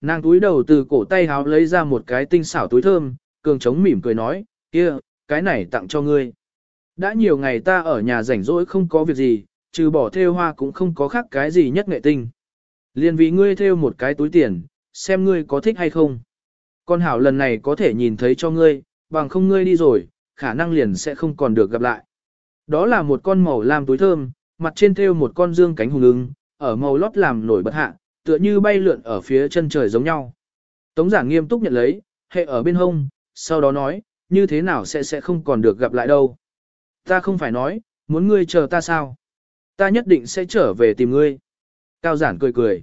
Nàng túi đầu từ cổ tay háo lấy ra một cái tinh xảo túi thơm, cường trống mỉm cười nói, kia, cái này tặng cho ngươi. Đã nhiều ngày ta ở nhà rảnh rỗi không có việc gì, trừ bỏ theo hoa cũng không có khác cái gì nhất nghệ tinh. Liên vì ngươi theo một cái túi tiền, xem ngươi có thích hay không. Con hảo lần này có thể nhìn thấy cho ngươi, bằng không ngươi đi rồi, khả năng liền sẽ không còn được gặp lại. Đó là một con màu lam túi thơm, mặt trên thêu một con dương cánh hùng ưng, ở màu lót làm nổi bật hạ, tựa như bay lượn ở phía chân trời giống nhau. Tống giả nghiêm túc nhận lấy, hệ ở bên hông, sau đó nói, như thế nào sẽ sẽ không còn được gặp lại đâu. Ta không phải nói, muốn ngươi chờ ta sao? Ta nhất định sẽ trở về tìm ngươi. Cao giản cười cười.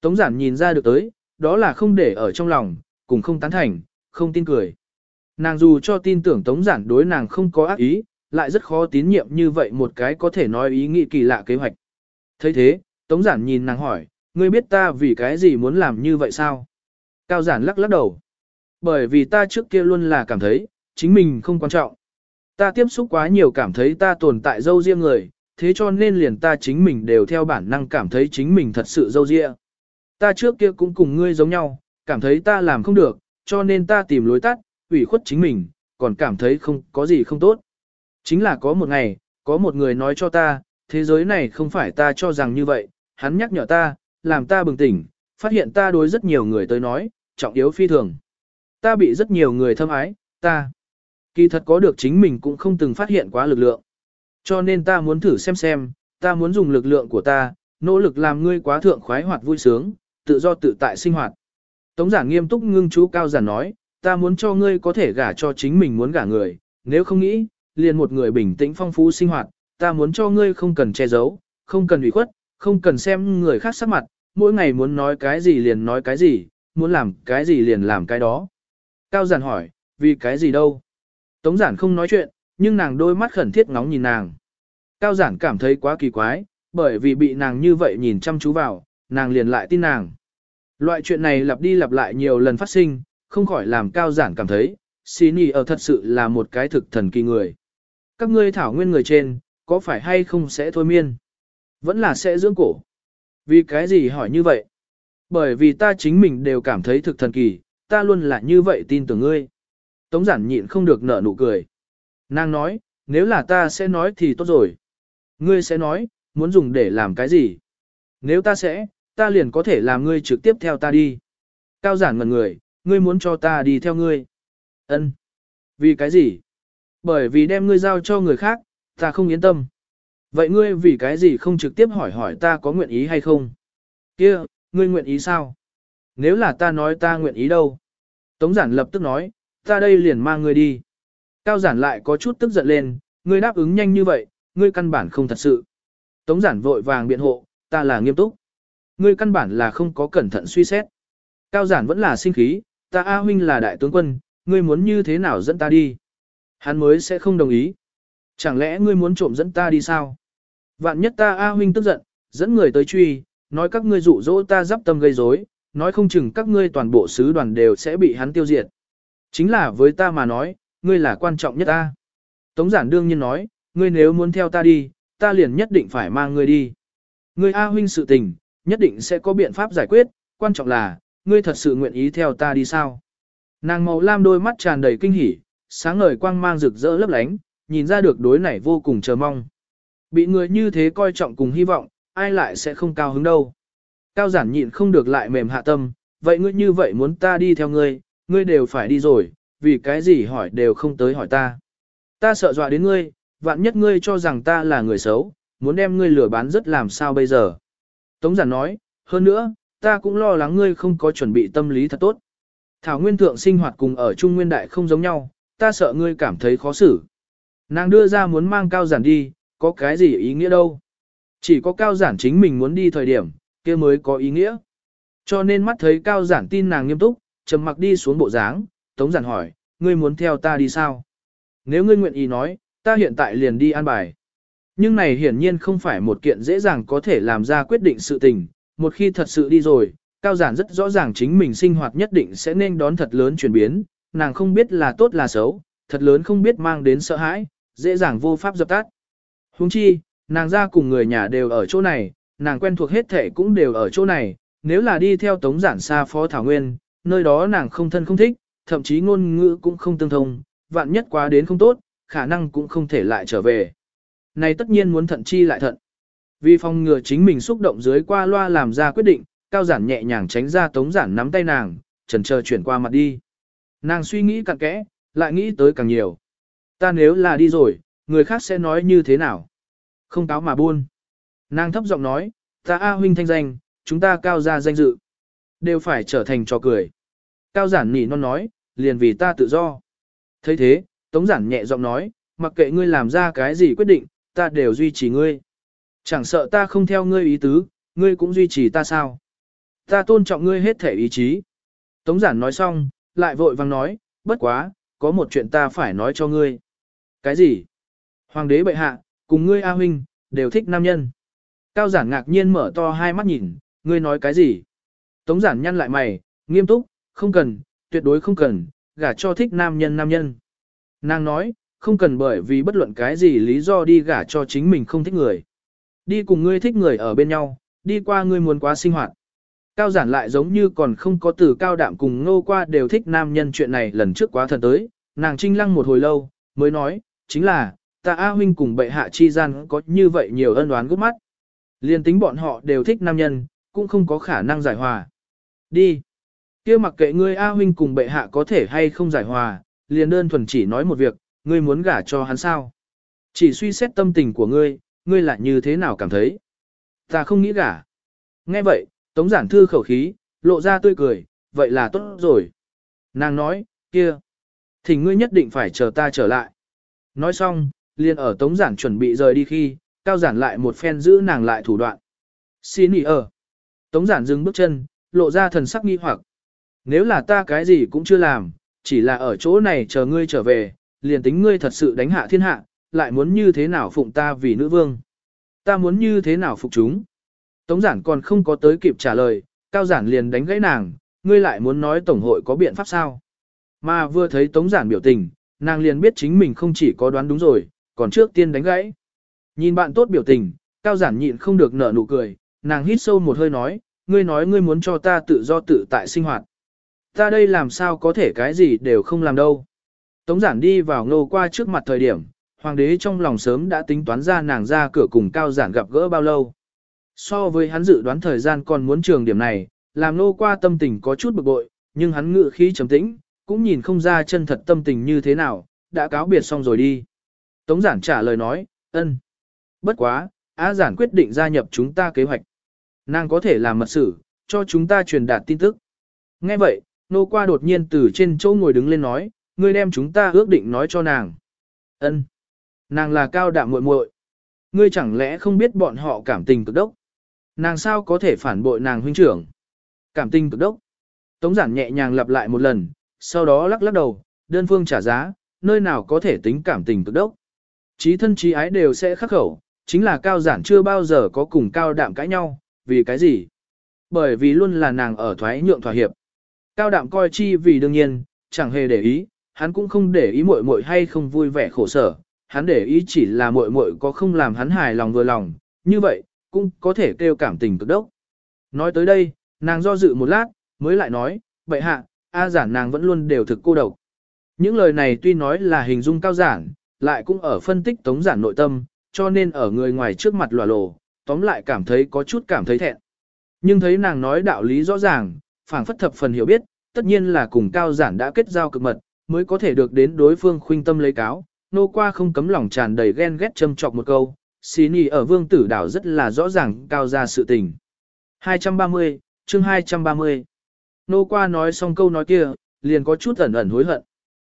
Tống giản nhìn ra được tới, đó là không để ở trong lòng, cùng không tán thành, không tin cười. Nàng dù cho tin tưởng tống giản đối nàng không có ác ý, lại rất khó tín nhiệm như vậy một cái có thể nói ý nghĩ kỳ lạ kế hoạch. thấy thế, tống giản nhìn nàng hỏi, ngươi biết ta vì cái gì muốn làm như vậy sao? Cao giản lắc lắc đầu. Bởi vì ta trước kia luôn là cảm thấy, chính mình không quan trọng. Ta tiếp xúc quá nhiều cảm thấy ta tồn tại dâu riêng người, thế cho nên liền ta chính mình đều theo bản năng cảm thấy chính mình thật sự dâu riêng. Ta trước kia cũng cùng ngươi giống nhau, cảm thấy ta làm không được, cho nên ta tìm lối tắt, ủy khuất chính mình, còn cảm thấy không có gì không tốt. Chính là có một ngày, có một người nói cho ta, thế giới này không phải ta cho rằng như vậy, hắn nhắc nhở ta, làm ta bừng tỉnh, phát hiện ta đối rất nhiều người tới nói, trọng yếu phi thường. Ta bị rất nhiều người thâm ái, ta. Kỳ thật có được chính mình cũng không từng phát hiện quá lực lượng. Cho nên ta muốn thử xem xem, ta muốn dùng lực lượng của ta, nỗ lực làm ngươi quá thượng khoái hoạt vui sướng, tự do tự tại sinh hoạt. Tống giảng nghiêm túc ngưng chú cao giản nói, ta muốn cho ngươi có thể gả cho chính mình muốn gả người, nếu không nghĩ, liền một người bình tĩnh phong phú sinh hoạt, ta muốn cho ngươi không cần che giấu, không cần ủy khuất, không cần xem người khác sắc mặt, mỗi ngày muốn nói cái gì liền nói cái gì, muốn làm cái gì liền làm cái đó. Cao giản hỏi, vì cái gì đâu? Tống giản không nói chuyện, nhưng nàng đôi mắt khẩn thiết ngóng nhìn nàng. Cao giản cảm thấy quá kỳ quái, bởi vì bị nàng như vậy nhìn chăm chú vào, nàng liền lại tin nàng. Loại chuyện này lặp đi lặp lại nhiều lần phát sinh, không khỏi làm cao giản cảm thấy, xí nì ở thật sự là một cái thực thần kỳ người. Các ngươi thảo nguyên người trên, có phải hay không sẽ thôi miên? Vẫn là sẽ dưỡng cổ. Vì cái gì hỏi như vậy? Bởi vì ta chính mình đều cảm thấy thực thần kỳ, ta luôn là như vậy tin tưởng ngươi. Tống giản nhịn không được nở nụ cười. Nàng nói, nếu là ta sẽ nói thì tốt rồi. Ngươi sẽ nói, muốn dùng để làm cái gì? Nếu ta sẽ, ta liền có thể làm ngươi trực tiếp theo ta đi. Cao giản ngần người, ngươi muốn cho ta đi theo ngươi. Ân. Vì cái gì? Bởi vì đem ngươi giao cho người khác, ta không yên tâm. Vậy ngươi vì cái gì không trực tiếp hỏi hỏi ta có nguyện ý hay không? Kia, ngươi nguyện ý sao? Nếu là ta nói ta nguyện ý đâu? Tống giản lập tức nói, ta đây liền mang ngươi đi. Cao giản lại có chút tức giận lên, ngươi đáp ứng nhanh như vậy, ngươi căn bản không thật sự. Tống giản vội vàng biện hộ, ta là nghiêm túc. Ngươi căn bản là không có cẩn thận suy xét. Cao giản vẫn là sinh khí, ta A huynh là đại tướng quân, ngươi muốn như thế nào dẫn ta đi? Hắn mới sẽ không đồng ý. Chẳng lẽ ngươi muốn trộm dẫn ta đi sao? Vạn nhất ta A huynh tức giận, dẫn người tới truy, nói các ngươi dụ dỗ ta giáp tâm gây rối, nói không chừng các ngươi toàn bộ sứ đoàn đều sẽ bị hắn tiêu diệt. Chính là với ta mà nói, ngươi là quan trọng nhất ta. Tống giản đương nhiên nói, ngươi nếu muốn theo ta đi, ta liền nhất định phải mang ngươi đi. Ngươi A huynh sự tình, nhất định sẽ có biện pháp giải quyết, quan trọng là, ngươi thật sự nguyện ý theo ta đi sao. Nàng màu lam đôi mắt tràn đầy kinh hỉ, sáng ngời quang mang rực rỡ lấp lánh, nhìn ra được đối này vô cùng chờ mong. Bị người như thế coi trọng cùng hy vọng, ai lại sẽ không cao hứng đâu. Cao giản nhịn không được lại mềm hạ tâm, vậy ngươi như vậy muốn ta đi theo ngươi, ngươi đều phải đi rồi, vì cái gì hỏi đều không tới hỏi ta. Ta sợ dọa đến ngươi, vạn nhất ngươi cho rằng ta là người xấu, muốn đem ngươi lừa bán rất làm sao bây giờ. Tống giản nói, hơn nữa, ta cũng lo lắng ngươi không có chuẩn bị tâm lý thật tốt. Thảo nguyên thượng sinh hoạt cùng ở Trung Nguyên Đại không giống nhau, ta sợ ngươi cảm thấy khó xử. Nàng đưa ra muốn mang cao giản đi, có cái gì ý nghĩa đâu. Chỉ có cao giản chính mình muốn đi thời điểm, kia mới có ý nghĩa. Cho nên mắt thấy cao giản tin nàng nghiêm túc, trầm mặc đi xuống bộ dáng, tống giản hỏi, ngươi muốn theo ta đi sao? Nếu ngươi nguyện ý nói, ta hiện tại liền đi an bài. Nhưng này hiển nhiên không phải một kiện dễ dàng có thể làm ra quyết định sự tình, một khi thật sự đi rồi, cao giản rất rõ ràng chính mình sinh hoạt nhất định sẽ nên đón thật lớn chuyển biến, nàng không biết là tốt là xấu, thật lớn không biết mang đến sợ hãi, dễ dàng vô pháp dập tắt. Huống chi, nàng ra cùng người nhà đều ở chỗ này, nàng quen thuộc hết thể cũng đều ở chỗ này, nếu là đi theo tống giản xa phó thảo nguyên, nơi đó nàng không thân không thích, thậm chí ngôn ngữ cũng không tương thông, vạn nhất quá đến không tốt, khả năng cũng không thể lại trở về. Này tất nhiên muốn thận chi lại thận. Vì phòng ngừa chính mình xúc động dưới qua loa làm ra quyết định, cao giản nhẹ nhàng tránh ra tống giản nắm tay nàng, trần chờ chuyển qua mặt đi. Nàng suy nghĩ cặn kẽ, lại nghĩ tới càng nhiều. Ta nếu là đi rồi, người khác sẽ nói như thế nào? Không cáo mà buôn. Nàng thấp giọng nói, ta A huynh thanh danh, chúng ta cao ra danh dự. Đều phải trở thành trò cười. Cao giản nỉ non nói, liền vì ta tự do. thấy thế, tống giản nhẹ giọng nói, mặc kệ ngươi làm ra cái gì quyết định, ta đều duy trì ngươi. Chẳng sợ ta không theo ngươi ý tứ, ngươi cũng duy trì ta sao. Ta tôn trọng ngươi hết thể ý chí. Tống giản nói xong, lại vội vang nói, bất quá, có một chuyện ta phải nói cho ngươi. Cái gì? Hoàng đế bệ hạ, cùng ngươi A huynh, đều thích nam nhân. Cao giản ngạc nhiên mở to hai mắt nhìn, ngươi nói cái gì? Tống giản nhăn lại mày, nghiêm túc, không cần, tuyệt đối không cần, gả cho thích nam nhân nam nhân. Nàng nói, không cần bởi vì bất luận cái gì lý do đi gả cho chính mình không thích người. Đi cùng ngươi thích người ở bên nhau, đi qua ngươi muốn quá sinh hoạt. Cao giản lại giống như còn không có từ cao đạm cùng ngô qua đều thích nam nhân chuyện này lần trước quá thần tới, nàng trinh lăng một hồi lâu, mới nói, chính là, ta A huynh cùng bệ hạ chi gian có như vậy nhiều ân đoán gốc mắt. Liên tính bọn họ đều thích nam nhân, cũng không có khả năng giải hòa. Đi. kia mặc kệ ngươi A huynh cùng bệ hạ có thể hay không giải hòa, liền đơn thuần chỉ nói một việc, ngươi muốn gả cho hắn sao. Chỉ suy xét tâm tình của ngươi, ngươi lại như thế nào cảm thấy. Ta không nghĩ gả. Nghe vậy, Tống giản thư khẩu khí, lộ ra tươi cười, vậy là tốt rồi. Nàng nói, kia, thì ngươi nhất định phải chờ ta trở lại. Nói xong, liền ở tống giản chuẩn bị rời đi khi, cao giản lại một phen giữ nàng lại thủ đoạn. Xin ý ở. Tống giản dừng bước chân, lộ ra thần sắc nghi hoặc. Nếu là ta cái gì cũng chưa làm, chỉ là ở chỗ này chờ ngươi trở về, liền tính ngươi thật sự đánh hạ thiên hạ, lại muốn như thế nào phụng ta vì nữ vương. Ta muốn như thế nào phục chúng. Tống giản còn không có tới kịp trả lời, cao giản liền đánh gãy nàng, ngươi lại muốn nói tổng hội có biện pháp sao. Mà vừa thấy tống giản biểu tình, nàng liền biết chính mình không chỉ có đoán đúng rồi, còn trước tiên đánh gãy. Nhìn bạn tốt biểu tình, cao giản nhịn không được nở nụ cười, nàng hít sâu một hơi nói, ngươi nói ngươi muốn cho ta tự do tự tại sinh hoạt. Ta đây làm sao có thể cái gì đều không làm đâu. Tống giản đi vào ngô qua trước mặt thời điểm, hoàng đế trong lòng sớm đã tính toán ra nàng ra cửa cùng cao giản gặp gỡ bao lâu. So với hắn dự đoán thời gian còn muốn trường điểm này, làm ngô qua tâm tình có chút bực bội, nhưng hắn ngự khí trầm tĩnh, cũng nhìn không ra chân thật tâm tình như thế nào, đã cáo biệt xong rồi đi. Tống giản trả lời nói, ân. Bất quá, á giản quyết định gia nhập chúng ta kế hoạch. Nàng có thể làm mật sử, cho chúng ta truyền đạt tin tức. Nghe vậy, nô qua đột nhiên từ trên chỗ ngồi đứng lên nói, ngươi đem chúng ta ước định nói cho nàng. Ân. Nàng là cao đạm muội muội. Ngươi chẳng lẽ không biết bọn họ cảm tình cực đốc? Nàng sao có thể phản bội nàng huynh trưởng? Cảm tình cực đốc. Tống giản nhẹ nhàng lặp lại một lần, sau đó lắc lắc đầu, đơn phương trả giá, nơi nào có thể tính cảm tình cực đốc. Chí thân chí ái đều sẽ khắc khẩu, chính là cao giản chưa bao giờ có cùng cao đạm cãi nhau, vì cái gì? Bởi vì luôn là nàng ở thoái nhượng thỏa hiệp. Cao đạm coi chi vì đương nhiên, chẳng hề để ý, hắn cũng không để ý muội muội hay không vui vẻ khổ sở, hắn để ý chỉ là muội muội có không làm hắn hài lòng vừa lòng, như vậy, cũng có thể kêu cảm tình cực đốc. Nói tới đây, nàng do dự một lát, mới lại nói, vậy hạ, A giản nàng vẫn luôn đều thực cô độc. Những lời này tuy nói là hình dung cao giản, lại cũng ở phân tích tống giản nội tâm, cho nên ở người ngoài trước mặt lòa lồ, tóm lại cảm thấy có chút cảm thấy thẹn. Nhưng thấy nàng nói đạo lý rõ ràng, phảng phất thập phần hiểu biết, tất nhiên là cùng cao giản đã kết giao cực mật, mới có thể được đến đối phương khuynh tâm lấy cáo, nô qua không cấm lòng tràn đầy ghen ghét châm chọc một câu, xí nì ở vương tử đảo rất là rõ ràng cao ra sự tình. 230, chương 230. Nô qua nói xong câu nói kia, liền có chút ẩn ẩn hối hận.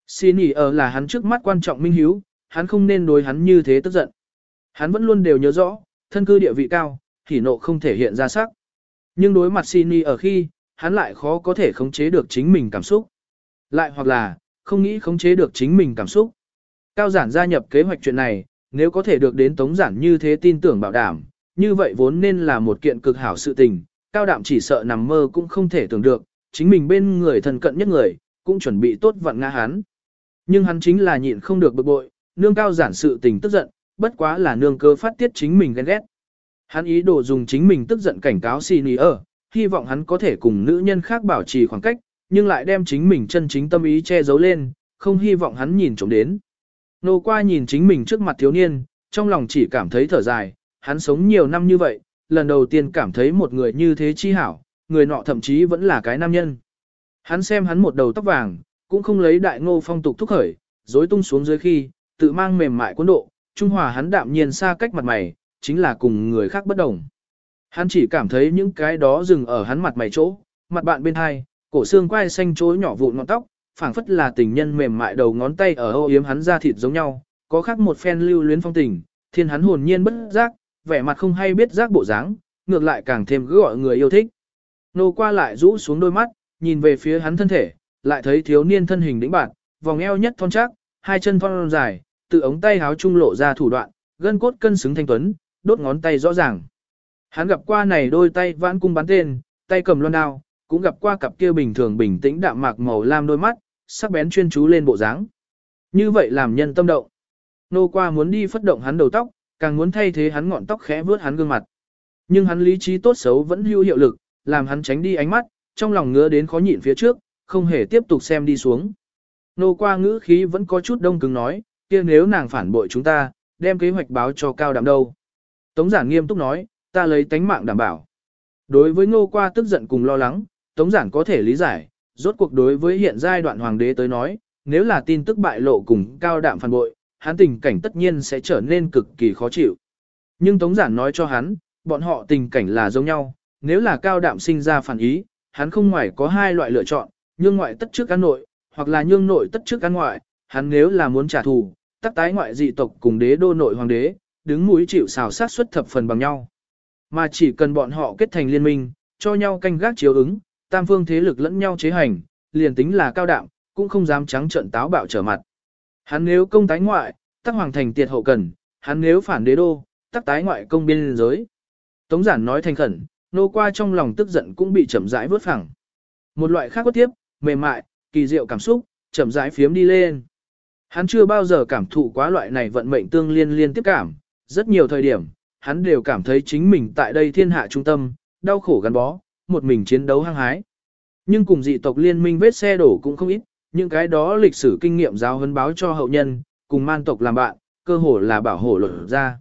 Xí nì ở là hắn trước mắt quan trọng minh hiếu, hắn không nên đối hắn như thế tức giận. Hắn vẫn luôn đều nhớ rõ, thân cư địa vị cao, thì nộ không thể hiện ra sắc. Nhưng đối mặt Sini ở khi, hắn lại khó có thể khống chế được chính mình cảm xúc. Lại hoặc là, không nghĩ khống chế được chính mình cảm xúc. Cao giản gia nhập kế hoạch chuyện này, nếu có thể được đến tống giản như thế tin tưởng bảo đảm, như vậy vốn nên là một kiện cực hảo sự tình, cao đạm chỉ sợ nằm mơ cũng không thể tưởng được, chính mình bên người thân cận nhất người, cũng chuẩn bị tốt vận ngã hắn. Nhưng hắn chính là nhịn không được bực bội, nương cao giản sự tình tức giận, bất quá là nương cơ phát tiết chính mình ghen ghét. Hắn ý đồ dùng chính mình tức giận cảnh cáo xì nì ở, hy vọng hắn có thể cùng nữ nhân khác bảo trì khoảng cách, nhưng lại đem chính mình chân chính tâm ý che giấu lên, không hy vọng hắn nhìn trộm đến. Nô qua nhìn chính mình trước mặt thiếu niên, trong lòng chỉ cảm thấy thở dài, hắn sống nhiều năm như vậy, lần đầu tiên cảm thấy một người như thế chi hảo, người nọ thậm chí vẫn là cái nam nhân. Hắn xem hắn một đầu tóc vàng, cũng không lấy đại ngô phong tục thúc khởi, dối tung xuống dưới khi, tự mang mềm mại quân độ, trung hòa hắn đạm nhiên xa cách mặt mày, chính là cùng người khác bất đồng. Hắn chỉ cảm thấy những cái đó dừng ở hắn mặt mày chỗ, mặt bạn bên hai, cổ xương quai xanh chối nhỏ vụn ngọn tóc, phảng phất là tình nhân mềm mại đầu ngón tay ở ô yếm hắn ra thịt giống nhau, có khác một phen lưu luyến phong tình, thiên hắn hồn nhiên bất giác, vẻ mặt không hay biết giác bộ dáng, ngược lại càng thêm cứ gọi người yêu thích. Nô qua lại rũ xuống đôi mắt, nhìn về phía hắn thân thể, lại thấy thiếu niên thân hình đĩnh bạn, vòng eo nhất thon chắc, hai chân thon dài, từ ống tay háo trung lộ ra thủ đoạn, gân cốt cân xứng thanh tuấn, đốt ngón tay rõ ràng. Hắn gặp qua này đôi tay vãn cung bắn tên, tay cầm loan đao, cũng gặp qua cặp kia bình thường bình tĩnh đạm mạc màu lam đôi mắt, sắc bén chuyên chú lên bộ dáng. Như vậy làm nhân tâm động. Nô qua muốn đi phất động hắn đầu tóc, càng muốn thay thế hắn ngọn tóc khẽ vướt hắn gương mặt. Nhưng hắn lý trí tốt xấu vẫn hữu hiệu lực, làm hắn tránh đi ánh mắt, trong lòng ngứa đến khó nhịn phía trước, không hề tiếp tục xem đi xuống. Nô qua ngữ khí vẫn có chút đông cứng nói, kia nếu nàng phản bội chúng ta, đem kế hoạch báo cho cao đạm đâu. Tống giản nghiêm túc nói, ta lấy tánh mạng đảm bảo. Đối với ngô qua tức giận cùng lo lắng, tống giản có thể lý giải, rốt cuộc đối với hiện giai đoạn hoàng đế tới nói, nếu là tin tức bại lộ cùng cao đạm phản bội, hắn tình cảnh tất nhiên sẽ trở nên cực kỳ khó chịu. Nhưng tống giản nói cho hắn, bọn họ tình cảnh là giống nhau, nếu là cao đạm sinh ra phản ý, hắn không ngoài có hai loại lựa chọn, nhương ngoại tất trước ăn nội, hoặc là nhương nội tất trước ăn ngoại, hắn nếu là muốn trả thù, tắc tái ngoại dị tộc cùng đế đô nội hoàng đế, đứng mũi chịu xào sát suất thập phần bằng nhau. Mà chỉ cần bọn họ kết thành liên minh, cho nhau canh gác chiếu ứng, tam phương thế lực lẫn nhau chế hành, liền tính là cao đạm, cũng không dám trắng trận táo bạo trở mặt. Hắn nếu công tái ngoại, tắc hoàng thành tiệt hậu cần, hắn nếu phản đế đô, tắc tái ngoại công biên giới. Tống giản nói thành khẩn, nô qua trong lòng tức giận cũng bị chậm rãi vớt phẳng. Một loại khác có tiếp, mềm mại, kỳ diệu cảm xúc, chậm rãi phiếm đi lên. Hắn chưa bao giờ cảm thụ quá loại này vận mệnh tương liên liên tiếp cảm, rất nhiều thời điểm, hắn đều cảm thấy chính mình tại đây thiên hạ trung tâm, đau khổ gắn bó, một mình chiến đấu hăng hái. Nhưng cùng dị tộc liên minh vết xe đổ cũng không ít, những cái đó lịch sử kinh nghiệm giáo huấn báo cho hậu nhân, cùng man tộc làm bạn, cơ hồ là bảo hộ luật ra.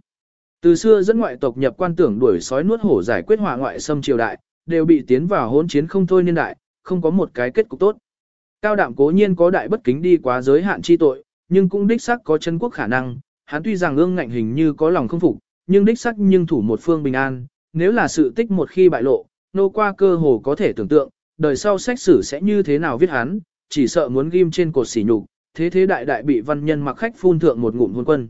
Từ xưa dẫn ngoại tộc nhập quan tưởng đuổi sói nuốt hổ giải quyết hỏa ngoại xâm triều đại, đều bị tiến vào hỗn chiến không thôi niên đại, không có một cái kết cục tốt. Cao đạm cố nhiên có đại bất kính đi quá giới hạn chi tội, nhưng cũng đích xác có chân quốc khả năng, hắn tuy rằng ương ngạnh hình như có lòng không phục, nhưng đích xác nhưng thủ một phương bình an, nếu là sự tích một khi bại lộ, nô qua cơ hồ có thể tưởng tượng, đời sau sách sử sẽ như thế nào viết hắn, chỉ sợ muốn ghim trên cột sỉ nhục, thế thế đại đại bị văn nhân mặc khách phun thượng một ngụm hôn quân.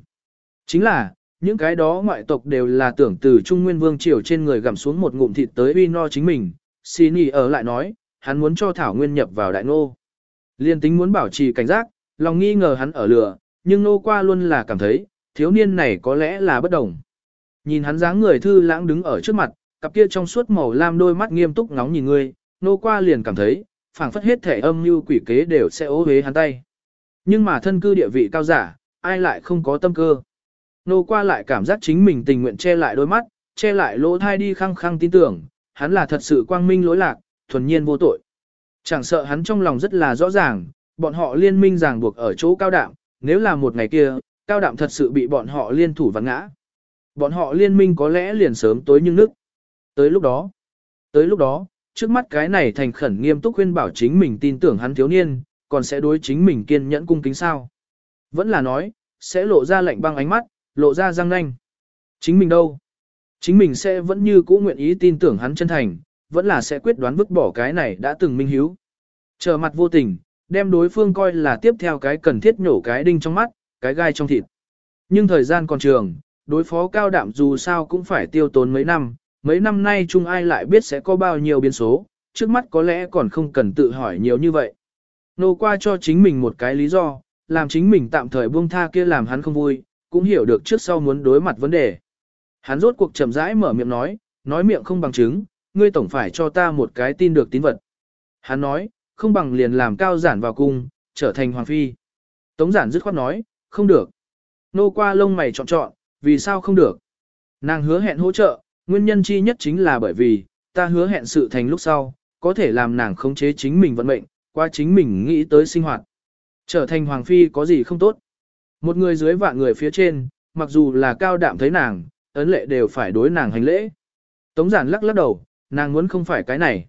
Chính là, những cái đó ngoại tộc đều là tưởng từ Trung Nguyên Vương Triều trên người gặm xuống một ngụm thịt tới uy no chính mình, xì nỉ ở lại nói, hắn muốn cho Thảo Nguyên nhập vào đại ngô. Liên tính muốn bảo trì cảnh giác, lòng nghi ngờ hắn ở lửa, nhưng nô qua luôn là cảm thấy, thiếu niên này có lẽ là bất đồng. Nhìn hắn dáng người thư lãng đứng ở trước mặt, cặp kia trong suốt màu lam đôi mắt nghiêm túc ngóng nhìn ngươi, nô qua liền cảm thấy, phảng phất hết thể âm như quỷ kế đều sẽ ố hế hắn tay. Nhưng mà thân cư địa vị cao giả, ai lại không có tâm cơ. Nô qua lại cảm giác chính mình tình nguyện che lại đôi mắt, che lại lỗ thai đi khăng khăng tin tưởng, hắn là thật sự quang minh lỗi lạc, thuần nhiên vô tội. Chẳng sợ hắn trong lòng rất là rõ ràng, bọn họ liên minh ràng buộc ở chỗ cao đạm, nếu là một ngày kia, cao đạm thật sự bị bọn họ liên thủ vặn ngã. Bọn họ liên minh có lẽ liền sớm tối nhưng nước. Tới lúc đó, tới lúc đó, trước mắt cái này thành khẩn nghiêm túc khuyên bảo chính mình tin tưởng hắn thiếu niên, còn sẽ đối chính mình kiên nhẫn cung kính sao. Vẫn là nói, sẽ lộ ra lạnh băng ánh mắt, lộ ra răng nanh. Chính mình đâu? Chính mình sẽ vẫn như cũ nguyện ý tin tưởng hắn chân thành, vẫn là sẽ quyết đoán vứt bỏ cái này đã từng minh hiếu. Chờ mặt vô tình, đem đối phương coi là tiếp theo cái cần thiết nhổ cái đinh trong mắt, cái gai trong thịt. Nhưng thời gian còn trường, đối phó cao đạm dù sao cũng phải tiêu tốn mấy năm, mấy năm nay chung ai lại biết sẽ có bao nhiêu biến số, trước mắt có lẽ còn không cần tự hỏi nhiều như vậy. Nô qua cho chính mình một cái lý do, làm chính mình tạm thời buông tha kia làm hắn không vui, cũng hiểu được trước sau muốn đối mặt vấn đề. Hắn rốt cuộc chậm rãi mở miệng nói, nói miệng không bằng chứng, ngươi tổng phải cho ta một cái tin được tín vật. Hắn nói, không bằng liền làm cao giản vào cung, trở thành hoàng phi. Tống giản dứt khoát nói, không được. Nô qua lông mày chọn chọn, vì sao không được? Nàng hứa hẹn hỗ trợ, nguyên nhân chi nhất chính là bởi vì, ta hứa hẹn sự thành lúc sau, có thể làm nàng khống chế chính mình vận mệnh, qua chính mình nghĩ tới sinh hoạt. Trở thành hoàng phi có gì không tốt. Một người dưới vạn người phía trên, mặc dù là cao đạm thấy nàng, ấn lệ đều phải đối nàng hành lễ. Tống giản lắc lắc đầu, nàng muốn không phải cái này.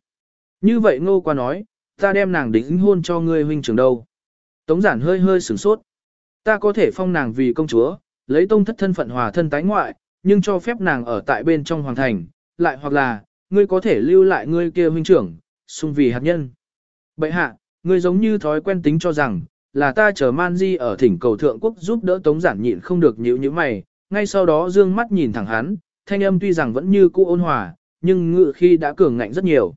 Như vậy ngô qua nói, ta đem nàng đính hôn cho ngươi huynh trưởng đâu. Tống giản hơi hơi sửng sốt. Ta có thể phong nàng vì công chúa, lấy tông thất thân phận hòa thân tái ngoại, nhưng cho phép nàng ở tại bên trong hoàng thành, lại hoặc là, ngươi có thể lưu lại ngươi kia huynh trưởng, xung vì hạt nhân. Bệ hạ, ngươi giống như thói quen tính cho rằng, là ta chờ man di ở thỉnh cầu thượng quốc giúp đỡ tống giản nhịn không được nhíu như mày, ngay sau đó dương mắt nhìn thẳng hắn, thanh âm tuy rằng vẫn như cũ ôn hòa, nhưng ngự khi đã cường ngạnh rất nhiều.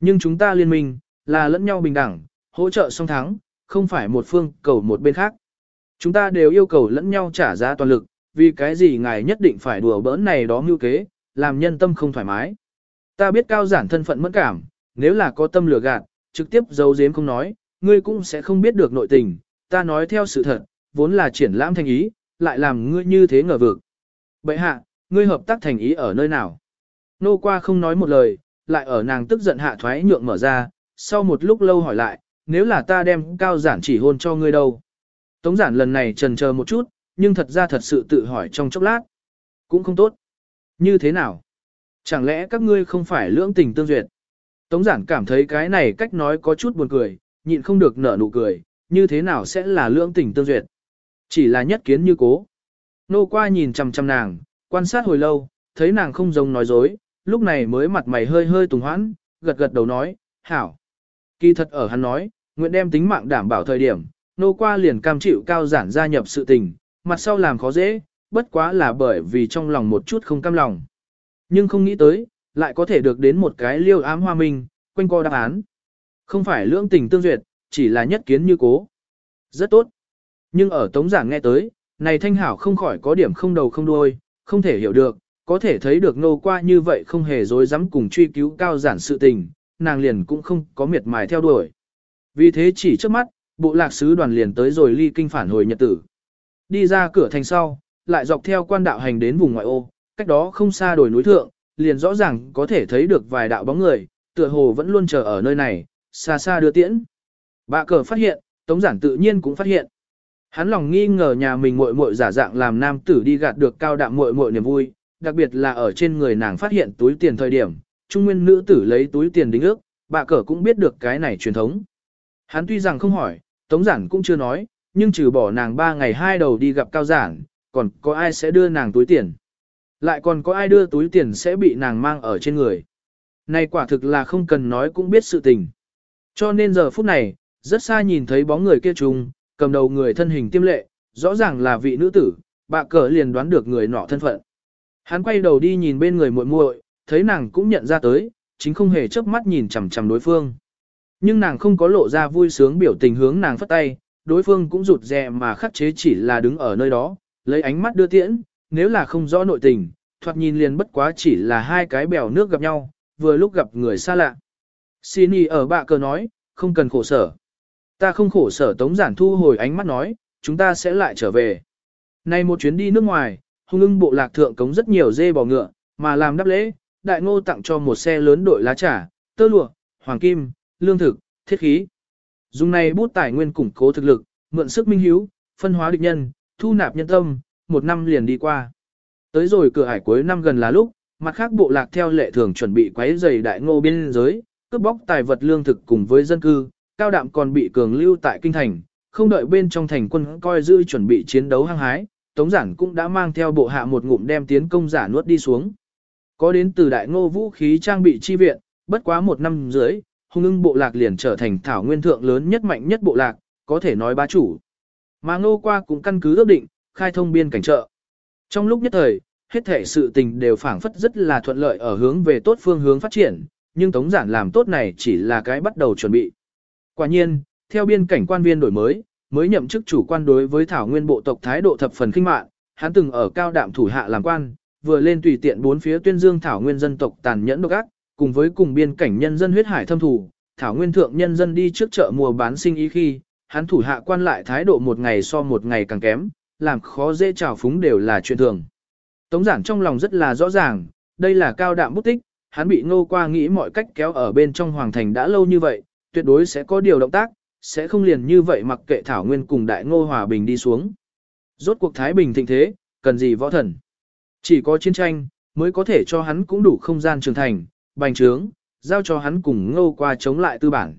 Nhưng chúng ta liên minh, là lẫn nhau bình đẳng, hỗ trợ song thắng, không phải một phương cầu một bên khác. Chúng ta đều yêu cầu lẫn nhau trả giá toàn lực, vì cái gì ngài nhất định phải đùa bỡn này đó mưu kế, làm nhân tâm không thoải mái. Ta biết cao giản thân phận mẫn cảm, nếu là có tâm lừa gạt, trực tiếp giấu giếm không nói, ngươi cũng sẽ không biết được nội tình, ta nói theo sự thật, vốn là triển lãm thành ý, lại làm ngươi như thế ngờ vực. Bậy hạ, ngươi hợp tác thành ý ở nơi nào? Nô qua không nói một lời, lại ở nàng tức giận hạ thoái nhượng mở ra, sau một lúc lâu hỏi lại, nếu là ta đem cao giản chỉ hôn cho ngươi đâu? Tống giản lần này trần chờ một chút, nhưng thật ra thật sự tự hỏi trong chốc lát. Cũng không tốt. Như thế nào? Chẳng lẽ các ngươi không phải lưỡng tình tương duyệt? Tống giản cảm thấy cái này cách nói có chút buồn cười, nhịn không được nở nụ cười, như thế nào sẽ là lưỡng tình tương duyệt? Chỉ là nhất kiến như cố. Nô qua nhìn chằm chằm nàng, quan sát hồi lâu, thấy nàng không giống nói dối, lúc này mới mặt mày hơi hơi tùng hoãn, gật gật đầu nói, hảo. Kỳ thật ở hắn nói, nguyện đem tính mạng đảm bảo thời điểm, nô qua liền cam chịu cao giản gia nhập sự tình, mặt sau làm khó dễ, bất quá là bởi vì trong lòng một chút không cam lòng. Nhưng không nghĩ tới, lại có thể được đến một cái liêu ám hoa minh, quanh co đáp án. Không phải lưỡng tình tương duyệt, chỉ là nhất kiến như cố. Rất tốt. Nhưng ở tống giảng nghe tới, này thanh hảo không khỏi có điểm không đầu không đuôi, không thể hiểu được, có thể thấy được nô qua như vậy không hề dối dám cùng truy cứu cao giản sự tình, nàng liền cũng không có miệt mài theo đuổi. Vì thế chỉ trước mắt, bộ lạc sứ đoàn liền tới rồi ly kinh phản hồi nhật tử. Đi ra cửa thành sau, lại dọc theo quan đạo hành đến vùng ngoại ô, cách đó không xa đồi núi thượng, liền rõ ràng có thể thấy được vài đạo bóng người, tựa hồ vẫn luôn chờ ở nơi này, xa xa đưa tiễn. Bạ cờ phát hiện, Tống Giản tự nhiên cũng phát hiện. Hắn lòng nghi ngờ nhà mình muội muội giả dạng làm nam tử đi gạt được cao đạm muội muội niềm vui, đặc biệt là ở trên người nàng phát hiện túi tiền thời điểm, trung nguyên nữ tử lấy túi tiền đính ước, bà cờ cũng biết được cái này truyền thống. Hắn tuy rằng không hỏi, Tống Giản cũng chưa nói, nhưng trừ bỏ nàng ba ngày hai đầu đi gặp cao giản, còn có ai sẽ đưa nàng túi tiền. Lại còn có ai đưa túi tiền sẽ bị nàng mang ở trên người. Này quả thực là không cần nói cũng biết sự tình. Cho nên giờ phút này, rất xa nhìn thấy bóng người kia trùng, cầm đầu người thân hình tiêm lệ, rõ ràng là vị nữ tử, bà cờ liền đoán được người nọ thân phận. Hắn quay đầu đi nhìn bên người muội muội, thấy nàng cũng nhận ra tới, chính không hề chớp mắt nhìn chằm chằm đối phương. Nhưng nàng không có lộ ra vui sướng biểu tình hướng nàng phất tay, đối phương cũng rụt rè mà khắc chế chỉ là đứng ở nơi đó, lấy ánh mắt đưa tiễn, nếu là không rõ nội tình, thoạt nhìn liền bất quá chỉ là hai cái bèo nước gặp nhau, vừa lúc gặp người xa lạ. Xin ở bạ cờ nói, không cần khổ sở. Ta không khổ sở tống giản thu hồi ánh mắt nói, chúng ta sẽ lại trở về. Nay một chuyến đi nước ngoài, hung ưng bộ lạc thượng cống rất nhiều dê bò ngựa, mà làm đáp lễ, đại ngô tặng cho một xe lớn đội lá trà, tơ lụa, hoàng kim, lương thực, thiết khí. Dùng này bút tài nguyên củng cố thực lực, mượn sức minh hiếu, phân hóa địch nhân, thu nạp nhân tâm, một năm liền đi qua. Tới rồi cửa hải cuối năm gần là lúc, mặt khác bộ lạc theo lệ thường chuẩn bị quấy giày đại ngô biên giới, cướp bóc tài vật lương thực cùng với dân cư, cao đạm còn bị cường lưu tại kinh thành, không đợi bên trong thành quân coi dư chuẩn bị chiến đấu hăng hái, Tống Giản cũng đã mang theo bộ hạ một ngụm đem tiến công giả nuốt đi xuống. Có đến từ đại ngô vũ khí trang bị chi viện, bất quá một năm dưới, hung ưng bộ lạc liền trở thành thảo nguyên thượng lớn nhất mạnh nhất bộ lạc, có thể nói bá chủ. Mà ngô qua cũng căn cứ ước định, khai thông biên cảnh trợ. Trong lúc nhất thời, hết thể sự tình đều phảng phất rất là thuận lợi ở hướng về tốt phương hướng phát triển, nhưng Tống Giản làm tốt này chỉ là cái bắt đầu chuẩn bị. Quả nhiên, theo biên cảnh quan viên đổi mới, mới nhậm chức chủ quan đối với thảo nguyên bộ tộc thái độ thập phần kinh mạn, hắn từng ở cao đạm thủ hạ làm quan, vừa lên tùy tiện bốn phía tuyên dương thảo nguyên dân tộc tàn nhẫn độc ác, cùng với cùng biên cảnh nhân dân huyết hải thâm thủ, thảo nguyên thượng nhân dân đi trước chợ mùa bán sinh ý khi, hắn thủ hạ quan lại thái độ một ngày so một ngày càng kém, làm khó dễ trào phúng đều là chuyện thường. Tống giản trong lòng rất là rõ ràng, đây là cao đạm bút tích, hắn bị ngô qua nghĩ mọi cách kéo ở bên trong hoàng thành đã lâu như vậy, tuyệt đối sẽ có điều động tác, sẽ không liền như vậy mặc kệ Thảo Nguyên cùng đại ngô hòa bình đi xuống. Rốt cuộc Thái Bình thịnh thế, cần gì võ thần? Chỉ có chiến tranh, mới có thể cho hắn cũng đủ không gian trưởng thành, bành trướng, giao cho hắn cùng ngô qua chống lại tư bản.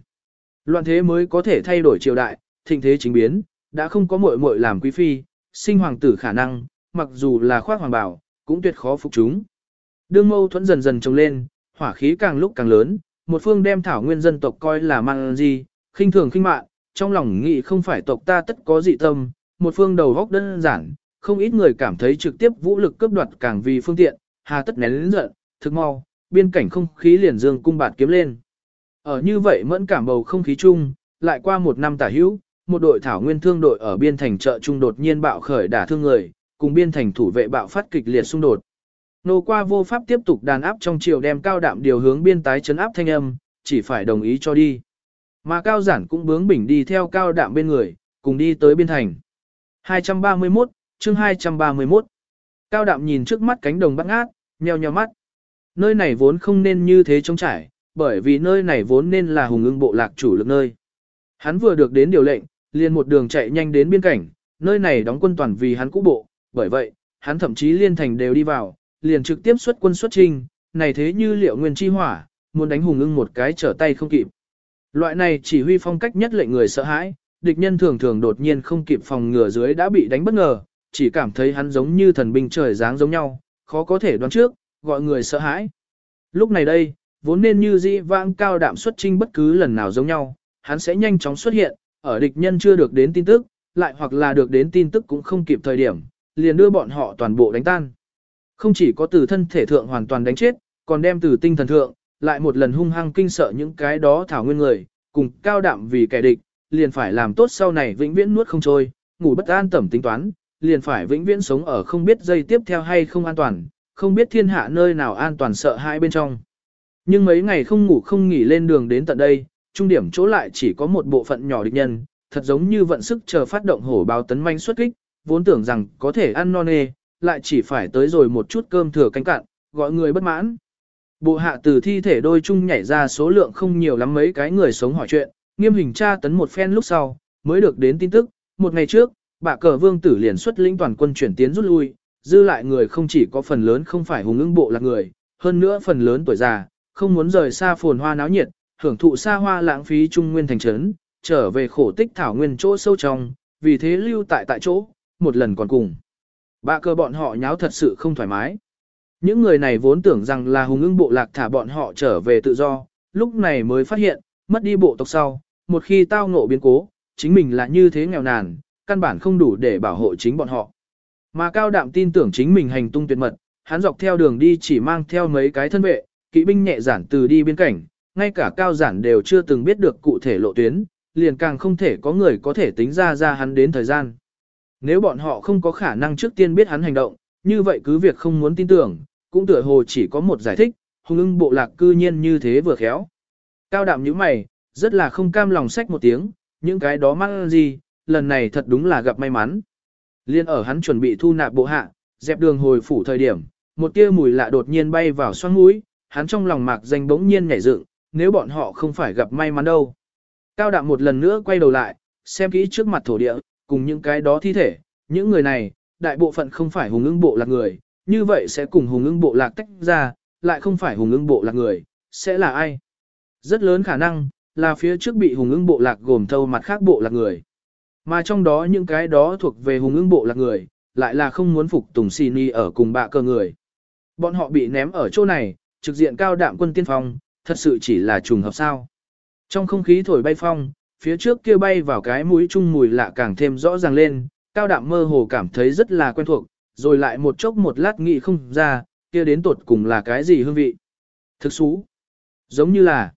Loạn thế mới có thể thay đổi triều đại, thịnh thế chính biến, đã không có muội muội làm quý phi, sinh hoàng tử khả năng, mặc dù là khoác hoàng bảo, cũng tuyệt khó phục chúng. Đương mâu thuẫn dần dần trồng lên, hỏa khí càng lúc càng lớn, một phương đem thảo nguyên dân tộc coi là mang gì, khinh thường khinh mạn, trong lòng nghĩ không phải tộc ta tất có dị tâm, một phương đầu góc đơn giản, không ít người cảm thấy trực tiếp vũ lực cướp đoạt càng vì phương tiện, hà tất nén lớn giận, thực mau, biên cảnh không khí liền dương cung bạt kiếm lên. Ở như vậy mẫn cảm bầu không khí chung, lại qua một năm tả hữu, một đội thảo nguyên thương đội ở biên thành chợ trung đột nhiên bạo khởi đả thương người, cùng biên thành thủ vệ bạo phát kịch liệt xung đột. Nô qua vô pháp tiếp tục đàn áp trong chiều đem cao đạm điều hướng biên tái chấn áp thanh âm, chỉ phải đồng ý cho đi. Mà cao giản cũng bướng bỉnh đi theo cao đạm bên người, cùng đi tới biên thành. 231, chương 231. Cao đạm nhìn trước mắt cánh đồng bắt ngát, nheo nheo mắt. Nơi này vốn không nên như thế trống trải, bởi vì nơi này vốn nên là hùng ưng bộ lạc chủ lực nơi. Hắn vừa được đến điều lệnh, liền một đường chạy nhanh đến biên cảnh, nơi này đóng quân toàn vì hắn cũ bộ, bởi vậy, hắn thậm chí liên thành đều đi vào, liền trực tiếp xuất quân xuất trinh, này thế như liệu nguyên chi hỏa, muốn đánh hùng ưng một cái trở tay không kịp. Loại này chỉ huy phong cách nhất lệnh người sợ hãi, địch nhân thường thường đột nhiên không kịp phòng ngừa dưới đã bị đánh bất ngờ, chỉ cảm thấy hắn giống như thần binh trời dáng giống nhau, khó có thể đoán trước, gọi người sợ hãi. Lúc này đây, vốn nên như dĩ vãng cao đạm xuất trinh bất cứ lần nào giống nhau, hắn sẽ nhanh chóng xuất hiện, ở địch nhân chưa được đến tin tức, lại hoặc là được đến tin tức cũng không kịp thời điểm, liền đưa bọn họ toàn bộ đánh tan. Không chỉ có từ thân thể thượng hoàn toàn đánh chết, còn đem từ tinh thần thượng, lại một lần hung hăng kinh sợ những cái đó thảo nguyên người, cùng cao đạm vì kẻ địch, liền phải làm tốt sau này vĩnh viễn nuốt không trôi, ngủ bất an tẩm tính toán, liền phải vĩnh viễn sống ở không biết dây tiếp theo hay không an toàn, không biết thiên hạ nơi nào an toàn sợ hãi bên trong. Nhưng mấy ngày không ngủ không nghỉ lên đường đến tận đây, trung điểm chỗ lại chỉ có một bộ phận nhỏ địch nhân, thật giống như vận sức chờ phát động hổ báo tấn manh xuất kích, vốn tưởng rằng có thể ăn non nê, lại chỉ phải tới rồi một chút cơm thừa canh cạn, gọi người bất mãn. Bộ hạ từ thi thể đôi chung nhảy ra số lượng không nhiều lắm mấy cái người sống hỏi chuyện, nghiêm hình tra tấn một phen lúc sau, mới được đến tin tức, một ngày trước, bạ cờ vương tử liền xuất lĩnh toàn quân chuyển tiến rút lui, dư lại người không chỉ có phần lớn không phải hùng ưng bộ là người, hơn nữa phần lớn tuổi già, không muốn rời xa phồn hoa náo nhiệt, hưởng thụ xa hoa lãng phí trung nguyên thành trấn, trở về khổ tích thảo nguyên chỗ sâu trong, vì thế lưu tại tại chỗ, một lần còn cùng. Bạ cờ bọn họ nháo thật sự không thoải mái. Những người này vốn tưởng rằng là hùng ưng bộ lạc thả bọn họ trở về tự do, lúc này mới phát hiện, mất đi bộ tộc sau, một khi tao ngộ biến cố, chính mình là như thế nghèo nàn, căn bản không đủ để bảo hộ chính bọn họ. Mà cao đạm tin tưởng chính mình hành tung tuyệt mật, hắn dọc theo đường đi chỉ mang theo mấy cái thân vệ, kỵ binh nhẹ giản từ đi biên cảnh, ngay cả cao giản đều chưa từng biết được cụ thể lộ tuyến, liền càng không thể có người có thể tính ra ra hắn đến thời gian. Nếu bọn họ không có khả năng trước tiên biết hắn hành động, như vậy cứ việc không muốn tin tưởng, cũng tựa hồ chỉ có một giải thích, hùng ưng bộ lạc cư nhiên như thế vừa khéo. Cao đạm như mày, rất là không cam lòng sách một tiếng, những cái đó mang gì, lần này thật đúng là gặp may mắn. Liên ở hắn chuẩn bị thu nạp bộ hạ, dẹp đường hồi phủ thời điểm, một tia mùi lạ đột nhiên bay vào xoang mũi, hắn trong lòng mạc danh bỗng nhiên nhảy dựng, nếu bọn họ không phải gặp may mắn đâu. Cao đạm một lần nữa quay đầu lại, xem kỹ trước mặt thổ địa, cùng những cái đó thi thể, những người này, đại bộ phận không phải hùng ưng bộ lạc người, như vậy sẽ cùng hùng ưng bộ lạc tách ra, lại không phải hùng ưng bộ lạc người, sẽ là ai? Rất lớn khả năng, là phía trước bị hùng ưng bộ lạc gồm thâu mặt khác bộ lạc người. Mà trong đó những cái đó thuộc về hùng ưng bộ lạc người, lại là không muốn phục tùng xì ni ở cùng bạ cơ người. Bọn họ bị ném ở chỗ này, trực diện cao đạm quân tiên phong, thật sự chỉ là trùng hợp sao. Trong không khí thổi bay phong, phía trước kia bay vào cái mũi chung mùi lạ càng thêm rõ ràng lên, cao đạm mơ hồ cảm thấy rất là quen thuộc, rồi lại một chốc một lát nghĩ không ra, kia đến tột cùng là cái gì hương vị. Thực xú. Giống như là,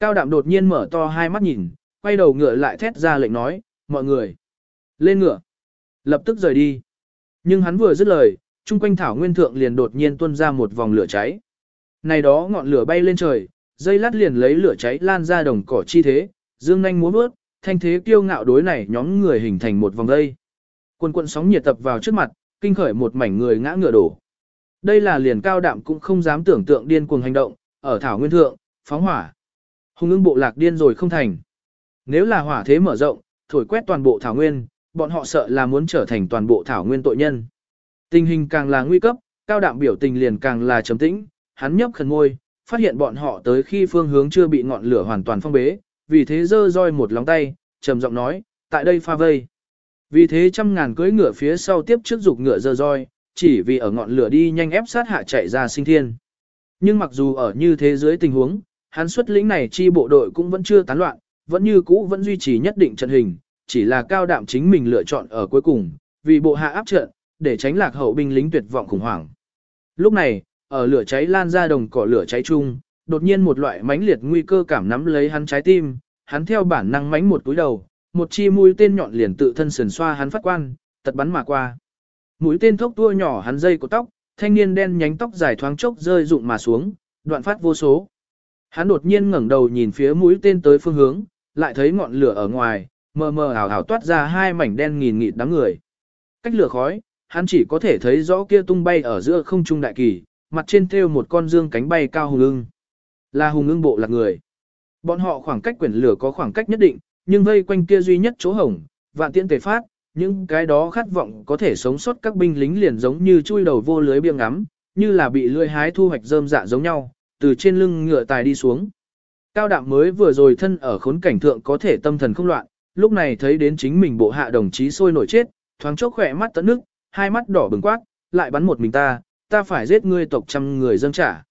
cao đạm đột nhiên mở to hai mắt nhìn, quay đầu ngựa lại thét ra lệnh nói, mọi người, lên ngựa, lập tức rời đi. Nhưng hắn vừa dứt lời, chung quanh thảo nguyên thượng liền đột nhiên tuôn ra một vòng lửa cháy. Này đó ngọn lửa bay lên trời, dây lát liền lấy lửa cháy lan ra đồng cỏ chi thế, dương nhanh múa bước, thanh thế kiêu ngạo đối này nhóm người hình thành một vòng dây. Quân quân sóng nhiệt tập vào trước mặt, kinh khởi một mảnh người ngã ngựa đổ. Đây là liền cao đạm cũng không dám tưởng tượng điên cuồng hành động, ở thảo nguyên thượng, phóng hỏa. Hùng ưng bộ lạc điên rồi không thành. Nếu là hỏa thế mở rộng, thổi quét toàn bộ thảo nguyên, bọn họ sợ là muốn trở thành toàn bộ thảo nguyên tội nhân. Tình hình càng là nguy cấp, cao đạm biểu tình liền càng là trầm tĩnh, hắn nhấp khẩn ngôi, phát hiện bọn họ tới khi phương hướng chưa bị ngọn lửa hoàn toàn phong bế, vì thế giơ roi một lóng tay, trầm giọng nói, tại đây pha vây. Vì thế trăm ngàn cưỡi ngựa phía sau tiếp trước dục ngựa giơ roi, chỉ vì ở ngọn lửa đi nhanh ép sát hạ chạy ra sinh thiên. Nhưng mặc dù ở như thế dưới tình huống, hắn xuất lĩnh này chi bộ đội cũng vẫn chưa tán loạn, vẫn như cũ vẫn duy trì nhất định trận hình, chỉ là cao đạm chính mình lựa chọn ở cuối cùng, vì bộ hạ áp trận, để tránh lạc hậu binh lính tuyệt vọng khủng hoảng. Lúc này, ở lửa cháy lan ra đồng cỏ lửa cháy chung, đột nhiên một loại mãnh liệt nguy cơ cảm nắm lấy hắn trái tim, hắn theo bản năng mãnh một túi đầu, một chi mũi tên nhọn liền tự thân sườn xoa hắn phát quan, tật bắn mà qua. Mũi tên thốc tua nhỏ hắn dây của tóc, thanh niên đen nhánh tóc dài thoáng chốc rơi rụng mà xuống, đoạn phát vô số. Hắn đột nhiên ngẩng đầu nhìn phía mũi tên tới phương hướng, lại thấy ngọn lửa ở ngoài, mờ mờ ảo ảo toát ra hai mảnh đen nghìn nghịt đám người. Cách lửa khói, hắn chỉ có thể thấy rõ kia tung bay ở giữa không trung đại kỳ, mặt trên thêu một con dương cánh bay cao hùng ưng. Là hùng ưng bộ lạc người. Bọn họ khoảng cách quyển lửa có khoảng cách nhất định, nhưng vây quanh kia duy nhất chỗ hổng, vạn tiễn tề phát, những cái đó khát vọng có thể sống sót các binh lính liền giống như chui đầu vô lưới biêng ngắm, như là bị lưỡi hái thu hoạch rơm dạ giống nhau, từ trên lưng ngựa tài đi xuống. Cao đạm mới vừa rồi thân ở khốn cảnh thượng có thể tâm thần không loạn, lúc này thấy đến chính mình bộ hạ đồng chí sôi nổi chết, thoáng chốc khỏe mắt tận nước, hai mắt đỏ bừng quát, lại bắn một mình ta, ta phải giết ngươi tộc trăm người dâng trả.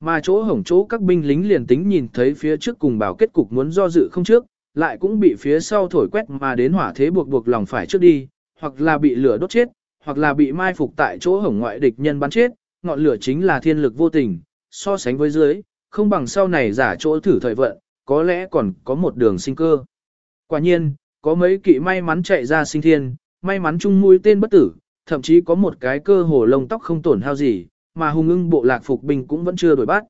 Mà chỗ hổng chỗ các binh lính liền tính nhìn thấy phía trước cùng bảo kết cục muốn do dự không trước, lại cũng bị phía sau thổi quét mà đến hỏa thế buộc buộc lòng phải trước đi, hoặc là bị lửa đốt chết, hoặc là bị mai phục tại chỗ hổng ngoại địch nhân bắn chết, ngọn lửa chính là thiên lực vô tình, so sánh với dưới, không bằng sau này giả chỗ thử thời vận, có lẽ còn có một đường sinh cơ. Quả nhiên, có mấy kỵ may mắn chạy ra sinh thiên, may mắn chung mũi tên bất tử, thậm chí có một cái cơ hồ lông tóc không tổn hao gì, mà hùng ưng bộ lạc phục binh cũng vẫn chưa đổi bắt.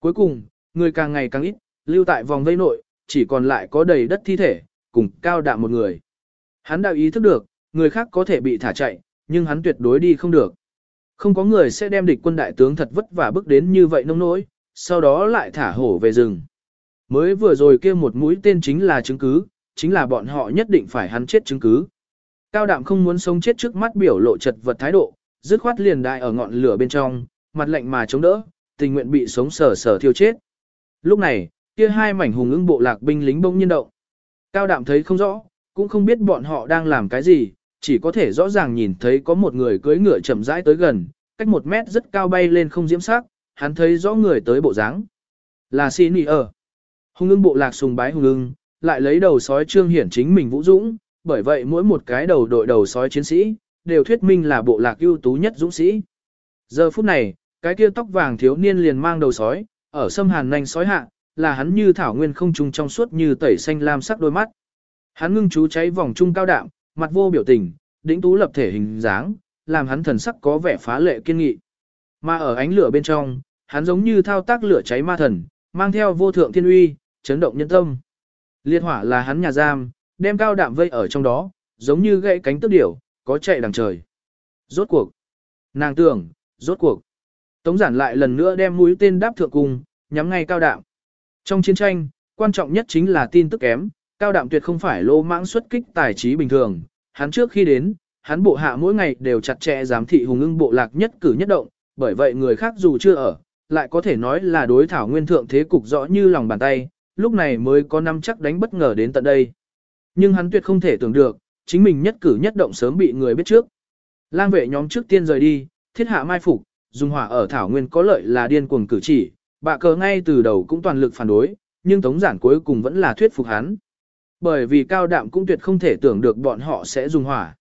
Cuối cùng, người càng ngày càng ít, lưu tại vòng vây nội, chỉ còn lại có đầy đất thi thể, cùng cao đạm một người. Hắn đã ý thức được, người khác có thể bị thả chạy, nhưng hắn tuyệt đối đi không được. Không có người sẽ đem địch quân đại tướng thật vất vả bước đến như vậy nông nỗi, sau đó lại thả hổ về rừng. Mới vừa rồi kia một mũi tên chính là chứng cứ, chính là bọn họ nhất định phải hắn chết chứng cứ. Cao đạm không muốn sống chết trước mắt biểu lộ chật vật thái độ, dứt khoát liền đại ở ngọn lửa bên trong, mặt lạnh mà chống đỡ, tình nguyện bị sống sờ sờ thiêu chết. Lúc này, kia hai mảnh hùng ứng bộ lạc binh lính bỗng nhiên động. Cao đạm thấy không rõ, cũng không biết bọn họ đang làm cái gì, chỉ có thể rõ ràng nhìn thấy có một người cưỡi ngựa chậm rãi tới gần, cách một mét rất cao bay lên không diễm sắc, hắn thấy rõ người tới bộ dáng. Là xin ý ở. Hùng ưng bộ lạc sùng bái hùng ưng, lại lấy đầu sói trương hiển chính mình vũ dũng, bởi vậy mỗi một cái đầu đội đầu sói chiến sĩ, đều thuyết minh là bộ lạc ưu tú nhất dũng sĩ. Giờ phút này, cái kia tóc vàng thiếu niên liền mang đầu sói, ở sâm hàn nanh sói hạ, là hắn như thảo nguyên không trùng trong suốt như tẩy xanh lam sắc đôi mắt. Hắn ngưng chú cháy vòng trung cao đạm, mặt vô biểu tình, đỉnh tú lập thể hình dáng, làm hắn thần sắc có vẻ phá lệ kiên nghị. Mà ở ánh lửa bên trong, hắn giống như thao tác lửa cháy ma thần, mang theo vô thượng thiên uy, chấn động nhân tâm. Liệt hỏa là hắn nhà giam, đem cao đạm vây ở trong đó, giống như gãy cánh tức điểu, có chạy đằng trời. Rốt cuộc. Nàng tưởng, rốt cuộc. Tống giản lại lần nữa đem mũi tên đáp thượng cùng nhắm ngay cao đạm. Trong chiến tranh, quan trọng nhất chính là tin tức kém, cao đạm tuyệt không phải lô mãng xuất kích tài trí bình thường. Hắn trước khi đến, hắn bộ hạ mỗi ngày đều chặt chẽ giám thị hùng ưng bộ lạc nhất cử nhất động, bởi vậy người khác dù chưa ở, lại có thể nói là đối thảo nguyên thượng thế cục rõ như lòng bàn tay, lúc này mới có năm chắc đánh bất ngờ đến tận đây. Nhưng hắn tuyệt không thể tưởng được, chính mình nhất cử nhất động sớm bị người biết trước. Lang vệ nhóm trước tiên rời đi, thiết hạ mai phục, dùng hỏa ở thảo nguyên có lợi là điên cuồng cử chỉ, bạ cờ ngay từ đầu cũng toàn lực phản đối, nhưng tống giản cuối cùng vẫn là thuyết phục hắn. Bởi vì cao đạm cũng tuyệt không thể tưởng được bọn họ sẽ dùng hỏa.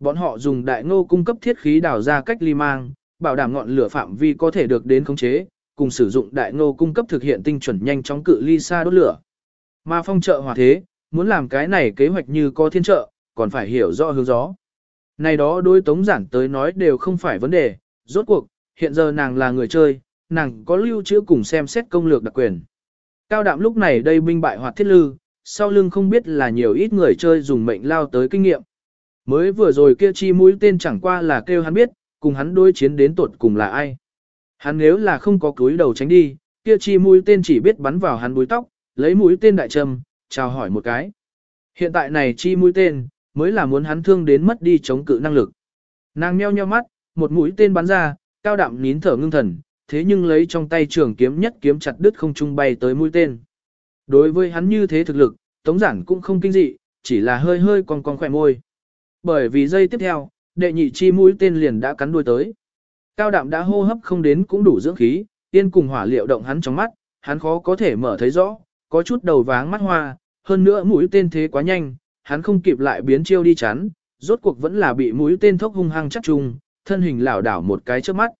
Bọn họ dùng đại ngô cung cấp thiết khí đào ra cách ly mang, bảo đảm ngọn lửa phạm vi có thể được đến khống chế, cùng sử dụng đại ngô cung cấp thực hiện tinh chuẩn nhanh chóng cự ly xa đốt lửa. Mà phong trợ hỏa thế, muốn làm cái này kế hoạch như có thiên trợ, còn phải hiểu rõ hướng gió. Này đó đối tống giản tới nói đều không phải vấn đề, rốt cuộc, hiện giờ nàng là người chơi, nàng có lưu trữ cùng xem xét công lược đặc quyền. Cao đạm lúc này đây binh bại hoạt thiết lư, sau lưng không biết là nhiều ít người chơi dùng mệnh lao tới kinh nghiệm. Mới vừa rồi kia chi mũi tên chẳng qua là kêu hắn biết, cùng hắn đối chiến đến tột cùng là ai. Hắn nếu là không có cúi đầu tránh đi, kia chi mũi tên chỉ biết bắn vào hắn búi tóc, lấy mũi tên đại trầm, chào hỏi một cái. Hiện tại này chi mũi tên, mới là muốn hắn thương đến mất đi chống cự năng lực. Nàng meo nheo mắt, một mũi tên bắn ra, cao đạm nín thở ngưng thần, thế nhưng lấy trong tay trường kiếm nhất kiếm chặt đứt không trung bay tới mũi tên. Đối với hắn như thế thực lực, Tống Giản cũng không kinh dị, chỉ là hơi hơi cong cong khỏe môi. Bởi vì giây tiếp theo, đệ nhị chi mũi tên liền đã cắn đuôi tới. Cao đạm đã hô hấp không đến cũng đủ dưỡng khí, tiên cùng hỏa liệu động hắn trong mắt, hắn khó có thể mở thấy rõ, có chút đầu váng mắt hoa, hơn nữa mũi tên thế quá nhanh, hắn không kịp lại biến chiêu đi chắn, rốt cuộc vẫn là bị mũi tên thốc hung hăng chắc trùng, thân hình lảo đảo một cái trước mắt.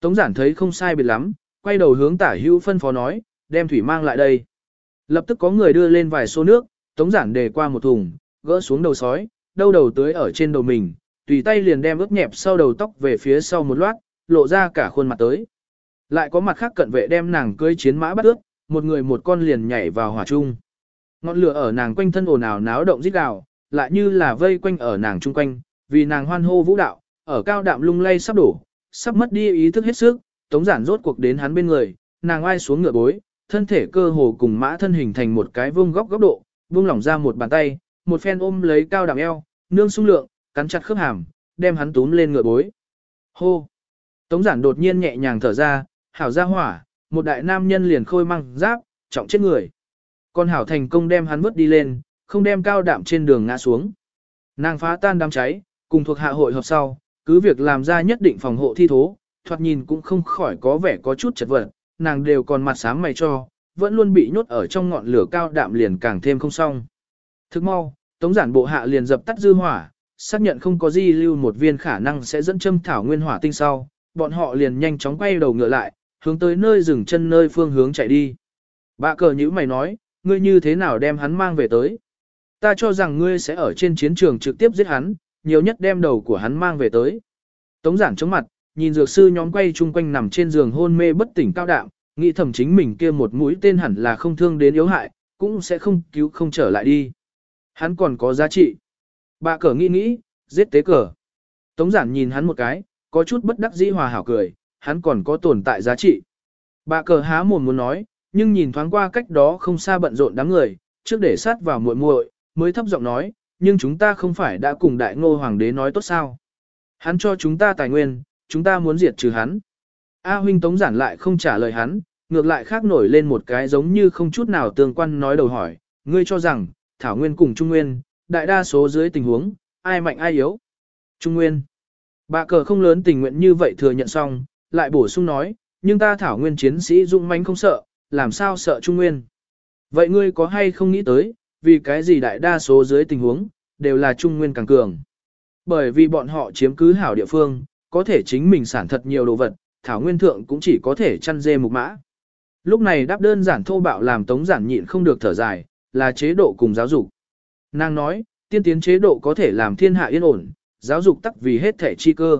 Tống giản thấy không sai biệt lắm, quay đầu hướng tả hữu phân phó nói, đem thủy mang lại đây. Lập tức có người đưa lên vài xô nước, tống giản đề qua một thùng, gỡ xuống đầu sói, đâu đầu tưới ở trên đầu mình, tùy tay liền đem ướp nhẹp sau đầu tóc về phía sau một loát, lộ ra cả khuôn mặt tới. Lại có mặt khác cận vệ đem nàng cưới chiến mã bắt ướp, một người một con liền nhảy vào hỏa chung. Ngọn lửa ở nàng quanh thân ồn ào náo động rít gào, lại như là vây quanh ở nàng chung quanh, vì nàng hoan hô vũ đạo, ở cao đạm lung lay sắp đổ, sắp mất đi ý thức hết sức, tống giản rốt cuộc đến hắn bên người, nàng ai xuống ngựa bối, thân thể cơ hồ cùng mã thân hình thành một cái vuông góc góc độ, vuông lỏng ra một bàn tay, một phen ôm lấy cao đạm eo, nương sung lượng, cắn chặt khớp hàm, đem hắn túm lên ngựa bối. Hô! Tống giản đột nhiên nhẹ nhàng thở ra, hảo ra hỏa, một đại nam nhân liền khôi măng giáp, trọng chết người. Con hảo thành công đem hắn vứt đi lên, không đem cao đạm trên đường ngã xuống. Nàng phá tan đám cháy, cùng thuộc hạ hội họp sau, cứ việc làm ra nhất định phòng hộ thi thố, thoạt nhìn cũng không khỏi có vẻ có chút chật vật, nàng đều còn mặt sáng mày cho, vẫn luôn bị nhốt ở trong ngọn lửa cao đạm liền càng thêm không xong. Thức mau, tống giản bộ hạ liền dập tắt dư hỏa, xác nhận không có di lưu một viên khả năng sẽ dẫn châm thảo nguyên hỏa tinh sau, bọn họ liền nhanh chóng quay đầu ngựa lại, hướng tới nơi dừng chân nơi phương hướng chạy đi. Bạ cờ nhữ mày nói, ngươi như thế nào đem hắn mang về tới? Ta cho rằng ngươi sẽ ở trên chiến trường trực tiếp giết hắn, nhiều nhất đem đầu của hắn mang về tới. Tống giản chống mặt, nhìn dược sư nhóm quay chung quanh nằm trên giường hôn mê bất tỉnh cao đạm, nghĩ thầm chính mình kia một mũi tên hẳn là không thương đến yếu hại, cũng sẽ không cứu không trở lại đi. Hắn còn có giá trị. Bà cờ nghĩ nghĩ, giết tế cờ. Tống giản nhìn hắn một cái, có chút bất đắc dĩ hòa hảo cười, hắn còn có tồn tại giá trị. Bà cờ há mồm muốn nói, nhưng nhìn thoáng qua cách đó không xa bận rộn đám người, trước để sát vào muội muội, mới thấp giọng nói, nhưng chúng ta không phải đã cùng đại ngô hoàng đế nói tốt sao. Hắn cho chúng ta tài nguyên, chúng ta muốn diệt trừ hắn. A huynh tống giản lại không trả lời hắn, ngược lại khác nổi lên một cái giống như không chút nào tương quan nói đầu hỏi, ngươi cho rằng, Thảo Nguyên cùng Trung Nguyên, đại đa số dưới tình huống, ai mạnh ai yếu. Trung Nguyên. Bà cờ không lớn tình nguyện như vậy thừa nhận xong, lại bổ sung nói, nhưng ta Thảo Nguyên chiến sĩ dũng mãnh không sợ, làm sao sợ Trung Nguyên. Vậy ngươi có hay không nghĩ tới, vì cái gì đại đa số dưới tình huống, đều là Trung Nguyên càng cường. Bởi vì bọn họ chiếm cứ hảo địa phương, có thể chính mình sản thật nhiều đồ vật, Thảo Nguyên Thượng cũng chỉ có thể chăn dê mục mã. Lúc này đáp đơn giản thô bạo làm tống giản nhịn không được thở dài, là chế độ cùng giáo dục. Nàng nói, tiên tiến chế độ có thể làm thiên hạ yên ổn, giáo dục tắc vì hết thể chi cơ.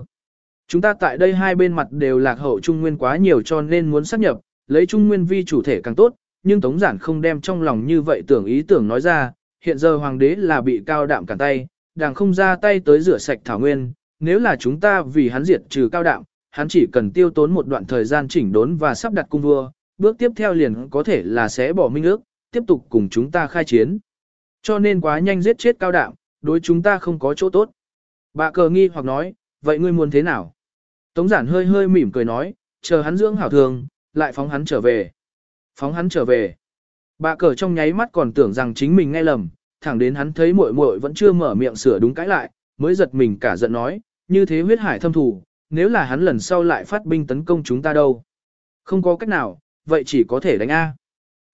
Chúng ta tại đây hai bên mặt đều lạc hậu Trung Nguyên quá nhiều cho nên muốn sát nhập, lấy Trung Nguyên vi chủ thể càng tốt, nhưng Tống Giản không đem trong lòng như vậy tưởng ý tưởng nói ra, hiện giờ hoàng đế là bị cao đạm cản tay, đàng không ra tay tới rửa sạch Thảo Nguyên, nếu là chúng ta vì hắn diệt trừ cao đạm, hắn chỉ cần tiêu tốn một đoạn thời gian chỉnh đốn và sắp đặt cung vua, bước tiếp theo liền có thể là sẽ bỏ minh ước, tiếp tục cùng chúng ta khai chiến. Cho nên quá nhanh giết chết cao đạm, đối chúng ta không có chỗ tốt. Bà cờ nghi hoặc nói, vậy ngươi muốn thế nào? Tống giản hơi hơi mỉm cười nói, chờ hắn dưỡng hảo thường, lại phóng hắn trở về. Phóng hắn trở về. Bà cờ trong nháy mắt còn tưởng rằng chính mình nghe lầm, thẳng đến hắn thấy muội muội vẫn chưa mở miệng sửa đúng cãi lại, mới giật mình cả giận nói, như thế huyết hải thâm thủ, nếu là hắn lần sau lại phát binh tấn công chúng ta đâu. Không có cách nào, vậy chỉ có thể đánh A.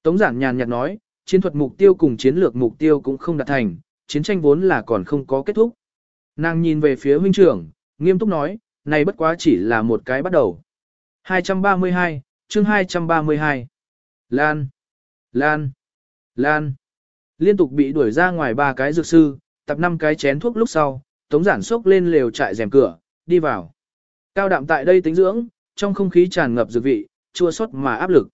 Tống giản nhàn nhạt nói, chiến thuật mục tiêu cùng chiến lược mục tiêu cũng không đạt thành, chiến tranh vốn là còn không có kết thúc. Nàng nhìn về phía huynh trưởng, nghiêm túc nói, này bất quá chỉ là một cái bắt đầu. 232, chương 232. Lan, Lan, Lan. Liên tục bị đuổi ra ngoài ba cái dược sư, tập năm cái chén thuốc lúc sau, tống giản sốc lên lều trại rèm cửa, đi vào. Cao đạm tại đây tính dưỡng, trong không khí tràn ngập dược vị, chua xót mà áp lực.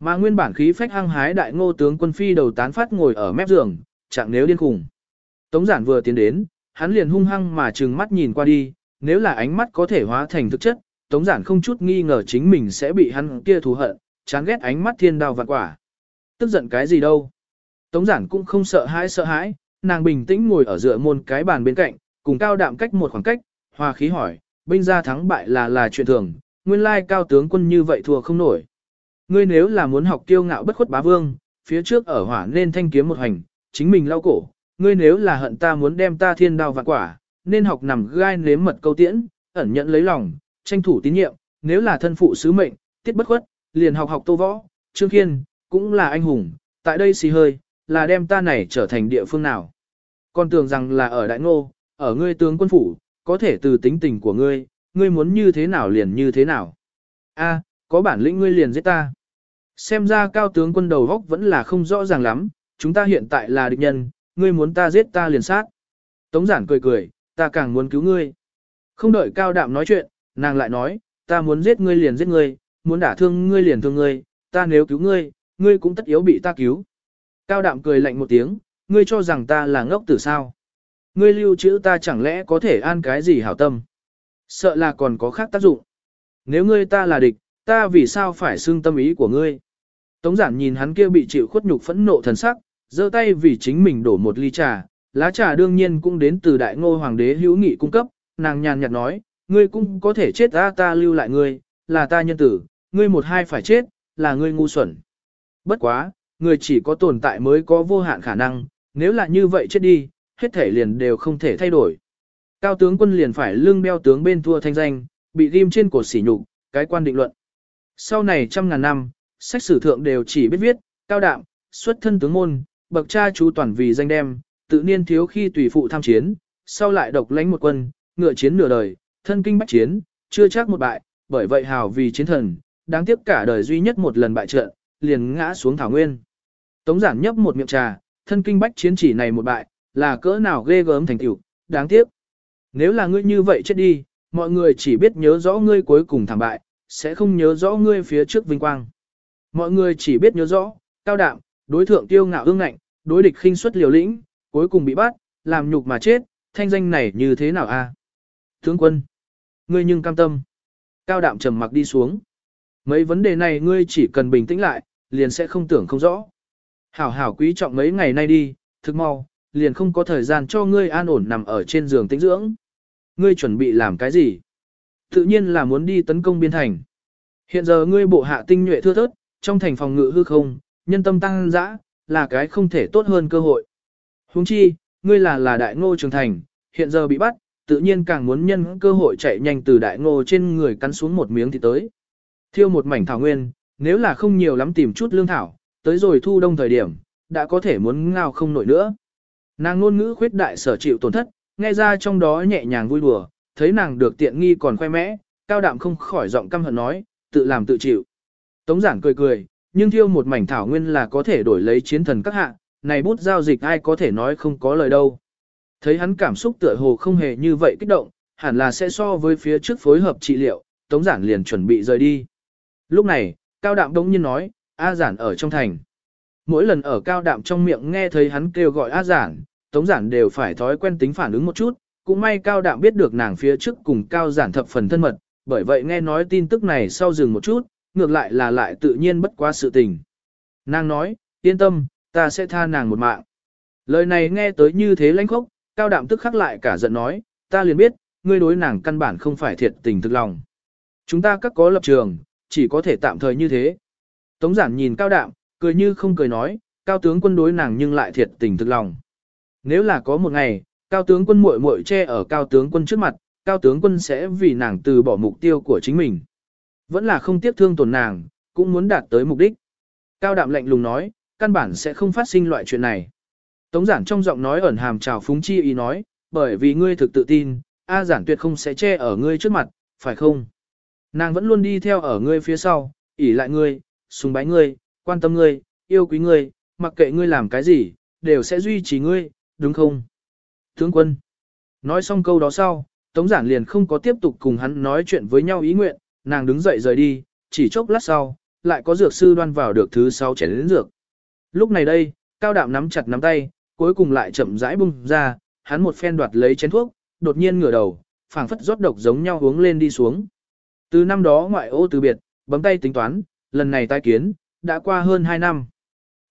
Mà nguyên bản khí phách hăng hái đại ngô tướng quân phi đầu tán phát ngồi ở mép giường, chẳng nếu điên khủng. Tống giản vừa tiến đến, hắn liền hung hăng mà trừng mắt nhìn qua đi, nếu là ánh mắt có thể hóa thành thực chất, tống giản không chút nghi ngờ chính mình sẽ bị hắn kia thù hận, chán ghét ánh mắt thiên đào vạn quả. Tức giận cái gì đâu. Tống giản cũng không sợ hãi sợ hãi, nàng bình tĩnh ngồi ở dựa môn cái bàn bên cạnh, cùng cao đạm cách một khoảng cách, hòa khí hỏi, binh gia thắng bại là là chuyện thường, nguyên lai cao tướng quân như vậy thua không nổi. Ngươi nếu là muốn học kiêu ngạo bất khuất bá vương, phía trước ở hỏa nên thanh kiếm một hành, chính mình lau cổ, ngươi nếu là hận ta muốn đem ta thiên đao vạn quả, nên học nằm gai nếm mật câu tiễn, ẩn nhận lấy lòng, tranh thủ tín nhiệm, nếu là thân phụ sứ mệnh, tiết bất khuất, liền học học tô võ, trương khiên, cũng là anh hùng, tại đây xì hơi, là đem ta này trở thành địa phương nào. Con tưởng rằng là ở đại ngô, ở ngươi tướng quân phủ, có thể từ tính tình của ngươi, ngươi muốn như thế nào liền như thế nào. A, có bản lĩnh ngươi liền giết ta. Xem ra cao tướng quân đầu góc vẫn là không rõ ràng lắm, chúng ta hiện tại là địch nhân, ngươi muốn ta giết ta liền sát. Tống giản cười cười, ta càng muốn cứu ngươi. Không đợi cao đạm nói chuyện, nàng lại nói, ta muốn giết ngươi liền giết ngươi, muốn đả thương ngươi liền thương ngươi, ta nếu cứu ngươi, ngươi cũng tất yếu bị ta cứu. Cao đạm cười lạnh một tiếng, ngươi cho rằng ta là ngốc tử sao. Ngươi lưu trữ ta chẳng lẽ có thể an cái gì hảo tâm. Sợ là còn có khác tác dụng. Nếu ngươi ta là địch, ta vì sao phải xưng tâm ý của ngươi. Tống giản nhìn hắn kia bị chịu khuất nhục phẫn nộ thần sắc, giơ tay vì chính mình đổ một ly trà, lá trà đương nhiên cũng đến từ đại ngô hoàng đế hữu nghị cung cấp, nàng nhàn nhạt nói, ngươi cũng có thể chết ta ta lưu lại ngươi, là ta nhân tử, ngươi một hai phải chết, là ngươi ngu xuẩn. Bất quá, người chỉ có tồn tại mới có vô hạn khả năng, nếu là như vậy chết đi, hết thể liền đều không thể thay đổi. Cao tướng quân liền phải lưng beo tướng bên thua thanh danh, bị ghim trên cổ sỉ nhục, cái quan định luận. Sau này trăm ngàn năm, sách sử thượng đều chỉ biết viết, cao đạm, xuất thân tướng môn, bậc cha chú toàn vì danh đem, tự niên thiếu khi tùy phụ tham chiến, sau lại độc lãnh một quân, ngựa chiến nửa đời, thân kinh bách chiến, chưa chắc một bại, bởi vậy hào vì chiến thần, đáng tiếc cả đời duy nhất một lần bại trận, liền ngã xuống thảo nguyên. Tống giản nhấp một miệng trà, thân kinh bách chiến chỉ này một bại, là cỡ nào ghê gớm thành tựu, đáng tiếc. Nếu là ngươi như vậy chết đi, mọi người chỉ biết nhớ rõ ngươi cuối cùng thảm bại, sẽ không nhớ rõ ngươi phía trước vinh quang. Mọi người chỉ biết nhớ rõ, cao đạm, đối thượng tiêu ngạo ương ngạnh, đối địch khinh suất liều lĩnh, cuối cùng bị bắt, làm nhục mà chết, thanh danh này như thế nào a? Tướng quân, ngươi nhưng cam tâm. Cao đạm trầm mặc đi xuống. Mấy vấn đề này ngươi chỉ cần bình tĩnh lại, liền sẽ không tưởng không rõ. Hảo hảo quý trọng mấy ngày nay đi, thức mau, liền không có thời gian cho ngươi an ổn nằm ở trên giường tĩnh dưỡng. Ngươi chuẩn bị làm cái gì? Tự nhiên là muốn đi tấn công biên thành. Hiện giờ ngươi bộ hạ tinh nhuệ thưa thớt, trong thành phòng ngự hư không, nhân tâm tăng dã, là cái không thể tốt hơn cơ hội. Huống chi, ngươi là là đại ngô trường thành, hiện giờ bị bắt, tự nhiên càng muốn nhân cơ hội chạy nhanh từ đại ngô trên người cắn xuống một miếng thì tới. Thiêu một mảnh thảo nguyên, nếu là không nhiều lắm tìm chút lương thảo, tới rồi thu đông thời điểm, đã có thể muốn ngao không nổi nữa. Nàng ngôn ngữ khuyết đại sở chịu tổn thất, nghe ra trong đó nhẹ nhàng vui đùa, thấy nàng được tiện nghi còn khoe mẽ, cao đạm không khỏi giọng căm hận nói, tự làm tự chịu. Tống giản cười cười, nhưng thiêu một mảnh thảo nguyên là có thể đổi lấy chiến thần các hạ, này bút giao dịch ai có thể nói không có lời đâu. Thấy hắn cảm xúc tựa hồ không hề như vậy kích động, hẳn là sẽ so với phía trước phối hợp trị liệu, Tống giản liền chuẩn bị rời đi. Lúc này, Cao Đạm đống nhiên nói, A giản ở trong thành. Mỗi lần ở Cao Đạm trong miệng nghe thấy hắn kêu gọi A giản, Tống giản đều phải thói quen tính phản ứng một chút, cũng may Cao Đạm biết được nàng phía trước cùng Cao giản thập phần thân mật, bởi vậy nghe nói tin tức này sau dừng một chút, ngược lại là lại tự nhiên bất quá sự tình. Nàng nói, yên tâm, ta sẽ tha nàng một mạng. Lời này nghe tới như thế lãnh khốc, Cao Đạm tức khắc lại cả giận nói, ta liền biết, ngươi đối nàng căn bản không phải thiệt tình thực lòng. Chúng ta các có lập trường, chỉ có thể tạm thời như thế. Tống giản nhìn Cao Đạm, cười như không cười nói, Cao tướng quân đối nàng nhưng lại thiệt tình thực lòng. Nếu là có một ngày, Cao tướng quân muội muội che ở Cao tướng quân trước mặt, Cao tướng quân sẽ vì nàng từ bỏ mục tiêu của chính mình. Vẫn là không tiếc thương tổn nàng, cũng muốn đạt tới mục đích. Cao đạm lạnh lùng nói, căn bản sẽ không phát sinh loại chuyện này. Tống giản trong giọng nói ẩn hàm trào phúng chi ý nói, bởi vì ngươi thực tự tin, A giản tuyệt không sẽ che ở ngươi trước mặt, phải không? Nàng vẫn luôn đi theo ở ngươi phía sau, ỉ lại ngươi, sùng bái ngươi, quan tâm ngươi, yêu quý ngươi, mặc kệ ngươi làm cái gì, đều sẽ duy trì ngươi, đúng không? Tướng quân. Nói xong câu đó sau, Tống giản liền không có tiếp tục cùng hắn nói chuyện với nhau ý nguyện, nàng đứng dậy rời đi, chỉ chốc lát sau, lại có dược sư đoan vào được thứ sáu chén lĩnh dược. Lúc này đây, cao đạm nắm chặt nắm tay, cuối cùng lại chậm rãi bung ra, hắn một phen đoạt lấy chén thuốc, đột nhiên ngửa đầu, phảng phất rót độc giống nhau uống lên đi xuống. Từ năm đó ngoại ô từ biệt, bấm tay tính toán, lần này tai kiến, đã qua hơn 2 năm.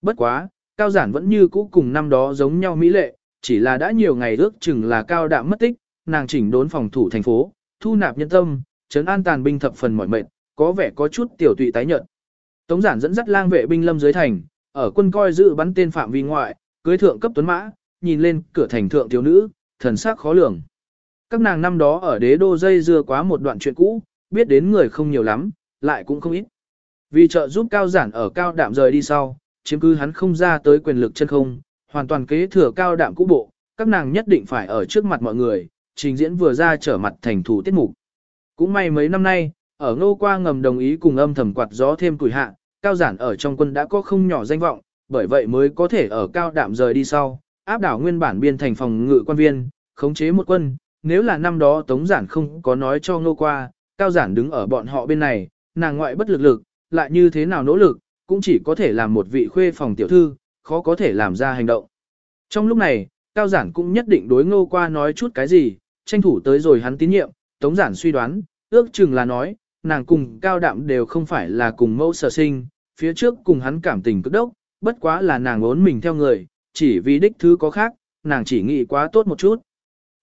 Bất quá, cao giản vẫn như cũ cùng năm đó giống nhau mỹ lệ, chỉ là đã nhiều ngày ước chừng là cao đạm mất tích, nàng chỉnh đốn phòng thủ thành phố, thu nạp nhân tâm, trấn an tàn binh thập phần mỏi mệt, có vẻ có chút tiểu tụy tái nhợt. Tống giản dẫn dắt lang vệ binh lâm dưới thành, ở quân coi giữ bắn tên phạm vi ngoại, cưới thượng cấp tuấn mã, nhìn lên cửa thành thượng thiếu nữ, thần sắc khó lường. Các nàng năm đó ở đế đô dây dưa quá một đoạn chuyện cũ, biết đến người không nhiều lắm, lại cũng không ít. Vì trợ giúp cao giản ở cao đạm rời đi sau, chiếm cứ hắn không ra tới quyền lực chân không, hoàn toàn kế thừa cao đạm cũ bộ, các nàng nhất định phải ở trước mặt mọi người, trình diễn vừa ra trở mặt thành thủ tiết mục. Cũng may mấy năm nay, ở ngô qua ngầm đồng ý cùng âm thầm quạt gió thêm tuổi hạ, cao giản ở trong quân đã có không nhỏ danh vọng, bởi vậy mới có thể ở cao đạm rời đi sau, áp đảo nguyên bản biên thành phòng ngự quan viên, khống chế một quân, nếu là năm đó tống giản không có nói cho ngô qua, cao giản đứng ở bọn họ bên này, nàng ngoại bất lực lực, lại như thế nào nỗ lực, cũng chỉ có thể làm một vị khuê phòng tiểu thư, khó có thể làm ra hành động. Trong lúc này, cao giản cũng nhất định đối ngô qua nói chút cái gì, tranh thủ tới rồi hắn tín nhiệm, tống giản suy đoán, ước chừng là nói, nàng cùng cao đạm đều không phải là cùng mẫu sở sinh, phía trước cùng hắn cảm tình cực đốc, bất quá là nàng ốn mình theo người, chỉ vì đích thứ có khác, nàng chỉ nghĩ quá tốt một chút.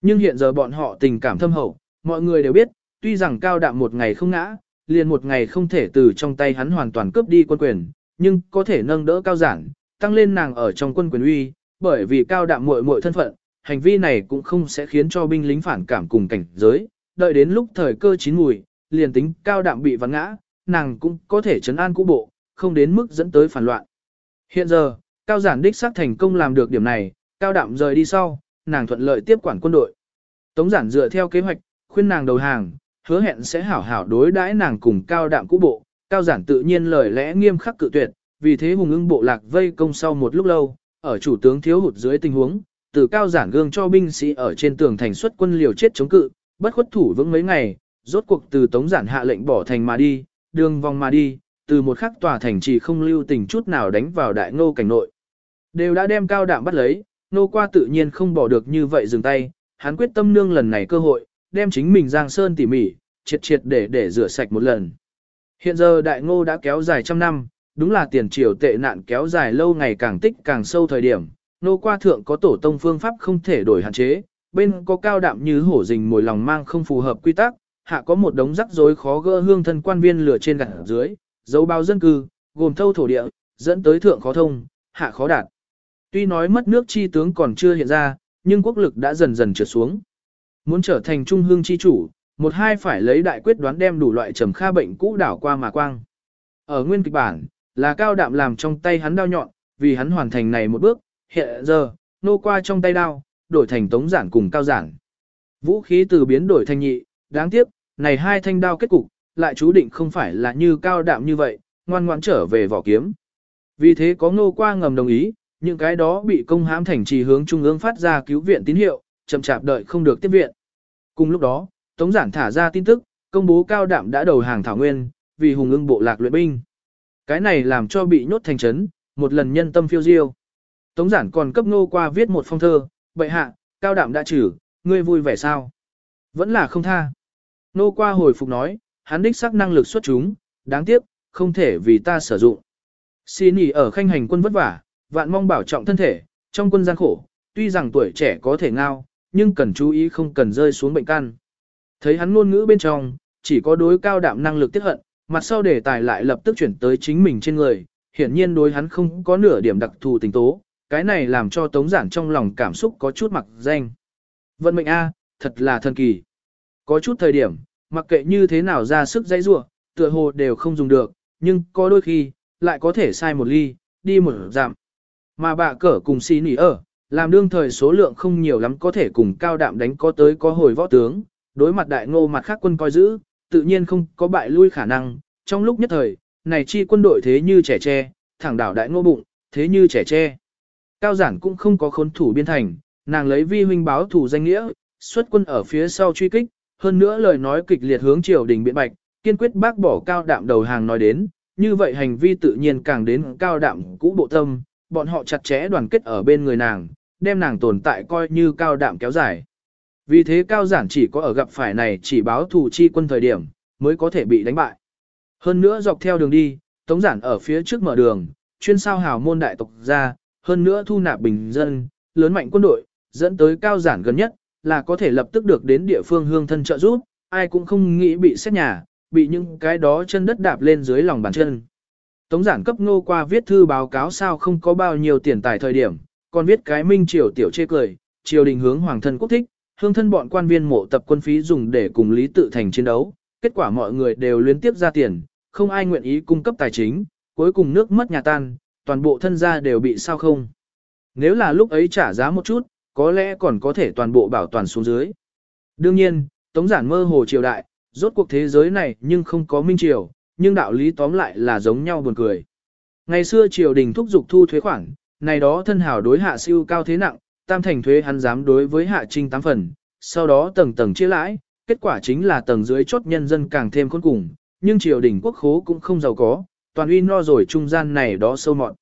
Nhưng hiện giờ bọn họ tình cảm thâm hậu, mọi người đều biết, tuy rằng cao đạm một ngày không ngã, liền một ngày không thể từ trong tay hắn hoàn toàn cướp đi quân quyền, nhưng có thể nâng đỡ cao giản, tăng lên nàng ở trong quân quyền uy, bởi vì cao đạm muội muội thân phận, hành vi này cũng không sẽ khiến cho binh lính phản cảm cùng cảnh giới, đợi đến lúc thời cơ chín mùi, liền tính cao đạm bị vắng ngã, nàng cũng có thể chấn an cũ bộ, không đến mức dẫn tới phản loạn. Hiện giờ, cao giản đích xác thành công làm được điểm này, cao đạm rời đi sau, nàng thuận lợi tiếp quản quân đội. Tống giản dựa theo kế hoạch, khuyên nàng đầu hàng, hứa hẹn sẽ hảo hảo đối đãi nàng cùng cao đạm cũ bộ, cao giản tự nhiên lời lẽ nghiêm khắc cự tuyệt, vì thế hùng ưng bộ lạc vây công sau một lúc lâu, ở chủ tướng thiếu hụt dưới tình huống, từ cao giản gương cho binh sĩ ở trên tường thành xuất quân liều chết chống cự, bất khuất thủ vững mấy ngày, rốt cuộc từ tống giản hạ lệnh bỏ thành mà đi, đường vòng mà đi, từ một khắc tòa thành chỉ không lưu tình chút nào đánh vào đại ngô cảnh nội. Đều đã đem cao đạm bắt lấy, nô qua tự nhiên không bỏ được như vậy dừng tay, hắn quyết tâm nương lần này cơ hội, đem chính mình giang sơn tỉ mỉ, triệt triệt để để rửa sạch một lần. Hiện giờ đại ngô đã kéo dài trăm năm, đúng là tiền triều tệ nạn kéo dài lâu ngày càng tích càng sâu thời điểm, nô qua thượng có tổ tông phương pháp không thể đổi hạn chế, bên có cao đạm như hổ rình mồi lòng mang không phù hợp quy tắc, hạ có một đống rắc rối khó gỡ hương thân quan viên lửa trên gạt dưới, dấu bao dân cư, gồm thâu thổ địa, dẫn tới thượng khó thông, hạ khó đạt. Tuy nói mất nước chi tướng còn chưa hiện ra, nhưng quốc lực đã dần dần trượt xuống. Muốn trở thành trung hương chi chủ, một hai phải lấy đại quyết đoán đem đủ loại trầm kha bệnh cũ đảo qua mà quang. Ở nguyên kịch bản, là cao đạm làm trong tay hắn đao nhọn, vì hắn hoàn thành này một bước, hiện giờ, nô qua trong tay đao, đổi thành tống giản cùng cao giản. Vũ khí từ biến đổi thành nhị, đáng tiếc, này hai thanh đao kết cục, lại chú định không phải là như cao đạm như vậy, ngoan ngoãn trở về vỏ kiếm. Vì thế có ngô qua ngầm đồng ý, những cái đó bị công hãm thành trì hướng trung ương phát ra cứu viện tín hiệu, chậm chạp đợi không được tiếp viện. Cùng lúc đó, Tống Giản thả ra tin tức, công bố cao đạm đã đầu hàng thảo nguyên, vì hùng ưng bộ lạc luyện binh. Cái này làm cho bị nhốt thành trấn, một lần nhân tâm phiêu diêu. Tống Giản còn cấp nô qua viết một phong thơ, bệ hạ, cao đạm đã trừ, ngươi vui vẻ sao? Vẫn là không tha. Nô qua hồi phục nói, hắn đích xác năng lực xuất chúng, đáng tiếc, không thể vì ta sử dụng. Xin ý ở khanh hành quân vất vả, vạn mong bảo trọng thân thể, trong quân gian khổ, tuy rằng tuổi trẻ có thể ngao, nhưng cần chú ý không cần rơi xuống bệnh căn. Thấy hắn ngôn ngữ bên trong, chỉ có đối cao đạm năng lực tiết hận, mặt sau đề tài lại lập tức chuyển tới chính mình trên người, hiển nhiên đối hắn không có nửa điểm đặc thù tình tố, cái này làm cho tống giản trong lòng cảm xúc có chút mặc danh. Vận mệnh A, thật là thần kỳ. Có chút thời điểm, mặc kệ như thế nào ra sức dãy rua, tựa hồ đều không dùng được, nhưng có đôi khi, lại có thể sai một ly, đi một giảm. Mà bà cỡ cùng xí nỉ ở, làm đương thời số lượng không nhiều lắm có thể cùng cao đạm đánh có tới có hồi võ tướng, đối mặt đại ngô mặt khác quân coi giữ, tự nhiên không có bại lui khả năng, trong lúc nhất thời, này chi quân đội thế như trẻ tre, thẳng đảo đại ngô bụng, thế như trẻ tre. Cao giản cũng không có khốn thủ biên thành, nàng lấy vi huynh báo thủ danh nghĩa, xuất quân ở phía sau truy kích, hơn nữa lời nói kịch liệt hướng triều đình biện bạch, kiên quyết bác bỏ cao đạm đầu hàng nói đến, như vậy hành vi tự nhiên càng đến cao đạm cũ bộ tâm, bọn họ chặt chẽ đoàn kết ở bên người nàng, đem nàng tồn tại coi như cao đạm kéo dài. Vì thế cao giản chỉ có ở gặp phải này chỉ báo thủ chi quân thời điểm, mới có thể bị đánh bại. Hơn nữa dọc theo đường đi, tống giản ở phía trước mở đường, chuyên sao hào môn đại tộc ra, hơn nữa thu nạp bình dân, lớn mạnh quân đội, dẫn tới cao giản gần nhất, là có thể lập tức được đến địa phương hương thân trợ giúp, ai cũng không nghĩ bị xét nhà, bị những cái đó chân đất đạp lên dưới lòng bàn chân. Tống giản cấp ngô qua viết thư báo cáo sao không có bao nhiêu tiền tài thời điểm, còn viết cái minh triều tiểu chê cười, triều đình hướng hoàng thân quốc thích, hương thân bọn quan viên mộ tập quân phí dùng để cùng lý tự thành chiến đấu, kết quả mọi người đều liên tiếp ra tiền, không ai nguyện ý cung cấp tài chính, cuối cùng nước mất nhà tan, toàn bộ thân gia đều bị sao không. Nếu là lúc ấy trả giá một chút, có lẽ còn có thể toàn bộ bảo toàn xuống dưới. Đương nhiên, tống giản mơ hồ triều đại, rốt cuộc thế giới này nhưng không có minh triều, nhưng đạo lý tóm lại là giống nhau buồn cười. Ngày xưa triều đình thúc giục thu thuế khoản, này đó thân hảo đối hạ siêu cao thế nặng, tam thành thuế hắn dám đối với hạ trinh tám phần, sau đó tầng tầng chia lãi, kết quả chính là tầng dưới chốt nhân dân càng thêm khốn cùng, nhưng triều đình quốc khố cũng không giàu có, toàn uy no rồi trung gian này đó sâu mọt.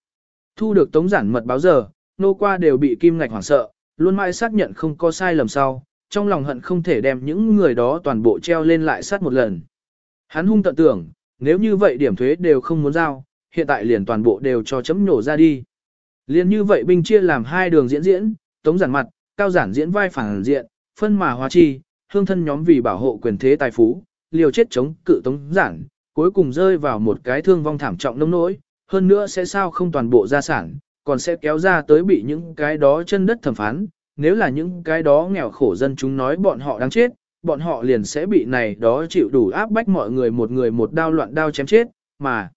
Thu được tống giản mật báo giờ, nô qua đều bị kim ngạch hoảng sợ, luôn mãi xác nhận không có sai lầm sau, trong lòng hận không thể đem những người đó toàn bộ treo lên lại sát một lần. Hắn hung tận tưởng, nếu như vậy điểm thuế đều không muốn giao, hiện tại liền toàn bộ đều cho chấm nổ ra đi. Liên như vậy binh chia làm hai đường diễn diễn, tống giản mặt, cao giản diễn vai phản diện, phân mà hóa chi, hương thân nhóm vì bảo hộ quyền thế tài phú, liều chết chống cự tống giản, cuối cùng rơi vào một cái thương vong thảm trọng nông nỗi, hơn nữa sẽ sao không toàn bộ gia sản, còn sẽ kéo ra tới bị những cái đó chân đất thẩm phán, nếu là những cái đó nghèo khổ dân chúng nói bọn họ đáng chết, bọn họ liền sẽ bị này đó chịu đủ áp bách mọi người một người một đao loạn đao chém chết, mà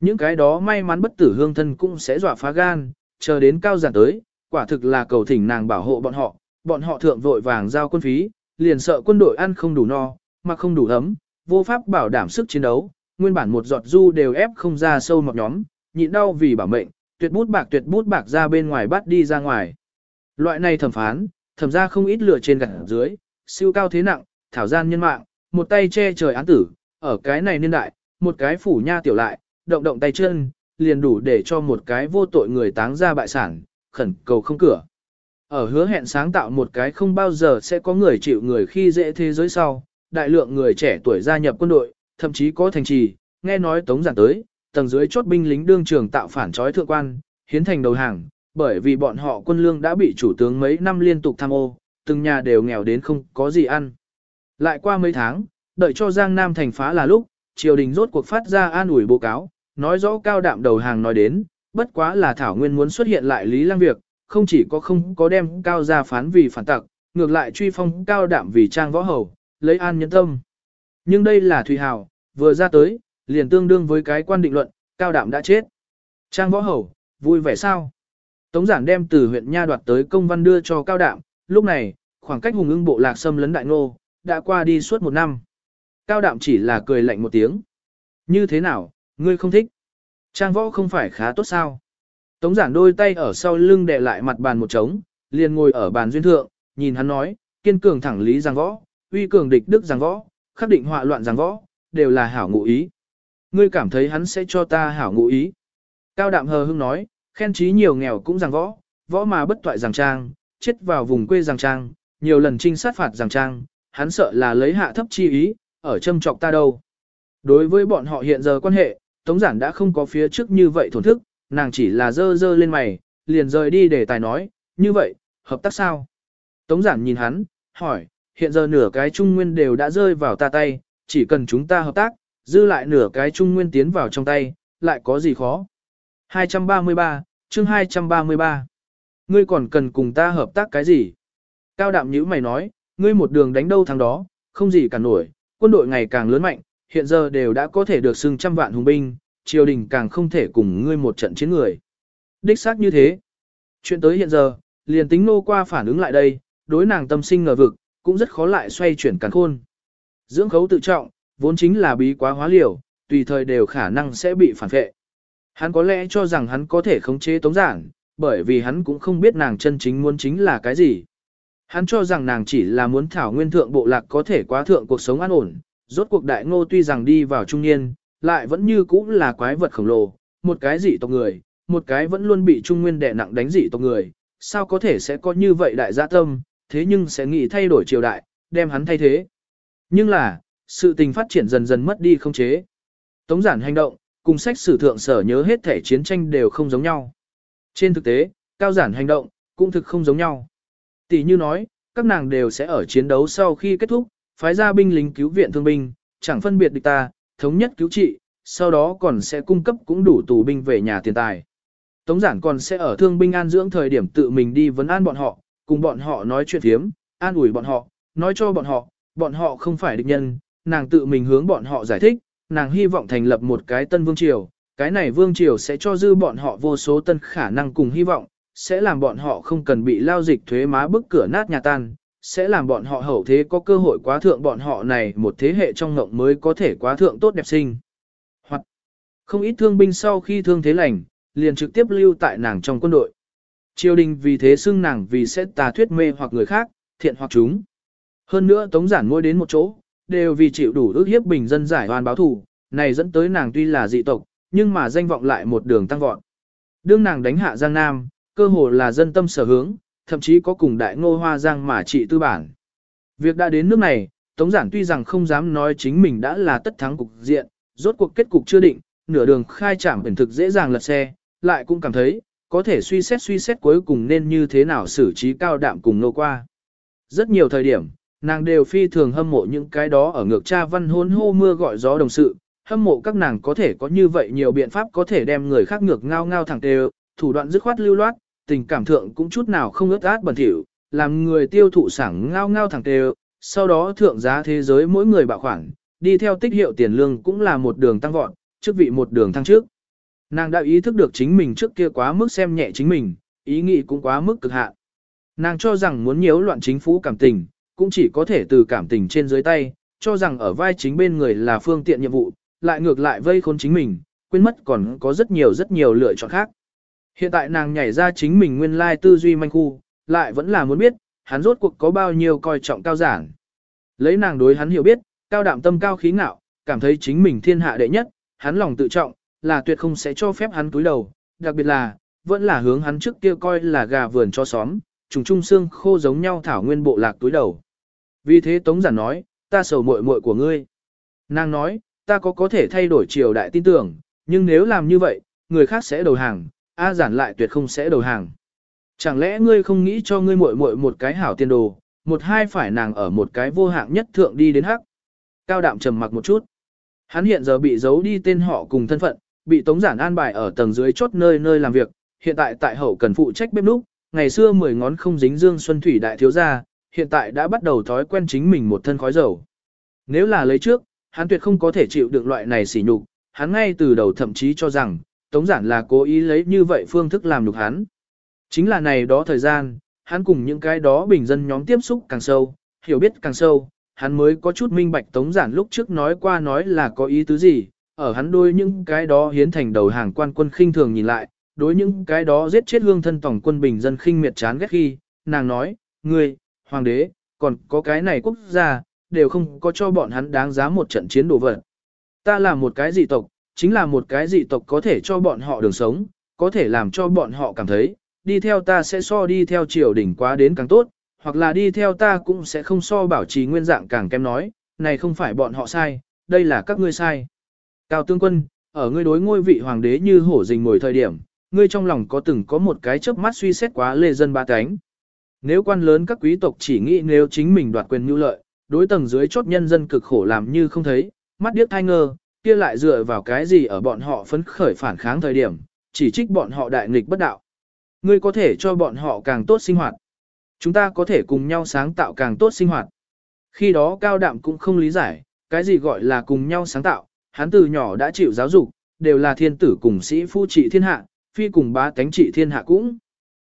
những cái đó may mắn bất tử hương thân cũng sẽ dọa phá gan, chờ đến cao giản tới, quả thực là cầu thỉnh nàng bảo hộ bọn họ, bọn họ thượng vội vàng giao quân phí, liền sợ quân đội ăn không đủ no, mà không đủ ấm, vô pháp bảo đảm sức chiến đấu, nguyên bản một giọt du đều ép không ra sâu một nhóm, nhịn đau vì bảo mệnh, tuyệt bút bạc tuyệt bút bạc ra bên ngoài bắt đi ra ngoài. Loại này thẩm phán, thẩm ra không ít lửa trên gạt dưới, siêu cao thế nặng, thảo gian nhân mạng, một tay che trời án tử, ở cái này niên đại, một cái phủ nha tiểu lại, động động tay chân, liền đủ để cho một cái vô tội người táng ra bại sản, khẩn cầu không cửa. Ở hứa hẹn sáng tạo một cái không bao giờ sẽ có người chịu người khi dễ thế giới sau, đại lượng người trẻ tuổi gia nhập quân đội, thậm chí có thành trì, nghe nói tống giản tới, tầng dưới chốt binh lính đương trường tạo phản trói thượng quan, hiến thành đầu hàng, bởi vì bọn họ quân lương đã bị chủ tướng mấy năm liên tục tham ô, từng nhà đều nghèo đến không có gì ăn. Lại qua mấy tháng, đợi cho Giang Nam thành phá là lúc, triều đình rốt cuộc phát ra an ủi báo cáo, nói rõ cao đạm đầu hàng nói đến, bất quá là Thảo Nguyên muốn xuất hiện lại Lý Lang việc, không chỉ có không có đem cao ra phán vì phản tặc, ngược lại truy phong cao đạm vì trang võ hầu, lấy an nhân tâm. Nhưng đây là thủy Hào, vừa ra tới, liền tương đương với cái quan định luận, cao đạm đã chết. Trang võ hầu, vui vẻ sao? Tống giản đem từ huyện Nha đoạt tới công văn đưa cho cao đạm, lúc này, khoảng cách hùng ưng bộ lạc xâm lấn đại ngô, đã qua đi suốt một năm. Cao đạm chỉ là cười lạnh một tiếng. Như thế nào, ngươi không thích? Trang võ không phải khá tốt sao? Tống giản đôi tay ở sau lưng đè lại mặt bàn một trống, liền ngồi ở bàn duyên thượng, nhìn hắn nói, kiên cường thẳng lý giang võ, uy cường địch đức giảng võ, khắc định họa loạn giảng võ, đều là hảo ngụ ý. Ngươi cảm thấy hắn sẽ cho ta hảo ngụ ý. Cao đạm hờ hưng nói, khen trí nhiều nghèo cũng giảng võ, võ mà bất toại giảng trang, chết vào vùng quê giảng trang, nhiều lần trinh sát phạt giảng trang, hắn sợ là lấy hạ thấp chi ý, ở châm trọc ta đâu. Đối với bọn họ hiện giờ quan hệ, Tống Giản đã không có phía trước như vậy thổn thức, nàng chỉ là dơ dơ lên mày, liền rời đi để tài nói, như vậy, hợp tác sao? Tống Giản nhìn hắn, hỏi, hiện giờ nửa cái trung nguyên đều đã rơi vào ta tay, chỉ cần chúng ta hợp tác, dư lại nửa cái trung nguyên tiến vào trong tay, lại có gì khó? 233, chương 233. Ngươi còn cần cùng ta hợp tác cái gì? Cao đạm nhữ mày nói, ngươi một đường đánh đâu thằng đó, không gì cả nổi, quân đội ngày càng lớn mạnh, hiện giờ đều đã có thể được xưng trăm vạn hùng binh, triều đình càng không thể cùng ngươi một trận chiến người. Đích xác như thế. Chuyện tới hiện giờ, liền tính nô qua phản ứng lại đây, đối nàng tâm sinh ngờ vực, cũng rất khó lại xoay chuyển càn khôn. Dưỡng khấu tự trọng, vốn chính là bí quá hóa liều, tùy thời đều khả năng sẽ bị phản vệ. Hắn có lẽ cho rằng hắn có thể khống chế tống giản, bởi vì hắn cũng không biết nàng chân chính muốn chính là cái gì. Hắn cho rằng nàng chỉ là muốn thảo nguyên thượng bộ lạc có thể quá thượng cuộc sống an ổn, rốt cuộc đại ngô tuy rằng đi vào trung niên, lại vẫn như cũ là quái vật khổng lồ, một cái dị tộc người, một cái vẫn luôn bị trung nguyên đè nặng đánh dị tộc người, sao có thể sẽ có như vậy đại gia tâm, thế nhưng sẽ nghĩ thay đổi triều đại, đem hắn thay thế. Nhưng là, sự tình phát triển dần dần mất đi không chế. Tống giản hành động, cùng sách sử thượng sở nhớ hết thể chiến tranh đều không giống nhau. Trên thực tế, cao giản hành động, cũng thực không giống nhau. Tỷ như nói, các nàng đều sẽ ở chiến đấu sau khi kết thúc, phái ra binh lính cứu viện thương binh, chẳng phân biệt địch ta, thống nhất cứu trị, sau đó còn sẽ cung cấp cũng đủ tù binh về nhà tiền tài. Tống giản còn sẽ ở thương binh an dưỡng thời điểm tự mình đi vấn an bọn họ, cùng bọn họ nói chuyện thiếm, an ủi bọn họ, nói cho bọn họ, bọn họ không phải địch nhân, nàng tự mình hướng bọn họ giải thích, nàng hy vọng thành lập một cái tân vương triều, cái này vương triều sẽ cho dư bọn họ vô số tân khả năng cùng hy vọng, sẽ làm bọn họ không cần bị lao dịch thuế má bức cửa nát nhà tan, sẽ làm bọn họ hậu thế có cơ hội quá thượng bọn họ này một thế hệ trong ngộng mới có thể quá thượng tốt đẹp sinh. Hoặc không ít thương binh sau khi thương thế lành, liền trực tiếp lưu tại nàng trong quân đội. Triều đình vì thế xưng nàng vì sẽ tà thuyết mê hoặc người khác, thiện hoặc chúng. Hơn nữa tống giản ngôi đến một chỗ, đều vì chịu đủ ước hiếp bình dân giải oan báo thù, này dẫn tới nàng tuy là dị tộc, nhưng mà danh vọng lại một đường tăng vọt. Đương nàng đánh hạ Giang Nam, cơ hồ là dân tâm sở hướng, thậm chí có cùng đại ngô hoa Giang mà trị tư bản. Việc đã đến nước này, Tống Giản tuy rằng không dám nói chính mình đã là tất thắng cục diện, rốt cuộc kết cục chưa định, nửa đường khai trảm ẩn thực dễ dàng lật xe, lại cũng cảm thấy, có thể suy xét suy xét cuối cùng nên như thế nào xử trí cao đạm cùng nô qua. Rất nhiều thời điểm, nàng đều phi thường hâm mộ những cái đó ở ngược cha văn hôn hô mưa gọi gió đồng sự, hâm mộ các nàng có thể có như vậy nhiều biện pháp có thể đem người khác ngược ngao ngao thẳng đều thủ đoạn dứt khoát lưu loát, tình cảm thượng cũng chút nào không ướt át bẩn thỉu, làm người tiêu thụ sảng ngao ngao thẳng đều sau đó thượng giá thế giới mỗi người bạo khoản, đi theo tích hiệu tiền lương cũng là một đường tăng vọt, chức vị một đường thăng trước. Nàng đã ý thức được chính mình trước kia quá mức xem nhẹ chính mình, ý nghĩ cũng quá mức cực hạn. Nàng cho rằng muốn nhiễu loạn chính phủ cảm tình, cũng chỉ có thể từ cảm tình trên dưới tay, cho rằng ở vai chính bên người là phương tiện nhiệm vụ, lại ngược lại vây khốn chính mình, quên mất còn có rất nhiều rất nhiều lựa chọn khác. Hiện tại nàng nhảy ra chính mình nguyên lai tư duy manh khu, lại vẫn là muốn biết, hắn rốt cuộc có bao nhiêu coi trọng cao giảng. Lấy nàng đối hắn hiểu biết, cao đạm tâm cao khí ngạo, cảm thấy chính mình thiên hạ đệ nhất, hắn lòng tự trọng, là tuyệt không sẽ cho phép hắn túi đầu, đặc biệt là, vẫn là hướng hắn trước kia coi là gà vườn cho xóm, trùng trung xương khô giống nhau thảo nguyên bộ lạc túi đầu. Vì thế Tống Giản nói, ta sầu muội muội của ngươi. Nàng nói, ta có có thể thay đổi triều đại tin tưởng, nhưng nếu làm như vậy, người khác sẽ đầu hàng, A Giản lại tuyệt không sẽ đầu hàng. Chẳng lẽ ngươi không nghĩ cho ngươi muội muội một cái hảo tiên đồ, một hai phải nàng ở một cái vô hạng nhất thượng đi đến hắc. Cao đạm trầm mặc một chút. Hắn hiện giờ bị giấu đi tên họ cùng thân phận, bị Tống Giản an bài ở tầng dưới chốt nơi nơi làm việc, hiện tại tại hậu cần phụ trách bếp núc, ngày xưa mười ngón không dính dương xuân thủy đại thiếu gia, hiện tại đã bắt đầu thói quen chính mình một thân khói dầu. Nếu là lấy trước, hắn tuyệt không có thể chịu được loại này sỉ nhục, hắn ngay từ đầu thậm chí cho rằng, Tống Giản là cố ý lấy như vậy phương thức làm nhục hắn. Chính là này đó thời gian, hắn cùng những cái đó bình dân nhóm tiếp xúc càng sâu, hiểu biết càng sâu, hắn mới có chút minh bạch Tống Giản lúc trước nói qua nói là có ý tứ gì, ở hắn đôi những cái đó hiến thành đầu hàng quan quân khinh thường nhìn lại, đối những cái đó giết chết hương thân tổng quân bình dân khinh miệt chán ghét khi, nàng nói, ngươi, hoàng đế, còn có cái này quốc gia, đều không có cho bọn hắn đáng giá một trận chiến đồ vật. Ta là một cái dị tộc, chính là một cái dị tộc có thể cho bọn họ đường sống, có thể làm cho bọn họ cảm thấy, đi theo ta sẽ so đi theo triều đỉnh quá đến càng tốt, hoặc là đi theo ta cũng sẽ không so bảo trì nguyên dạng càng kém nói, này không phải bọn họ sai, đây là các ngươi sai. Cao tương quân, ở ngươi đối ngôi vị hoàng đế như hổ rình ngồi thời điểm, ngươi trong lòng có từng có một cái chớp mắt suy xét quá lê dân ba cánh. Nếu quan lớn các quý tộc chỉ nghĩ nếu chính mình đoạt quyền nhu lợi, đối tầng dưới chốt nhân dân cực khổ làm như không thấy, mắt điếc thai ngơ, kia lại dựa vào cái gì ở bọn họ phấn khởi phản kháng thời điểm, chỉ trích bọn họ đại nghịch bất đạo. Ngươi có thể cho bọn họ càng tốt sinh hoạt. Chúng ta có thể cùng nhau sáng tạo càng tốt sinh hoạt. Khi đó cao đạm cũng không lý giải, cái gì gọi là cùng nhau sáng tạo, hắn từ nhỏ đã chịu giáo dục, đều là thiên tử cùng sĩ phu trị thiên hạ, phi cùng bá tánh trị thiên hạ cũng.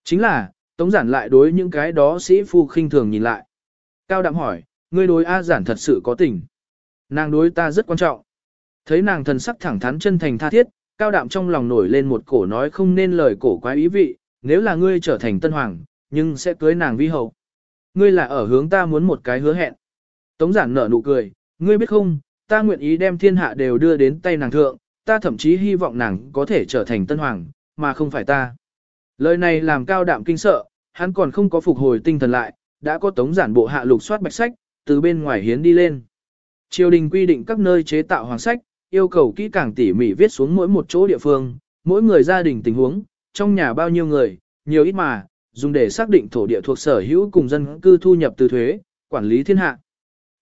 Chính là, Tống giản lại đối những cái đó sĩ phu khinh thường nhìn lại. Cao đạm hỏi, ngươi đối A giản thật sự có tình. Nàng đối ta rất quan trọng. Thấy nàng thần sắc thẳng thắn chân thành tha thiết, cao đạm trong lòng nổi lên một cổ nói không nên lời cổ quái ý vị, nếu là ngươi trở thành tân hoàng, nhưng sẽ cưới nàng vi hậu. Ngươi là ở hướng ta muốn một cái hứa hẹn. Tống giản nở nụ cười, ngươi biết không, ta nguyện ý đem thiên hạ đều đưa đến tay nàng thượng, ta thậm chí hy vọng nàng có thể trở thành tân hoàng, mà không phải ta. Lời này làm cao đạm kinh sợ, hắn còn không có phục hồi tinh thần lại, đã có tống giản bộ hạ lục soát bạch sách, từ bên ngoài hiến đi lên. Triều đình quy định các nơi chế tạo hoàng sách, yêu cầu kỹ càng tỉ mỉ viết xuống mỗi một chỗ địa phương, mỗi người gia đình tình huống, trong nhà bao nhiêu người, nhiều ít mà, dùng để xác định thổ địa thuộc sở hữu cùng dân cư thu nhập từ thuế, quản lý thiên hạ.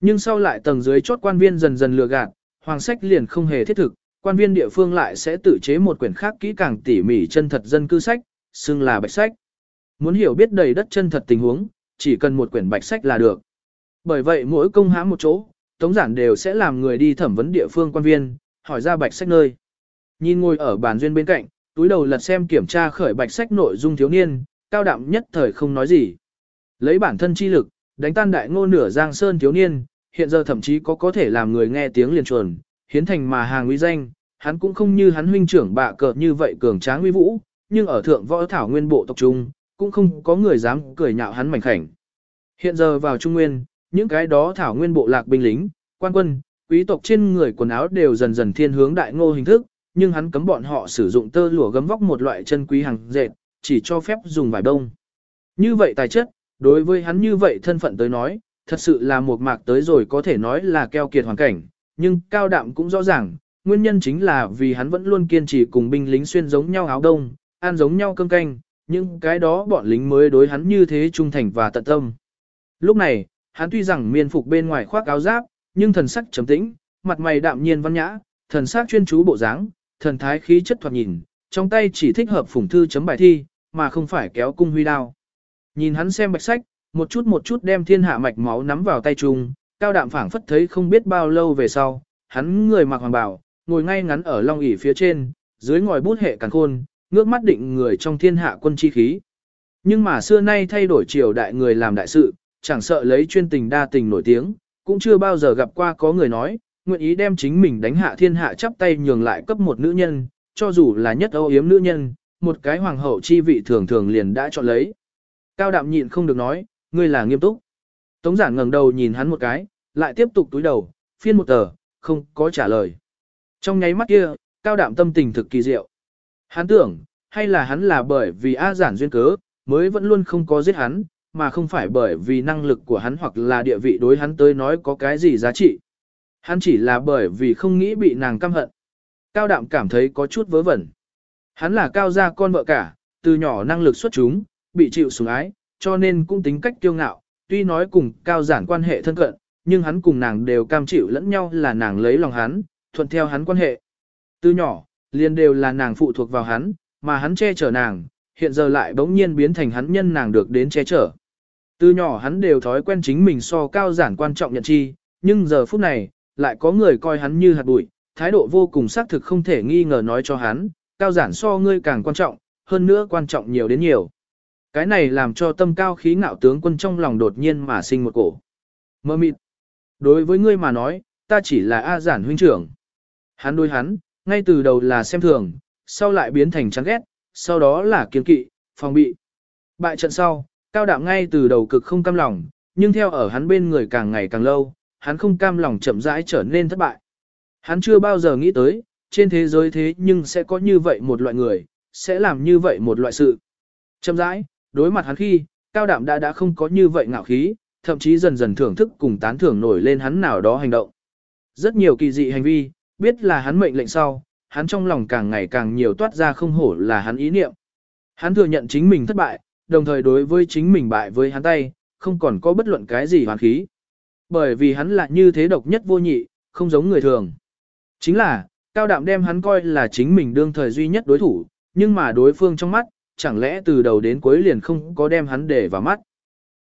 Nhưng sau lại tầng dưới chốt quan viên dần dần lừa gạt, hoàng sách liền không hề thiết thực, quan viên địa phương lại sẽ tự chế một quyển khác kỹ càng tỉ mỉ chân thật dân cư sách, xưng là bạch sách. Muốn hiểu biết đầy đất chân thật tình huống, chỉ cần một quyển bạch sách là được. Bởi vậy mỗi công hãm một chỗ, tống giản đều sẽ làm người đi thẩm vấn địa phương quan viên, hỏi ra bạch sách nơi. Nhìn ngồi ở bàn duyên bên cạnh, túi đầu lật xem kiểm tra khởi bạch sách nội dung thiếu niên, cao đạm nhất thời không nói gì. Lấy bản thân chi lực, đánh tan đại ngô nửa giang sơn thiếu niên, hiện giờ thậm chí có có thể làm người nghe tiếng liền chuồn, hiến thành mà hàng uy danh, hắn cũng không như hắn huynh trưởng bạ cờ như vậy cường tráng uy vũ, nhưng ở thượng võ thảo nguyên bộ tộc trung, cũng không có người dám cười nhạo hắn mảnh khảnh. Hiện giờ vào trung nguyên, những cái đó thảo nguyên bộ lạc binh lính, quan quân, quý tộc trên người quần áo đều dần dần thiên hướng đại ngô hình thức, nhưng hắn cấm bọn họ sử dụng tơ lụa gấm vóc một loại chân quý hàng dệt, chỉ cho phép dùng vải đông. Như vậy tài chất, đối với hắn như vậy thân phận tới nói, thật sự là một mạc tới rồi có thể nói là keo kiệt hoàn cảnh, nhưng cao đạm cũng rõ ràng, nguyên nhân chính là vì hắn vẫn luôn kiên trì cùng binh lính xuyên giống nhau áo đông, ăn giống nhau cơm canh, nhưng cái đó bọn lính mới đối hắn như thế trung thành và tận tâm. Lúc này, hắn tuy rằng miên phục bên ngoài khoác áo giáp, nhưng thần sắc trầm tĩnh, mặt mày đạm nhiên văn nhã, thần sắc chuyên chú bộ dáng, thần thái khí chất thoạt nhìn, trong tay chỉ thích hợp phủng thư chấm bài thi, mà không phải kéo cung huy đao. Nhìn hắn xem bạch sách, một chút một chút đem thiên hạ mạch máu nắm vào tay chung, cao đạm phảng phất thấy không biết bao lâu về sau, hắn người mặc hoàng bào, ngồi ngay ngắn ở long ỷ phía trên, dưới ngòi bút hệ càn khôn, ngước mắt định người trong thiên hạ quân chi khí. Nhưng mà xưa nay thay đổi triều đại người làm đại sự, chẳng sợ lấy chuyên tình đa tình nổi tiếng, cũng chưa bao giờ gặp qua có người nói, nguyện ý đem chính mình đánh hạ thiên hạ chắp tay nhường lại cấp một nữ nhân, cho dù là nhất âu yếm nữ nhân, một cái hoàng hậu chi vị thường thường liền đã chọn lấy. Cao đạm nhịn không được nói, ngươi là nghiêm túc. Tống giản ngẩng đầu nhìn hắn một cái, lại tiếp tục túi đầu, phiên một tờ, không có trả lời. Trong nháy mắt kia, cao đạm tâm tình thực kỳ diệu. Hắn tưởng, hay là hắn là bởi vì A giản duyên cớ, mới vẫn luôn không có giết hắn, mà không phải bởi vì năng lực của hắn hoặc là địa vị đối hắn tới nói có cái gì giá trị. Hắn chỉ là bởi vì không nghĩ bị nàng căm hận. Cao đạm cảm thấy có chút vớ vẩn. Hắn là cao gia con vợ cả, từ nhỏ năng lực xuất chúng, bị chịu sủng ái, cho nên cũng tính cách kiêu ngạo, tuy nói cùng cao giản quan hệ thân cận, nhưng hắn cùng nàng đều cam chịu lẫn nhau là nàng lấy lòng hắn, thuận theo hắn quan hệ. Từ nhỏ, liền đều là nàng phụ thuộc vào hắn, mà hắn che chở nàng, hiện giờ lại bỗng nhiên biến thành hắn nhân nàng được đến che chở. Từ nhỏ hắn đều thói quen chính mình so cao giản quan trọng nhận chi, nhưng giờ phút này, lại có người coi hắn như hạt bụi, thái độ vô cùng xác thực không thể nghi ngờ nói cho hắn, cao giản so ngươi càng quan trọng, hơn nữa quan trọng nhiều đến nhiều. Cái này làm cho tâm cao khí ngạo tướng quân trong lòng đột nhiên mà sinh một cổ. Mơ mịt. Đối với ngươi mà nói, ta chỉ là A giản huynh trưởng. Hắn đối hắn, ngay từ đầu là xem thường, sau lại biến thành chán ghét, sau đó là kiên kỵ, phòng bị. Bại trận sau, cao đạm ngay từ đầu cực không cam lòng, nhưng theo ở hắn bên người càng ngày càng lâu, hắn không cam lòng chậm rãi trở nên thất bại. Hắn chưa bao giờ nghĩ tới, trên thế giới thế nhưng sẽ có như vậy một loại người, sẽ làm như vậy một loại sự. Chậm rãi, đối mặt hắn khi, cao đạm đã đã không có như vậy ngạo khí, thậm chí dần dần thưởng thức cùng tán thưởng nổi lên hắn nào đó hành động. Rất nhiều kỳ dị hành vi, biết là hắn mệnh lệnh sau, hắn trong lòng càng ngày càng nhiều toát ra không hổ là hắn ý niệm. Hắn thừa nhận chính mình thất bại, đồng thời đối với chính mình bại với hắn tay, không còn có bất luận cái gì hoàn khí. Bởi vì hắn là như thế độc nhất vô nhị, không giống người thường. Chính là, cao đạm đem hắn coi là chính mình đương thời duy nhất đối thủ, nhưng mà đối phương trong mắt, chẳng lẽ từ đầu đến cuối liền không có đem hắn để vào mắt.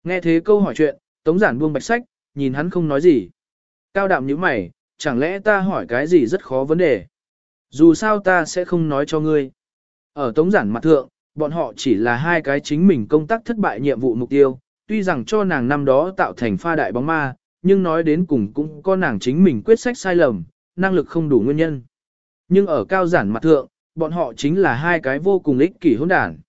Nghe thế câu hỏi chuyện, tống giản buông bạch sách, nhìn hắn không nói gì. Cao đạm như mày, chẳng lẽ ta hỏi cái gì rất khó vấn đề. Dù sao ta sẽ không nói cho ngươi. Ở tống giản mặt thượng, bọn họ chỉ là hai cái chính mình công tác thất bại nhiệm vụ mục tiêu, tuy rằng cho nàng năm đó tạo thành pha đại bóng ma, nhưng nói đến cùng cũng có nàng chính mình quyết sách sai lầm, năng lực không đủ nguyên nhân. Nhưng ở cao giản mặt thượng, bọn họ chính là hai cái vô cùng ích kỷ hỗn đản.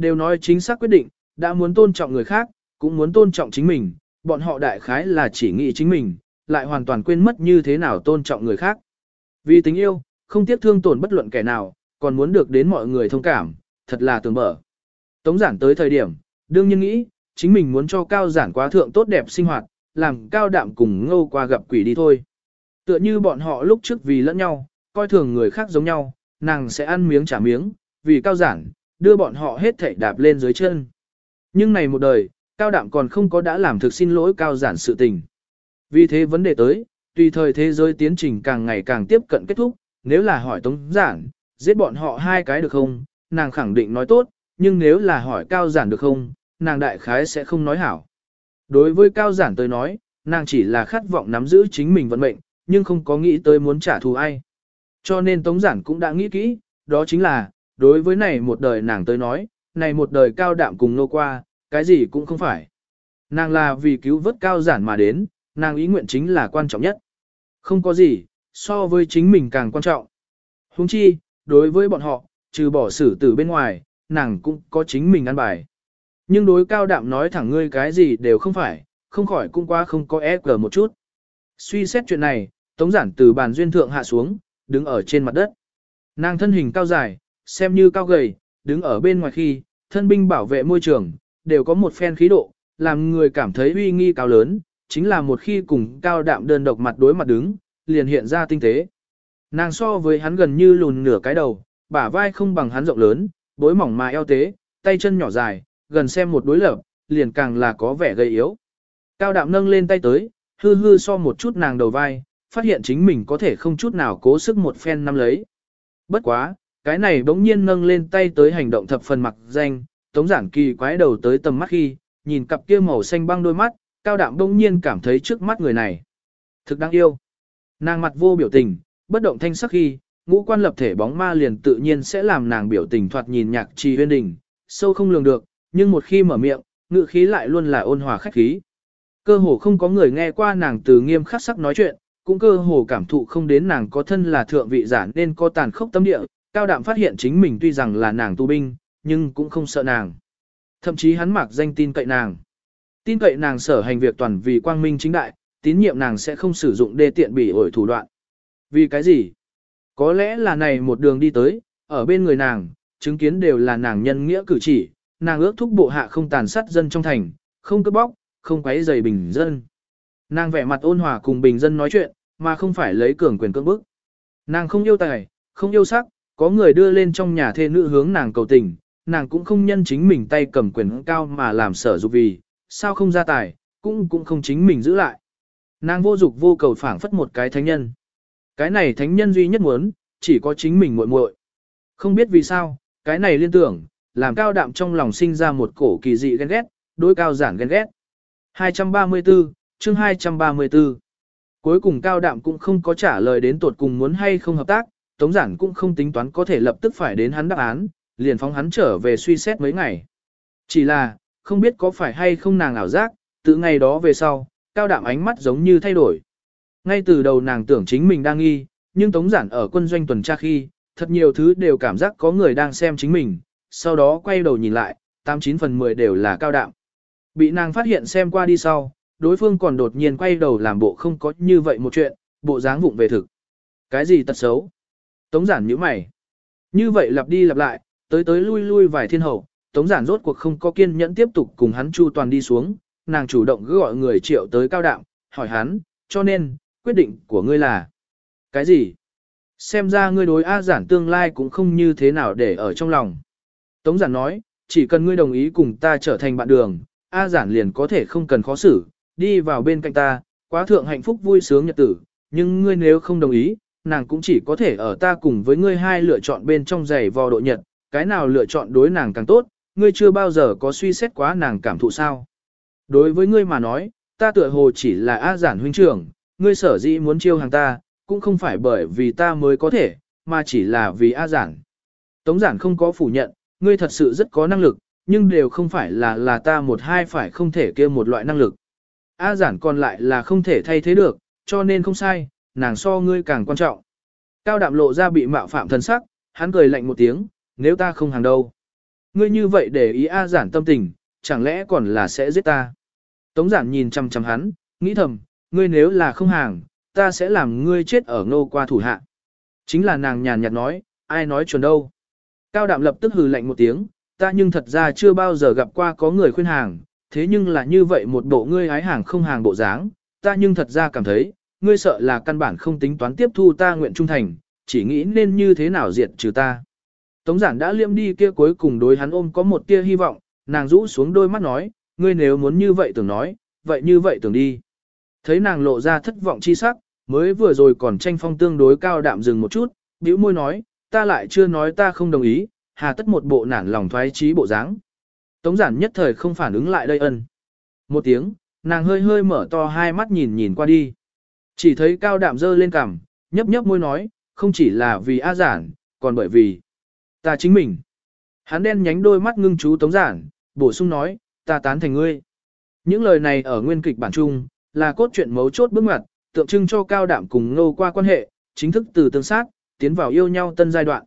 Đều nói chính xác quyết định, đã muốn tôn trọng người khác, cũng muốn tôn trọng chính mình, bọn họ đại khái là chỉ nghĩ chính mình, lại hoàn toàn quên mất như thế nào tôn trọng người khác. Vì tình yêu, không tiếc thương tổn bất luận kẻ nào, còn muốn được đến mọi người thông cảm, thật là tường mở. Tống giản tới thời điểm, đương nhiên nghĩ, chính mình muốn cho cao giản quá thượng tốt đẹp sinh hoạt, làm cao đạm cùng ngô qua gặp quỷ đi thôi. Tựa như bọn họ lúc trước vì lẫn nhau, coi thường người khác giống nhau, nàng sẽ ăn miếng trả miếng, vì cao giản, đưa bọn họ hết thảy đạp lên dưới chân. Nhưng này một đời, cao đạm còn không có đã làm thực xin lỗi cao giản sự tình. Vì thế vấn đề tới, tùy thời thế giới tiến trình càng ngày càng tiếp cận kết thúc, nếu là hỏi tống giản, giết bọn họ hai cái được không, nàng khẳng định nói tốt, nhưng nếu là hỏi cao giản được không, nàng đại khái sẽ không nói hảo. Đối với cao giản tới nói, nàng chỉ là khát vọng nắm giữ chính mình vận mệnh, nhưng không có nghĩ tới muốn trả thù ai. Cho nên tống giản cũng đã nghĩ kỹ, đó chính là, đối với này một đời nàng tới nói, này một đời cao đạm cùng nô qua, cái gì cũng không phải. Nàng là vì cứu vớt cao giản mà đến, nàng ý nguyện chính là quan trọng nhất. Không có gì, so với chính mình càng quan trọng. Huống chi, đối với bọn họ, trừ bỏ xử tử bên ngoài, nàng cũng có chính mình ăn bài. Nhưng đối cao đạm nói thẳng ngươi cái gì đều không phải, không khỏi cũng qua không có ép cờ một chút. Suy xét chuyện này, tống giản từ bàn duyên thượng hạ xuống, đứng ở trên mặt đất. Nàng thân hình cao dài, xem như cao gầy, đứng ở bên ngoài khi, thân binh bảo vệ môi trường, đều có một phen khí độ, làm người cảm thấy uy nghi cao lớn, chính là một khi cùng cao đạm đơn độc mặt đối mặt đứng, liền hiện ra tinh tế. Nàng so với hắn gần như lùn nửa cái đầu, bả vai không bằng hắn rộng lớn, bối mỏng mà eo tế, tay chân nhỏ dài, gần xem một đối lập, liền càng là có vẻ gầy yếu. Cao đạm nâng lên tay tới, hư hư so một chút nàng đầu vai, phát hiện chính mình có thể không chút nào cố sức một phen nắm lấy. Bất quá, cái này bỗng nhiên nâng lên tay tới hành động thập phần mặc danh, tống giản kỳ quái đầu tới tầm mắt khi, nhìn cặp kia màu xanh băng đôi mắt, cao đạm bỗng nhiên cảm thấy trước mắt người này. Thực đáng yêu. Nàng mặt vô biểu tình, bất động thanh sắc khi, ngũ quan lập thể bóng ma liền tự nhiên sẽ làm nàng biểu tình thoạt nhìn nhạc trì huyên đình, sâu không lường được, nhưng một khi mở miệng, ngự khí lại luôn là ôn hòa khách khí. Cơ hồ không có người nghe qua nàng từ nghiêm khắc sắc nói chuyện, cũng cơ hồ cảm thụ không đến nàng có thân là thượng vị giả nên có tàn khốc tâm địa, cao đạm phát hiện chính mình tuy rằng là nàng tu binh, nhưng cũng không sợ nàng. Thậm chí hắn mặc danh tin cậy nàng. Tin cậy nàng sở hành việc toàn vì quang minh chính đại, tín nhiệm nàng sẽ không sử dụng đê tiện bị ổi thủ đoạn. Vì cái gì? Có lẽ là này một đường đi tới, ở bên người nàng, chứng kiến đều là nàng nhân nghĩa cử chỉ, nàng ước thúc bộ hạ không tàn sát dân trong thành, không cướp bóc, không quấy rầy bình dân. Nàng vẻ mặt ôn hòa cùng bình dân nói chuyện, mà không phải lấy cường quyền cưỡng bức. Nàng không yêu tài, không yêu sắc, có người đưa lên trong nhà thê nữ hướng nàng cầu tình, nàng cũng không nhân chính mình tay cầm quyền cao mà làm sở dục vì, sao không ra tài, cũng cũng không chính mình giữ lại. Nàng vô dục vô cầu phảng phất một cái thánh nhân. Cái này thánh nhân duy nhất muốn, chỉ có chính mình muội muội. Không biết vì sao, cái này liên tưởng, làm cao đạm trong lòng sinh ra một cổ kỳ dị ghen ghét, đối cao giản ghen ghét. 234, chương 234. Cuối cùng cao đạm cũng không có trả lời đến tuột cùng muốn hay không hợp tác, tống giản cũng không tính toán có thể lập tức phải đến hắn đáp án, liền phóng hắn trở về suy xét mấy ngày. Chỉ là, không biết có phải hay không nàng ảo giác, từ ngày đó về sau, cao đạm ánh mắt giống như thay đổi. Ngay từ đầu nàng tưởng chính mình đang nghi, nhưng tống giản ở quân doanh tuần tra khi, thật nhiều thứ đều cảm giác có người đang xem chính mình, sau đó quay đầu nhìn lại, 89 phần 10 đều là cao đạm. Bị nàng phát hiện xem qua đi sau, đối phương còn đột nhiên quay đầu làm bộ không có như vậy một chuyện, bộ dáng vụng về thực. Cái gì tật xấu? Tống giản nhíu mày. Như vậy lặp đi lặp lại, tới tới lui lui vài thiên hậu, tống giản rốt cuộc không có kiên nhẫn tiếp tục cùng hắn chu toàn đi xuống, nàng chủ động cứ gọi người triệu tới cao đạm, hỏi hắn, cho nên, quyết định của ngươi là cái gì? Xem ra ngươi đối A giản tương lai cũng không như thế nào để ở trong lòng. Tống giản nói, chỉ cần ngươi đồng ý cùng ta trở thành bạn đường, A giản liền có thể không cần khó xử, đi vào bên cạnh ta, quá thượng hạnh phúc vui sướng nhật tử, nhưng ngươi nếu không đồng ý, nàng cũng chỉ có thể ở ta cùng với ngươi hai lựa chọn bên trong giày vò độ nhật, cái nào lựa chọn đối nàng càng tốt, ngươi chưa bao giờ có suy xét quá nàng cảm thụ sao. Đối với ngươi mà nói, ta tựa hồ chỉ là A giản huynh trưởng, ngươi sở dĩ muốn chiêu hàng ta, cũng không phải bởi vì ta mới có thể, mà chỉ là vì A giản. Tống giản không có phủ nhận, ngươi thật sự rất có năng lực, nhưng đều không phải là là ta một hai phải không thể kia một loại năng lực. A giản còn lại là không thể thay thế được, cho nên không sai, nàng so ngươi càng quan trọng. Cao đạm lộ ra bị mạo phạm thân sắc, hắn cười lạnh một tiếng, nếu ta không hàng đâu. Ngươi như vậy để ý A giản tâm tình, chẳng lẽ còn là sẽ giết ta. Tống giản nhìn chăm chăm hắn, nghĩ thầm, ngươi nếu là không hàng, ta sẽ làm ngươi chết ở ngô qua thủ hạ. Chính là nàng nhàn nhạt nói, ai nói chuẩn đâu. Cao đạm lập tức hừ lạnh một tiếng, ta nhưng thật ra chưa bao giờ gặp qua có người khuyên hàng, thế nhưng là như vậy một bộ ngươi hái hàng không hàng bộ dáng, ta nhưng thật ra cảm thấy, ngươi sợ là căn bản không tính toán tiếp thu ta nguyện trung thành, chỉ nghĩ nên như thế nào diệt trừ ta. Tống giản đã liêm đi kia cuối cùng đối hắn ôm có một tia hy vọng, nàng rũ xuống đôi mắt nói, ngươi nếu muốn như vậy tưởng nói, vậy như vậy tưởng đi. Thấy nàng lộ ra thất vọng chi sắc, mới vừa rồi còn tranh phong tương đối cao đạm dừng một chút, bĩu môi nói, ta lại chưa nói ta không đồng ý, hà tất một bộ nản lòng thoái trí bộ dáng. Tống giản nhất thời không phản ứng lại đây ân. Một tiếng, nàng hơi hơi mở to hai mắt nhìn nhìn qua đi. Chỉ thấy cao đạm dơ lên cằm, nhấp nhấp môi nói, không chỉ là vì A giản, còn bởi vì ta chính mình. Hắn đen nhánh đôi mắt ngưng chú tống giản, bổ sung nói, ta tán thành ngươi. Những lời này ở nguyên kịch bản chung, là cốt truyện mấu chốt bước ngoặt, tượng trưng cho cao đạm cùng ngô qua quan hệ, chính thức từ tương sát, tiến vào yêu nhau tân giai đoạn.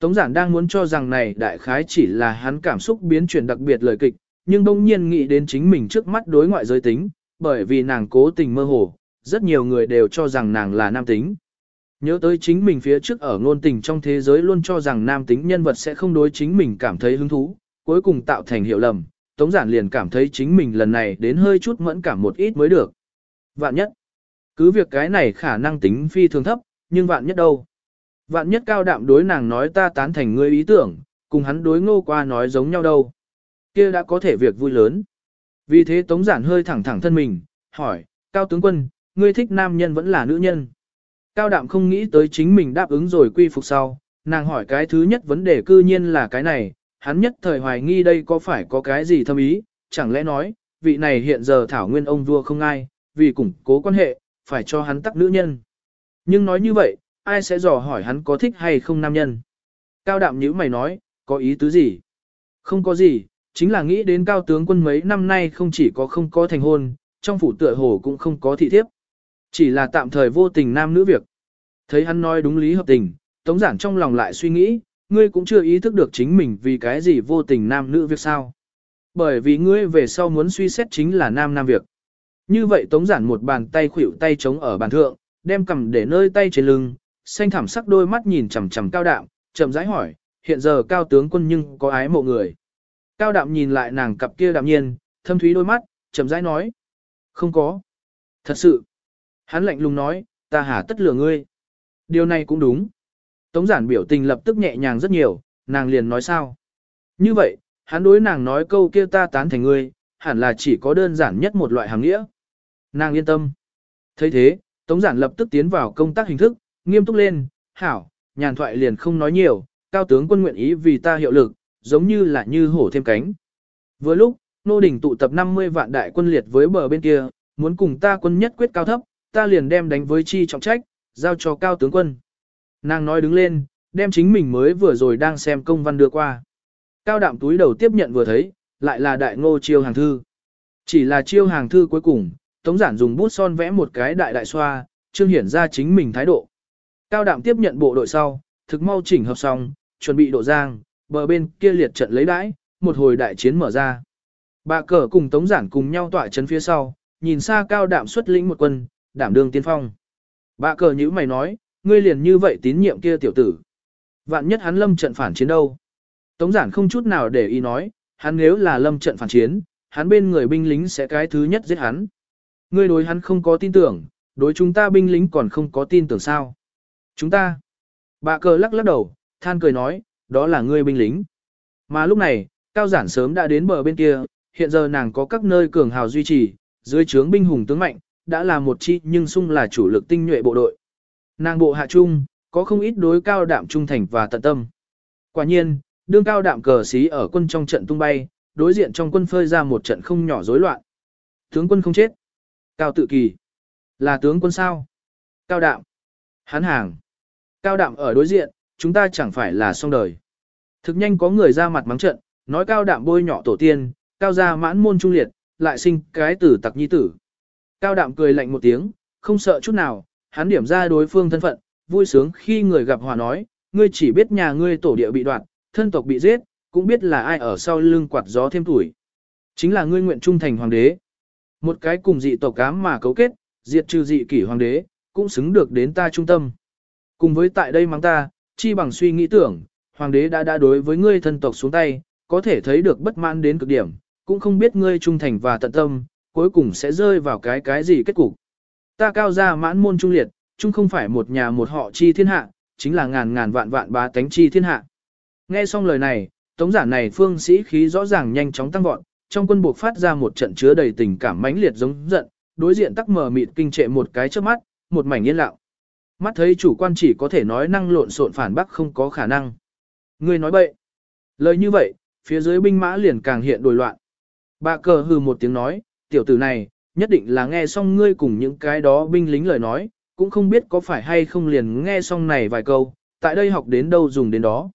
Tống giản đang muốn cho rằng này đại khái chỉ là hắn cảm xúc biến chuyển đặc biệt lời kịch, nhưng đông nhiên nghĩ đến chính mình trước mắt đối ngoại giới tính, bởi vì nàng cố tình mơ hồ, rất nhiều người đều cho rằng nàng là nam tính. Nhớ tới chính mình phía trước ở ngôn tình trong thế giới luôn cho rằng nam tính nhân vật sẽ không đối chính mình cảm thấy hứng thú, cuối cùng tạo thành hiểu lầm, Tống Giản liền cảm thấy chính mình lần này đến hơi chút mẫn cảm một ít mới được. Vạn nhất, cứ việc cái này khả năng tính phi thường thấp, nhưng vạn nhất đâu. Vạn nhất cao đạm đối nàng nói ta tán thành ngươi ý tưởng, cùng hắn đối ngô qua nói giống nhau đâu. kia đã có thể việc vui lớn. Vì thế Tống Giản hơi thẳng thẳng thân mình, hỏi, Cao tướng quân, ngươi thích nam nhân vẫn là nữ nhân. Cao đạm không nghĩ tới chính mình đáp ứng rồi quy phục sau, nàng hỏi cái thứ nhất vấn đề cư nhiên là cái này, hắn nhất thời hoài nghi đây có phải có cái gì thâm ý, chẳng lẽ nói, vị này hiện giờ thảo nguyên ông vua không ai, vì củng cố quan hệ, phải cho hắn tắc nữ nhân. Nhưng nói như vậy, ai sẽ dò hỏi hắn có thích hay không nam nhân? Cao đạm nhữ mày nói, có ý tứ gì? Không có gì, chính là nghĩ đến cao tướng quân mấy năm nay không chỉ có không có thành hôn, trong phủ tựa hồ cũng không có thị thiếp. Chỉ là tạm thời vô tình nam nữ việc. Thấy hắn nói đúng lý hợp tình, tống giản trong lòng lại suy nghĩ, ngươi cũng chưa ý thức được chính mình vì cái gì vô tình nam nữ việc sao. Bởi vì ngươi về sau muốn suy xét chính là nam nam việc. Như vậy tống giản một bàn tay khuỷu tay chống ở bàn thượng, đem cầm để nơi tay trên lưng, xanh thảm sắc đôi mắt nhìn chằm chằm cao đạm, chậm rãi hỏi, hiện giờ cao tướng quân nhưng có ái mộ người. Cao đạm nhìn lại nàng cặp kia đạm nhiên, thâm thúy đôi mắt, chậm rãi nói, không có. Thật sự. Hắn lạnh lùng nói, ta hà tất lừa ngươi. Điều này cũng đúng. Tống giản biểu tình lập tức nhẹ nhàng rất nhiều, nàng liền nói sao. Như vậy, hắn đối nàng nói câu kia ta tán thành ngươi, hẳn là chỉ có đơn giản nhất một loại hàng nghĩa. Nàng yên tâm. thấy thế, Tống giản lập tức tiến vào công tác hình thức, nghiêm túc lên, hảo, nhàn thoại liền không nói nhiều, cao tướng quân nguyện ý vì ta hiệu lực, giống như là như hổ thêm cánh. Vừa lúc, nô đình tụ tập 50 vạn đại quân liệt với bờ bên kia, muốn cùng ta quân nhất quyết cao thấp, ta liền đem đánh với chi trọng trách, giao cho cao tướng quân. Nàng nói đứng lên, đem chính mình mới vừa rồi đang xem công văn đưa qua. Cao đạm túi đầu tiếp nhận vừa thấy, lại là đại ngô chiêu hàng thư. Chỉ là chiêu hàng thư cuối cùng, Tống Giản dùng bút son vẽ một cái đại đại xoa, trương hiển ra chính mình thái độ. Cao đạm tiếp nhận bộ đội sau, thực mau chỉnh hợp xong, chuẩn bị độ giang, bờ bên kia liệt trận lấy đãi, một hồi đại chiến mở ra. Bà cờ cùng Tống Giản cùng nhau tỏa chân phía sau, nhìn xa cao đạm xuất lĩnh một quân, đảm đương tiên phong. Bạ cờ nhữ mày nói, ngươi liền như vậy tín nhiệm kia tiểu tử. Vạn nhất hắn lâm trận phản chiến đâu. Tống giản không chút nào để ý nói, hắn nếu là lâm trận phản chiến, hắn bên người binh lính sẽ cái thứ nhất giết hắn. Ngươi đối hắn không có tin tưởng, đối chúng ta binh lính còn không có tin tưởng sao. Chúng ta. Bạ cờ lắc lắc đầu, than cười nói, đó là ngươi binh lính. Mà lúc này, cao giản sớm đã đến bờ bên kia, hiện giờ nàng có các nơi cường hào duy trì, dưới trướng binh hùng tướng mạnh, đã là một chi nhưng sung là chủ lực tinh nhuệ bộ đội. Nàng bộ hạ trung, có không ít đối cao đạm trung thành và tận tâm. Quả nhiên, đương cao đạm cờ xí ở quân trong trận tung bay, đối diện trong quân phơi ra một trận không nhỏ rối loạn. Tướng quân không chết. Cao tự kỳ. Là tướng quân sao? Cao đạm. Hán hàng. Cao đạm ở đối diện, chúng ta chẳng phải là xong đời. Thực nhanh có người ra mặt mắng trận, nói cao đạm bôi nhỏ tổ tiên, cao gia mãn môn trung liệt, lại sinh cái tử tặc nhi tử. Cao đạm cười lạnh một tiếng, không sợ chút nào, hắn điểm ra đối phương thân phận, vui sướng khi người gặp hòa nói, ngươi chỉ biết nhà ngươi tổ địa bị đoạt, thân tộc bị giết, cũng biết là ai ở sau lưng quạt gió thêm tuổi. Chính là ngươi nguyện trung thành hoàng đế. Một cái cùng dị tộc cám mà cấu kết, diệt trừ dị kỷ hoàng đế, cũng xứng được đến ta trung tâm. Cùng với tại đây mang ta, chi bằng suy nghĩ tưởng, hoàng đế đã đã đối với ngươi thân tộc xuống tay, có thể thấy được bất mãn đến cực điểm, cũng không biết ngươi trung thành và tận tâm, cuối cùng sẽ rơi vào cái cái gì kết cục. Ta cao gia mãn môn trung liệt, chung không phải một nhà một họ chi thiên hạ, chính là ngàn ngàn vạn vạn bá tánh chi thiên hạ. Nghe xong lời này, tống giả này phương sĩ khí rõ ràng nhanh chóng tăng vọt, trong quân buộc phát ra một trận chứa đầy tình cảm mãnh liệt giống giận, đối diện tắc mờ mịt kinh trệ một cái trước mắt, một mảnh yên lặng. Mắt thấy chủ quan chỉ có thể nói năng lộn xộn phản bác không có khả năng. Người nói bậy. Lời như vậy, phía dưới binh mã liền càng hiện đồi loạn. Bà cờ hừ một tiếng nói, tiểu tử này, nhất định là nghe xong ngươi cùng những cái đó binh lính lời nói, cũng không biết có phải hay không liền nghe xong này vài câu, tại đây học đến đâu dùng đến đó.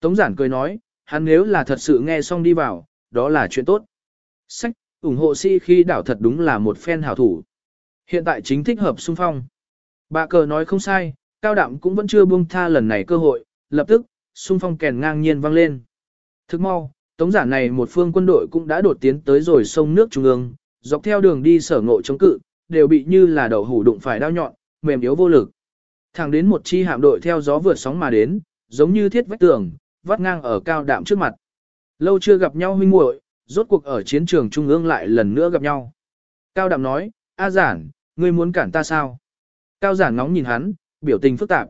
Tống giản cười nói, hắn nếu là thật sự nghe xong đi vào, đó là chuyện tốt. Sách, ủng hộ si khi đảo thật đúng là một phen hảo thủ. Hiện tại chính thích hợp xung phong. Bà cờ nói không sai, cao đạm cũng vẫn chưa buông tha lần này cơ hội, lập tức, xung phong kèn ngang nhiên vang lên. Thức mau, tống giả này một phương quân đội cũng đã đột tiến tới rồi sông nước trung ương, dọc theo đường đi sở ngộ chống cự, đều bị như là đậu hủ đụng phải đao nhọn, mềm yếu vô lực. Thẳng đến một chi hạm đội theo gió vượt sóng mà đến, giống như thiết vách tường, vắt ngang ở cao đạm trước mặt. Lâu chưa gặp nhau huynh muội, rốt cuộc ở chiến trường trung ương lại lần nữa gặp nhau. Cao đạm nói, A giản, ngươi muốn cản ta sao? Cao giản nóng nhìn hắn, biểu tình phức tạp.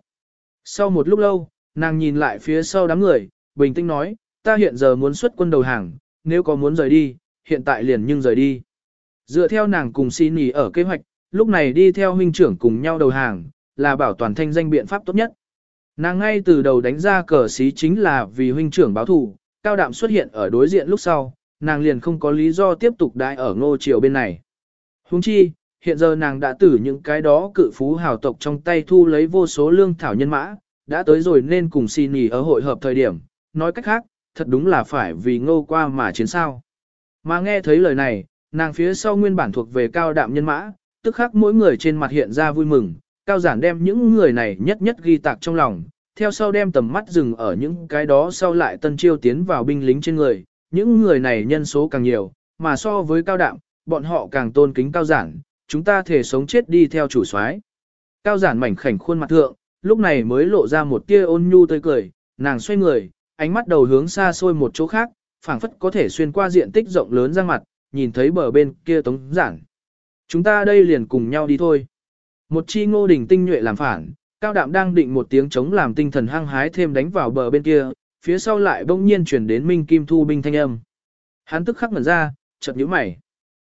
Sau một lúc lâu, nàng nhìn lại phía sau đám người, bình tĩnh nói, ta hiện giờ muốn xuất quân đầu hàng, nếu có muốn rời đi, hiện tại liền nhưng rời đi. Dựa theo nàng cùng xin nghỉ ở kế hoạch, lúc này đi theo huynh trưởng cùng nhau đầu hàng, là bảo toàn thanh danh biện pháp tốt nhất. Nàng ngay từ đầu đánh ra cờ xí chính là vì huynh trưởng báo thù, cao đạm xuất hiện ở đối diện lúc sau, nàng liền không có lý do tiếp tục đại ở ngô triều bên này. Huống chi, hiện giờ nàng đã từ những cái đó cự phú hào tộc trong tay thu lấy vô số lương thảo nhân mã, đã tới rồi nên cùng xin nghỉ ở hội hợp thời điểm, nói cách khác, thật đúng là phải vì ngô qua mà chiến sao. Mà nghe thấy lời này, nàng phía sau nguyên bản thuộc về cao đạm nhân mã, tức khắc mỗi người trên mặt hiện ra vui mừng, cao giản đem những người này nhất nhất ghi tạc trong lòng, theo sau đem tầm mắt dừng ở những cái đó sau lại tân chiêu tiến vào binh lính trên người, những người này nhân số càng nhiều, mà so với cao đạm, bọn họ càng tôn kính cao giản, chúng ta thể sống chết đi theo chủ soái. Cao giản mảnh khảnh khuôn mặt thượng, lúc này mới lộ ra một tia ôn nhu tươi cười, nàng xoay người, ánh mắt đầu hướng xa xôi một chỗ khác, phảng phất có thể xuyên qua diện tích rộng lớn ra mặt, nhìn thấy bờ bên kia tống giản. Chúng ta đây liền cùng nhau đi thôi. Một chi ngô đỉnh tinh nhuệ làm phản, cao đạm đang định một tiếng chống làm tinh thần hăng hái thêm đánh vào bờ bên kia, phía sau lại bỗng nhiên chuyển đến Minh Kim Thu binh thanh âm. Hắn tức khắc ngẩn ra, chợt nhíu mày.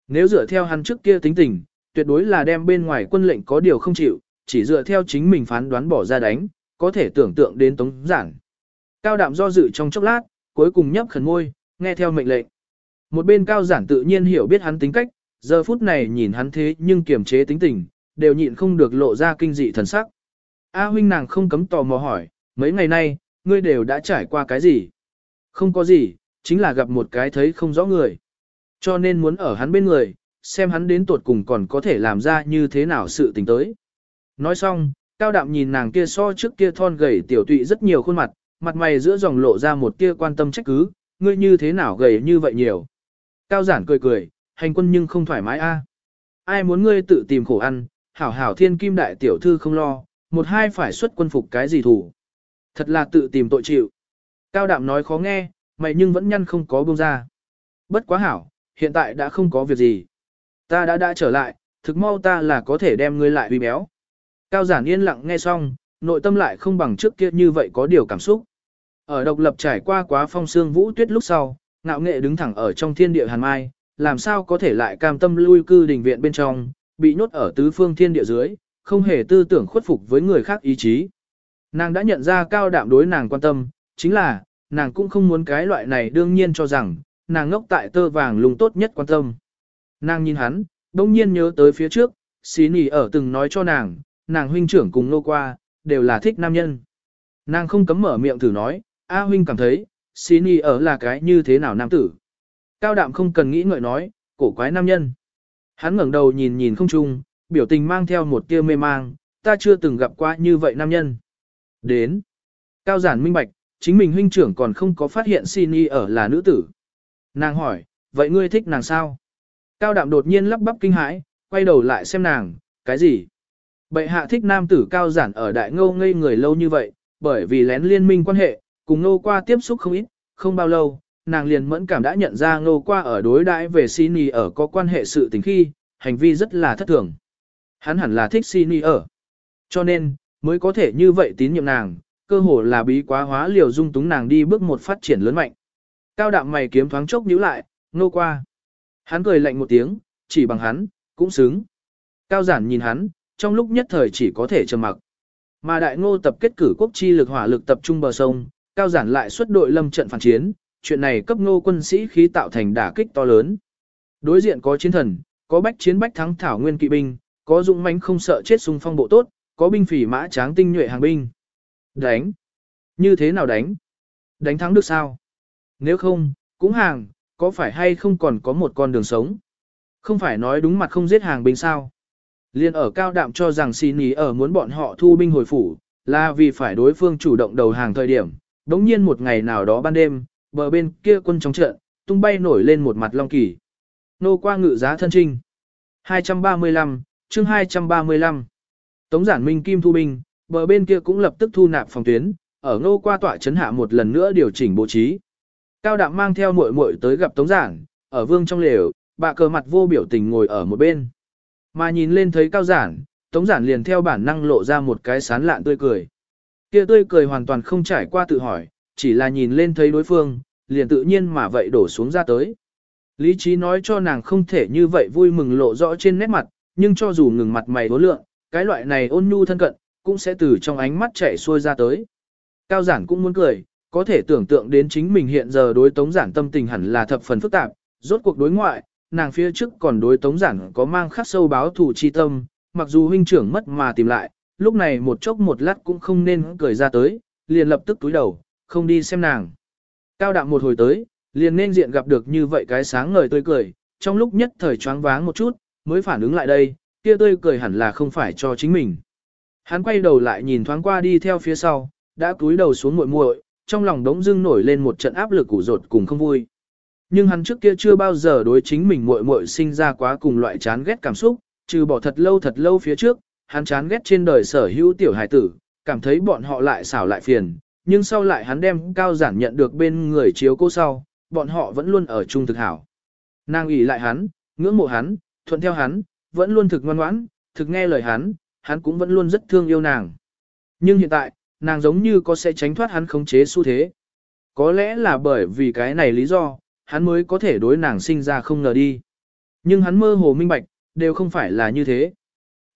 Nếu dựa theo hắn trước kia tính tình, tuyệt đối là đem bên ngoài quân lệnh có điều không chịu, chỉ dựa theo chính mình phán đoán bỏ ra đánh, có thể tưởng tượng đến tống giản. Cao đạm do dự trong chốc lát, cuối cùng nhấp khẩn môi, nghe theo mệnh lệnh. Một bên cao giản tự nhiên hiểu biết hắn tính cách, giờ phút này nhìn hắn thế nhưng kiềm chế tính tình, đều nhịn không được lộ ra kinh dị thần sắc. A huynh nàng không cấm tò mò hỏi, mấy ngày nay, ngươi đều đã trải qua cái gì? Không có gì, chính là gặp một cái thấy không rõ người. Cho nên muốn ở hắn bên người, xem hắn đến tuột cùng còn có thể làm ra như thế nào sự tình tới. Nói xong, cao đạm nhìn nàng kia so trước kia thon gầy tiểu tụy rất nhiều khuôn mặt, mặt mày giữa dòng lộ ra một tia quan tâm trách cứ, ngươi như thế nào gầy như vậy nhiều. Cao giản cười cười, hành quân nhưng không thoải mái a. Ai muốn ngươi tự tìm khổ ăn, hảo hảo thiên kim đại tiểu thư không lo, một hai phải xuất quân phục cái gì thủ. Thật là tự tìm tội chịu. Cao đạm nói khó nghe, mày nhưng vẫn nhăn không có buông ra. Bất quá hảo, hiện tại đã không có việc gì. Ta đã đã trở lại, thực mau ta là có thể đem ngươi lại uy béo. Cao giản yên lặng nghe xong, nội tâm lại không bằng trước kia như vậy có điều cảm xúc. Ở độc lập trải qua quá phong sương vũ tuyết lúc sau, ngạo nghệ đứng thẳng ở trong thiên địa hàn mai, làm sao có thể lại cam tâm lui cư đình viện bên trong, bị nhốt ở tứ phương thiên địa dưới, không hề tư tưởng khuất phục với người khác ý chí. Nàng đã nhận ra cao đạm đối nàng quan tâm, chính là, nàng cũng không muốn cái loại này đương nhiên cho rằng, nàng ngốc tại tơ vàng lùng tốt nhất quan tâm. Nàng nhìn hắn, đông nhiên nhớ tới phía trước, xí nỉ ở từng nói cho nàng, nàng huynh trưởng cùng nô qua, đều là thích nam nhân. Nàng không cấm mở miệng thử nói, A huynh cảm thấy, xí ở là cái như thế nào nam tử. Cao đạm không cần nghĩ ngợi nói, cổ quái nam nhân. Hắn ngẩng đầu nhìn nhìn không chung, biểu tình mang theo một tia mê mang, ta chưa từng gặp qua như vậy nam nhân. Đến. Cao giản minh bạch, chính mình huynh trưởng còn không có phát hiện xin y ở là nữ tử. Nàng hỏi, vậy ngươi thích nàng sao? Cao đạm đột nhiên lắp bắp kinh hãi, quay đầu lại xem nàng, cái gì? Bệ hạ thích nam tử cao giản ở đại ngô ngây người lâu như vậy, bởi vì lén liên minh quan hệ, cùng ngô qua tiếp xúc không ít, không bao lâu, nàng liền mẫn cảm đã nhận ra ngô qua ở đối đãi về xin ở có quan hệ sự tình khi, hành vi rất là thất thường. Hắn hẳn là thích xin ở. Cho nên, mới có thể như vậy tín nhiệm nàng, cơ hồ là bí quá hóa liều dung túng nàng đi bước một phát triển lớn mạnh. Cao đạm mày kiếm thoáng chốc nhíu lại, nô qua. Hắn cười lạnh một tiếng, chỉ bằng hắn, cũng xứng. Cao giản nhìn hắn, trong lúc nhất thời chỉ có thể trầm mặc. Mà đại ngô tập kết cử quốc chi lực hỏa lực tập trung bờ sông, cao giản lại xuất đội lâm trận phản chiến, chuyện này cấp ngô quân sĩ khí tạo thành đả kích to lớn. Đối diện có chiến thần, có bách chiến bách thắng thảo nguyên kỵ binh, có dũng mãnh không sợ chết xung phong bộ tốt, có binh phỉ mã tráng tinh nhuệ hàng binh. Đánh. Như thế nào đánh? Đánh thắng được sao? Nếu không, cũng hàng, có phải hay không còn có một con đường sống? Không phải nói đúng mặt không giết hàng binh sao? Liên ở cao đạm cho rằng xin ý ở muốn bọn họ thu binh hồi phủ, là vì phải đối phương chủ động đầu hàng thời điểm. Đống nhiên một ngày nào đó ban đêm, bờ bên kia quân trong trận, tung bay nổi lên một mặt long kỳ. Nô qua ngự giá thân trinh. 235, chương 235. Tống giản minh kim thu binh, bờ bên kia cũng lập tức thu nạp phòng tuyến, ở ngô qua tọa chấn hạ một lần nữa điều chỉnh bố trí. Cao đạm mang theo muội muội tới gặp Tống giản, ở vương trong lều, bà cờ mặt vô biểu tình ngồi ở một bên. Mà nhìn lên thấy cao giản, Tống giản liền theo bản năng lộ ra một cái sán lạn tươi cười. Kia tươi cười hoàn toàn không trải qua tự hỏi, chỉ là nhìn lên thấy đối phương, liền tự nhiên mà vậy đổ xuống ra tới. Lý trí nói cho nàng không thể như vậy vui mừng lộ rõ trên nét mặt, nhưng cho dù ngừng mặt mày đối lượng, cái loại này ôn nhu thân cận, cũng sẽ từ trong ánh mắt chảy xuôi ra tới. Cao giản cũng muốn cười, có thể tưởng tượng đến chính mình hiện giờ đối tống giản tâm tình hẳn là thập phần phức tạp, rốt cuộc đối ngoại, nàng phía trước còn đối tống giản có mang khắc sâu báo thù chi tâm, mặc dù huynh trưởng mất mà tìm lại, lúc này một chốc một lát cũng không nên cười ra tới, liền lập tức túi đầu, không đi xem nàng. Cao đạm một hồi tới, liền nên diện gặp được như vậy cái sáng ngời tươi cười, trong lúc nhất thời choáng váng một chút, mới phản ứng lại đây, kia tươi cười hẳn là không phải cho chính mình. Hắn quay đầu lại nhìn thoáng qua đi theo phía sau, đã cúi đầu xuống muội muội, trong lòng đống dưng nổi lên một trận áp lực củ rột cùng không vui. Nhưng hắn trước kia chưa bao giờ đối chính mình muội muội sinh ra quá cùng loại chán ghét cảm xúc, trừ bỏ thật lâu thật lâu phía trước, hắn chán ghét trên đời sở hữu tiểu hài tử, cảm thấy bọn họ lại xảo lại phiền, nhưng sau lại hắn đem cao giản nhận được bên người chiếu cô sau, bọn họ vẫn luôn ở chung thực hảo. Nàng ủy lại hắn, ngưỡng mộ hắn, thuận theo hắn, vẫn luôn thực ngoan ngoãn, thực nghe lời hắn, hắn cũng vẫn luôn rất thương yêu nàng. Nhưng hiện tại, nàng giống như có sẽ tránh thoát hắn khống chế xu thế. Có lẽ là bởi vì cái này lý do, hắn mới có thể đối nàng sinh ra không ngờ đi. Nhưng hắn mơ hồ minh bạch, đều không phải là như thế.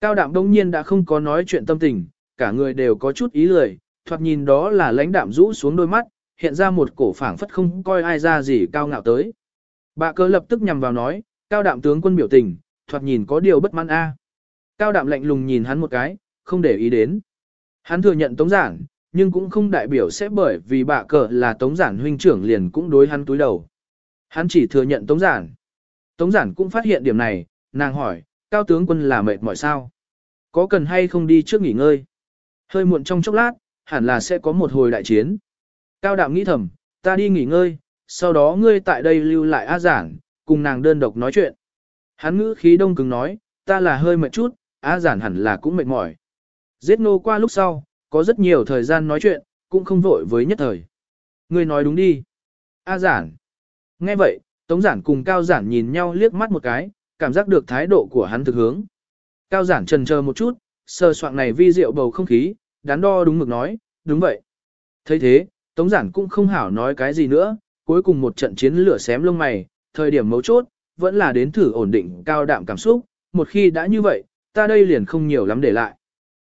Cao đạm đông nhiên đã không có nói chuyện tâm tình, cả người đều có chút ý lười, thoạt nhìn đó là lãnh đạm rũ xuống đôi mắt, hiện ra một cổ phảng phất không coi ai ra gì cao ngạo tới. Bà cơ lập tức nhằm vào nói, cao đạm tướng quân biểu tình, thoạt nhìn có điều bất mãn a. Cao đạm lạnh lùng nhìn hắn một cái, không để ý đến. Hắn thừa nhận tống giản, nhưng cũng không đại biểu sẽ bởi vì bà cờ là tống giản huynh trưởng liền cũng đối hắn túi đầu. Hắn chỉ thừa nhận tống giản. Tống giản cũng phát hiện điểm này, nàng hỏi, cao tướng quân là mệt mỏi sao? Có cần hay không đi trước nghỉ ngơi? Hơi muộn trong chốc lát, hẳn là sẽ có một hồi đại chiến. Cao đạm nghĩ thầm, ta đi nghỉ ngơi, sau đó ngươi tại đây lưu lại A giản, cùng nàng đơn độc nói chuyện. Hắn ngữ khí đông cứng nói, ta là hơi mệt chút, A giản hẳn là cũng mệt mỏi. Giết nô qua lúc sau, có rất nhiều thời gian nói chuyện, cũng không vội với nhất thời. Ngươi nói đúng đi. A giản. Nghe vậy, Tống giản cùng Cao giản nhìn nhau liếc mắt một cái, cảm giác được thái độ của hắn thực hướng. Cao giản trần chờ một chút, sơ soạn này vi diệu bầu không khí, đắn đo đúng mực nói, đúng vậy. thấy thế, Tống giản cũng không hảo nói cái gì nữa, cuối cùng một trận chiến lửa xém lông mày, thời điểm mấu chốt, vẫn là đến thử ổn định cao đạm cảm xúc, một khi đã như vậy, ta đây liền không nhiều lắm để lại.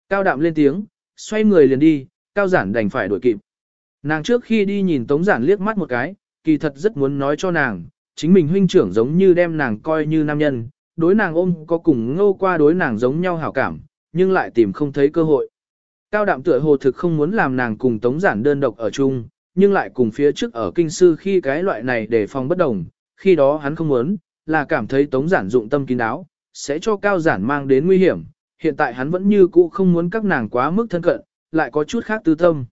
Cao đạm lên tiếng, xoay người liền đi, cao giản đành phải đuổi kịp. Nàng trước khi đi nhìn tống giản liếc mắt một cái, kỳ thật rất muốn nói cho nàng, chính mình huynh trưởng giống như đem nàng coi như nam nhân, đối nàng ôm có cùng ngô qua đối nàng giống nhau hảo cảm, nhưng lại tìm không thấy cơ hội. Cao đạm tựa hồ thực không muốn làm nàng cùng tống giản đơn độc ở chung, nhưng lại cùng phía trước ở kinh sư khi cái loại này để phòng bất đồng, khi đó hắn không muốn, là cảm thấy tống giản dụng tâm kín đáo, sẽ cho cao giản mang đến nguy hiểm, hiện tại hắn vẫn như cũ không muốn các nàng quá mức thân cận, lại có chút khác tư tâm.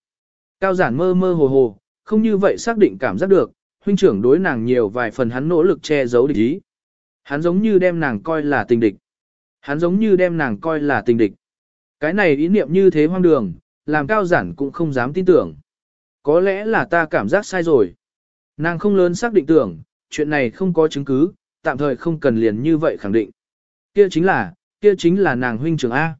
Cao giản mơ mơ hồ hồ, không như vậy xác định cảm giác được, huynh trưởng đối nàng nhiều vài phần hắn nỗ lực che giấu địch ý. Hắn giống như đem nàng coi là tình địch. Hắn giống như đem nàng coi là tình địch. Cái này ý niệm như thế hoang đường, làm cao giản cũng không dám tin tưởng. Có lẽ là ta cảm giác sai rồi. Nàng không lớn xác định tưởng, chuyện này không có chứng cứ, tạm thời không cần liền như vậy khẳng định. Kia chính là, kia chính là nàng huynh trưởng A.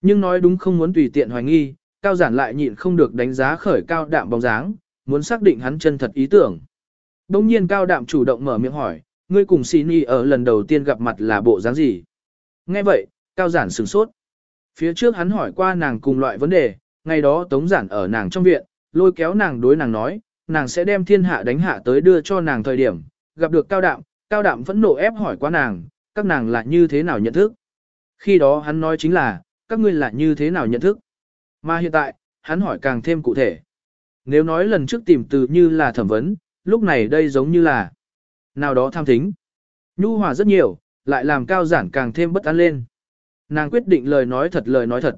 Nhưng nói đúng không muốn tùy tiện hoài nghi, cao giản lại nhịn không được đánh giá khởi cao đạm bóng dáng, muốn xác định hắn chân thật ý tưởng. Đông nhiên cao đạm chủ động mở miệng hỏi, ngươi cùng xì ni ở lần đầu tiên gặp mặt là bộ dáng gì? Nghe vậy, cao giản sửng sốt. Phía trước hắn hỏi qua nàng cùng loại vấn đề, ngày đó tống giản ở nàng trong viện, lôi kéo nàng đối nàng nói, nàng sẽ đem thiên hạ đánh hạ tới đưa cho nàng thời điểm, gặp được cao đạm, cao đạm vẫn nộ ép hỏi qua nàng, các nàng là như thế nào nhận thức. Khi đó hắn nói chính là, các ngươi là như thế nào nhận thức. Mà hiện tại, hắn hỏi càng thêm cụ thể. Nếu nói lần trước tìm từ như là thẩm vấn, lúc này đây giống như là nào đó tham thính. Nhu hòa rất nhiều, lại làm cao giản càng thêm bất an lên. Nàng quyết định lời nói thật lời nói thật.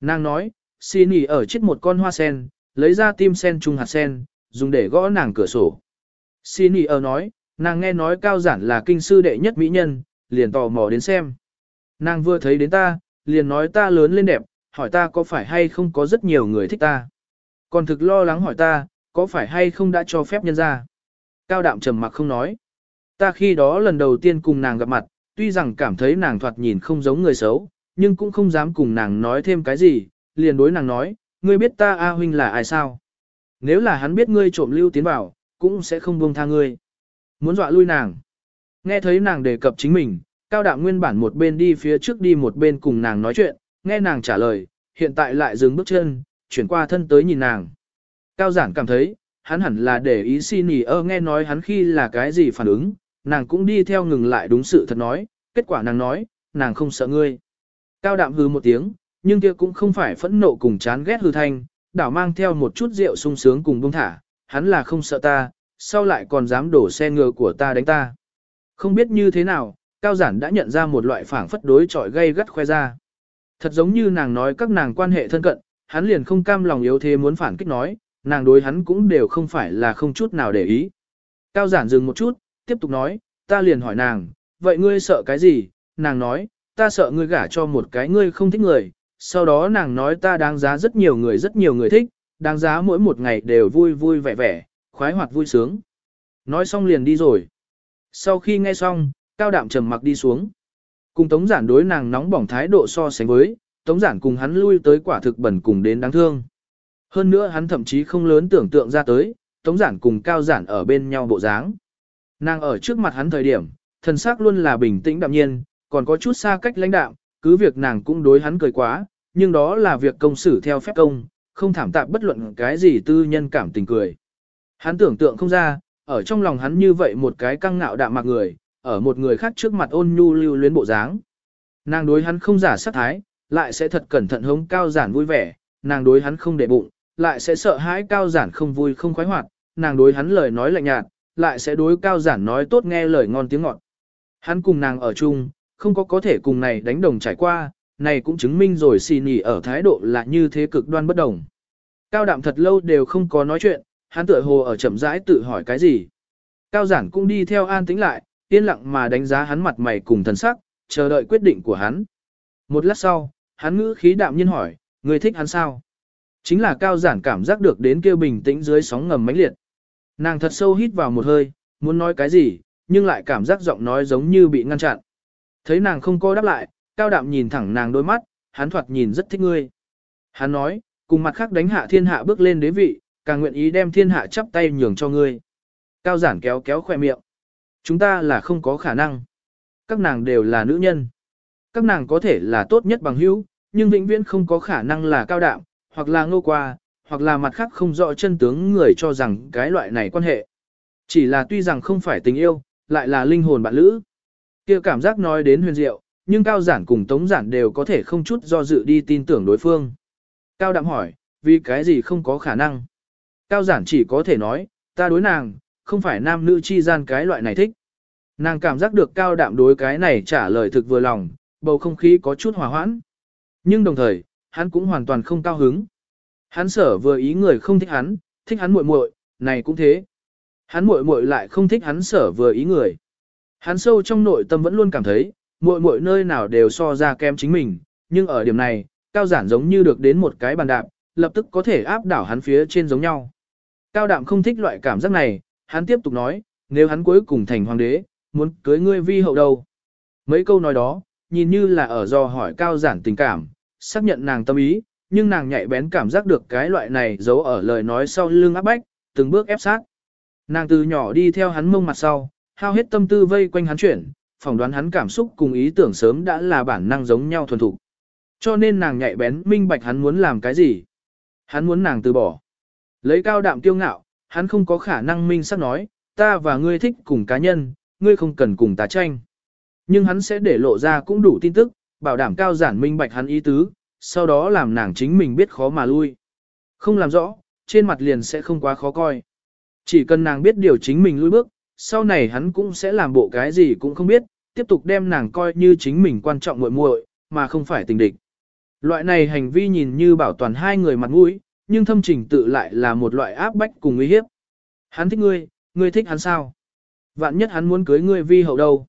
Nàng nói, xin nghỉ ở chết một con hoa sen, lấy ra tim sen trung hạt sen, dùng để gõ nàng cửa sổ. Xin nghỉ ở nói, nàng nghe nói cao giản là kinh sư đệ nhất mỹ nhân, liền tò mò đến xem. Nàng vừa thấy đến ta, liền nói ta lớn lên đẹp, hỏi ta có phải hay không có rất nhiều người thích ta. Còn thực lo lắng hỏi ta, có phải hay không đã cho phép nhân ra. Cao đạm trầm mặc không nói. Ta khi đó lần đầu tiên cùng nàng gặp mặt, tuy rằng cảm thấy nàng thoạt nhìn không giống người xấu, nhưng cũng không dám cùng nàng nói thêm cái gì, liền đối nàng nói, ngươi biết ta A huynh là ai sao? Nếu là hắn biết ngươi trộm lưu tiến vào, cũng sẽ không buông tha ngươi. Muốn dọa lui nàng. Nghe thấy nàng đề cập chính mình, cao đạm nguyên bản một bên đi phía trước đi một bên cùng nàng nói chuyện, nghe nàng trả lời, hiện tại lại dừng bước chân, chuyển qua thân tới nhìn nàng. Cao giản cảm thấy, hắn hẳn là để ý xin nhỉ ơ nghe nói hắn khi là cái gì phản ứng, nàng cũng đi theo ngừng lại đúng sự thật nói, kết quả nàng nói, nàng không sợ ngươi. Cao đạm hư một tiếng, nhưng kia cũng không phải phẫn nộ cùng chán ghét hư thanh, đảo mang theo một chút rượu sung sướng cùng buông thả, hắn là không sợ ta, sau lại còn dám đổ xe ngựa của ta đánh ta. Không biết như thế nào, Cao Giản đã nhận ra một loại phảng phất đối trọi gây gắt khoe ra. Thật giống như nàng nói các nàng quan hệ thân cận, hắn liền không cam lòng yếu thế muốn phản kích nói, nàng đối hắn cũng đều không phải là không chút nào để ý. Cao Giản dừng một chút, tiếp tục nói, ta liền hỏi nàng, vậy ngươi sợ cái gì? Nàng nói, ta sợ ngươi gả cho một cái ngươi không thích người. Sau đó nàng nói ta đáng giá rất nhiều người rất nhiều người thích, đáng giá mỗi một ngày đều vui vui vẻ vẻ, khoái hoạt vui sướng. Nói xong liền đi rồi. Sau khi nghe xong, cao đạm trầm mặc đi xuống. Cùng tống giản đối nàng nóng bỏng thái độ so sánh với, tống giản cùng hắn lui tới quả thực bẩn cùng đến đáng thương. Hơn nữa hắn thậm chí không lớn tưởng tượng ra tới, tống giản cùng cao giản ở bên nhau bộ dáng. Nàng ở trước mặt hắn thời điểm, thần sắc luôn là bình tĩnh đạm nhiên, còn có chút xa cách lãnh đạm, cứ việc nàng cũng đối hắn cười quá, nhưng đó là việc công xử theo phép công, không thảm tạp bất luận cái gì tư nhân cảm tình cười. Hắn tưởng tượng không ra, ở trong lòng hắn như vậy một cái căng ngạo đạm mạc người, ở một người khác trước mặt ôn nhu lưu luyến bộ dáng. Nàng đối hắn không giả sát thái, lại sẽ thật cẩn thận hống cao giản vui vẻ, nàng đối hắn không để bụng, lại sẽ sợ hãi cao giản không vui không khoái hoạt, nàng đối hắn lời nói lạnh nhạt, lại sẽ đối cao giản nói tốt nghe lời ngon tiếng ngọt. Hắn cùng nàng ở chung, không có có thể cùng này đánh đồng trải qua, này cũng chứng minh rồi xì nhỉ ở thái độ là như thế cực đoan bất đồng. Cao đạm thật lâu đều không có nói chuyện, hắn tựa hồ ở chậm rãi tự hỏi cái gì. Cao giản cũng đi theo an tĩnh lại, yên lặng mà đánh giá hắn mặt mày cùng thần sắc, chờ đợi quyết định của hắn. Một lát sau, hắn ngữ khí đạm nhiên hỏi, người thích hắn sao? Chính là cao giản cảm giác được đến kêu bình tĩnh dưới sóng ngầm mãnh liệt. Nàng thật sâu hít vào một hơi, muốn nói cái gì, nhưng lại cảm giác giọng nói giống như bị ngăn chặn. Thấy nàng không có đáp lại, cao đạm nhìn thẳng nàng đôi mắt, hắn thoạt nhìn rất thích ngươi. Hắn nói, cùng mặt khác đánh hạ thiên hạ bước lên đế vị, càng nguyện ý đem thiên hạ chắp tay nhường cho ngươi. Cao giản kéo kéo khoe miệng. Chúng ta là không có khả năng. Các nàng đều là nữ nhân. Các nàng có thể là tốt nhất bằng hữu, nhưng vĩnh viễn không có khả năng là cao đạm, hoặc là ngô qua, hoặc là mặt khác không rõ chân tướng người cho rằng cái loại này quan hệ. Chỉ là tuy rằng không phải tình yêu, lại là linh hồn bạn lữ. kia cảm giác nói đến huyền diệu, nhưng cao giản cùng tống giản đều có thể không chút do dự đi tin tưởng đối phương. Cao đạm hỏi, vì cái gì không có khả năng? Cao giản chỉ có thể nói, ta đối nàng, không phải nam nữ chi gian cái loại này thích. Nàng cảm giác được cao đạm đối cái này trả lời thực vừa lòng, bầu không khí có chút hòa hoãn. Nhưng đồng thời, hắn cũng hoàn toàn không cao hứng. Hắn sở vừa ý người không thích hắn, thích hắn muội muội, này cũng thế. Hắn muội muội lại không thích hắn sở vừa ý người. Hắn sâu trong nội tâm vẫn luôn cảm thấy, muội muội nơi nào đều so ra kém chính mình, nhưng ở điểm này, cao giản giống như được đến một cái bàn đạp, lập tức có thể áp đảo hắn phía trên giống nhau. Cao đạm không thích loại cảm giác này, hắn tiếp tục nói, nếu hắn cuối cùng thành hoàng đế, muốn cưới ngươi vi hậu đâu. Mấy câu nói đó, nhìn như là ở do hỏi cao giản tình cảm, xác nhận nàng tâm ý, nhưng nàng nhạy bén cảm giác được cái loại này giấu ở lời nói sau lưng áp bách, từng bước ép sát. Nàng từ nhỏ đi theo hắn mông mặt sau, hao hết tâm tư vây quanh hắn chuyển, phỏng đoán hắn cảm xúc cùng ý tưởng sớm đã là bản năng giống nhau thuần thục. Cho nên nàng nhạy bén minh bạch hắn muốn làm cái gì. Hắn muốn nàng từ bỏ. Lấy cao đạm tiêu ngạo, hắn không có khả năng minh sắc nói, ta và ngươi thích cùng cá nhân, ngươi không cần cùng ta tranh. Nhưng hắn sẽ để lộ ra cũng đủ tin tức, bảo đảm cao giản minh bạch hắn ý tứ, sau đó làm nàng chính mình biết khó mà lui. Không làm rõ, trên mặt liền sẽ không quá khó coi. Chỉ cần nàng biết điều chính mình lui bước, sau này hắn cũng sẽ làm bộ cái gì cũng không biết, tiếp tục đem nàng coi như chính mình quan trọng muội muội, mà không phải tình địch. Loại này hành vi nhìn như bảo toàn hai người mặt mũi, nhưng thâm trình tự lại là một loại áp bách cùng uy hiếp. Hắn thích ngươi, ngươi thích hắn sao? Vạn nhất hắn muốn cưới ngươi vi hậu đâu?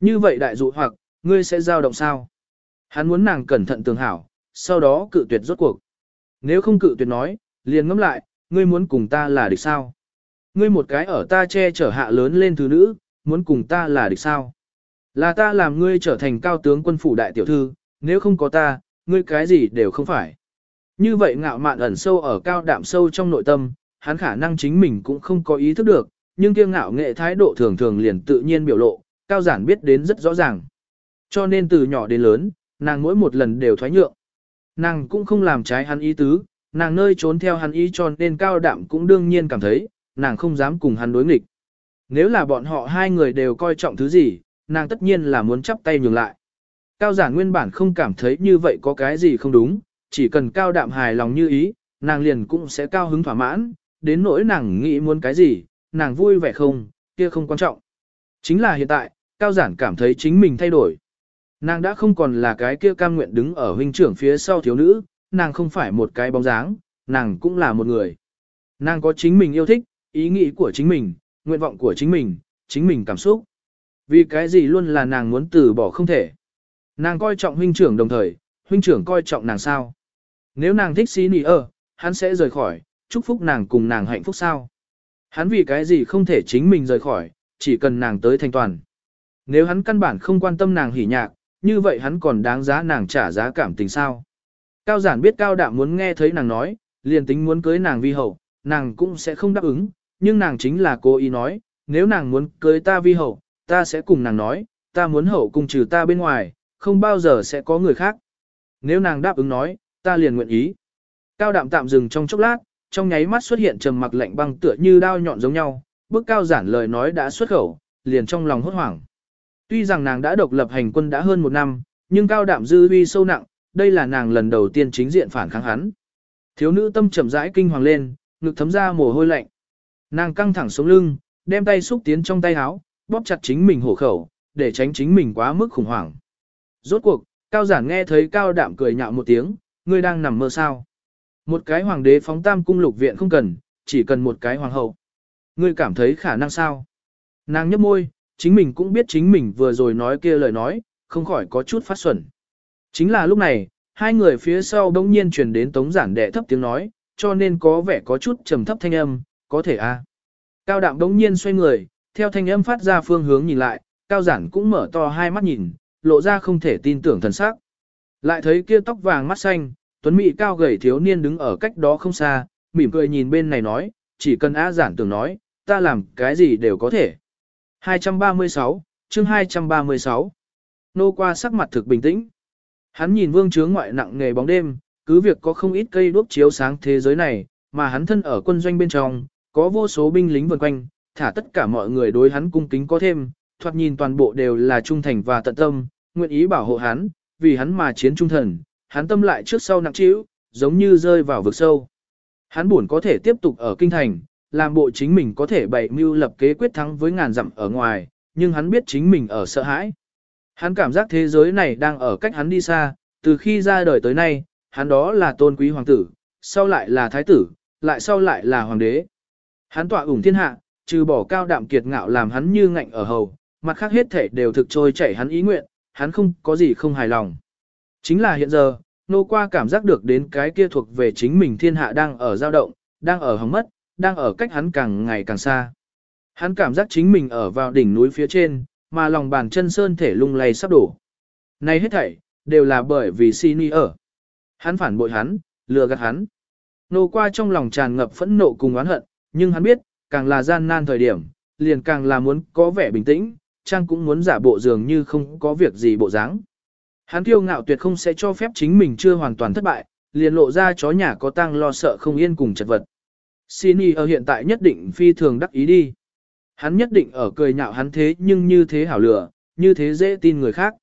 Như vậy đại dụ hoặc, ngươi sẽ giao động sao? Hắn muốn nàng cẩn thận tường hảo, sau đó cự tuyệt rốt cuộc. Nếu không cự tuyệt nói, liền ngẫm lại, ngươi muốn cùng ta là địch sao? Ngươi một cái ở ta che chở hạ lớn lên thứ nữ, muốn cùng ta là địch sao? Là ta làm ngươi trở thành cao tướng quân phủ đại tiểu thư, nếu không có ta, ngươi cái gì đều không phải. Như vậy ngạo mạn ẩn sâu ở cao đạm sâu trong nội tâm, hắn khả năng chính mình cũng không có ý thức được, nhưng kiêu ngạo nghệ thái độ thường thường liền tự nhiên biểu lộ, cao giản biết đến rất rõ ràng. Cho nên từ nhỏ đến lớn, nàng mỗi một lần đều thoái nhượng. Nàng cũng không làm trái hắn ý tứ, nàng nơi trốn theo hắn ý cho nên cao đạm cũng đương nhiên cảm thấy, nàng không dám cùng hắn đối nghịch. Nếu là bọn họ hai người đều coi trọng thứ gì, nàng tất nhiên là muốn chắp tay nhường lại. Cao giản nguyên bản không cảm thấy như vậy có cái gì không đúng, chỉ cần cao đạm hài lòng như ý, nàng liền cũng sẽ cao hứng thỏa mãn, đến nỗi nàng nghĩ muốn cái gì, nàng vui vẻ không, kia không quan trọng. Chính là hiện tại, cao giản cảm thấy chính mình thay đổi. Nàng đã không còn là cái kia cam nguyện đứng ở huynh trưởng phía sau thiếu nữ, nàng không phải một cái bóng dáng, nàng cũng là một người. Nàng có chính mình yêu thích, ý nghĩ của chính mình, nguyện vọng của chính mình, chính mình cảm xúc. Vì cái gì luôn là nàng muốn từ bỏ không thể. Nàng coi trọng huynh trưởng đồng thời, huynh trưởng coi trọng nàng sao. Nếu nàng thích xí nì ơ, hắn sẽ rời khỏi, chúc phúc nàng cùng nàng hạnh phúc sao. Hắn vì cái gì không thể chính mình rời khỏi, chỉ cần nàng tới thanh toàn. Nếu hắn căn bản không quan tâm nàng hỉ nhạc, như vậy hắn còn đáng giá nàng trả giá cảm tình sao. Cao giản biết cao đạm muốn nghe thấy nàng nói, liền tính muốn cưới nàng vi hậu, nàng cũng sẽ không đáp ứng, nhưng nàng chính là cô ý nói, nếu nàng muốn cưới ta vi hậu, ta sẽ cùng nàng nói, ta muốn hậu cùng trừ ta bên ngoài, không bao giờ sẽ có người khác. Nếu nàng đáp ứng nói, ta liền nguyện ý. Cao đạm tạm dừng trong chốc lát, trong nháy mắt xuất hiện trầm mặc lạnh băng tựa như đao nhọn giống nhau, bước cao giản lời nói đã xuất khẩu, liền trong lòng hốt hoảng. Tuy rằng nàng đã độc lập hành quân đã hơn một năm, nhưng cao đạm dư uy sâu nặng, đây là nàng lần đầu tiên chính diện phản kháng hắn. Thiếu nữ tâm chậm rãi kinh hoàng lên, ngực thấm ra mồ hôi lạnh. Nàng căng thẳng sống lưng, đem tay xúc tiến trong tay áo, bóp chặt chính mình hổ khẩu, để tránh chính mình quá mức khủng hoảng. Rốt cuộc, cao giản nghe thấy cao đạm cười nhạo một tiếng, ngươi đang nằm mơ sao. Một cái hoàng đế phóng tam cung lục viện không cần, chỉ cần một cái hoàng hậu. Ngươi cảm thấy khả năng sao? Nàng nhấp môi, chính mình cũng biết chính mình vừa rồi nói kia lời nói, không khỏi có chút phát xuẩn. Chính là lúc này, hai người phía sau đông nhiên truyền đến tống giản đệ thấp tiếng nói, cho nên có vẻ có chút trầm thấp thanh âm, có thể a. À. Cao đạm đông nhiên xoay người, theo thanh âm phát ra phương hướng nhìn lại, cao giản cũng mở to hai mắt nhìn, lộ ra không thể tin tưởng thần sắc. Lại thấy kia tóc vàng mắt xanh, tuấn mỹ cao gầy thiếu niên đứng ở cách đó không xa, mỉm cười nhìn bên này nói, chỉ cần A giản tưởng nói, ta làm cái gì đều có thể. 236, chương 236. Nô qua sắc mặt thực bình tĩnh. Hắn nhìn vương chướng ngoại nặng nghề bóng đêm, cứ việc có không ít cây đuốc chiếu sáng thế giới này, mà hắn thân ở quân doanh bên trong, có vô số binh lính vần quanh, thả tất cả mọi người đối hắn cung kính có thêm, thoạt nhìn toàn bộ đều là trung thành và tận tâm, nguyện ý bảo hộ hắn, vì hắn mà chiến trung thần, hắn tâm lại trước sau nặng trĩu, giống như rơi vào vực sâu. Hắn buồn có thể tiếp tục ở kinh thành, làm bộ chính mình có thể bày mưu lập kế quyết thắng với ngàn dặm ở ngoài, nhưng hắn biết chính mình ở sợ hãi. Hắn cảm giác thế giới này đang ở cách hắn đi xa, từ khi ra đời tới nay, hắn đó là tôn quý hoàng tử, sau lại là thái tử, lại sau lại là hoàng đế. Hắn tọa ủng thiên hạ, trừ bỏ cao đạm kiệt ngạo làm hắn như ngạnh ở hầu, mặt khác hết thể đều thực trôi chảy hắn ý nguyện, hắn không có gì không hài lòng. Chính là hiện giờ, nô qua cảm giác được đến cái kia thuộc về chính mình thiên hạ đang ở dao động, đang ở hóng mất, đang ở cách hắn càng ngày càng xa. Hắn cảm giác chính mình ở vào đỉnh núi phía trên, mà lòng bàn chân sơn thể lung lay sắp đổ. Này hết thảy, đều là bởi vì Sini ở. Hắn phản bội hắn, lừa gạt hắn. Nô qua trong lòng tràn ngập phẫn nộ cùng oán hận, nhưng hắn biết, càng là gian nan thời điểm, liền càng là muốn có vẻ bình tĩnh, Trang cũng muốn giả bộ dường như không có việc gì bộ dáng. Hắn kiêu ngạo tuyệt không sẽ cho phép chính mình chưa hoàn toàn thất bại, liền lộ ra chó nhà có tăng lo sợ không yên cùng chật vật. Sini ở hiện tại nhất định phi thường đắc ý đi. Hắn nhất định ở cười nhạo hắn thế nhưng như thế hảo lửa, như thế dễ tin người khác.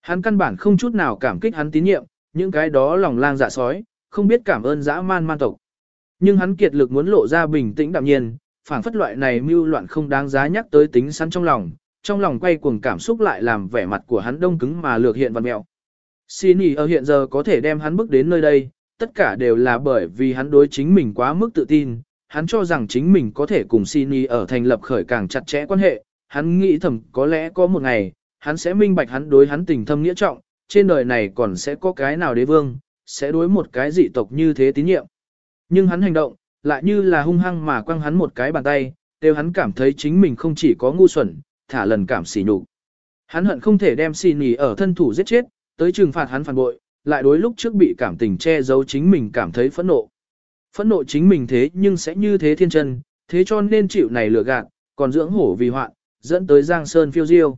Hắn căn bản không chút nào cảm kích hắn tín nhiệm, những cái đó lòng lang dạ sói, không biết cảm ơn dã man man tộc. Nhưng hắn kiệt lực muốn lộ ra bình tĩnh đạm nhiên, phản phất loại này mưu loạn không đáng giá nhắc tới tính sẵn trong lòng, trong lòng quay cuồng cảm xúc lại làm vẻ mặt của hắn đông cứng mà lược hiện văn mẹo. Xin ở hiện giờ có thể đem hắn bước đến nơi đây, tất cả đều là bởi vì hắn đối chính mình quá mức tự tin, hắn cho rằng chính mình có thể cùng Sini ở thành lập khởi càng chặt chẽ quan hệ, hắn nghĩ thầm có lẽ có một ngày, hắn sẽ minh bạch hắn đối hắn tình thâm nghĩa trọng, trên đời này còn sẽ có cái nào đế vương, sẽ đối một cái dị tộc như thế tín nhiệm. Nhưng hắn hành động, lại như là hung hăng mà quăng hắn một cái bàn tay, đều hắn cảm thấy chính mình không chỉ có ngu xuẩn, thả lần cảm xỉ nhục. Hắn hận không thể đem Sini ở thân thủ giết chết, tới trừng phạt hắn phản bội, lại đối lúc trước bị cảm tình che giấu chính mình cảm thấy phẫn nộ. Phẫn nộ chính mình thế nhưng sẽ như thế thiên chân, thế cho nên chịu này lừa gạt, còn dưỡng hổ vì hoạn, dẫn tới Giang Sơn phiêu diêu.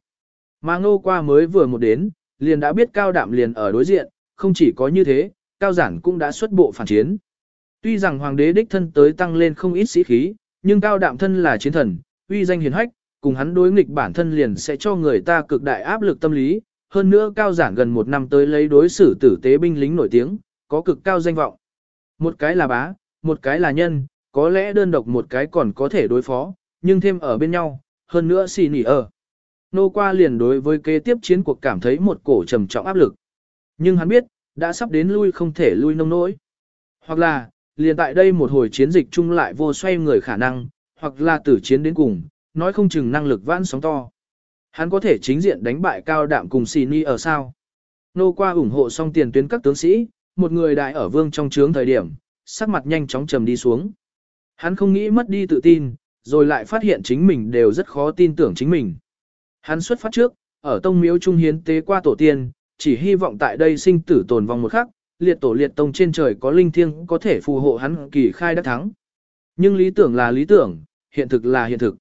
Mà ngô qua mới vừa một đến, liền đã biết cao đạm liền ở đối diện, không chỉ có như thế, cao giản cũng đã xuất bộ phản chiến. Tuy rằng hoàng đế đích thân tới tăng lên không ít sĩ khí, nhưng cao đạm thân là chiến thần, uy danh hiền hách, cùng hắn đối nghịch bản thân liền sẽ cho người ta cực đại áp lực tâm lý, hơn nữa cao giản gần một năm tới lấy đối xử tử tế binh lính nổi tiếng, có cực cao danh vọng. Một cái là bá, một cái là nhân, có lẽ đơn độc một cái còn có thể đối phó, nhưng thêm ở bên nhau, hơn nữa xì nỉ ở. Nô qua liền đối với kế tiếp chiến cuộc cảm thấy một cổ trầm trọng áp lực. Nhưng hắn biết, đã sắp đến lui không thể lui nông nỗi. Hoặc là, liền tại đây một hồi chiến dịch chung lại vô xoay người khả năng, hoặc là tử chiến đến cùng, nói không chừng năng lực vãn sóng to. Hắn có thể chính diện đánh bại cao đạm cùng xì ni ở sao. Nô qua ủng hộ xong tiền tuyến các tướng sĩ, một người đại ở vương trong trướng thời điểm, sắc mặt nhanh chóng trầm đi xuống. Hắn không nghĩ mất đi tự tin, rồi lại phát hiện chính mình đều rất khó tin tưởng chính mình. Hắn xuất phát trước, ở tông miếu trung hiến tế qua tổ tiên, chỉ hy vọng tại đây sinh tử tồn vong một khắc, liệt tổ liệt tông trên trời có linh thiêng có thể phù hộ hắn kỳ khai đắc thắng. Nhưng lý tưởng là lý tưởng, hiện thực là hiện thực.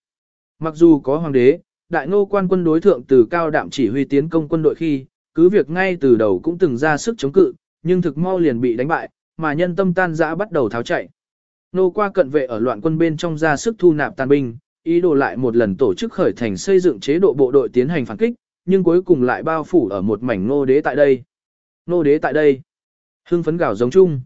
Mặc dù có hoàng đế, đại ngô quan quân đối thượng từ cao đạm chỉ huy tiến công quân đội khi, cứ việc ngay từ đầu cũng từng ra sức chống cự, nhưng thực mau liền bị đánh bại, mà nhân tâm tan dã bắt đầu tháo chạy. Nô qua cận vệ ở loạn quân bên trong ra sức thu nạp tàn binh, ý đồ lại một lần tổ chức khởi thành xây dựng chế độ bộ đội tiến hành phản kích, nhưng cuối cùng lại bao phủ ở một mảnh nô đế tại đây. Nô đế tại đây. Hưng phấn gào giống chung.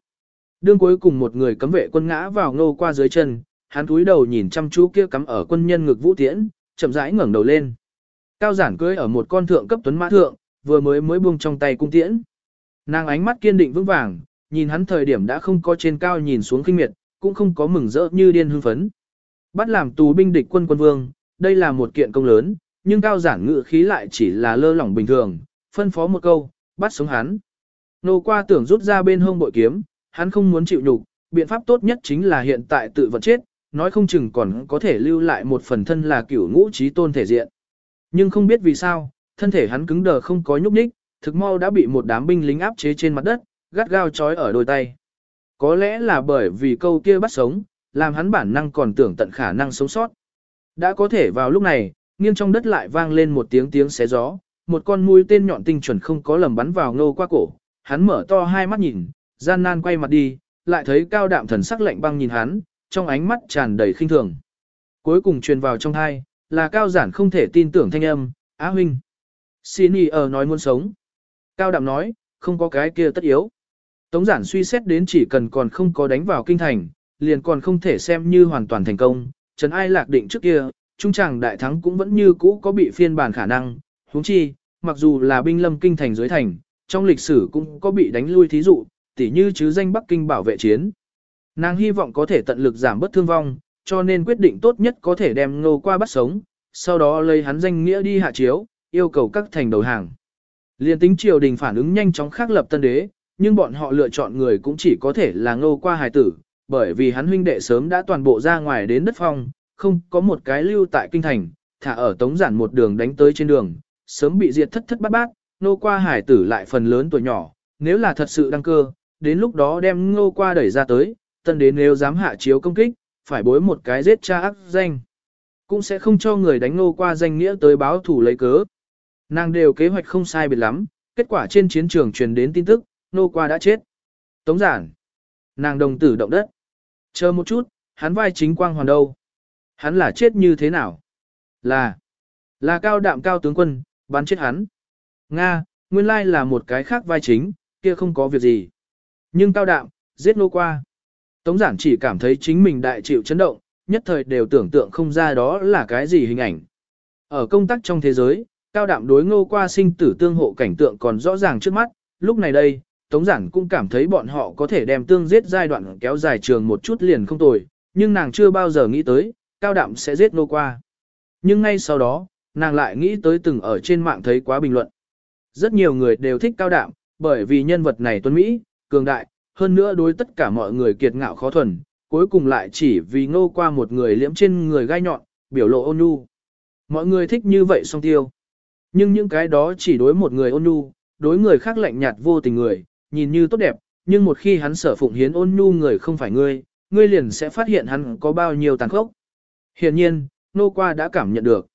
Đương cuối cùng một người cấm vệ quân ngã vào nô qua dưới chân, hắn túi đầu nhìn chăm chú kia cắm ở quân nhân ngực vũ tiễn, chậm rãi ngẩng đầu lên. Cao giản cưỡi ở một con thượng cấp tuấn mã thượng, vừa mới mới buông trong tay cung tiễn. Nàng ánh mắt kiên định vững vàng, nhìn hắn thời điểm đã không có trên cao nhìn xuống kinh miệt, cũng không có mừng rỡ như điên hưng phấn. Bắt làm tù binh địch quân quân vương, đây là một kiện công lớn, nhưng cao giản ngự khí lại chỉ là lơ lỏng bình thường, phân phó một câu, bắt sống hắn. Nô qua tưởng rút ra bên hông bội kiếm, hắn không muốn chịu nhục, biện pháp tốt nhất chính là hiện tại tự vận chết, nói không chừng còn có thể lưu lại một phần thân là cửu ngũ trí tôn thể diện. Nhưng không biết vì sao, thân thể hắn cứng đờ không có nhúc nhích, thực mau đã bị một đám binh lính áp chế trên mặt đất, gắt gao trói ở đôi tay. Có lẽ là bởi vì câu kia bắt sống, làm hắn bản năng còn tưởng tận khả năng sống sót. Đã có thể vào lúc này, nghiêng trong đất lại vang lên một tiếng tiếng xé gió, một con mũi tên nhọn tinh chuẩn không có lầm bắn vào ngô qua cổ, hắn mở to hai mắt nhìn, gian nan quay mặt đi, lại thấy cao đạm thần sắc lạnh băng nhìn hắn, trong ánh mắt tràn đầy khinh thường. Cuối cùng truyền vào trong thai, là cao giản không thể tin tưởng thanh âm, á huynh. Xin y ở nói muốn sống. Cao đạm nói, không có cái kia tất yếu. Tống giản suy xét đến chỉ cần còn không có đánh vào kinh thành, liền còn không thể xem như hoàn toàn thành công. Trần ai lạc định trước kia, trung tràng đại thắng cũng vẫn như cũ có bị phiên bản khả năng. huống chi, mặc dù là binh lâm kinh thành dưới thành, trong lịch sử cũng có bị đánh lui thí dụ, tỉ như chứ danh Bắc Kinh bảo vệ chiến. Nàng hy vọng có thể tận lực giảm bớt thương vong, cho nên quyết định tốt nhất có thể đem ngô qua bắt sống, sau đó lấy hắn danh nghĩa đi hạ chiếu, yêu cầu các thành đầu hàng. Liên tính triều đình phản ứng nhanh chóng khắc lập tân đế, nhưng bọn họ lựa chọn người cũng chỉ có thể là ngô qua hài tử, bởi vì hắn huynh đệ sớm đã toàn bộ ra ngoài đến đất phong, không có một cái lưu tại kinh thành, thả ở tống giản một đường đánh tới trên đường, sớm bị diệt thất thất bát bát, Ngô qua hải tử lại phần lớn tuổi nhỏ, nếu là thật sự đăng cơ, đến lúc đó đem ngô qua đẩy ra tới, tân đến nếu dám hạ chiếu công kích, phải bối một cái giết cha ác danh. Cũng sẽ không cho người đánh nô qua danh nghĩa tới báo thủ lấy cớ. Nàng đều kế hoạch không sai biệt lắm, kết quả trên chiến trường truyền đến tin tức, nô qua đã chết. Tống giản. Nàng đồng tử động đất. Chờ một chút, hắn vai chính quang hoàn đâu? Hắn là chết như thế nào? Là. Là cao đạm cao tướng quân, bắn chết hắn. Nga, nguyên lai là một cái khác vai chính, kia không có việc gì. Nhưng cao đạm, giết nô qua. Tống giản chỉ cảm thấy chính mình đại chịu chấn động, nhất thời đều tưởng tượng không ra đó là cái gì hình ảnh. Ở công tác trong thế giới, cao đạm đối ngô qua sinh tử tương hộ cảnh tượng còn rõ ràng trước mắt, lúc này đây, Tống giản cũng cảm thấy bọn họ có thể đem tương giết giai đoạn kéo dài trường một chút liền không tồi, nhưng nàng chưa bao giờ nghĩ tới, cao đạm sẽ giết ngô qua. Nhưng ngay sau đó, nàng lại nghĩ tới từng ở trên mạng thấy quá bình luận. Rất nhiều người đều thích cao đạm, bởi vì nhân vật này tuấn Mỹ, cường đại, hơn nữa đối tất cả mọi người kiệt ngạo khó thuần, cuối cùng lại chỉ vì ngô qua một người liễm trên người gai nhọn, biểu lộ ôn nhu. Mọi người thích như vậy song tiêu. Nhưng những cái đó chỉ đối một người ôn nhu, đối người khác lạnh nhạt vô tình người, nhìn như tốt đẹp, nhưng một khi hắn sở phụng hiến ôn nhu người không phải ngươi, ngươi liền sẽ phát hiện hắn có bao nhiêu tàn khốc. Hiện nhiên, nô qua đã cảm nhận được.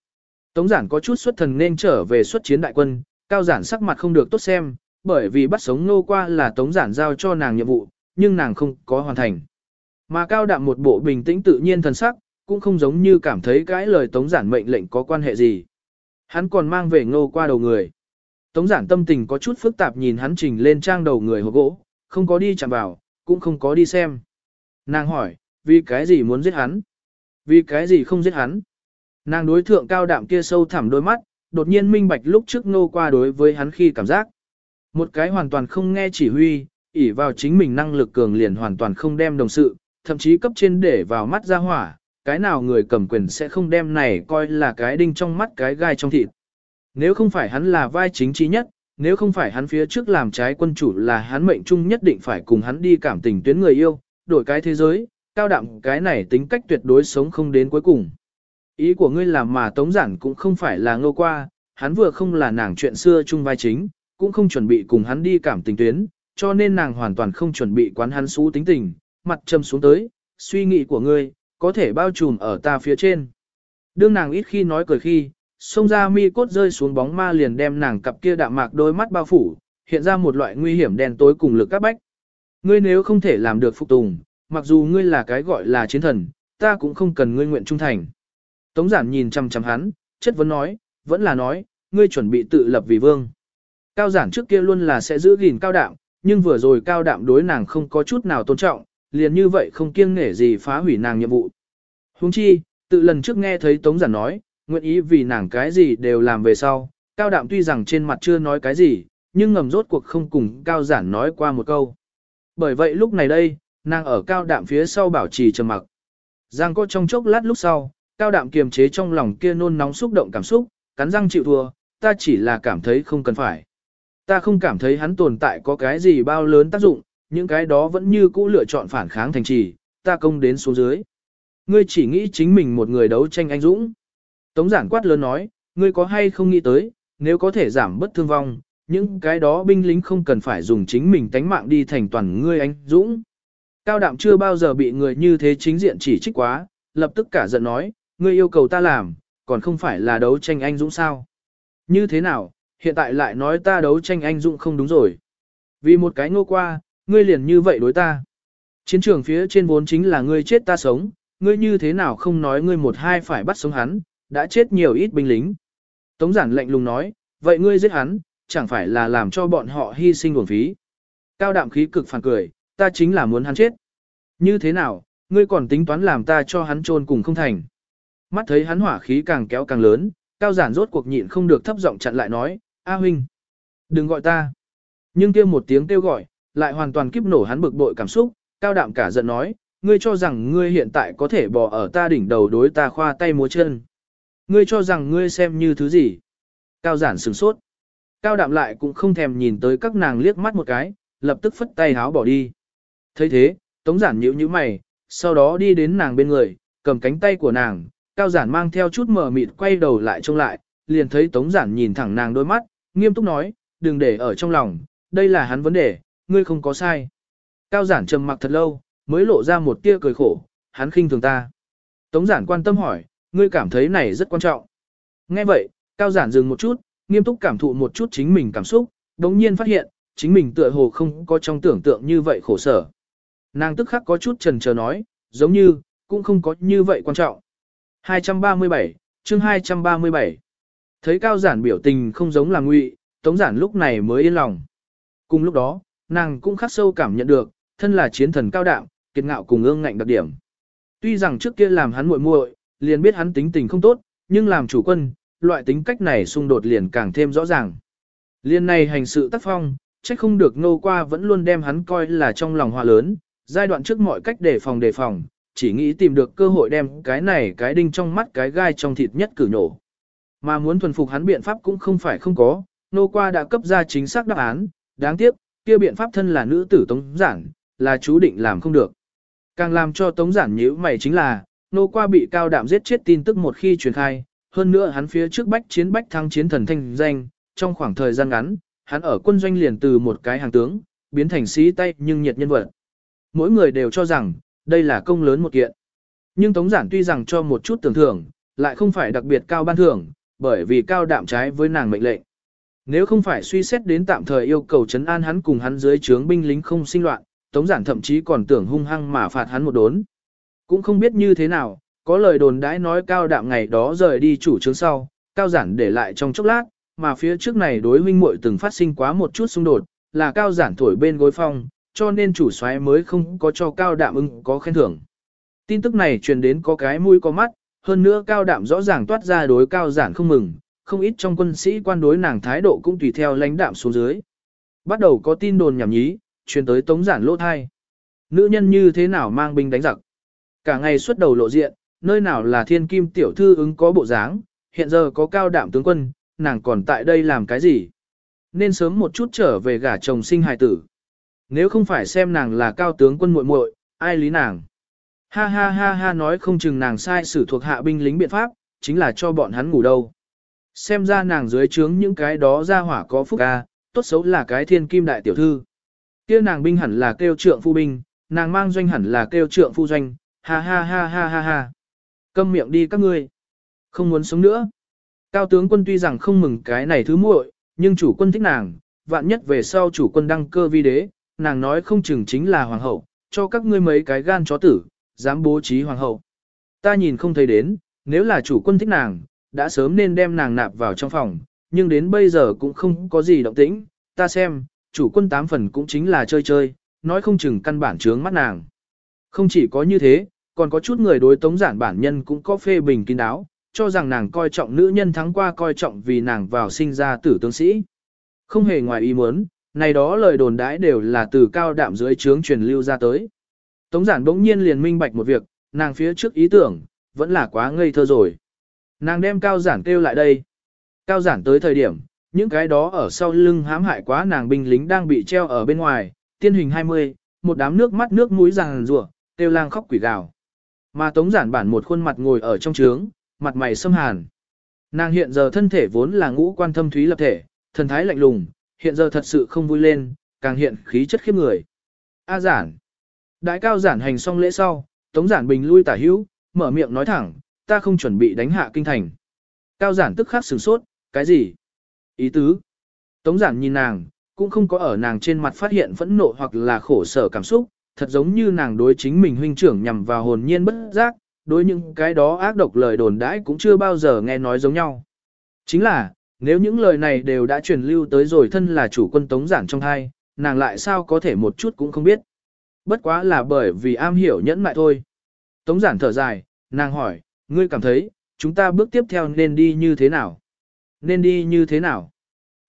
Tống giản có chút xuất thần nên trở về xuất chiến đại quân, cao giản sắc mặt không được tốt xem, bởi vì bắt sống nô qua là tống giản giao cho nàng nhiệm vụ, nhưng nàng không có hoàn thành. Mà cao đạm một bộ bình tĩnh tự nhiên thần sắc, cũng không giống như cảm thấy cái lời tống giản mệnh lệnh có quan hệ gì. Hắn còn mang về nô qua đầu người. Tống giản tâm tình có chút phức tạp nhìn hắn trình lên trang đầu người hộp gỗ, không có đi chạm vào, cũng không có đi xem. Nàng hỏi, vì cái gì muốn giết hắn? Vì cái gì không giết hắn? Nàng đối thượng cao đạm kia sâu thẳm đôi mắt, đột nhiên minh bạch lúc trước nô qua đối với hắn khi cảm giác. Một cái hoàn toàn không nghe chỉ huy, ỉ vào chính mình năng lực cường liền hoàn toàn không đem đồng sự, thậm chí cấp trên để vào mắt ra hỏa, cái nào người cầm quyền sẽ không đem này coi là cái đinh trong mắt cái gai trong thịt. Nếu không phải hắn là vai chính trí nhất, nếu không phải hắn phía trước làm trái quân chủ là hắn mệnh chung nhất định phải cùng hắn đi cảm tình tuyến người yêu, đổi cái thế giới, cao đạm cái này tính cách tuyệt đối sống không đến cuối cùng. Ý của ngươi là mà tống giản cũng không phải là ngô qua, hắn vừa không là nàng chuyện xưa chung vai chính, cũng không chuẩn bị cùng hắn đi cảm tình tuyến, cho nên nàng hoàn toàn không chuẩn bị quán hắn xú tính tình, mặt châm xuống tới, suy nghĩ của ngươi, có thể bao trùm ở ta phía trên. Đương nàng ít khi nói cười khi, xông ra mi cốt rơi xuống bóng ma liền đem nàng cặp kia đạm mạc đôi mắt bao phủ, hiện ra một loại nguy hiểm đen tối cùng lực các bách. Ngươi nếu không thể làm được phục tùng, mặc dù ngươi là cái gọi là chiến thần, ta cũng không cần ngươi nguyện trung thành. Tống giản nhìn chăm chăm hắn, chất vấn nói, vẫn là nói, ngươi chuẩn bị tự lập vì vương. Cao giản trước kia luôn là sẽ giữ gìn cao đạm, nhưng vừa rồi cao đạm đối nàng không có chút nào tôn trọng, liền như vậy không kiêng nể gì phá hủy nàng nhiệm vụ. Huống chi, tự lần trước nghe thấy Tống giản nói, nguyện ý vì nàng cái gì đều làm về sau, cao đạm tuy rằng trên mặt chưa nói cái gì, nhưng ngầm rốt cuộc không cùng cao giản nói qua một câu. Bởi vậy lúc này đây, nàng ở cao đạm phía sau bảo trì trầm mặc. Giang có trong chốc lát lúc sau, cao đạm kiềm chế trong lòng kia nôn nóng xúc động cảm xúc, cắn răng chịu thua, ta chỉ là cảm thấy không cần phải. Ta không cảm thấy hắn tồn tại có cái gì bao lớn tác dụng, những cái đó vẫn như cũ lựa chọn phản kháng thành trì, ta công đến xuống dưới. Ngươi chỉ nghĩ chính mình một người đấu tranh anh dũng. Tống giản quát lớn nói, ngươi có hay không nghĩ tới, nếu có thể giảm bất thương vong, những cái đó binh lính không cần phải dùng chính mình tánh mạng đi thành toàn ngươi anh dũng. Cao đạm chưa bao giờ bị người như thế chính diện chỉ trích quá, lập tức cả giận nói, ngươi yêu cầu ta làm, còn không phải là đấu tranh anh dũng sao. Như thế nào, hiện tại lại nói ta đấu tranh anh dũng không đúng rồi. Vì một cái ngô qua, ngươi liền như vậy đối ta. Chiến trường phía trên vốn chính là ngươi chết ta sống, ngươi như thế nào không nói ngươi một hai phải bắt sống hắn, đã chết nhiều ít binh lính. Tống giản lệnh lùng nói, vậy ngươi giết hắn, chẳng phải là làm cho bọn họ hy sinh uổng phí. Cao đạm khí cực phản cười, ta chính là muốn hắn chết. Như thế nào, ngươi còn tính toán làm ta cho hắn trôn cùng không thành. Mắt thấy hắn hỏa khí càng kéo càng lớn, cao giản rốt cuộc nhịn không được thấp giọng chặn lại nói, A huynh, đừng gọi ta. Nhưng kia một tiếng kêu gọi, lại hoàn toàn kiếp nổ hắn bực bội cảm xúc, cao đạm cả giận nói, ngươi cho rằng ngươi hiện tại có thể bò ở ta đỉnh đầu đối ta khoa tay múa chân. Ngươi cho rằng ngươi xem như thứ gì? Cao giản sửng sốt. Cao đạm lại cũng không thèm nhìn tới các nàng liếc mắt một cái, lập tức phất tay háo bỏ đi. thấy thế, tống giản nhíu nhíu mày, sau đó đi đến nàng bên người, cầm cánh tay của nàng, cao giản mang theo chút mờ mịt quay đầu lại trông lại, liền thấy tống giản nhìn thẳng nàng đôi mắt, nghiêm túc nói, đừng để ở trong lòng, đây là hắn vấn đề, ngươi không có sai. Cao giản trầm mặc thật lâu, mới lộ ra một tia cười khổ, hắn khinh thường ta. Tống giản quan tâm hỏi, ngươi cảm thấy này rất quan trọng. Nghe vậy, cao giản dừng một chút, nghiêm túc cảm thụ một chút chính mình cảm xúc, đống nhiên phát hiện, chính mình tựa hồ không có trong tưởng tượng như vậy khổ sở. Nàng tức khắc có chút trần chờ nói, giống như, cũng không có như vậy quan trọng. 237, chương 237. Thấy cao giản biểu tình không giống là ngụy, tống giản lúc này mới yên lòng. Cùng lúc đó, nàng cũng khắc sâu cảm nhận được, thân là chiến thần cao đạm, kiệt ngạo cùng ương ngạnh đặc điểm. Tuy rằng trước kia làm hắn muội muội, liền biết hắn tính tình không tốt, nhưng làm chủ quân, loại tính cách này xung đột liền càng thêm rõ ràng. Liên này hành sự tác phong, trách không được nô qua vẫn luôn đem hắn coi là trong lòng hòa lớn, giai đoạn trước mọi cách đề phòng đề phòng, chỉ nghĩ tìm được cơ hội đem cái này cái đinh trong mắt cái gai trong thịt nhất cử nổ. Mà muốn thuần phục hắn biện pháp cũng không phải không có, nô qua đã cấp ra chính xác đáp án, đáng tiếc, kia biện pháp thân là nữ tử tống giản, là chú định làm không được. Càng làm cho tống giản nhíu mày chính là, nô qua bị cao đạm giết chết tin tức một khi truyền khai, hơn nữa hắn phía trước bách chiến bách thắng chiến thần thanh danh, trong khoảng thời gian ngắn, hắn ở quân doanh liền từ một cái hàng tướng, biến thành sĩ tay nhưng nhiệt nhân vật. Mỗi người đều cho rằng, đây là công lớn một kiện. Nhưng Tống Giản tuy rằng cho một chút tưởng thưởng, lại không phải đặc biệt cao ban thưởng, bởi vì cao đạm trái với nàng mệnh lệnh. Nếu không phải suy xét đến tạm thời yêu cầu chấn an hắn cùng hắn dưới trướng binh lính không sinh loạn, Tống Giản thậm chí còn tưởng hung hăng mà phạt hắn một đốn. Cũng không biết như thế nào, có lời đồn đãi nói cao đạm ngày đó rời đi chủ trướng sau, cao giản để lại trong chốc lát, mà phía trước này đối huynh muội từng phát sinh quá một chút xung đột, là cao giản thổi bên gối phong, cho nên chủ soái mới không có cho cao đạm ưng có khen thưởng. Tin tức này truyền đến có cái mũi có mắt, hơn nữa cao đạm rõ ràng toát ra đối cao giản không mừng, không ít trong quân sĩ quan đối nàng thái độ cũng tùy theo lãnh đạm xuống dưới. Bắt đầu có tin đồn nhảm nhí, truyền tới tống giản lỗ thai. Nữ nhân như thế nào mang binh đánh giặc? Cả ngày xuất đầu lộ diện, nơi nào là thiên kim tiểu thư ứng có bộ dáng, hiện giờ có cao đạm tướng quân, nàng còn tại đây làm cái gì? Nên sớm một chút trở về gả chồng sinh hài tử. Nếu không phải xem nàng là cao tướng quân muội muội, ai lý nàng? Ha ha ha ha nói không chừng nàng sai sử thuộc hạ binh lính biện pháp, chính là cho bọn hắn ngủ đâu. Xem ra nàng dưới trướng những cái đó ra hỏa có phúc ca, tốt xấu là cái thiên kim đại tiểu thư. kia nàng binh hẳn là kêu trượng phu binh, nàng mang doanh hẳn là kêu trượng phu doanh, ha ha ha ha ha ha. Câm miệng đi các ngươi. Không muốn sống nữa. Cao tướng quân tuy rằng không mừng cái này thứ muội, nhưng chủ quân thích nàng, vạn nhất về sau chủ quân đăng cơ vi đế, nàng nói không chừng chính là hoàng hậu, cho các ngươi mấy cái gan chó tử, dám bố trí hoàng hậu. Ta nhìn không thấy đến, nếu là chủ quân thích nàng, đã sớm nên đem nàng nạp vào trong phòng, nhưng đến bây giờ cũng không có gì động tĩnh, ta xem, chủ quân tám phần cũng chính là chơi chơi, nói không chừng căn bản trướng mắt nàng. Không chỉ có như thế, còn có chút người đối tống giản bản nhân cũng có phê bình kín đáo, cho rằng nàng coi trọng nữ nhân thắng qua coi trọng vì nàng vào sinh ra tử tướng sĩ. Không hề ngoài ý muốn, này đó lời đồn đãi đều là từ cao đạm dưới trướng truyền lưu ra tới. Tống giản bỗng nhiên liền minh bạch một việc, nàng phía trước ý tưởng, vẫn là quá ngây thơ rồi. Nàng đem cao giản kêu lại đây. Cao giản tới thời điểm, những cái đó ở sau lưng hãm hại quá nàng binh lính đang bị treo ở bên ngoài, tiên hình 20, một đám nước mắt nước mũi ràng rủa, kêu lang khóc quỷ gào. Mà tống giản bản một khuôn mặt ngồi ở trong trướng, mặt mày xâm hàn. Nàng hiện giờ thân thể vốn là ngũ quan thâm thúy lập thể, thần thái lạnh lùng, hiện giờ thật sự không vui lên, càng hiện khí chất khiếp người. A giản. Đại cao giản hành xong lễ sau, tống giản bình lui tả hữu, mở miệng nói thẳng, ta không chuẩn bị đánh hạ kinh thành. Cao giản tức khắc sửng sốt, cái gì? Ý tứ. Tống giản nhìn nàng, cũng không có ở nàng trên mặt phát hiện phẫn nộ hoặc là khổ sở cảm xúc, thật giống như nàng đối chính mình huynh trưởng nhằm vào hồn nhiên bất giác, đối những cái đó ác độc lời đồn đãi cũng chưa bao giờ nghe nói giống nhau. Chính là, nếu những lời này đều đã truyền lưu tới rồi thân là chủ quân tống giản trong thai, nàng lại sao có thể một chút cũng không biết. Bất quá là bởi vì am hiểu nhẫn mại thôi. Tống giản thở dài, nàng hỏi, ngươi cảm thấy, chúng ta bước tiếp theo nên đi như thế nào? Nên đi như thế nào?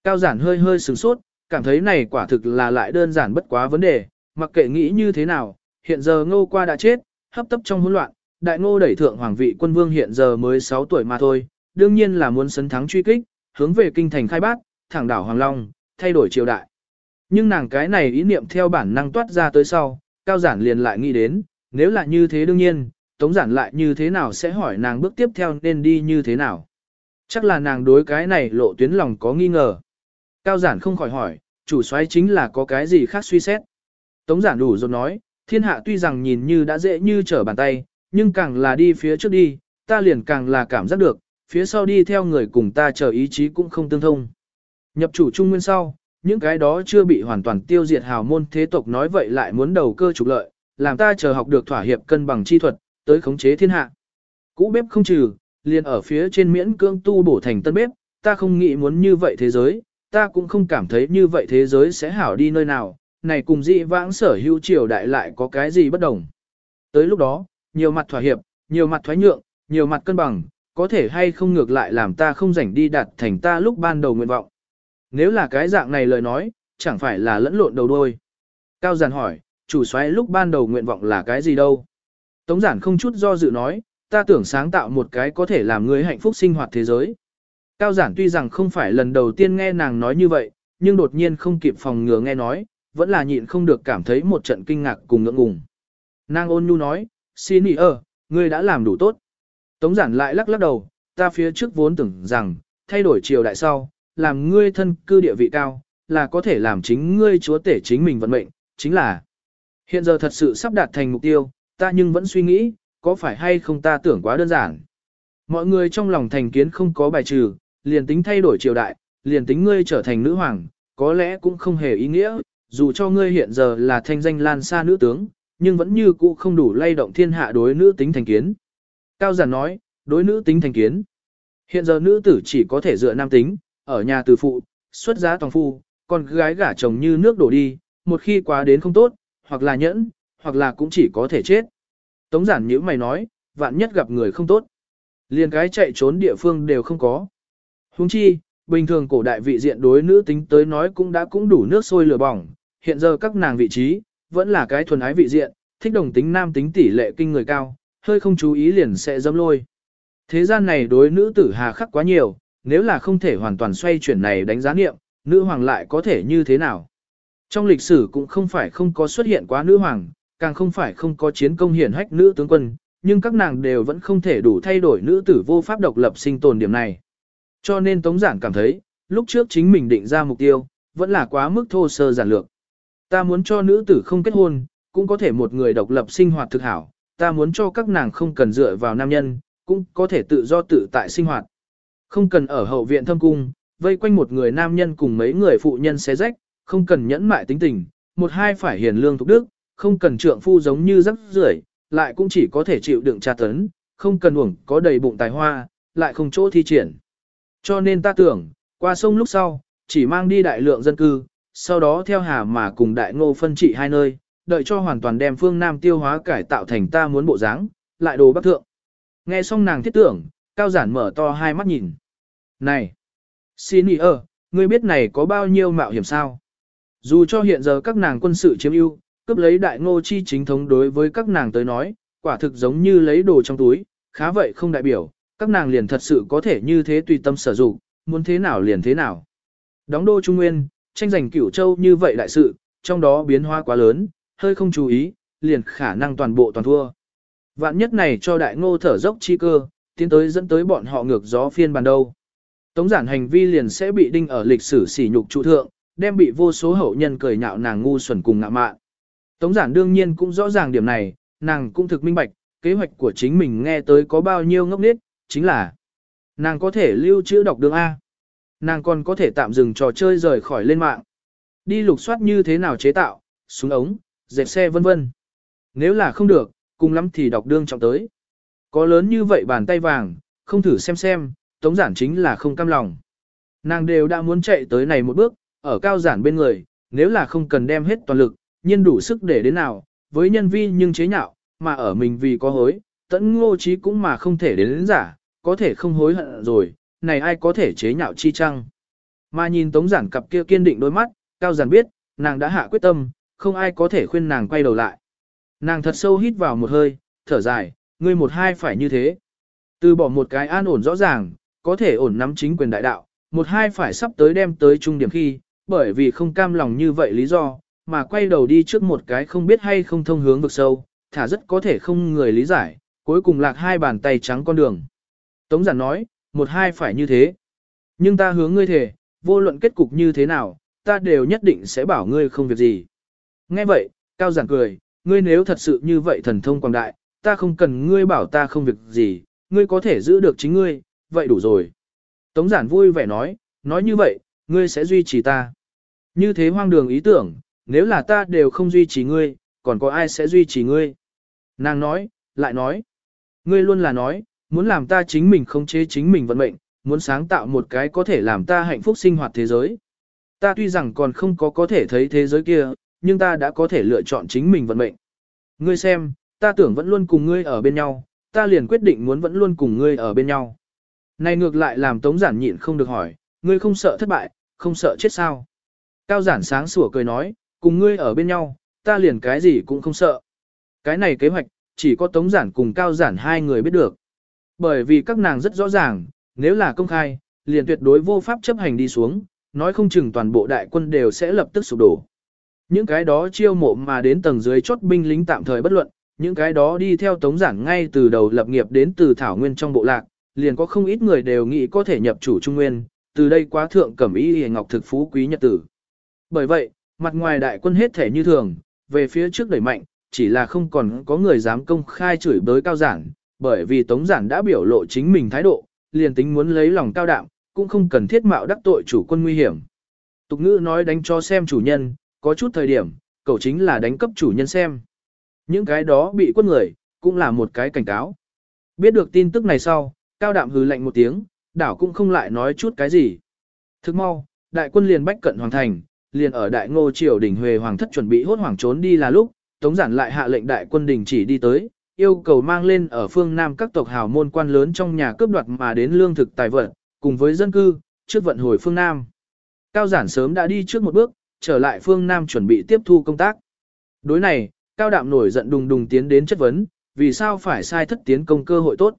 Cao giản hơi hơi sửng sốt, cảm thấy này quả thực là lại đơn giản bất quá vấn đề, mặc kệ nghĩ như thế nào, hiện giờ ngô qua đã chết, hấp tấp trong hỗn loạn, đại ngô đẩy thượng hoàng vị quân vương hiện giờ mới 6 tuổi mà thôi, đương nhiên là muốn sấn thắng truy kích, hướng về kinh thành khai bát, thẳng đảo Hoàng Long, thay đổi triều đại. Nhưng nàng cái này ý niệm theo bản năng toát ra tới sau, cao giản liền lại nghĩ đến, nếu là như thế đương nhiên, tống giản lại như thế nào sẽ hỏi nàng bước tiếp theo nên đi như thế nào. Chắc là nàng đối cái này lộ tuyến lòng có nghi ngờ. Cao giản không khỏi hỏi, chủ soái chính là có cái gì khác suy xét. Tống giản đủ rồi nói, thiên hạ tuy rằng nhìn như đã dễ như trở bàn tay, nhưng càng là đi phía trước đi, ta liền càng là cảm giác được, phía sau đi theo người cùng ta chờ ý chí cũng không tương thông. Nhập chủ trung nguyên sau, những cái đó chưa bị hoàn toàn tiêu diệt hào môn thế tộc nói vậy lại muốn đầu cơ trục lợi, làm ta chờ học được thỏa hiệp cân bằng chi thuật, tới khống chế thiên hạ. Cũ bếp không trừ, liền ở phía trên miễn cương tu bổ thành tân bếp, ta không nghĩ muốn như vậy thế giới, ta cũng không cảm thấy như vậy thế giới sẽ hảo đi nơi nào, này cùng dị vãng sở hữu triều đại lại có cái gì bất đồng. Tới lúc đó, nhiều mặt thỏa hiệp, nhiều mặt thoái nhượng, nhiều mặt cân bằng, có thể hay không ngược lại làm ta không rảnh đi đạt thành ta lúc ban đầu nguyện vọng. Nếu là cái dạng này lời nói, chẳng phải là lẫn lộn đầu đôi. Cao giản hỏi, chủ soái lúc ban đầu nguyện vọng là cái gì đâu? Tống giản không chút do dự nói, ta tưởng sáng tạo một cái có thể làm người hạnh phúc sinh hoạt thế giới. Cao giản tuy rằng không phải lần đầu tiên nghe nàng nói như vậy, nhưng đột nhiên không kịp phòng ngừa nghe nói, vẫn là nhịn không được cảm thấy một trận kinh ngạc cùng ngưỡng ngùng. Nàng ôn nhu nói, xin ý ơ, ngươi đã làm đủ tốt. Tống giản lại lắc lắc đầu, ta phía trước vốn tưởng rằng, thay đổi triều đại sau, làm ngươi thân cư địa vị cao, là có thể làm chính ngươi chúa tể chính mình vận mệnh, chính là hiện giờ thật sự sắp đạt thành mục tiêu, ta nhưng vẫn suy nghĩ, có phải hay không ta tưởng quá đơn giản. Mọi người trong lòng thành kiến không có bài trừ, liền tính thay đổi triều đại, liền tính ngươi trở thành nữ hoàng, có lẽ cũng không hề ý nghĩa, dù cho ngươi hiện giờ là thanh danh lan xa nữ tướng, nhưng vẫn như cũ không đủ lay động thiên hạ đối nữ tính thành kiến. Cao giản nói, đối nữ tính thành kiến. Hiện giờ nữ tử chỉ có thể dựa nam tính, ở nhà từ phụ, xuất giá toàn phu, còn gái gả chồng như nước đổ đi, một khi quá đến không tốt, hoặc là nhẫn, hoặc là cũng chỉ có thể chết. Tống giản nhữ mày nói, vạn nhất gặp người không tốt. Liền cái chạy trốn địa phương đều không có. Huống chi, bình thường cổ đại vị diện đối nữ tính tới nói cũng đã cũng đủ nước sôi lửa bỏng, hiện giờ các nàng vị trí, vẫn là cái thuần ái vị diện, thích đồng tính nam tính tỷ lệ kinh người cao, hơi không chú ý liền sẽ dâm lôi. Thế gian này đối nữ tử hà khắc quá nhiều, nếu là không thể hoàn toàn xoay chuyển này đánh giá niệm, nữ hoàng lại có thể như thế nào? Trong lịch sử cũng không phải không có xuất hiện quá nữ hoàng, càng không phải không có chiến công hiển hách nữ tướng quân, nhưng các nàng đều vẫn không thể đủ thay đổi nữ tử vô pháp độc lập sinh tồn điểm này. Cho nên Tống giảng cảm thấy, lúc trước chính mình định ra mục tiêu, vẫn là quá mức thô sơ giản lược. Ta muốn cho nữ tử không kết hôn, cũng có thể một người độc lập sinh hoạt thực hảo, ta muốn cho các nàng không cần dựa vào nam nhân, cũng có thể tự do tự tại sinh hoạt. Không cần ở hậu viện thâm cung, vây quanh một người nam nhân cùng mấy người phụ nhân xé rách, không cần nhẫn mại tính tình, một hai phải hiền lương thục đức, không cần trượng phu giống như rắc rưởi, lại cũng chỉ có thể chịu đựng tra tấn, không cần uổng có đầy bụng tài hoa, lại không chỗ thi triển. Cho nên ta tưởng, qua sông lúc sau, chỉ mang đi đại lượng dân cư, sau đó theo hà mà cùng đại ngô phân trị hai nơi, đợi cho hoàn toàn đem phương Nam tiêu hóa cải tạo thành ta muốn bộ dáng, lại đồ bắc thượng. Nghe xong nàng thiết tưởng, cao giản mở to hai mắt nhìn. Này! Xin ý ơ, ngươi biết này có bao nhiêu mạo hiểm sao? Dù cho hiện giờ các nàng quân sự chiếm ưu, cướp lấy đại ngô chi chính thống đối với các nàng tới nói, quả thực giống như lấy đồ trong túi, khá vậy không đại biểu, các nàng liền thật sự có thể như thế tùy tâm sở dụng, muốn thế nào liền thế nào. Đóng đô Trung Nguyên, tranh giành cửu châu như vậy đại sự, trong đó biến hóa quá lớn, hơi không chú ý, liền khả năng toàn bộ toàn thua. Vạn nhất này cho đại ngô thở dốc chi cơ, tiến tới dẫn tới bọn họ ngược gió phiên bàn đâu. Tống giản hành vi liền sẽ bị đinh ở lịch sử sỉ nhục trụ thượng, đem bị vô số hậu nhân cười nhạo nàng ngu xuẩn cùng ngạ mạn. Tống giản đương nhiên cũng rõ ràng điểm này, nàng cũng thực minh bạch, kế hoạch của chính mình nghe tới có bao nhiêu ngốc nghếch, chính là nàng có thể lưu trữ đọc đường A. Nàng còn có thể tạm dừng trò chơi rời khỏi lên mạng. Đi lục soát như thế nào chế tạo, súng ống, dẹp xe vân vân. Nếu là không được, cùng lắm thì đọc đương trọng tới. Có lớn như vậy bàn tay vàng, không thử xem xem, tống giản chính là không cam lòng. Nàng đều đã muốn chạy tới này một bước, ở cao giản bên người, nếu là không cần đem hết toàn lực, nhiên đủ sức để đến nào, với nhân vi nhưng chế nhạo, mà ở mình vì có hối, tẫn ngô trí cũng mà không thể đến, đến giả, có thể không hối hận rồi, này ai có thể chế nhạo chi chăng. Mà nhìn tống giản cặp kia kiên định đôi mắt, cao giản biết, nàng đã hạ quyết tâm, không ai có thể khuyên nàng quay đầu lại. Nàng thật sâu hít vào một hơi, thở dài, ngươi một hai phải như thế. Từ bỏ một cái an ổn rõ ràng, có thể ổn nắm chính quyền đại đạo, một hai phải sắp tới đem tới trung điểm khi, bởi vì không cam lòng như vậy lý do, mà quay đầu đi trước một cái không biết hay không thông hướng vực sâu, thả rất có thể không người lý giải, cuối cùng lạc hai bàn tay trắng con đường. Tống giản nói, một hai phải như thế. Nhưng ta hướng ngươi thể, vô luận kết cục như thế nào, ta đều nhất định sẽ bảo ngươi không việc gì. Nghe vậy, Cao Giản cười, ngươi nếu thật sự như vậy thần thông quảng đại, ta không cần ngươi bảo ta không việc gì, ngươi có thể giữ được chính ngươi, vậy đủ rồi. Tống Giản vui vẻ nói, nói như vậy, ngươi sẽ duy trì ta. Như thế hoang đường ý tưởng, nếu là ta đều không duy trì ngươi, còn có ai sẽ duy trì ngươi? Nàng nói, lại nói, ngươi luôn là nói, muốn làm ta chính mình không chế chính mình vận mệnh, muốn sáng tạo một cái có thể làm ta hạnh phúc sinh hoạt thế giới. Ta tuy rằng còn không có có thể thấy thế giới kia, nhưng ta đã có thể lựa chọn chính mình vận mệnh. Ngươi xem, ta tưởng vẫn luôn cùng ngươi ở bên nhau, ta liền quyết định muốn vẫn luôn cùng ngươi ở bên nhau. Này ngược lại làm Tống Giản nhịn không được hỏi, ngươi không sợ thất bại, không sợ chết sao? Cao Giản sáng sủa cười nói, cùng ngươi ở bên nhau, ta liền cái gì cũng không sợ. Cái này kế hoạch, chỉ có Tống Giản cùng Cao Giản hai người biết được. Bởi vì các nàng rất rõ ràng, nếu là công khai, liền tuyệt đối vô pháp chấp hành đi xuống, nói không chừng toàn bộ đại quân đều sẽ lập tức sụp đổ. Những cái đó chiêu mộ mà đến tầng dưới chốt binh lính tạm thời bất luận, những cái đó đi theo tống giản ngay từ đầu lập nghiệp đến từ Thảo Nguyên trong bộ lạc, liền có không ít người đều nghĩ có thể nhập chủ Trung Nguyên, từ đây quá thượng cẩm ý hề ngọc thực phú quý nhật tử. Bởi vậy, mặt ngoài đại quân hết thể như thường, về phía trước đẩy mạnh, chỉ là không còn có người dám công khai chửi bới cao giản, bởi vì tống giản đã biểu lộ chính mình thái độ, liền tính muốn lấy lòng cao đạm, cũng không cần thiết mạo đắc tội chủ quân nguy hiểm. Tục ngữ nói đánh cho xem chủ nhân, có chút thời điểm, cậu chính là đánh cấp chủ nhân xem. Những cái đó bị quất người, cũng là một cái cảnh cáo. Biết được tin tức này sau, cao đạm hừ lạnh một tiếng, đảo cũng không lại nói chút cái gì. Thức mau, đại quân liền bách cận hoàng thành, liền ở đại ngô triều đỉnh huề hoàng thất chuẩn bị hốt hoảng trốn đi là lúc, tống giản lại hạ lệnh đại quân đình chỉ đi tới, yêu cầu mang lên ở phương Nam các tộc hào môn quan lớn trong nhà cướp đoạt mà đến lương thực tài vật, cùng với dân cư, trước vận hồi phương Nam. Cao giản sớm đã đi trước một bước, trở lại phương Nam chuẩn bị tiếp thu công tác. Đối này, Cao Đạm nổi giận đùng đùng tiến đến chất vấn, vì sao phải sai thất tiến công cơ hội tốt.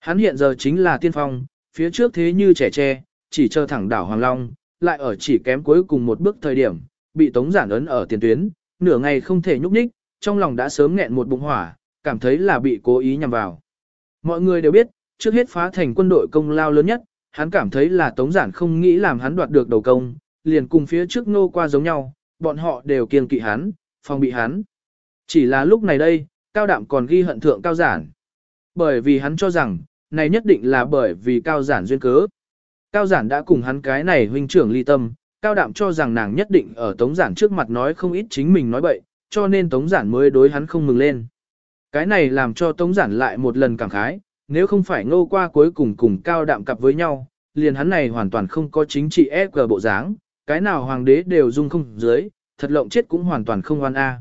Hắn hiện giờ chính là tiên phong, phía trước thế như trẻ tre, chỉ chờ thẳng đảo Hoàng Long, lại ở chỉ kém cuối cùng một bước thời điểm, bị tống giản ấn ở tiền tuyến, nửa ngày không thể nhúc nhích, trong lòng đã sớm nghẹn một bụng hỏa, cảm thấy là bị cố ý nhằm vào. Mọi người đều biết, trước hết phá thành quân đội công lao lớn nhất, hắn cảm thấy là tống giản không nghĩ làm hắn đoạt được đầu công, liền cùng phía trước nô qua giống nhau, bọn họ đều kiêng kỵ hắn, phòng bị hắn. Chỉ là lúc này đây, cao đạm còn ghi hận thượng cao giản. Bởi vì hắn cho rằng, này nhất định là bởi vì cao giản duyên cớ. Cao giản đã cùng hắn cái này huynh trưởng ly tâm, cao đạm cho rằng nàng nhất định ở tống giản trước mặt nói không ít chính mình nói bậy, cho nên tống giản mới đối hắn không mừng lên. Cái này làm cho tống giản lại một lần cảm khái, nếu không phải ngô qua cuối cùng cùng cao đạm cặp với nhau, liền hắn này hoàn toàn không có chính trị ép cờ bộ dáng, cái nào hoàng đế đều dung không dưới, thật lộng chết cũng hoàn toàn không oan a.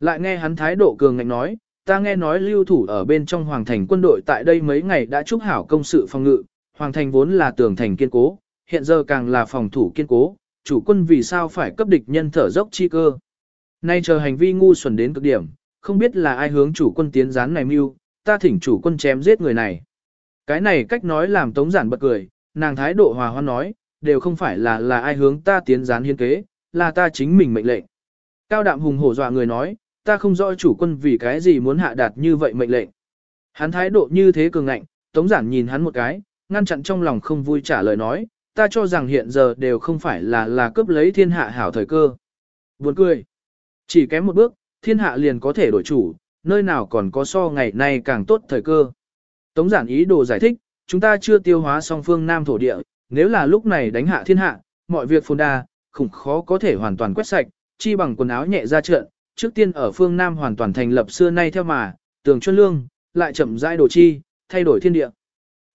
Lại nghe hắn thái độ cường ngạnh nói, ta nghe nói lưu thủ ở bên trong hoàng thành quân đội tại đây mấy ngày đã chúc hảo công sự phòng ngự, hoàng thành vốn là tường thành kiên cố, hiện giờ càng là phòng thủ kiên cố, chủ quân vì sao phải cấp địch nhân thở dốc chi cơ. Nay chờ hành vi ngu xuẩn đến cực điểm, không biết là ai hướng chủ quân tiến gián này mưu, ta thỉnh chủ quân chém giết người này. Cái này cách nói làm tống giản bật cười, nàng thái độ hòa hoan nói, đều không phải là là ai hướng ta tiến gián hiên kế, là ta chính mình mệnh lệnh. Cao đạm hùng hổ dọa người nói, ta không rõ chủ quân vì cái gì muốn hạ đạt như vậy mệnh lệnh. Hắn thái độ như thế cường ngạnh, tống giản nhìn hắn một cái, ngăn chặn trong lòng không vui trả lời nói, ta cho rằng hiện giờ đều không phải là là cướp lấy thiên hạ hảo thời cơ. Buồn cười. Chỉ kém một bước, thiên hạ liền có thể đổi chủ, nơi nào còn có so ngày nay càng tốt thời cơ. Tống giản ý đồ giải thích, chúng ta chưa tiêu hóa song phương Nam thổ địa, nếu là lúc này đánh hạ thiên hạ, mọi việc phồn đa, khủng khó có thể hoàn toàn quét sạch, chi bằng quần áo nhẹ ra trận, trước tiên ở phương Nam hoàn toàn thành lập xưa nay theo mà, tường chuân lương, lại chậm rãi đồ chi, thay đổi thiên địa.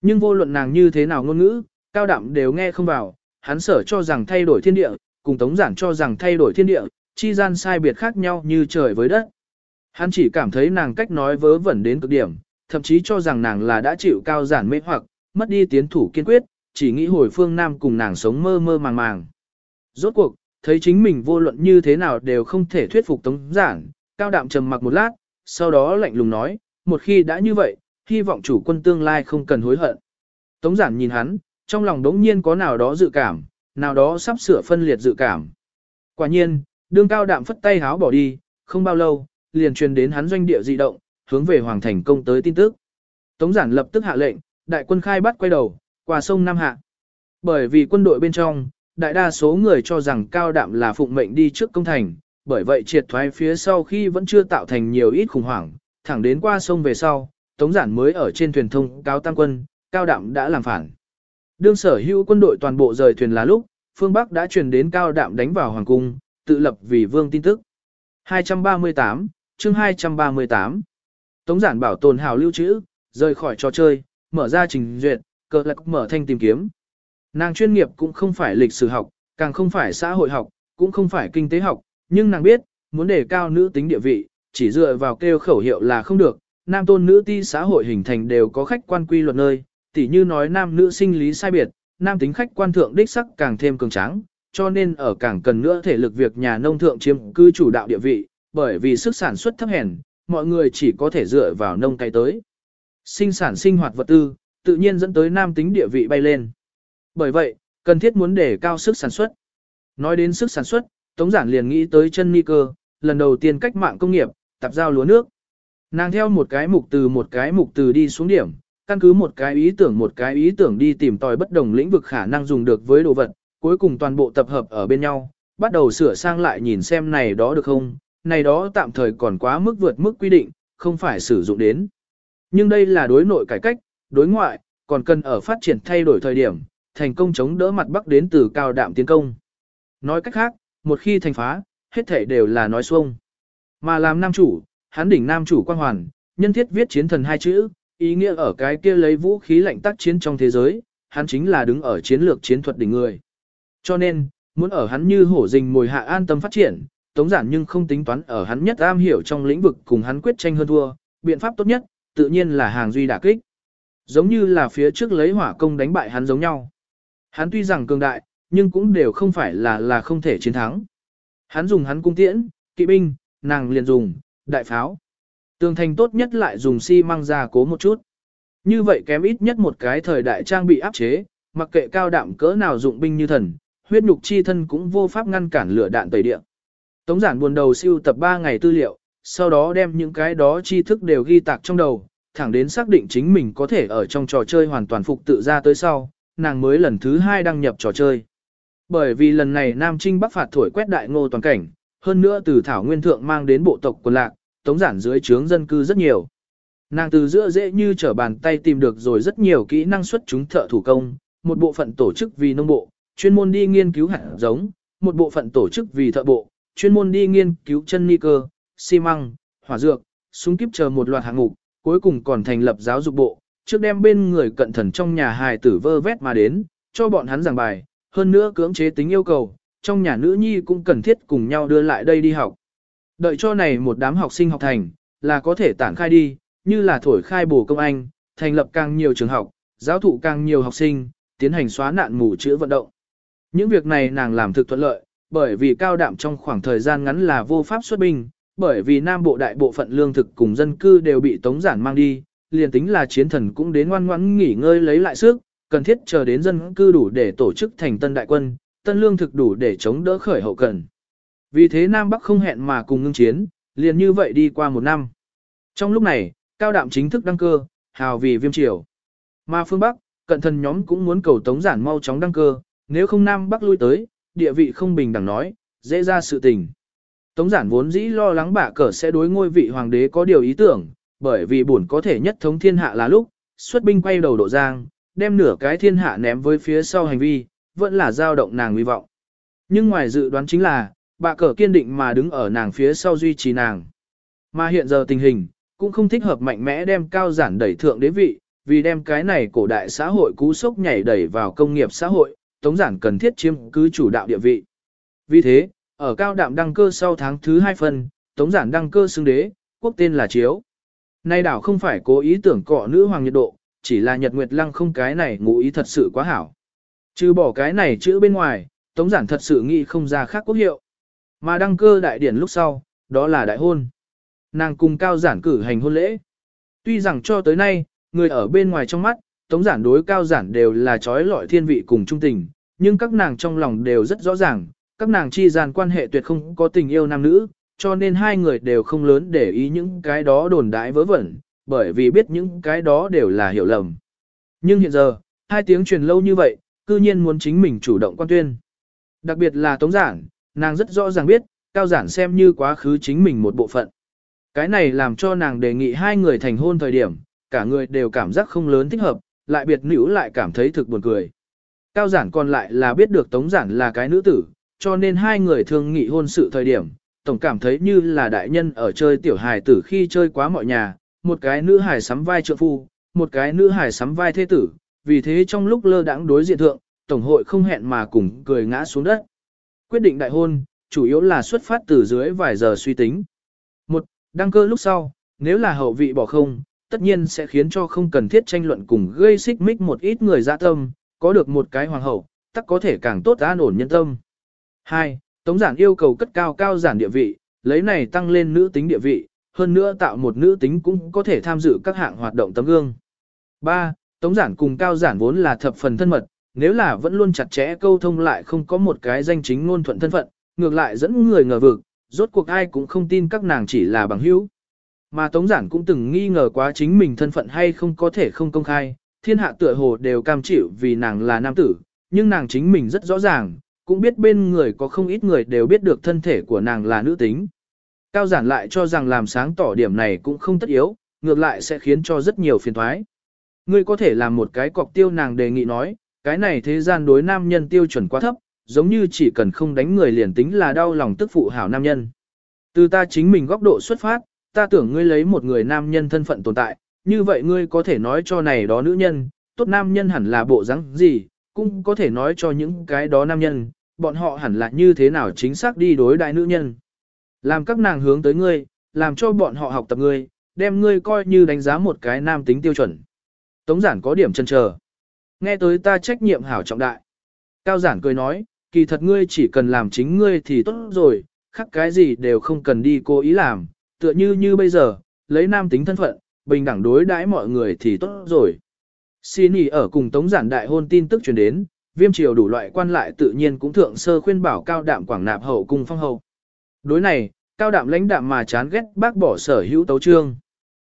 Nhưng vô luận nàng như thế nào ngôn ngữ, cao đạm đều nghe không vào, hắn sở cho rằng thay đổi thiên địa, cùng tống giản cho rằng thay đổi thiên địa, chi gian sai biệt khác nhau như trời với đất. Hắn chỉ cảm thấy nàng cách nói vớ vẩn đến cực điểm, thậm chí cho rằng nàng là đã chịu cao giản mê hoặc, mất đi tiến thủ kiên quyết, chỉ nghĩ hồi phương Nam cùng nàng sống mơ mơ màng màng. Rốt cuộc, thấy chính mình vô luận như thế nào đều không thể thuyết phục tống giản, cao đạm trầm mặc một lát, sau đó lạnh lùng nói, một khi đã như vậy, hy vọng chủ quân tương lai không cần hối hận. Tống giản nhìn hắn, trong lòng đống nhiên có nào đó dự cảm, nào đó sắp sửa phân liệt dự cảm. Quả nhiên, đương cao đạm phất tay háo bỏ đi, không bao lâu, liền truyền đến hắn doanh địa dị động, hướng về hoàng thành công tới tin tức. Tống giản lập tức hạ lệnh, đại quân khai bắt quay đầu, qua sông Nam Hạ. Bởi vì quân đội bên trong, đại đa số người cho rằng cao đạm là phụng mệnh đi trước công thành, bởi vậy triệt thoái phía sau khi vẫn chưa tạo thành nhiều ít khủng hoảng, thẳng đến qua sông về sau, Tống Giản mới ở trên thuyền thông cáo tăng quân, cao đạm đã làm phản. Đương sở hữu quân đội toàn bộ rời thuyền là lúc, phương Bắc đã truyền đến cao đạm đánh vào hoàng cung, tự lập vì vương tin tức. 238, chương 238. Tống giản bảo tồn hào lưu trữ, rời khỏi trò chơi, mở ra trình duyệt, cờ lạc mở thanh tìm kiếm. Nàng chuyên nghiệp cũng không phải lịch sử học, càng không phải xã hội học, cũng không phải kinh tế học, nhưng nàng biết, muốn đề cao nữ tính địa vị, chỉ dựa vào kêu khẩu hiệu là không được. Nam tôn nữ ti xã hội hình thành đều có khách quan quy luật nơi, tỉ như nói nam nữ sinh lý sai biệt, nam tính khách quan thượng đích sắc càng thêm cường tráng, cho nên ở càng cần nữa thể lực việc nhà nông thượng chiếm cư chủ đạo địa vị, bởi vì sức sản xuất thấp hèn, mọi người chỉ có thể dựa vào nông tay tới. Sinh sản sinh hoạt vật tư, tự nhiên dẫn tới nam tính địa vị bay lên. Bởi vậy, cần thiết muốn để cao sức sản xuất. Nói đến sức sản xuất, Tống Giản liền nghĩ tới chân ni cơ, lần đầu tiên cách mạng công nghiệp, tập giao lúa nước. Nàng theo một cái mục từ một cái mục từ đi xuống điểm, căn cứ một cái ý tưởng một cái ý tưởng đi tìm tòi bất đồng lĩnh vực khả năng dùng được với đồ vật, cuối cùng toàn bộ tập hợp ở bên nhau, bắt đầu sửa sang lại nhìn xem này đó được không, này đó tạm thời còn quá mức vượt mức quy định, không phải sử dụng đến. Nhưng đây là đối nội cải cách, đối ngoại, còn cần ở phát triển thay đổi thời điểm, thành công chống đỡ mặt bắc đến từ cao đạm tiến công. Nói cách khác, một khi thành phá, hết thể đều là nói xuông. Mà làm nam chủ, hắn đỉnh nam chủ quan hoàn, nhân thiết viết chiến thần hai chữ, ý nghĩa ở cái kia lấy vũ khí lạnh tác chiến trong thế giới, hắn chính là đứng ở chiến lược chiến thuật đỉnh người. Cho nên, muốn ở hắn như hổ rình mồi hạ an tâm phát triển, tống giản nhưng không tính toán ở hắn nhất am hiểu trong lĩnh vực cùng hắn quyết tranh hơn thua, biện pháp tốt nhất, tự nhiên là hàng duy đả kích. Giống như là phía trước lấy hỏa công đánh bại hắn giống nhau. Hắn tuy rằng cường đại, nhưng cũng đều không phải là là không thể chiến thắng. Hắn dùng hắn cung tiễn, kỵ binh, nàng liền dùng, đại pháo. Tường thành tốt nhất lại dùng xi măng ra cố một chút. Như vậy kém ít nhất một cái thời đại trang bị áp chế, mặc kệ cao đạm cỡ nào dụng binh như thần, huyết nhục chi thân cũng vô pháp ngăn cản lửa đạn tẩy địa. Tống giản buồn đầu siêu tập 3 ngày tư liệu, sau đó đem những cái đó tri thức đều ghi tạc trong đầu, thẳng đến xác định chính mình có thể ở trong trò chơi hoàn toàn phục tự ra tới sau, nàng mới lần thứ hai đăng nhập trò chơi. Bởi vì lần này Nam Trinh Bắc phạt thổi quét đại ngô toàn cảnh, hơn nữa từ Thảo Nguyên Thượng mang đến bộ tộc quần lạc, tống giản dưới trướng dân cư rất nhiều. Nàng từ giữa dễ như trở bàn tay tìm được rồi rất nhiều kỹ năng xuất chúng thợ thủ công, một bộ phận tổ chức vì nông bộ, chuyên môn đi nghiên cứu hạt giống, một bộ phận tổ chức vì thợ bộ, chuyên môn đi nghiên cứu chân ni cơ, xi măng, hỏa dược, súng kiếp chờ một loạt hạng mục, cuối cùng còn thành lập giáo dục bộ, trước đem bên người cận thần trong nhà hài tử vơ vét mà đến, cho bọn hắn giảng bài, hơn nữa cưỡng chế tính yêu cầu, trong nhà nữ nhi cũng cần thiết cùng nhau đưa lại đây đi học. Đợi cho này một đám học sinh học thành, là có thể tản khai đi, như là thổi khai bổ công anh, thành lập càng nhiều trường học, giáo thụ càng nhiều học sinh, tiến hành xóa nạn mù chữa vận động. Những việc này nàng làm thực thuận lợi, bởi vì cao đạm trong khoảng thời gian ngắn là vô pháp xuất binh, bởi vì Nam Bộ đại bộ phận lương thực cùng dân cư đều bị tống giản mang đi, liền tính là chiến thần cũng đến ngoan ngoãn nghỉ ngơi lấy lại sức, cần thiết chờ đến dân cư đủ để tổ chức thành tân đại quân, tân lương thực đủ để chống đỡ khởi hậu cần. Vì thế Nam Bắc không hẹn mà cùng ngưng chiến, liền như vậy đi qua một năm. Trong lúc này, cao đạm chính thức đăng cơ, hào vì viêm triều. Mà phương Bắc, cận thần nhóm cũng muốn cầu tống giản mau chóng đăng cơ, nếu không Nam Bắc lui tới, địa vị không bình đẳng nói, dễ ra sự tình. Tống giản vốn dĩ lo lắng bà cờ sẽ đối ngôi vị hoàng đế có điều ý tưởng, bởi vì buồn có thể nhất thống thiên hạ là lúc, xuất binh quay đầu độ giang, đem nửa cái thiên hạ ném với phía sau hành vi, vẫn là dao động nàng hy vọng. Nhưng ngoài dự đoán chính là, bà cờ kiên định mà đứng ở nàng phía sau duy trì nàng. Mà hiện giờ tình hình, cũng không thích hợp mạnh mẽ đem cao giản đẩy thượng đế vị, vì đem cái này cổ đại xã hội cú sốc nhảy đẩy vào công nghiệp xã hội, tống giản cần thiết chiếm cứ chủ đạo địa vị. Vì thế, ở cao đạm đăng cơ sau tháng thứ hai phần, tống giản đăng cơ xưng đế, quốc tên là Chiếu. Nay đảo không phải cố ý tưởng cọ nữ hoàng nhiệt độ, chỉ là nhật nguyệt lăng không cái này ngụ ý thật sự quá hảo. Trừ bỏ cái này chữ bên ngoài, tống giản thật sự nghĩ không ra khác quốc hiệu. Mà đăng cơ đại điển lúc sau, đó là đại hôn. Nàng cùng cao giản cử hành hôn lễ. Tuy rằng cho tới nay, người ở bên ngoài trong mắt, tống giản đối cao giản đều là trói lọi thiên vị cùng trung tình, nhưng các nàng trong lòng đều rất rõ ràng, các nàng chi gian quan hệ tuyệt không có tình yêu nam nữ, cho nên hai người đều không lớn để ý những cái đó đồn đãi vớ vẩn, bởi vì biết những cái đó đều là hiểu lầm. Nhưng hiện giờ, hai tiếng truyền lâu như vậy, cư nhiên muốn chính mình chủ động quan tuyên. Đặc biệt là Tống Giản, nàng rất rõ ràng biết, Cao Giản xem như quá khứ chính mình một bộ phận. Cái này làm cho nàng đề nghị hai người thành hôn thời điểm, cả người đều cảm giác không lớn thích hợp, lại biệt nữ lại cảm thấy thực buồn cười. Cao Giản còn lại là biết được Tống Giản là cái nữ tử, cho nên hai người thường nghị hôn sự thời điểm, tổng cảm thấy như là đại nhân ở chơi tiểu hài tử khi chơi quá mọi nhà, một cái nữ hài sắm vai trượng phu, một cái nữ hài sắm vai thế tử, vì thế trong lúc lơ đãng đối diện thượng, tổng hội không hẹn mà cùng cười ngã xuống đất. Quyết định đại hôn, chủ yếu là xuất phát từ dưới vài giờ suy tính. Một, đăng cơ lúc sau, nếu là hậu vị bỏ không, tất nhiên sẽ khiến cho không cần thiết tranh luận cùng gây xích mích một ít người dạ tâm, có được một cái hoàng hậu, tắc có thể càng tốt an ổn nhân tâm. 2. Tống giản yêu cầu cất cao cao giản địa vị, lấy này tăng lên nữ tính địa vị, hơn nữa tạo một nữ tính cũng có thể tham dự các hạng hoạt động tấm gương. 3. Tống giản cùng cao giản vốn là thập phần thân mật, nếu là vẫn luôn chặt chẽ câu thông lại không có một cái danh chính ngôn thuận thân phận, ngược lại dẫn người ngờ vực, rốt cuộc ai cũng không tin các nàng chỉ là bằng hữu. Mà Tống Giản cũng từng nghi ngờ quá chính mình thân phận hay không có thể không công khai, thiên hạ tựa hồ đều cam chịu vì nàng là nam tử, nhưng nàng chính mình rất rõ ràng, cũng biết bên người có không ít người đều biết được thân thể của nàng là nữ tính. Cao Giản lại cho rằng làm sáng tỏ điểm này cũng không tất yếu, ngược lại sẽ khiến cho rất nhiều phiền toái. Ngươi có thể làm một cái cọc tiêu nàng đề nghị nói, cái này thế gian đối nam nhân tiêu chuẩn quá thấp, giống như chỉ cần không đánh người liền tính là đau lòng tức phụ hảo nam nhân. Từ ta chính mình góc độ xuất phát, ta tưởng ngươi lấy một người nam nhân thân phận tồn tại, như vậy ngươi có thể nói cho này đó nữ nhân, tốt nam nhân hẳn là bộ dáng gì, cũng có thể nói cho những cái đó nam nhân, bọn họ hẳn là như thế nào chính xác đi đối đại nữ nhân. Làm các nàng hướng tới ngươi, làm cho bọn họ học tập ngươi, đem ngươi coi như đánh giá một cái nam tính tiêu chuẩn. Tống giản có điểm chân chờ. Nghe tới ta trách nhiệm hảo trọng đại. Cao giản cười nói, kỳ thật ngươi chỉ cần làm chính ngươi thì tốt rồi, khác cái gì đều không cần đi cố ý làm, tựa như như bây giờ, lấy nam tính thân phận, bình đẳng đối đãi mọi người thì tốt rồi. Xin ý ở cùng tống giản đại hôn tin tức truyền đến, viêm triều đủ loại quan lại tự nhiên cũng thượng sơ khuyên bảo cao đạm quảng nạp hậu cung phong hậu. Đối này, cao đạm lãnh đạm mà chán ghét bác bỏ sở hữu tấu trương.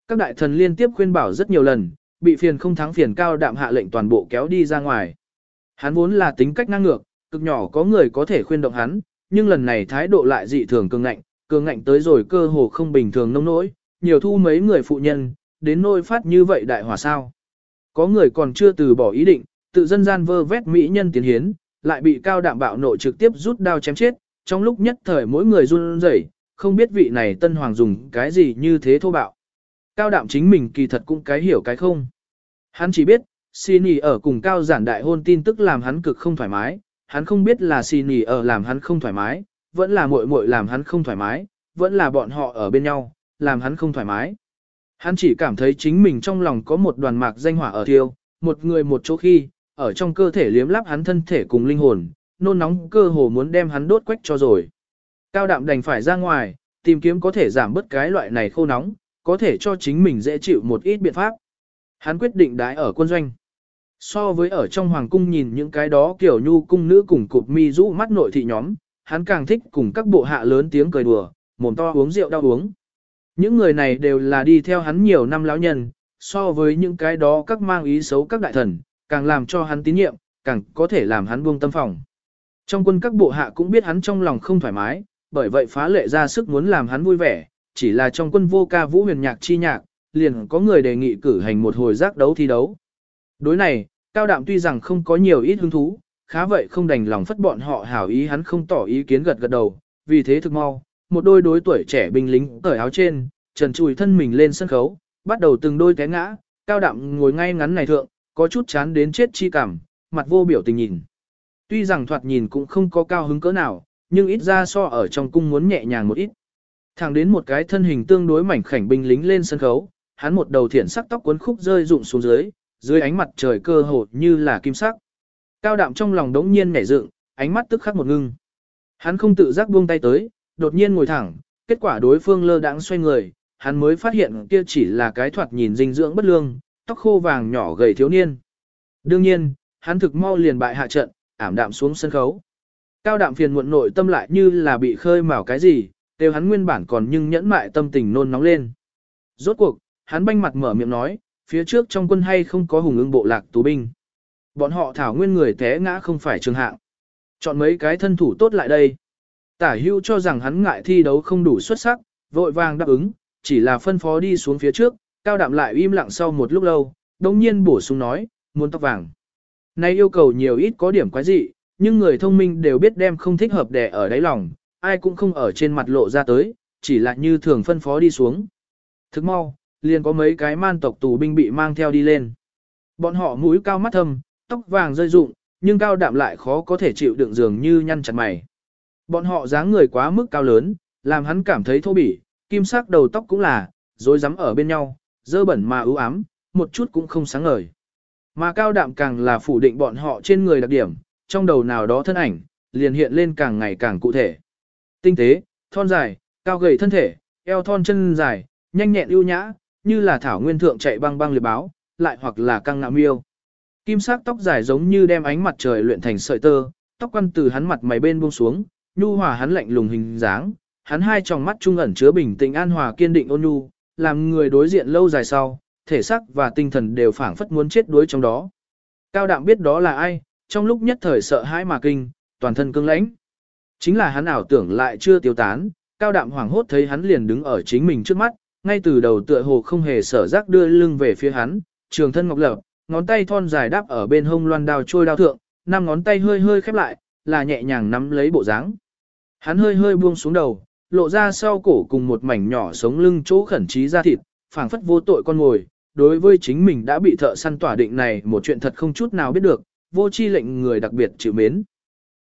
Các đại thần liên tiếp khuyên bảo rất nhiều lần, bị phiền không thắng phiền cao đạm hạ lệnh toàn bộ kéo đi ra ngoài. Hắn vốn là tính cách năng ngược, cực nhỏ có người có thể khuyên động hắn, nhưng lần này thái độ lại dị thường cường ngạnh, cường ngạnh tới rồi cơ hồ không bình thường nông nỗi, nhiều thu mấy người phụ nhân, đến nôi phát như vậy đại hỏa sao. Có người còn chưa từ bỏ ý định, tự dân gian vơ vét mỹ nhân tiến hiến, lại bị cao đạm bạo nộ trực tiếp rút đao chém chết, trong lúc nhất thời mỗi người run rẩy, không biết vị này tân hoàng dùng cái gì như thế thô bạo. Cao đạm chính mình kỳ thật cũng cái hiểu cái không. Hắn chỉ biết, xin ở cùng cao giản đại hôn tin tức làm hắn cực không thoải mái, hắn không biết là xin ở làm hắn không thoải mái, vẫn là muội muội làm hắn không thoải mái, vẫn là bọn họ ở bên nhau, làm hắn không thoải mái. Hắn chỉ cảm thấy chính mình trong lòng có một đoàn mạc danh hỏa ở thiêu, một người một chỗ khi, ở trong cơ thể liếm láp hắn thân thể cùng linh hồn, nôn nóng cơ hồ muốn đem hắn đốt quách cho rồi. Cao đạm đành phải ra ngoài, tìm kiếm có thể giảm bớt cái loại này khô nóng, có thể cho chính mình dễ chịu một ít biện pháp. Hắn quyết định đái ở quân doanh. So với ở trong hoàng cung nhìn những cái đó kiểu nhu cung nữ cùng cụp mi rũ mắt nội thị nhóm, hắn càng thích cùng các bộ hạ lớn tiếng cười đùa, mồm to uống rượu đau uống. Những người này đều là đi theo hắn nhiều năm lão nhân, so với những cái đó các mang ý xấu các đại thần, càng làm cho hắn tín nhiệm, càng có thể làm hắn buông tâm phòng. Trong quân các bộ hạ cũng biết hắn trong lòng không thoải mái, bởi vậy phá lệ ra sức muốn làm hắn vui vẻ, chỉ là trong quân vô ca vũ huyền nhạc chi nhạc, liền có người đề nghị cử hành một hồi giác đấu thi đấu. Đối này, Cao Đạm tuy rằng không có nhiều ít hứng thú, khá vậy không đành lòng phất bọn họ hảo ý hắn không tỏ ý kiến gật gật đầu, vì thế thực mau, một đôi đối tuổi trẻ binh lính cởi áo trên, trần chùi thân mình lên sân khấu, bắt đầu từng đôi té ngã, Cao Đạm ngồi ngay ngắn này thượng, có chút chán đến chết chi cảm, mặt vô biểu tình nhìn. Tuy rằng thoạt nhìn cũng không có cao hứng cỡ nào, nhưng ít ra so ở trong cung muốn nhẹ nhàng một ít. Thẳng đến một cái thân hình tương đối mảnh khảnh binh lính lên sân khấu, hắn một đầu thiển sắc tóc cuốn khúc rơi rụng xuống dưới, dưới ánh mặt trời cơ hồ như là kim sắc. Cao đạm trong lòng đống nhiên nhảy dựng, ánh mắt tức khắc một ngưng. Hắn không tự giác buông tay tới, đột nhiên ngồi thẳng, kết quả đối phương lơ đãng xoay người, hắn mới phát hiện kia chỉ là cái thoạt nhìn dinh dưỡng bất lương, tóc khô vàng nhỏ gầy thiếu niên. Đương nhiên, hắn thực mau liền bại hạ trận, ảm đạm xuống sân khấu. Cao đạm phiền muộn nội tâm lại như là bị khơi mào cái gì, đều hắn nguyên bản còn nhưng nhẫn mại tâm tình nôn nóng lên. Rốt cuộc, hắn banh mặt mở miệng nói, phía trước trong quân hay không có hùng ưng bộ lạc tù binh. Bọn họ thảo nguyên người té ngã không phải trường hạng. Chọn mấy cái thân thủ tốt lại đây. Tả hưu cho rằng hắn ngại thi đấu không đủ xuất sắc, vội vàng đáp ứng, chỉ là phân phó đi xuống phía trước, cao đạm lại im lặng sau một lúc lâu, đồng nhiên bổ sung nói, muốn tóc vàng. Nay yêu cầu nhiều ít có điểm quái dị, nhưng người thông minh đều biết đem không thích hợp đẻ ở đáy lòng, ai cũng không ở trên mặt lộ ra tới, chỉ là như thường phân phó đi xuống. Thức mau, liền có mấy cái man tộc tù binh bị mang theo đi lên. Bọn họ mũi cao mắt thâm, tóc vàng rơi rụng, nhưng cao đạm lại khó có thể chịu đựng dường như nhăn chặt mày. Bọn họ dáng người quá mức cao lớn, làm hắn cảm thấy thô bỉ, kim sắc đầu tóc cũng là, rối rắm ở bên nhau, dơ bẩn mà ưu ám, một chút cũng không sáng ngời. Mà cao đạm càng là phủ định bọn họ trên người đặc điểm, trong đầu nào đó thân ảnh, liền hiện lên càng ngày càng cụ thể. Tinh tế, thon dài, cao gầy thân thể, eo thon chân dài, nhanh nhẹn ưu nhã, như là thảo nguyên thượng chạy băng băng liệt báo, lại hoặc là căng ngạo miêu. Kim sắc tóc dài giống như đem ánh mặt trời luyện thành sợi tơ, tóc quăn từ hắn mặt mày bên buông xuống, nhu hòa hắn lạnh lùng hình dáng, hắn hai tròng mắt trung ẩn chứa bình tĩnh an hòa kiên định ôn nhu, làm người đối diện lâu dài sau, thể xác và tinh thần đều phảng phất muốn chết đuối trong đó. Cao đạm biết đó là ai, trong lúc nhất thời sợ hãi mà kinh, toàn thân cứng lãnh. Chính là hắn ảo tưởng lại chưa tiêu tán, cao đạm hoảng hốt thấy hắn liền đứng ở chính mình trước mắt, ngay từ đầu tựa hồ không hề sở giác đưa lưng về phía hắn, trường thân ngọc lập, ngón tay thon dài đáp ở bên hông loan đao trôi đao thượng, năm ngón tay hơi hơi khép lại, là nhẹ nhàng nắm lấy bộ dáng. Hắn hơi hơi buông xuống đầu, lộ ra sau cổ cùng một mảnh nhỏ sống lưng chỗ khẩn trí ra thịt, phảng phất vô tội con ngồi, đối với chính mình đã bị thợ săn tỏa định này một chuyện thật không chút nào biết được, vô chi lệnh người đặc biệt chịu mến.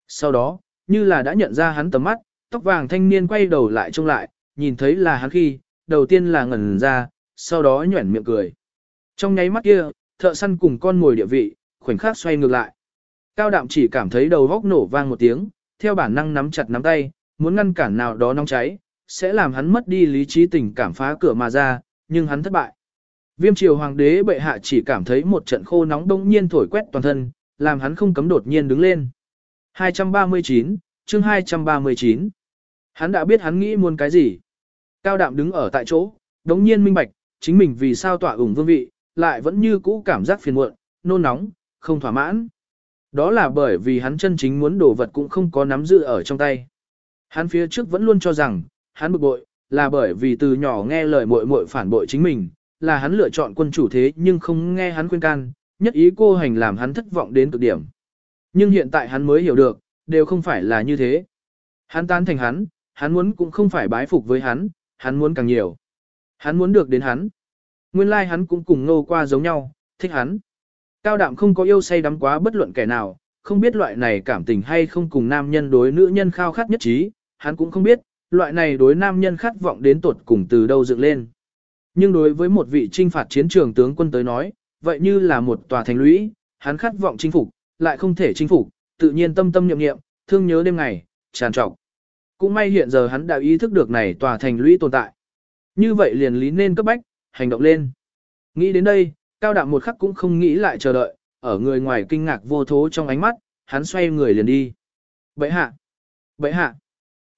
Sau đó, như là đã nhận ra hắn tầm mắt, tóc vàng thanh niên quay đầu lại trông lại, nhìn thấy là hắn khi, đầu tiên là ngẩn ra, sau đó nhuẩn miệng cười. Trong nháy mắt kia, thợ săn cùng con ngồi địa vị, khoảnh khắc xoay ngược lại. Cao đạm chỉ cảm thấy đầu góc nổ vang một tiếng, theo bản năng nắm chặt nắm tay, muốn ngăn cản nào đó nóng cháy, sẽ làm hắn mất đi lý trí tình cảm phá cửa mà ra, nhưng hắn thất bại. Viêm triều hoàng đế bệ hạ chỉ cảm thấy một trận khô nóng đông nhiên thổi quét toàn thân, làm hắn không cấm đột nhiên đứng lên. 239, chương 239. Hắn đã biết hắn nghĩ muốn cái gì. Cao đạm đứng ở tại chỗ, đống nhiên minh bạch, chính mình vì sao tỏa ủng vương vị, lại vẫn như cũ cảm giác phiền muộn, nôn nóng, không thỏa mãn. Đó là bởi vì hắn chân chính muốn đồ vật cũng không có nắm giữ ở trong tay. Hắn phía trước vẫn luôn cho rằng, hắn bực bội, là bởi vì từ nhỏ nghe lời muội muội phản bội chính mình, là hắn lựa chọn quân chủ thế nhưng không nghe hắn khuyên can, nhất ý cô hành làm hắn thất vọng đến cực điểm. Nhưng hiện tại hắn mới hiểu được, đều không phải là như thế. Hắn tán thành hắn, hắn muốn cũng không phải bái phục với hắn, hắn muốn càng nhiều. Hắn muốn được đến hắn. Nguyên lai like hắn cũng cùng nô qua giống nhau, thích hắn. Cao đạm không có yêu say đắm quá bất luận kẻ nào, không biết loại này cảm tình hay không cùng nam nhân đối nữ nhân khao khát nhất trí, hắn cũng không biết, loại này đối nam nhân khát vọng đến tột cùng từ đâu dựng lên. Nhưng đối với một vị trinh phạt chiến trường tướng quân tới nói, vậy như là một tòa thành lũy, hắn khát vọng chinh phục, lại không thể chinh phục, tự nhiên tâm tâm niệm niệm, thương nhớ đêm ngày, tràn trọc. Cũng may hiện giờ hắn đã ý thức được này tòa thành lũy tồn tại. Như vậy liền lý nên cấp bách, hành động lên. Nghĩ đến đây, cao đạm một khắc cũng không nghĩ lại chờ đợi, ở người ngoài kinh ngạc vô thố trong ánh mắt, hắn xoay người liền đi. Bậy hạ! Bậy hạ!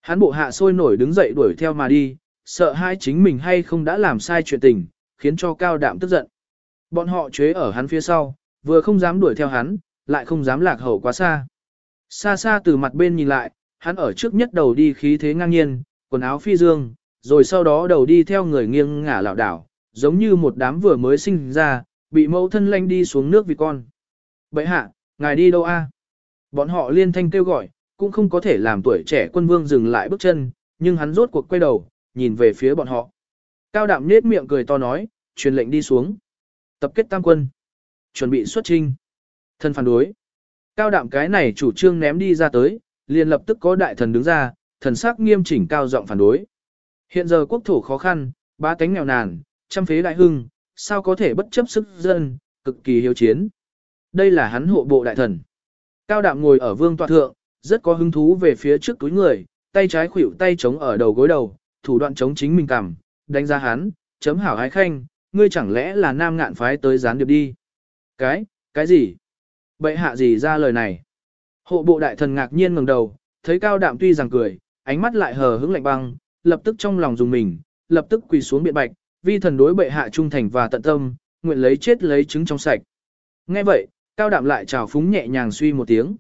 Hắn bộ hạ sôi nổi đứng dậy đuổi theo mà đi, sợ hai chính mình hay không đã làm sai chuyện tình, khiến cho cao đạm tức giận. Bọn họ chế ở hắn phía sau, vừa không dám đuổi theo hắn, lại không dám lạc hậu quá xa. Xa xa từ mặt bên nhìn lại, hắn ở trước nhất đầu đi khí thế ngang nhiên, quần áo phi dương, rồi sau đó đầu đi theo người nghiêng ngả lảo đảo, giống như một đám vừa mới sinh ra, bị mẫu thân lanh đi xuống nước vì con. Bậy hạ, ngài đi đâu a? Bọn họ liên thanh kêu gọi, cũng không có thể làm tuổi trẻ quân vương dừng lại bước chân, nhưng hắn rốt cuộc quay đầu, nhìn về phía bọn họ. Cao đạm nết miệng cười to nói, truyền lệnh đi xuống. Tập kết tam quân. Chuẩn bị xuất trinh. Thân phản đối. Cao đạm cái này chủ trương ném đi ra tới, liền lập tức có đại thần đứng ra, thần sắc nghiêm chỉnh cao giọng phản đối. Hiện giờ quốc thổ khó khăn, ba cánh nghèo nàn, trăm phế đại hưng, sao có thể bất chấp sức dân, cực kỳ hiếu chiến. Đây là hắn hộ bộ đại thần. Cao đạm ngồi ở vương tọa thượng, rất có hứng thú về phía trước túi người, tay trái khuỷu tay chống ở đầu gối đầu, thủ đoạn chống chính mình cằm, đánh ra hắn, chấm hảo hái khanh, ngươi chẳng lẽ là nam ngạn phái tới gián điệp đi. Cái, cái gì? Bệ hạ gì ra lời này? Hộ bộ đại thần ngạc nhiên ngẩng đầu, thấy cao đạm tuy rằng cười, ánh mắt lại hờ hững lạnh băng, lập tức trong lòng dùng mình, lập tức quỳ xuống biện bạch, vi thần đối bệ hạ trung thành và tận tâm, nguyện lấy chết lấy trứng trong sạch. Nghe vậy, cao đạm lại chào phúng nhẹ nhàng suy một tiếng.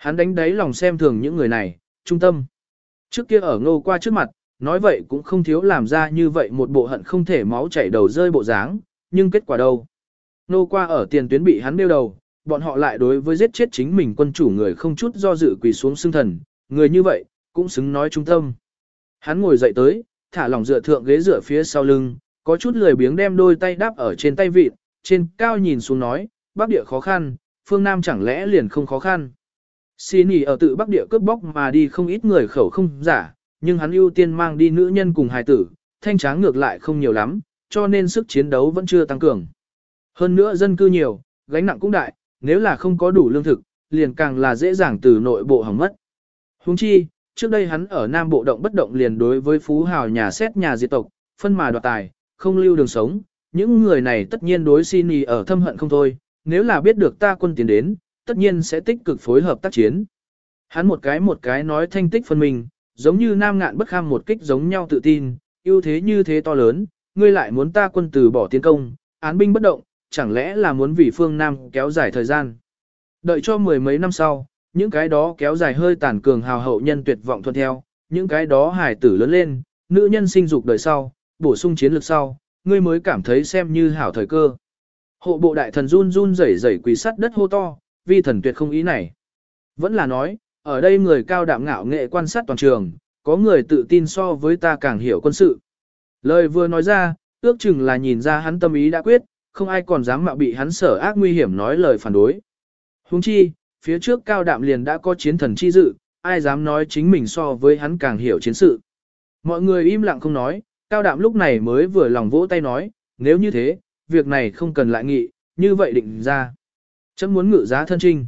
Hắn đánh đáy lòng xem thường những người này, trung tâm. Trước kia ở ngô qua trước mặt, nói vậy cũng không thiếu làm ra như vậy một bộ hận không thể máu chảy đầu rơi bộ dáng, nhưng kết quả đâu? Ngô qua ở tiền tuyến bị hắn đeo đầu, bọn họ lại đối với giết chết chính mình quân chủ người không chút do dự quỳ xuống xương thần, người như vậy, cũng xứng nói trung tâm. Hắn ngồi dậy tới, thả lỏng dựa thượng ghế dựa phía sau lưng, có chút lười biếng đem đôi tay đáp ở trên tay vịt, trên cao nhìn xuống nói, bắc địa khó khăn, phương Nam chẳng lẽ liền không khó khăn. Xin nỉ ở tự bắc địa cướp bóc mà đi không ít người khẩu không giả, nhưng hắn ưu tiên mang đi nữ nhân cùng hài tử, thanh tráng ngược lại không nhiều lắm, cho nên sức chiến đấu vẫn chưa tăng cường. Hơn nữa dân cư nhiều, gánh nặng cũng đại, nếu là không có đủ lương thực, liền càng là dễ dàng từ nội bộ hỏng mất. Huống chi, trước đây hắn ở Nam Bộ động bất động liền đối với phú hào nhà xét nhà diệt tộc, phân mà đoạt tài, không lưu đường sống, những người này tất nhiên đối xin ở thâm hận không thôi, nếu là biết được ta quân tiến đến, tất nhiên sẽ tích cực phối hợp tác chiến. Hắn một cái một cái nói thanh tích phân mình, giống như nam ngạn bất kham một kích giống nhau tự tin, ưu thế như thế to lớn, ngươi lại muốn ta quân từ bỏ tiến công, án binh bất động, chẳng lẽ là muốn vì phương Nam kéo dài thời gian. Đợi cho mười mấy năm sau, những cái đó kéo dài hơi tàn cường hào hậu nhân tuyệt vọng thuận theo, những cái đó hải tử lớn lên, nữ nhân sinh dục đời sau, bổ sung chiến lược sau, ngươi mới cảm thấy xem như hảo thời cơ. Hộ bộ đại thần run run rẩy rẩy quỳ sắt đất hô to, vi thần tuyệt không ý này. Vẫn là nói, ở đây người cao đạm ngạo nghệ quan sát toàn trường, có người tự tin so với ta càng hiểu quân sự. Lời vừa nói ra, ước chừng là nhìn ra hắn tâm ý đã quyết, không ai còn dám mạo bị hắn sở ác nguy hiểm nói lời phản đối. Huống chi, phía trước cao đạm liền đã có chiến thần chi dự, ai dám nói chính mình so với hắn càng hiểu chiến sự. Mọi người im lặng không nói, cao đạm lúc này mới vừa lòng vỗ tay nói, nếu như thế, việc này không cần lại nghị, như vậy định ra. Chấm muốn ngự giá thân trinh.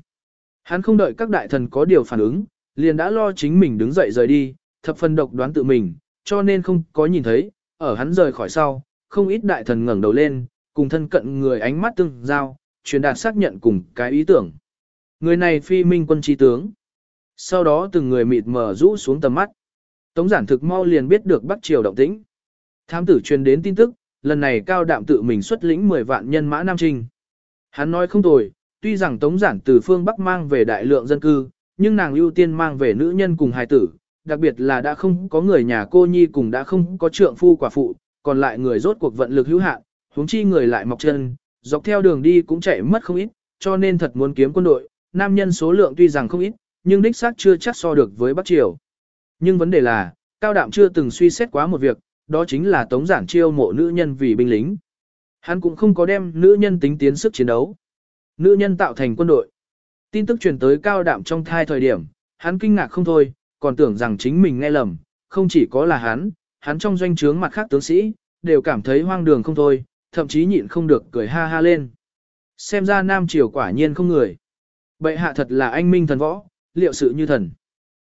Hắn không đợi các đại thần có điều phản ứng, liền đã lo chính mình đứng dậy rời đi, thập phần độc đoán tự mình, cho nên không có nhìn thấy, ở hắn rời khỏi sau, không ít đại thần ngẩng đầu lên, cùng thân cận người ánh mắt tương giao, truyền đạt xác nhận cùng cái ý tưởng. Người này phi minh quân trí tướng. Sau đó từng người mịt mờ rũ xuống tầm mắt. Tống giản thực mau liền biết được Bắc Triều động tĩnh. Thám tử truyền đến tin tức, lần này cao đạm tự mình xuất lĩnh 10 vạn nhân mã Nam Trinh. Hắn nói không tồi, tuy rằng Tống giản từ phương Bắc mang về đại lượng dân cư, nhưng nàng ưu tiên mang về nữ nhân cùng hài tử, đặc biệt là đã không có người nhà cô nhi cùng đã không có trượng phu quả phụ, còn lại người rốt cuộc vận lực hữu hạn, huống chi người lại mọc chân, dọc theo đường đi cũng chạy mất không ít, cho nên thật muốn kiếm quân đội, nam nhân số lượng tuy rằng không ít, nhưng đích xác chưa chắc so được với Bắc Triều. Nhưng vấn đề là, Cao Đạm chưa từng suy xét quá một việc, đó chính là tống giản chiêu mộ nữ nhân vì binh lính. Hắn cũng không có đem nữ nhân tính tiến sức chiến đấu. Nữ nhân tạo thành quân đội. Tin tức truyền tới Cao Đạm trong thai thời điểm, hắn kinh ngạc không thôi, còn tưởng rằng chính mình nghe lầm, không chỉ có là hắn, hắn trong doanh trướng mặt khác tướng sĩ, đều cảm thấy hoang đường không thôi, thậm chí nhịn không được cười ha ha lên. Xem ra Nam Triều quả nhiên không người. Bệ hạ thật là anh minh thần võ, liệu sự như thần.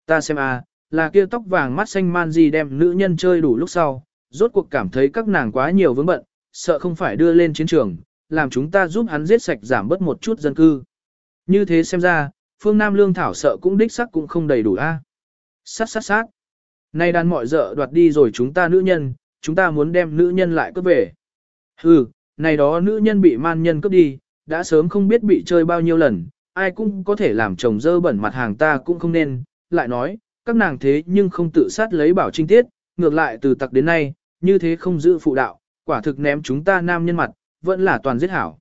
Ta xem a, là kia tóc vàng mắt xanh man gì đem nữ nhân chơi đủ lúc sau, rốt cuộc cảm thấy các nàng quá nhiều vướng bận, sợ không phải đưa lên chiến trường, làm chúng ta giúp hắn giết sạch giảm bớt một chút dân cư. Như thế xem ra, phương Nam lương thảo sợ cũng đích sắc cũng không đầy đủ a. Sát sát sát. Nay đàn mọi dợ đoạt đi rồi chúng ta nữ nhân, chúng ta muốn đem nữ nhân lại cướp về. Hừ, này đó nữ nhân bị man nhân cướp đi, đã sớm không biết bị chơi bao nhiêu lần, ai cũng có thể làm chồng dơ bẩn mặt hàng ta cũng không nên, lại nói, các nàng thế nhưng không tự sát lấy bảo trinh tiết, ngược lại từ tặc đến nay, như thế không giữ phụ đạo, quả thực ném chúng ta nam nhân mặt, vẫn là toàn giết hảo.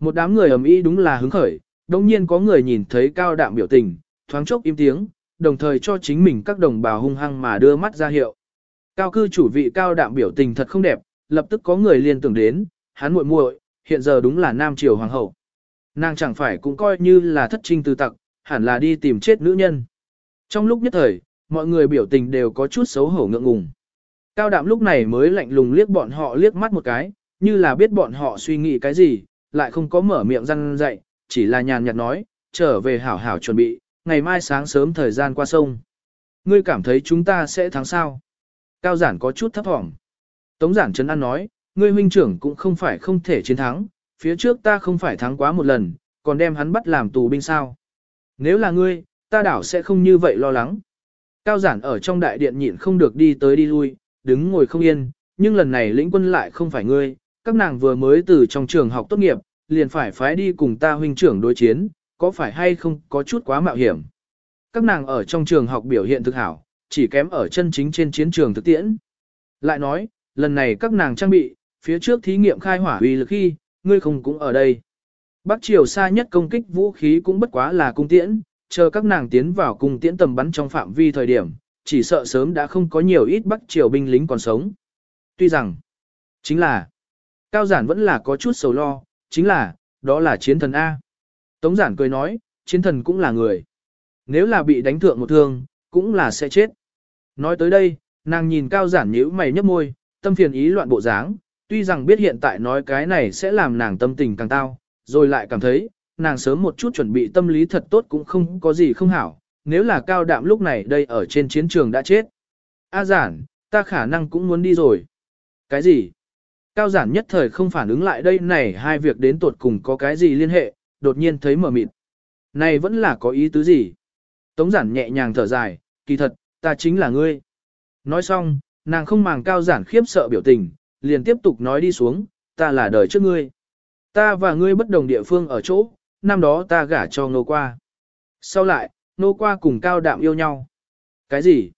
Một đám người ầm ĩ đúng là hứng khởi, đồng nhiên có người nhìn thấy cao đạm biểu tình, thoáng chốc im tiếng, đồng thời cho chính mình các đồng bào hung hăng mà đưa mắt ra hiệu. Cao cư chủ vị cao đạm biểu tình thật không đẹp, lập tức có người liên tưởng đến, hắn muội muội, hiện giờ đúng là nam triều hoàng hậu. Nàng chẳng phải cũng coi như là thất trinh từ tặc, hẳn là đi tìm chết nữ nhân. Trong lúc nhất thời, mọi người biểu tình đều có chút xấu hổ ngượng ngùng. Cao đạm lúc này mới lạnh lùng liếc bọn họ liếc mắt một cái, như là biết bọn họ suy nghĩ cái gì, lại không có mở miệng răng dạy, chỉ là nhàn nhạt nói, trở về hảo hảo chuẩn bị, ngày mai sáng sớm thời gian qua sông. Ngươi cảm thấy chúng ta sẽ thắng sao? Cao giản có chút thấp thỏm. Tống giản trấn an nói, ngươi huynh trưởng cũng không phải không thể chiến thắng, phía trước ta không phải thắng quá một lần, còn đem hắn bắt làm tù binh sao. Nếu là ngươi, ta đảo sẽ không như vậy lo lắng. Cao giản ở trong đại điện nhịn không được đi tới đi lui, đứng ngồi không yên, nhưng lần này lĩnh quân lại không phải ngươi, các nàng vừa mới từ trong trường học tốt nghiệp, liền phải phái đi cùng ta huynh trưởng đối chiến, có phải hay không có chút quá mạo hiểm. các nàng ở trong trường học biểu hiện thực hảo, chỉ kém ở chân chính trên chiến trường thực tiễn. Lại nói, lần này các nàng trang bị, phía trước thí nghiệm khai hỏa uy lực khi, ngươi không cũng ở đây. Bắc Triều xa nhất công kích vũ khí cũng bất quá là cung tiễn, chờ các nàng tiến vào cung tiễn tầm bắn trong phạm vi thời điểm, chỉ sợ sớm đã không có nhiều ít Bắc Triều binh lính còn sống. Tuy rằng, chính là, Cao Giản vẫn là có chút sầu lo, chính là, đó là chiến thần A. Tống Giản cười nói, chiến thần cũng là người. Nếu là bị đánh thượng một thương, cũng là sẽ chết. Nói tới đây, nàng nhìn Cao Giản nhíu mày nhấp môi, tâm phiền ý loạn bộ dáng, tuy rằng biết hiện tại nói cái này sẽ làm nàng tâm tình càng tao, rồi lại cảm thấy, nàng sớm một chút chuẩn bị tâm lý thật tốt cũng không có gì không hảo, nếu là cao đạm lúc này đây ở trên chiến trường đã chết. A giản, ta khả năng cũng muốn đi rồi. Cái gì? Cao giản nhất thời không phản ứng lại đây này hai việc đến tột cùng có cái gì liên hệ, đột nhiên thấy mở mịt. Này vẫn là có ý tứ gì? Tống giản nhẹ nhàng thở dài, kỳ thật, ta chính là ngươi. Nói xong, nàng không màng cao giản khiếp sợ biểu tình, liền tiếp tục nói đi xuống, ta là đời trước ngươi. Ta và ngươi bất đồng địa phương ở chỗ, năm đó ta gả cho nô qua. Sau lại, nô qua cùng cao đạm yêu nhau. Cái gì?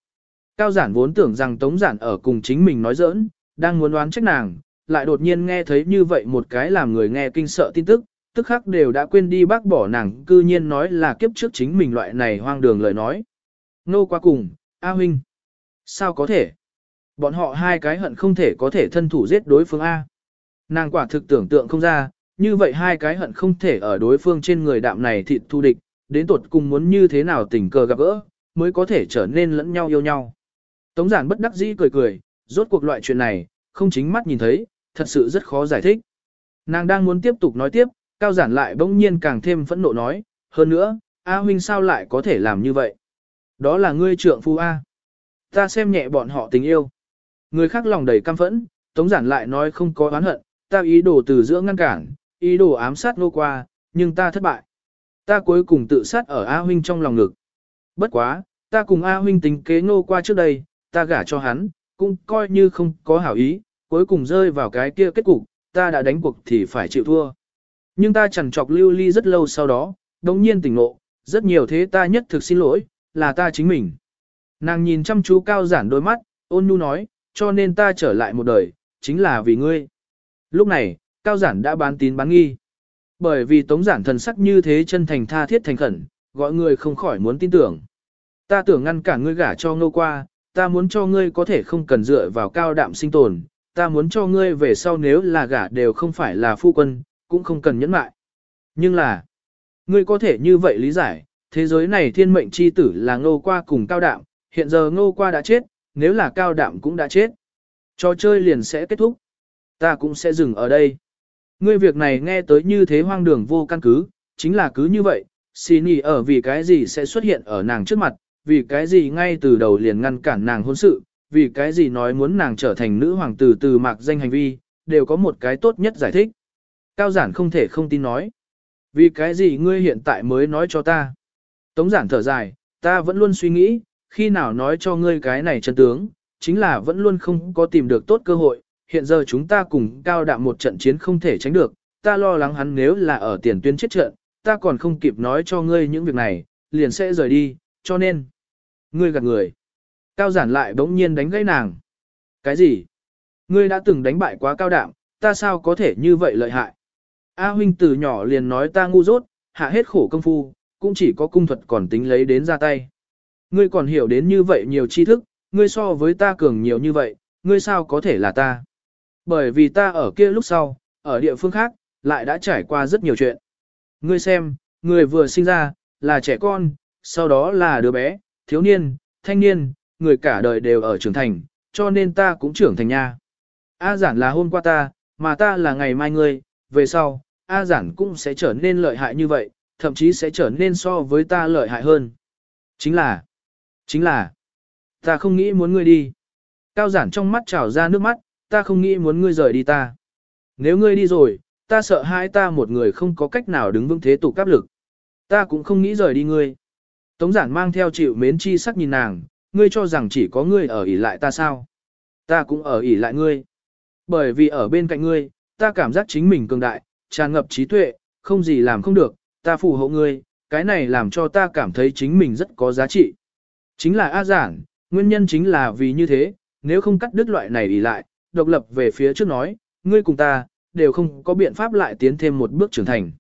Cao giản vốn tưởng rằng tống giản ở cùng chính mình nói giỡn, đang muốn đoán trách nàng, lại đột nhiên nghe thấy như vậy một cái làm người nghe kinh sợ tin tức, tức khắc đều đã quên đi bác bỏ nàng cư nhiên nói là kiếp trước chính mình loại này hoang đường lời nói. Nô qua cùng, A huynh. Sao có thể? Bọn họ hai cái hận không thể có thể thân thủ giết đối phương A. Nàng quả thực tưởng tượng không ra, như vậy hai cái hận không thể ở đối phương trên người đạm này thịt thu địch, đến tột cùng muốn như thế nào tình cờ gặp gỡ, mới có thể trở nên lẫn nhau yêu nhau. Tống giản bất đắc dĩ cười cười, rốt cuộc loại chuyện này, không chính mắt nhìn thấy, thật sự rất khó giải thích. Nàng đang muốn tiếp tục nói tiếp, cao giản lại bỗng nhiên càng thêm phẫn nộ nói, hơn nữa, A huynh sao lại có thể làm như vậy? Đó là ngươi trượng phu A. Ta xem nhẹ bọn họ tình yêu. Người khác lòng đầy căm phẫn, tống giản lại nói không có oán hận, ta ý đồ từ giữa ngăn cản, ý đồ ám sát nô qua, nhưng ta thất bại. Ta cuối cùng tự sát ở A huynh trong lòng ngực. Bất quá, ta cùng A huynh tính kế nô qua trước đây, ta gả cho hắn, cũng coi như không có hảo ý, cuối cùng rơi vào cái kia kết cục, ta đã đánh cuộc thì phải chịu thua. Nhưng ta chẳng chọc lưu ly rất lâu sau đó, đồng nhiên tỉnh ngộ, rất nhiều thế ta nhất thực xin lỗi, là ta chính mình. Nàng nhìn chăm chú cao giản đôi mắt, ôn nhu nói, cho nên ta trở lại một đời, chính là vì ngươi. Lúc này, cao giản đã bán tín bán nghi. Bởi vì tống giản thần sắc như thế chân thành tha thiết thành khẩn, gọi người không khỏi muốn tin tưởng. Ta tưởng ngăn cả ngươi gả cho ngô qua, ta muốn cho ngươi có thể không cần dựa vào cao đạm sinh tồn, ta muốn cho ngươi về sau nếu là gả đều không phải là phu quân, cũng không cần nhẫn mại. Nhưng là, ngươi có thể như vậy lý giải, thế giới này thiên mệnh chi tử là ngô qua cùng cao đạm, hiện giờ ngô qua đã chết, nếu là cao đạm cũng đã chết. Trò chơi liền sẽ kết thúc. Ta cũng sẽ dừng ở đây. Ngươi việc này nghe tới như thế hoang đường vô căn cứ, chính là cứ như vậy, xin ý ở vì cái gì sẽ xuất hiện ở nàng trước mặt, vì cái gì ngay từ đầu liền ngăn cản nàng hôn sự, vì cái gì nói muốn nàng trở thành nữ hoàng tử từ mạc danh hành vi, đều có một cái tốt nhất giải thích. Cao giản không thể không tin nói. Vì cái gì ngươi hiện tại mới nói cho ta? Tống giản thở dài, ta vẫn luôn suy nghĩ, khi nào nói cho ngươi cái này chân tướng, chính là vẫn luôn không có tìm được tốt cơ hội, hiện giờ chúng ta cùng cao đạm một trận chiến không thể tránh được, ta lo lắng hắn nếu là ở tiền tuyến chết trận, ta còn không kịp nói cho ngươi những việc này, liền sẽ rời đi, cho nên, ngươi gạt người. Cao giản lại bỗng nhiên đánh gãy nàng. Cái gì? Ngươi đã từng đánh bại quá cao đạm, ta sao có thể như vậy lợi hại? A huynh từ nhỏ liền nói ta ngu dốt, hạ hết khổ công phu, cũng chỉ có cung thuật còn tính lấy đến ra tay. Ngươi còn hiểu đến như vậy nhiều tri thức, ngươi so với ta cường nhiều như vậy, ngươi sao có thể là ta? Bởi vì ta ở kia lúc sau, ở địa phương khác, lại đã trải qua rất nhiều chuyện. Ngươi xem, người vừa sinh ra, là trẻ con, sau đó là đứa bé, thiếu niên, thanh niên, người cả đời đều ở trưởng thành, cho nên ta cũng trưởng thành nha. A giản là hôm qua ta, mà ta là ngày mai ngươi, về sau, A giản cũng sẽ trở nên lợi hại như vậy, thậm chí sẽ trở nên so với ta lợi hại hơn. Chính là, chính là, ta không nghĩ muốn ngươi đi. Cao giản trong mắt trào ra nước mắt, ta không nghĩ muốn ngươi rời đi ta. Nếu ngươi đi rồi, ta sợ hai ta một người không có cách nào đứng vững thế tục áp lực. Ta cũng không nghĩ rời đi ngươi. Tống giản mang theo chịu mến chi sắc nhìn nàng, ngươi cho rằng chỉ có ngươi ở ỉ lại ta sao? Ta cũng ở ỉ lại ngươi. Bởi vì ở bên cạnh ngươi, ta cảm giác chính mình cường đại, tràn ngập trí tuệ, không gì làm không được, ta phù hộ ngươi, cái này làm cho ta cảm thấy chính mình rất có giá trị. Chính là A giản, nguyên nhân chính là vì như thế, nếu không cắt đứt loại này ỉ lại, độc lập về phía trước nói, ngươi cùng ta, đều không có biện pháp lại tiến thêm một bước trưởng thành.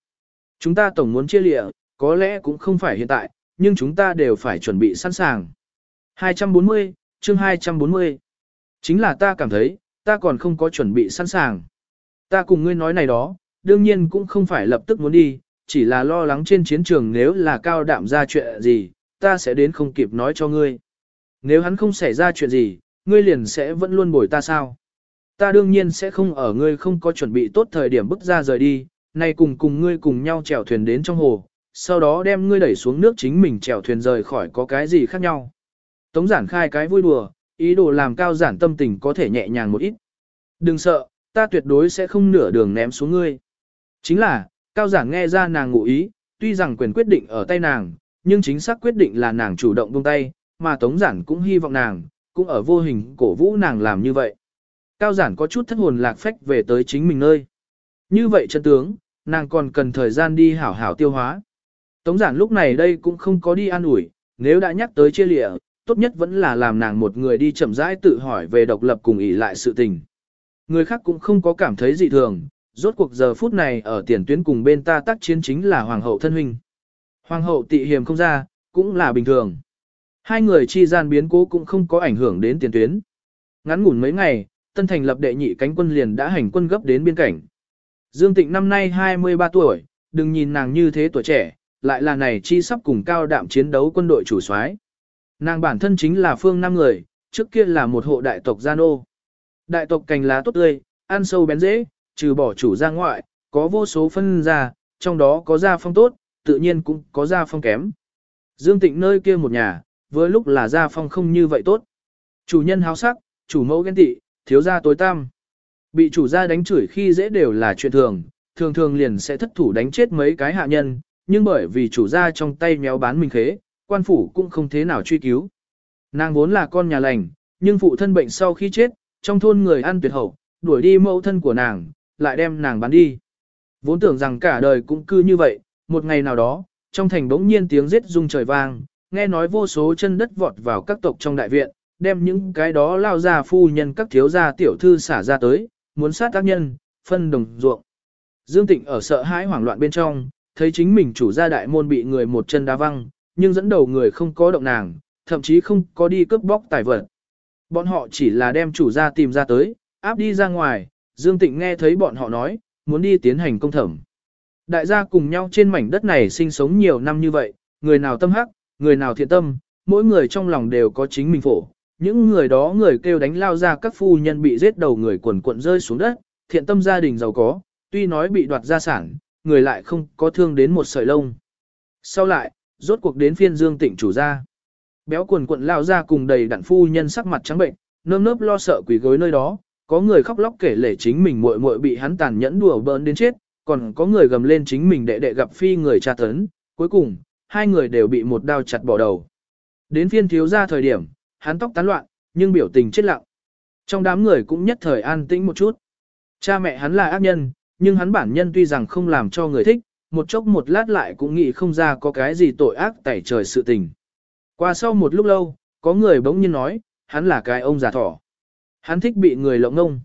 Chúng ta tổng muốn chia lịa, có lẽ cũng không phải hiện tại, nhưng chúng ta đều phải chuẩn bị sẵn sàng. 240, chương 240. Chính là ta cảm thấy, ta còn không có chuẩn bị sẵn sàng. Ta cùng ngươi nói này đó, đương nhiên cũng không phải lập tức muốn đi, chỉ là lo lắng trên chiến trường nếu là cao đạm ra chuyện gì, ta sẽ đến không kịp nói cho ngươi. Nếu hắn không xảy ra chuyện gì, ngươi liền sẽ vẫn luôn bồi ta sao? Ta đương nhiên sẽ không ở ngươi không có chuẩn bị tốt thời điểm bước ra rời đi, nay cùng cùng ngươi cùng nhau chèo thuyền đến trong hồ, sau đó đem ngươi đẩy xuống nước chính mình chèo thuyền rời khỏi có cái gì khác nhau. Tống giản khai cái vui đùa, ý đồ làm cao giản tâm tình có thể nhẹ nhàng một ít. Đừng sợ, ta tuyệt đối sẽ không nửa đường ném xuống ngươi. Chính là, cao giản nghe ra nàng ngụ ý, tuy rằng quyền quyết định ở tay nàng, nhưng chính xác quyết định là nàng chủ động buông tay, mà tống giản cũng hy vọng nàng, cũng ở vô hình cổ vũ nàng làm như vậy. Cao giản có chút thất hồn lạc phách về tới chính mình nơi. Như vậy chân tướng, nàng còn cần thời gian đi hảo hảo tiêu hóa. Tống giản lúc này đây cũng không có đi an ủi, nếu đã nhắc tới chia lịa, tốt nhất vẫn là làm nàng một người đi chậm rãi tự hỏi về độc lập cùng ỷ lại sự tình. Người khác cũng không có cảm thấy gì thường, rốt cuộc giờ phút này ở tiền tuyến cùng bên ta tác chiến chính là hoàng hậu thân huynh. Hoàng hậu tị hiềm không ra, cũng là bình thường. Hai người chi gian biến cố cũng không có ảnh hưởng đến tiền tuyến. Ngắn ngủn mấy ngày, tân thành lập đệ nhị cánh quân liền đã hành quân gấp đến biên cảnh. Dương Tịnh năm nay 23 tuổi, đừng nhìn nàng như thế tuổi trẻ, lại là này chi sắp cùng cao đạm chiến đấu quân đội chủ soái. Nàng bản thân chính là phương năm người, trước kia là một hộ đại tộc gia nô. Đại tộc cành lá tốt tươi, ăn sâu bén dễ, trừ bỏ chủ gia ngoại, có vô số phân gia, trong đó có gia phong tốt, tự nhiên cũng có gia phong kém. Dương Tịnh nơi kia một nhà, với lúc là gia phong không như vậy tốt. Chủ nhân háo sắc, chủ mẫu ghen tị, thiếu gia tối tăm. Bị chủ gia đánh chửi khi dễ đều là chuyện thường, thường thường liền sẽ thất thủ đánh chết mấy cái hạ nhân, nhưng bởi vì chủ gia trong tay méo bán mình khế, quan phủ cũng không thế nào truy cứu. Nàng vốn là con nhà lành, nhưng phụ thân bệnh sau khi chết, trong thôn người ăn tuyệt hậu, đuổi đi mẫu thân của nàng, lại đem nàng bán đi. Vốn tưởng rằng cả đời cũng cư như vậy, một ngày nào đó, trong thành bỗng nhiên tiếng giết rung trời vang, nghe nói vô số chân đất vọt vào các tộc trong đại viện, đem những cái đó lao ra phu nhân các thiếu gia tiểu thư xả ra tới, muốn sát tác nhân, phân đồng ruộng. Dương Tịnh ở sợ hãi hoảng loạn bên trong, thấy chính mình chủ gia đại môn bị người một chân đá văng, nhưng dẫn đầu người không có động nàng, thậm chí không có đi cướp bóc tài vật. Bọn họ chỉ là đem chủ gia tìm ra tới, áp đi ra ngoài, Dương Tịnh nghe thấy bọn họ nói, muốn đi tiến hành công thẩm. Đại gia cùng nhau trên mảnh đất này sinh sống nhiều năm như vậy, người nào tâm hắc, người nào thiện tâm, mỗi người trong lòng đều có chính mình phổ. Những người đó người kêu đánh lao ra các phu nhân bị giết đầu người quần cuộn rơi xuống đất, thiện tâm gia đình giàu có, tuy nói bị đoạt gia sản, người lại không có thương đến một sợi lông. Sau lại, rốt cuộc đến phiên Dương Tịnh chủ ra, Béo quần quận lao ra cùng đầy đặn phu nhân sắc mặt trắng bệnh, nơm nớp lo sợ quỷ gối nơi đó, có người khóc lóc kể lể chính mình muội muội bị hắn tàn nhẫn đùa bỡn đến chết, còn có người gầm lên chính mình đệ đệ gặp phi người tra tấn, cuối cùng, hai người đều bị một đao chặt bỏ đầu. Đến phiên thiếu ra thời điểm, hắn tóc tán loạn, nhưng biểu tình chết lặng. Trong đám người cũng nhất thời an tĩnh một chút. Cha mẹ hắn là ác nhân, nhưng hắn bản nhân tuy rằng không làm cho người thích, một chốc một lát lại cũng nghĩ không ra có cái gì tội ác tẩy trời sự tình. Qua sau một lúc lâu, có người bỗng nhiên nói, hắn là cái ông già thỏ. Hắn thích bị người lộng ngông.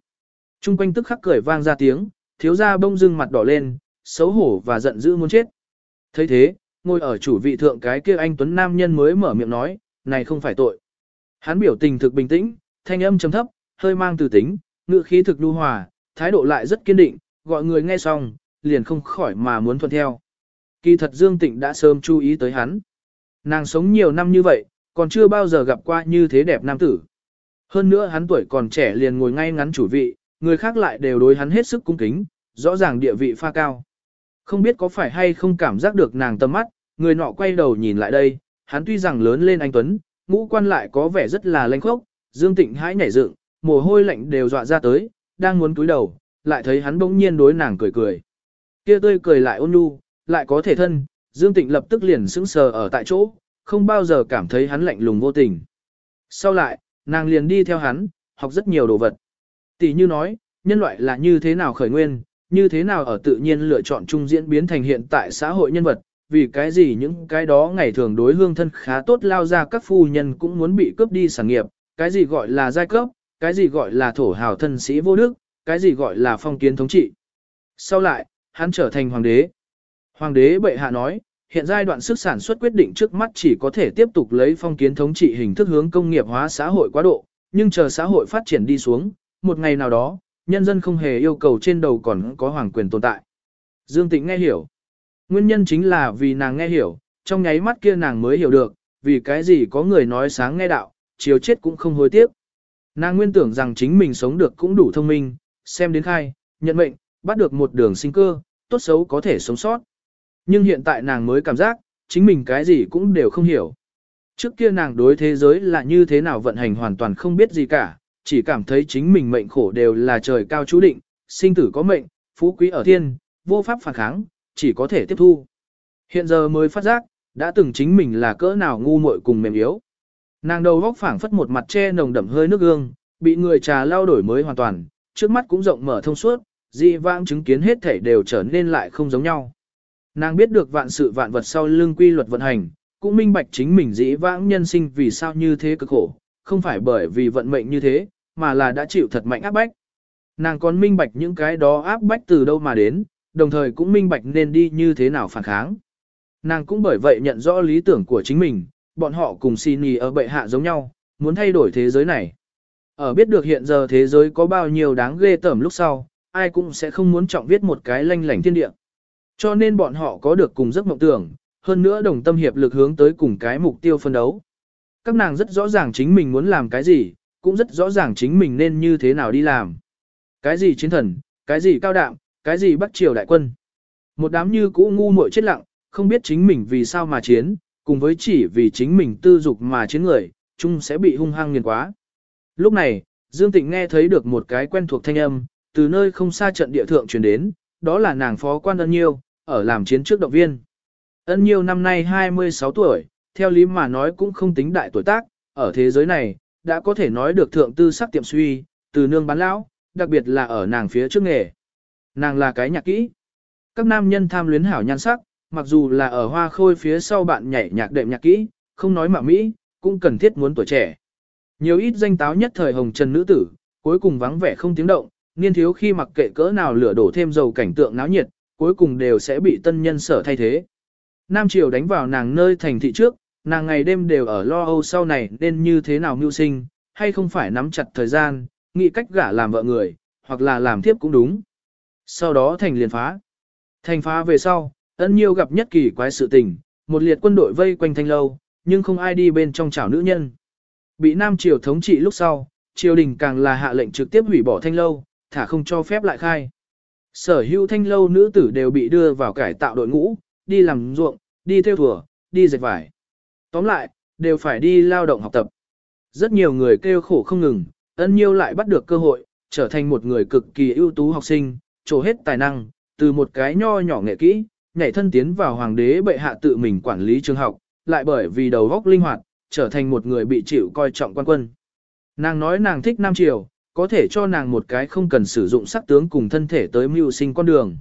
Trung quanh tức khắc cười vang ra tiếng, thiếu gia bông dưng mặt đỏ lên, xấu hổ và giận dữ muốn chết. thấy thế, ngồi ở chủ vị thượng cái kia anh Tuấn Nam nhân mới mở miệng nói, này không phải tội. Hắn biểu tình thực bình tĩnh, thanh âm trầm thấp, hơi mang từ tính, ngữ khí thực đu hòa, thái độ lại rất kiên định, gọi người nghe xong, liền không khỏi mà muốn thuận theo. Kỳ thật Dương Tịnh đã sớm chú ý tới hắn. Nàng sống nhiều năm như vậy, còn chưa bao giờ gặp qua như thế đẹp nam tử. Hơn nữa hắn tuổi còn trẻ liền ngồi ngay ngắn chủ vị, người khác lại đều đối hắn hết sức cung kính, rõ ràng địa vị pha cao. Không biết có phải hay không cảm giác được nàng tâm mắt, người nọ quay đầu nhìn lại đây, hắn tuy rằng lớn lên anh Tuấn, ngũ quan lại có vẻ rất là lanh khốc, Dương Tịnh hãi nhảy dựng, mồ hôi lạnh đều dọa ra tới, đang muốn cúi đầu, lại thấy hắn bỗng nhiên đối nàng cười cười. Kia tươi cười lại ôn nhu, lại có thể thân, Dương Tịnh lập tức liền sững sờ ở tại chỗ, không bao giờ cảm thấy hắn lạnh lùng vô tình. Sau lại, nàng liền đi theo hắn, học rất nhiều đồ vật. Tỷ như nói, nhân loại là như thế nào khởi nguyên, như thế nào ở tự nhiên lựa chọn trung diễn biến thành hiện tại xã hội nhân vật, vì cái gì những cái đó ngày thường đối hương thân khá tốt lao ra các phu nhân cũng muốn bị cướp đi sản nghiệp, cái gì gọi là giai cấp, cái gì gọi là thổ hào thân sĩ vô đức, cái gì gọi là phong kiến thống trị. Sau lại, hắn trở thành hoàng đế. Hoàng đế bệ hạ nói, hiện giai đoạn sức sản xuất quyết định trước mắt chỉ có thể tiếp tục lấy phong kiến thống trị hình thức hướng công nghiệp hóa xã hội quá độ, nhưng chờ xã hội phát triển đi xuống, một ngày nào đó, nhân dân không hề yêu cầu trên đầu còn có hoàng quyền tồn tại. Dương Tịnh nghe hiểu. Nguyên nhân chính là vì nàng nghe hiểu, trong nháy mắt kia nàng mới hiểu được, vì cái gì có người nói sáng nghe đạo, chiều chết cũng không hối tiếc. Nàng nguyên tưởng rằng chính mình sống được cũng đủ thông minh, xem đến khai, nhận mệnh, bắt được một đường sinh cơ, tốt xấu có thể sống sót. Nhưng hiện tại nàng mới cảm giác, chính mình cái gì cũng đều không hiểu. Trước kia nàng đối thế giới là như thế nào vận hành hoàn toàn không biết gì cả, chỉ cảm thấy chính mình mệnh khổ đều là trời cao chú định, sinh tử có mệnh, phú quý ở thiên, vô pháp phản kháng, chỉ có thể tiếp thu. Hiện giờ mới phát giác, đã từng chính mình là cỡ nào ngu muội cùng mềm yếu. Nàng đầu góc phảng phất một mặt che nồng đậm hơi nước gương, bị người trà lao đổi mới hoàn toàn, trước mắt cũng rộng mở thông suốt, dị vãng chứng kiến hết thể đều trở nên lại không giống nhau. Nàng biết được vạn sự vạn vật sau lưng quy luật vận hành, cũng minh bạch chính mình dĩ vãng nhân sinh vì sao như thế cực khổ, không phải bởi vì vận mệnh như thế, mà là đã chịu thật mạnh áp bách. Nàng còn minh bạch những cái đó áp bách từ đâu mà đến, đồng thời cũng minh bạch nên đi như thế nào phản kháng. Nàng cũng bởi vậy nhận rõ lý tưởng của chính mình, bọn họ cùng Sini ở bệ hạ giống nhau, muốn thay đổi thế giới này. Ở biết được hiện giờ thế giới có bao nhiêu đáng ghê tởm lúc sau, ai cũng sẽ không muốn trọng viết một cái lanh lảnh thiên địa. Cho nên bọn họ có được cùng giấc mộng tưởng, hơn nữa đồng tâm hiệp lực hướng tới cùng cái mục tiêu phân đấu. Các nàng rất rõ ràng chính mình muốn làm cái gì, cũng rất rõ ràng chính mình nên như thế nào đi làm. Cái gì chiến thần, cái gì cao đạm, cái gì bắt triều đại quân. Một đám như cũ ngu muội chết lặng, không biết chính mình vì sao mà chiến, cùng với chỉ vì chính mình tư dục mà chiến người, chung sẽ bị hung hăng nghiền quá. Lúc này, Dương Tịnh nghe thấy được một cái quen thuộc thanh âm, từ nơi không xa trận địa thượng truyền đến, đó là nàng phó quan ân nhiêu, ở làm chiến trước động viên. Ân nhiêu năm nay 26 tuổi, theo lý mà nói cũng không tính đại tuổi tác, ở thế giới này, đã có thể nói được thượng tư sắc tiệm suy, từ nương bán lão, đặc biệt là ở nàng phía trước nghề. Nàng là cái nhạc kỹ. Các nam nhân tham luyến hảo nhan sắc, mặc dù là ở hoa khôi phía sau bạn nhảy nhạc đệm nhạc kỹ, không nói mà Mỹ, cũng cần thiết muốn tuổi trẻ. Nhiều ít danh táo nhất thời hồng trần nữ tử, cuối cùng vắng vẻ không tiếng động, niên thiếu khi mặc kệ cỡ nào lửa đổ thêm dầu cảnh tượng náo nhiệt, cuối cùng đều sẽ bị tân nhân sở thay thế. Nam Triều đánh vào nàng nơi thành thị trước, nàng ngày đêm đều ở lo âu sau này nên như thế nào mưu sinh, hay không phải nắm chặt thời gian, nghĩ cách gả làm vợ người, hoặc là làm thiếp cũng đúng. Sau đó thành liền phá. Thành phá về sau, ấn nhiêu gặp nhất kỳ quái sự tình, một liệt quân đội vây quanh thanh lâu, nhưng không ai đi bên trong chảo nữ nhân. Bị Nam Triều thống trị lúc sau, triều đình càng là hạ lệnh trực tiếp hủy bỏ thanh lâu, thả không cho phép lại khai. Sở hữu thanh lâu nữ tử đều bị đưa vào cải tạo đội ngũ, đi làm ruộng, đi theo thùa, đi dệt vải. Tóm lại, đều phải đi lao động học tập. Rất nhiều người kêu khổ không ngừng, ân nhiêu lại bắt được cơ hội, trở thành một người cực kỳ ưu tú học sinh, trổ hết tài năng, từ một cái nho nhỏ nghệ kỹ, nhảy thân tiến vào hoàng đế bệ hạ tự mình quản lý trường học, lại bởi vì đầu góc linh hoạt, trở thành một người bị chịu coi trọng quan quân. Nàng nói nàng thích Nam Triều, có thể cho nàng một cái không cần sử dụng sắc tướng cùng thân thể tới mưu sinh con đường.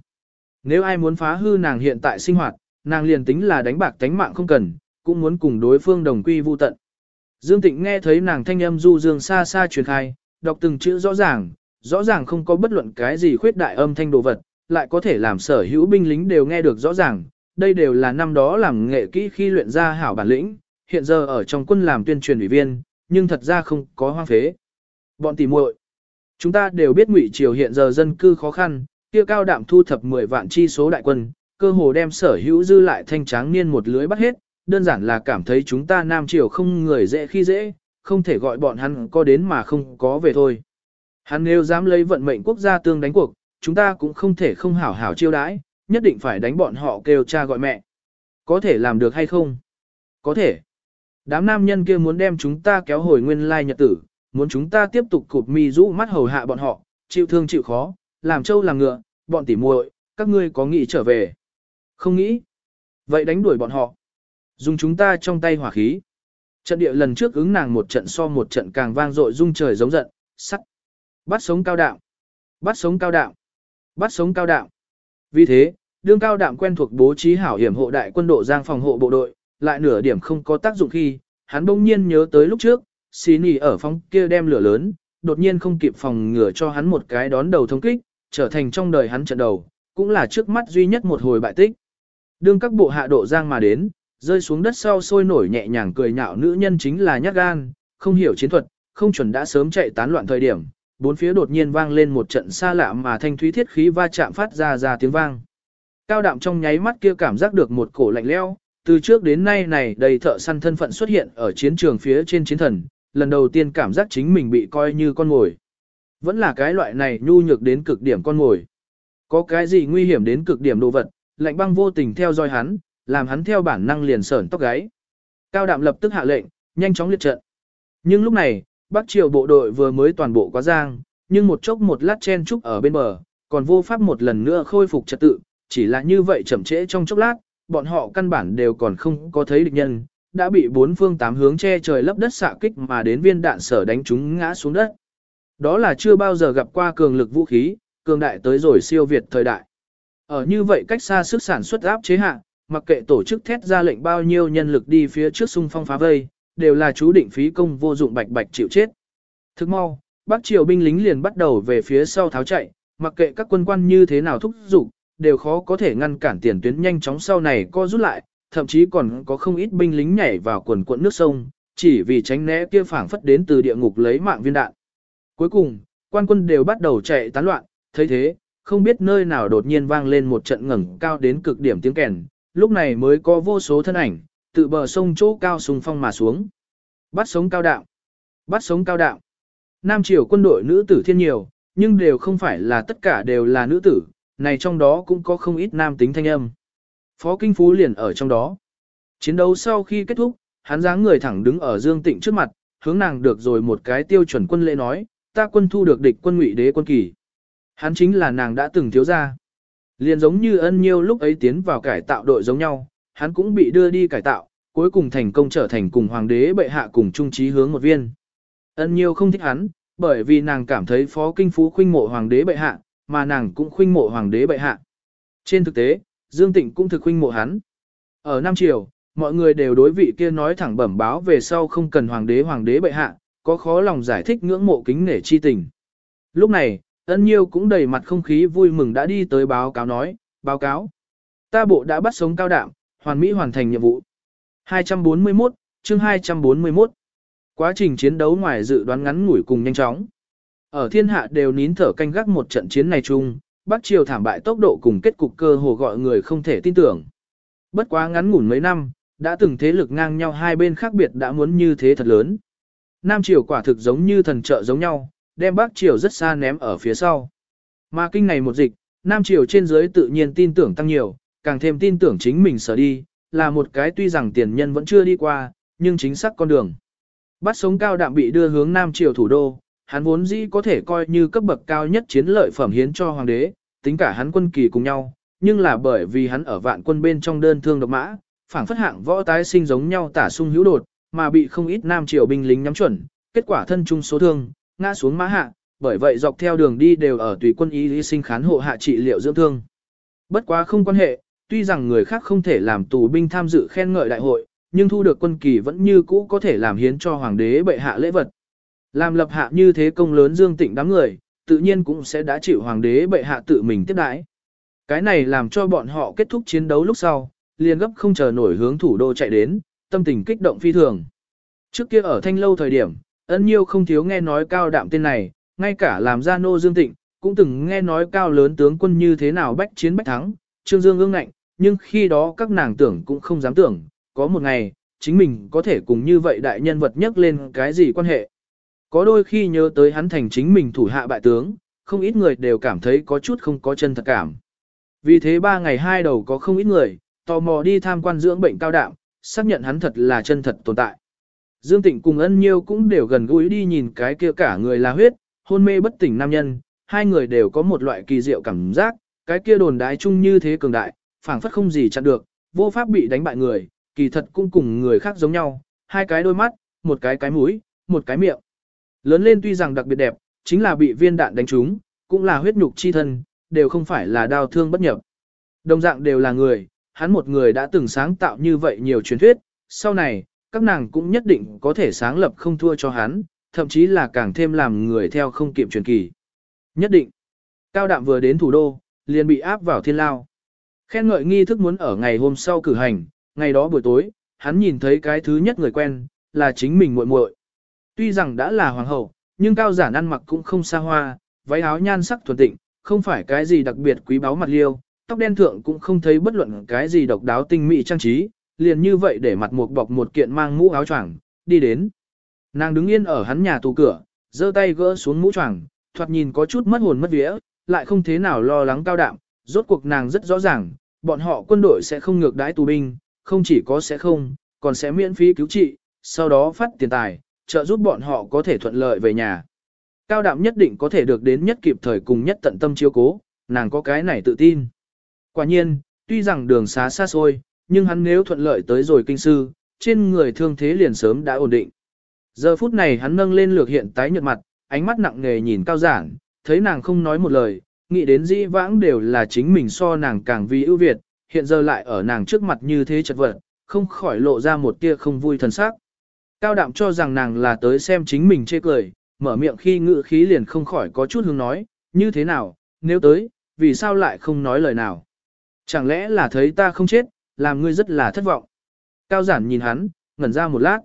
Nếu ai muốn phá hư nàng hiện tại sinh hoạt, nàng liền tính là đánh bạc tánh mạng không cần, cũng muốn cùng đối phương đồng quy vu tận. Dương Tịnh nghe thấy nàng thanh âm du dương xa xa truyền khai, đọc từng chữ rõ ràng, rõ ràng không có bất luận cái gì khuyết đại âm thanh đồ vật, lại có thể làm sở hữu binh lính đều nghe được rõ ràng, đây đều là năm đó làm nghệ kỹ khi luyện ra hảo bản lĩnh, hiện giờ ở trong quân làm tuyên truyền ủy viên, nhưng thật ra không có hoang phế. Bọn tỉ muội, chúng ta đều biết Ngụy Triều hiện giờ dân cư khó khăn, kia cao đạm thu thập 10 vạn chi số đại quân, cơ hồ đem sở hữu dư lại thanh tráng niên một lưới bắt hết, đơn giản là cảm thấy chúng ta Nam Triều không người dễ khi dễ, không thể gọi bọn hắn có đến mà không có về thôi. Hắn nếu dám lấy vận mệnh quốc gia tương đánh cuộc, chúng ta cũng không thể không hảo hảo chiêu đãi, nhất định phải đánh bọn họ kêu cha gọi mẹ. Có thể làm được hay không? Có thể. Đám nam nhân kia muốn đem chúng ta kéo hồi nguyên lai nhật tử, muốn chúng ta tiếp tục cụp mi rũ mắt hầu hạ bọn họ, chịu thương chịu khó, làm trâu làm ngựa, bọn tỉ muội, các ngươi có nghĩ trở về? Không nghĩ. Vậy đánh đuổi bọn họ. Dùng chúng ta trong tay hỏa khí. Trận địa lần trước ứng nàng một trận so một trận càng vang dội rung trời giống giận, sắt. Bắt sống cao đạo. Bắt sống cao đạo. Bắt sống cao đạo. Vì thế, đương cao đạm quen thuộc bố trí hảo hiểm hộ đại quân độ giang phòng hộ bộ đội, lại nửa điểm không có tác dụng khi, hắn bỗng nhiên nhớ tới lúc trước, xí nỉ ở phòng kia đem lửa lớn, đột nhiên không kịp phòng ngừa cho hắn một cái đón đầu thông kích, trở thành trong đời hắn trận đầu, cũng là trước mắt duy nhất một hồi bại tích. Đương các bộ hạ độ giang mà đến, rơi xuống đất sau sôi nổi nhẹ nhàng cười nhạo nữ nhân chính là nhát gan, không hiểu chiến thuật, không chuẩn đã sớm chạy tán loạn thời điểm, bốn phía đột nhiên vang lên một trận xa lạ mà thanh thúy thiết khí va chạm phát ra ra tiếng vang. Cao đạm trong nháy mắt kia cảm giác được một cổ lạnh leo, từ trước đến nay này đầy thợ săn thân phận xuất hiện ở chiến trường phía trên chiến thần, lần đầu tiên cảm giác chính mình bị coi như con mồi. Vẫn là cái loại này nhu nhược đến cực điểm con mồi. Có cái gì nguy hiểm đến cực điểm đồ vật, lạnh băng vô tình theo dõi hắn, làm hắn theo bản năng liền sởn tóc gáy. Cao đạm lập tức hạ lệnh, nhanh chóng liệt trận. Nhưng lúc này, Bắc Triều bộ đội vừa mới toàn bộ quá giang, nhưng một chốc một lát chen trúc ở bên bờ, còn vô pháp một lần nữa khôi phục trật tự, chỉ là như vậy chậm trễ trong chốc lát, bọn họ căn bản đều còn không có thấy địch nhân, đã bị bốn phương tám hướng che trời lấp đất xạ kích mà đến viên đạn sở đánh chúng ngã xuống đất. Đó là chưa bao giờ gặp qua cường lực vũ khí, cường đại tới rồi siêu việt thời đại. Ở như vậy cách xa sức sản xuất áp chế hạ, mặc kệ tổ chức thét ra lệnh bao nhiêu nhân lực đi phía trước xung phong phá vây, đều là chú định phí công vô dụng bạch bạch chịu chết. Thức mau, Bắc Triều binh lính liền bắt đầu về phía sau tháo chạy, mặc kệ các quân quan như thế nào thúc giục, đều khó có thể ngăn cản tiền tuyến nhanh chóng sau này co rút lại, thậm chí còn có không ít binh lính nhảy vào quần cuộn nước sông, chỉ vì tránh né kia phảng phất đến từ địa ngục lấy mạng viên đạn. Cuối cùng, quan quân đều bắt đầu chạy tán loạn, thấy thế, không biết nơi nào đột nhiên vang lên một trận ngẩng cao đến cực điểm tiếng kèn, lúc này mới có vô số thân ảnh, tự bờ sông chỗ cao sùng phong mà xuống. Bắt sống cao đạo. Bắt sống cao đạo. Nam triều quân đội nữ tử thiên nhiều, nhưng đều không phải là tất cả đều là nữ tử, này trong đó cũng có không ít nam tính thanh âm. Phó Kinh Phú liền ở trong đó. Chiến đấu sau khi kết thúc, hắn dáng người thẳng đứng ở Dương Tịnh trước mặt, hướng nàng được rồi một cái tiêu chuẩn quân lễ nói, ta quân thu được địch quân ngụy đế quân kỳ. Hắn chính là nàng đã từng thiếu ra. Liền giống như ân nhiêu lúc ấy tiến vào cải tạo đội giống nhau, hắn cũng bị đưa đi cải tạo, cuối cùng thành công trở thành cùng hoàng đế bệ hạ cùng trung trí hướng một viên. Ân nhiêu không thích hắn, bởi vì nàng cảm thấy phó kinh phú khuynh mộ hoàng đế bệ hạ, mà nàng cũng khuynh mộ hoàng đế bệ hạ. Trên thực tế, Dương Tịnh cũng thực huynh mộ hắn. Ở Nam Triều, mọi người đều đối vị kia nói thẳng bẩm báo về sau không cần hoàng đế hoàng đế bệ hạ, có khó lòng giải thích ngưỡng mộ kính nể chi tình. Lúc này, ân nhiêu cũng đầy mặt không khí vui mừng đã đi tới báo cáo nói, báo cáo. Ta bộ đã bắt sống cao đạm, hoàn mỹ hoàn thành nhiệm vụ. 241, chương 241. Quá trình chiến đấu ngoài dự đoán ngắn ngủi cùng nhanh chóng. Ở thiên hạ đều nín thở canh gác một trận chiến này chung, Bắc Triều thảm bại tốc độ cùng kết cục cơ hồ gọi người không thể tin tưởng. Bất quá ngắn ngủn mấy năm, đã từng thế lực ngang nhau hai bên khác biệt đã muốn như thế thật lớn. Nam Triều quả thực giống như thần trợ giống nhau, đem Bắc Triều rất xa ném ở phía sau. Mà kinh này một dịch, Nam Triều trên dưới tự nhiên tin tưởng tăng nhiều, càng thêm tin tưởng chính mình sở đi, là một cái tuy rằng tiền nhân vẫn chưa đi qua, nhưng chính xác con đường. Bắt sống cao đạm bị đưa hướng Nam Triều thủ đô, hắn vốn dĩ có thể coi như cấp bậc cao nhất chiến lợi phẩm hiến cho hoàng đế, tính cả hắn quân kỳ cùng nhau, nhưng là bởi vì hắn ở vạn quân bên trong đơn thương độc mã, phảng phất hạng võ tái sinh giống nhau tả sung hữu đột, mà bị không ít nam triều binh lính nhắm chuẩn, kết quả thân trung số thương, ngã xuống mã hạ, bởi vậy dọc theo đường đi đều ở tùy quân y lý sinh khán hộ hạ trị liệu dưỡng thương. Bất quá không quan hệ, tuy rằng người khác không thể làm tù binh tham dự khen ngợi đại hội, nhưng thu được quân kỳ vẫn như cũ có thể làm hiến cho hoàng đế bệ hạ lễ vật. Làm lập hạ như thế công lớn dương tịnh đám người, tự nhiên cũng sẽ đã chịu hoàng đế bệ hạ tự mình tiếp đãi. Cái này làm cho bọn họ kết thúc chiến đấu lúc sau, liền gấp không chờ nổi hướng thủ đô chạy đến, tâm tình kích động phi thường. Trước kia ở thanh lâu thời điểm, ân nhiêu không thiếu nghe nói cao đạm tên này, ngay cả làm gia nô dương tịnh, cũng từng nghe nói cao lớn tướng quân như thế nào bách chiến bách thắng, trương dương ương ngạnh, nhưng khi đó các nàng tưởng cũng không dám tưởng, có một ngày, chính mình có thể cùng như vậy đại nhân vật nhắc lên cái gì quan hệ. Có đôi khi nhớ tới hắn thành chính mình thủ hạ bại tướng, không ít người đều cảm thấy có chút không có chân thật cảm. Vì thế ba ngày hai đầu có không ít người, tò mò đi tham quan dưỡng bệnh cao đạm, xác nhận hắn thật là chân thật tồn tại. Dương Tịnh cùng ân nhiêu cũng đều gần gũi đi nhìn cái kia cả người là huyết, hôn mê bất tỉnh nam nhân, hai người đều có một loại kỳ diệu cảm giác, cái kia đồn đái chung như thế cường đại, phảng phất không gì chặn được, vô pháp bị đánh bại người, kỳ thật cũng cùng người khác giống nhau, hai cái đôi mắt, một cái cái mũi, một cái miệng. Lớn lên tuy rằng đặc biệt đẹp, chính là bị viên đạn đánh trúng, cũng là huyết nhục chi thân, đều không phải là đau thương bất nhập. Đồng dạng đều là người, hắn một người đã từng sáng tạo như vậy nhiều truyền thuyết, sau này, các nàng cũng nhất định có thể sáng lập không thua cho hắn, thậm chí là càng thêm làm người theo không kịp truyền kỳ. Nhất định, Cao Đạm vừa đến thủ đô, liền bị áp vào thiên lao. Khen ngợi nghi thức muốn ở ngày hôm sau cử hành, ngày đó buổi tối, hắn nhìn thấy cái thứ nhất người quen, là chính mình muội muội. Tuy rằng đã là hoàng hậu, nhưng cao giản ăn mặc cũng không xa hoa, váy áo nhan sắc thuần tịnh, không phải cái gì đặc biệt quý báu mặt liêu, tóc đen thượng cũng không thấy bất luận cái gì độc đáo tinh mỹ trang trí, liền như vậy để mặt một bọc một kiện mang mũ áo choàng, đi đến. Nàng đứng yên ở hắn nhà tù cửa, giơ tay gỡ xuống mũ choàng, thoạt nhìn có chút mất hồn mất vía, lại không thế nào lo lắng cao đạm, rốt cuộc nàng rất rõ ràng, bọn họ quân đội sẽ không ngược đãi tù binh, không chỉ có sẽ không, còn sẽ miễn phí cứu trị, sau đó phát tiền tài, trợ giúp bọn họ có thể thuận lợi về nhà. Cao đạm nhất định có thể được đến nhất kịp thời cùng nhất tận tâm chiếu cố, nàng có cái này tự tin. Quả nhiên, tuy rằng đường xá xa xôi, nhưng hắn nếu thuận lợi tới rồi kinh sư, trên người thương thế liền sớm đã ổn định. Giờ phút này hắn nâng lên lược hiện tái nhợt mặt, ánh mắt nặng nề nhìn cao giản, thấy nàng không nói một lời, nghĩ đến dĩ vãng đều là chính mình so nàng càng vì ưu việt, hiện giờ lại ở nàng trước mặt như thế chật vật, không khỏi lộ ra một tia không vui thần sắc. Cao đạm cho rằng nàng là tới xem chính mình chê cười, mở miệng khi ngự khí liền không khỏi có chút hướng nói, như thế nào, nếu tới, vì sao lại không nói lời nào. Chẳng lẽ là thấy ta không chết, làm ngươi rất là thất vọng. Cao giản nhìn hắn, ngẩn ra một lát.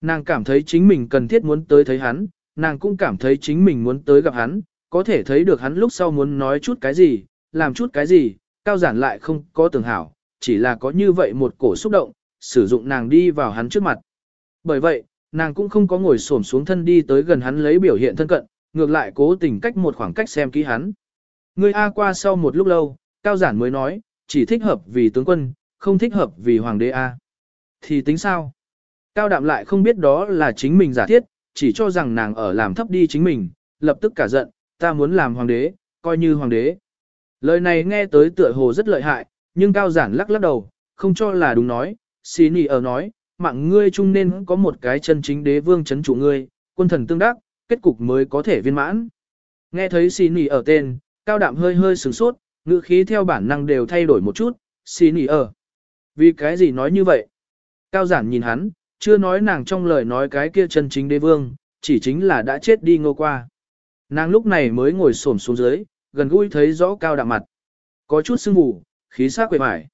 Nàng cảm thấy chính mình cần thiết muốn tới thấy hắn, nàng cũng cảm thấy chính mình muốn tới gặp hắn, có thể thấy được hắn lúc sau muốn nói chút cái gì, làm chút cái gì, cao giản lại không có tưởng hảo, chỉ là có như vậy một cổ xúc động, sử dụng nàng đi vào hắn trước mặt. Bởi vậy, nàng cũng không có ngồi xổm xuống thân đi tới gần hắn lấy biểu hiện thân cận, ngược lại cố tình cách một khoảng cách xem kỹ hắn. Người A qua sau một lúc lâu, cao giản mới nói, chỉ thích hợp vì tướng quân, không thích hợp vì hoàng đế A. Thì tính sao? Cao đạm lại không biết đó là chính mình giả thiết, chỉ cho rằng nàng ở làm thấp đi chính mình, lập tức cả giận, ta muốn làm hoàng đế, coi như hoàng đế. Lời này nghe tới tựa hồ rất lợi hại, nhưng cao giản lắc lắc đầu, không cho là đúng nói, xí nì ở nói, mạng ngươi chung nên có một cái chân chính đế vương chấn chủ ngươi, quân thần tương đắc, kết cục mới có thể viên mãn. Nghe thấy xì nỉ ở tên, cao đạm hơi hơi sửng sốt, ngữ khí theo bản năng đều thay đổi một chút, xì nỉ ở. Vì cái gì nói như vậy? Cao giản nhìn hắn, chưa nói nàng trong lời nói cái kia chân chính đế vương, chỉ chính là đã chết đi ngô qua. Nàng lúc này mới ngồi xổm xuống dưới, gần gũi thấy rõ cao đạm mặt. Có chút sưng mù, khí sắc quệ mải.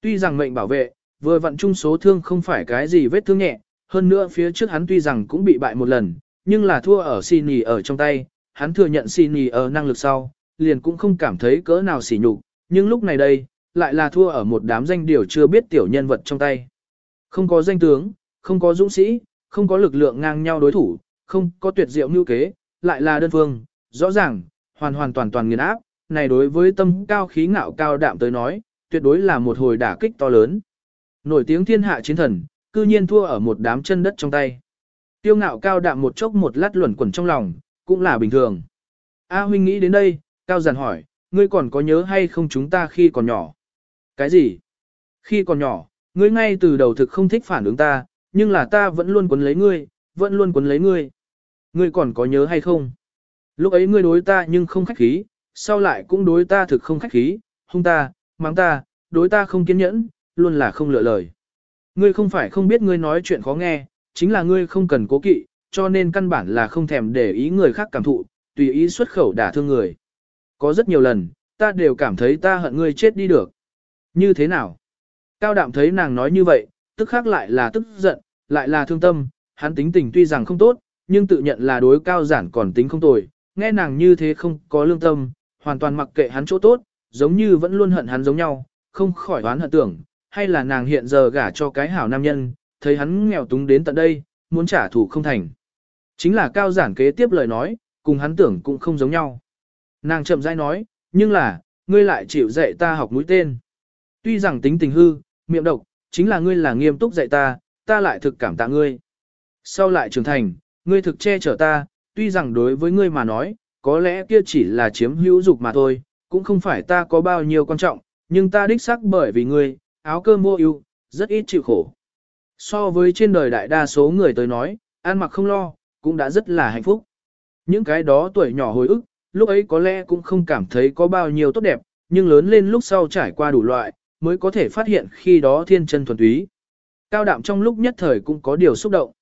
Tuy rằng mệnh bảo vệ, vừa vặn chung số thương không phải cái gì vết thương nhẹ, hơn nữa phía trước hắn tuy rằng cũng bị bại một lần, nhưng là thua ở Sini ở trong tay, hắn thừa nhận Sini ở năng lực sau, liền cũng không cảm thấy cỡ nào sỉ nhục, nhưng lúc này đây, lại là thua ở một đám danh điều chưa biết tiểu nhân vật trong tay. Không có danh tướng, không có dũng sĩ, không có lực lượng ngang nhau đối thủ, không có tuyệt diệu như kế, lại là đơn phương, rõ ràng, hoàn hoàn toàn toàn nghiền áp, này đối với tâm cao khí ngạo cao đạm tới nói, tuyệt đối là một hồi đả kích to lớn. Nổi tiếng thiên hạ chiến thần, cư nhiên thua ở một đám chân đất trong tay. Tiêu ngạo cao đạm một chốc một lát luẩn quẩn trong lòng, cũng là bình thường. A huynh nghĩ đến đây, cao giản hỏi, ngươi còn có nhớ hay không chúng ta khi còn nhỏ? Cái gì? Khi còn nhỏ, ngươi ngay từ đầu thực không thích phản ứng ta, nhưng là ta vẫn luôn quấn lấy ngươi, vẫn luôn quấn lấy ngươi. Ngươi còn có nhớ hay không? Lúc ấy ngươi đối ta nhưng không khách khí, sau lại cũng đối ta thực không khách khí, hung ta, mắng ta, đối ta không kiên nhẫn, luôn là không lựa lời. Ngươi không phải không biết ngươi nói chuyện khó nghe, chính là ngươi không cần cố kỵ, cho nên căn bản là không thèm để ý người khác cảm thụ, tùy ý xuất khẩu đả thương người. Có rất nhiều lần, ta đều cảm thấy ta hận ngươi chết đi được. Như thế nào? Cao đạm thấy nàng nói như vậy, tức khác lại là tức giận, lại là thương tâm, hắn tính tình tuy rằng không tốt, nhưng tự nhận là đối cao giản còn tính không tồi, nghe nàng như thế không có lương tâm, hoàn toàn mặc kệ hắn chỗ tốt, giống như vẫn luôn hận hắn giống nhau, không khỏi đoán hận tưởng, hay là nàng hiện giờ gả cho cái hảo nam nhân, thấy hắn nghèo túng đến tận đây, muốn trả thù không thành. Chính là cao giản kế tiếp lời nói, cùng hắn tưởng cũng không giống nhau. Nàng chậm rãi nói, nhưng là, ngươi lại chịu dạy ta học mũi tên. Tuy rằng tính tình hư, miệng độc, chính là ngươi là nghiêm túc dạy ta, ta lại thực cảm tạ ngươi. Sau lại trưởng thành, ngươi thực che chở ta, tuy rằng đối với ngươi mà nói, có lẽ kia chỉ là chiếm hữu dục mà thôi, cũng không phải ta có bao nhiêu quan trọng, nhưng ta đích xác bởi vì ngươi, áo cơm mua ưu, rất ít chịu khổ. So với trên đời đại đa số người tới nói, ăn mặc không lo, cũng đã rất là hạnh phúc. Những cái đó tuổi nhỏ hồi ức, lúc ấy có lẽ cũng không cảm thấy có bao nhiêu tốt đẹp, nhưng lớn lên lúc sau trải qua đủ loại, mới có thể phát hiện khi đó thiên chân thuần túy. Cao đạm trong lúc nhất thời cũng có điều xúc động.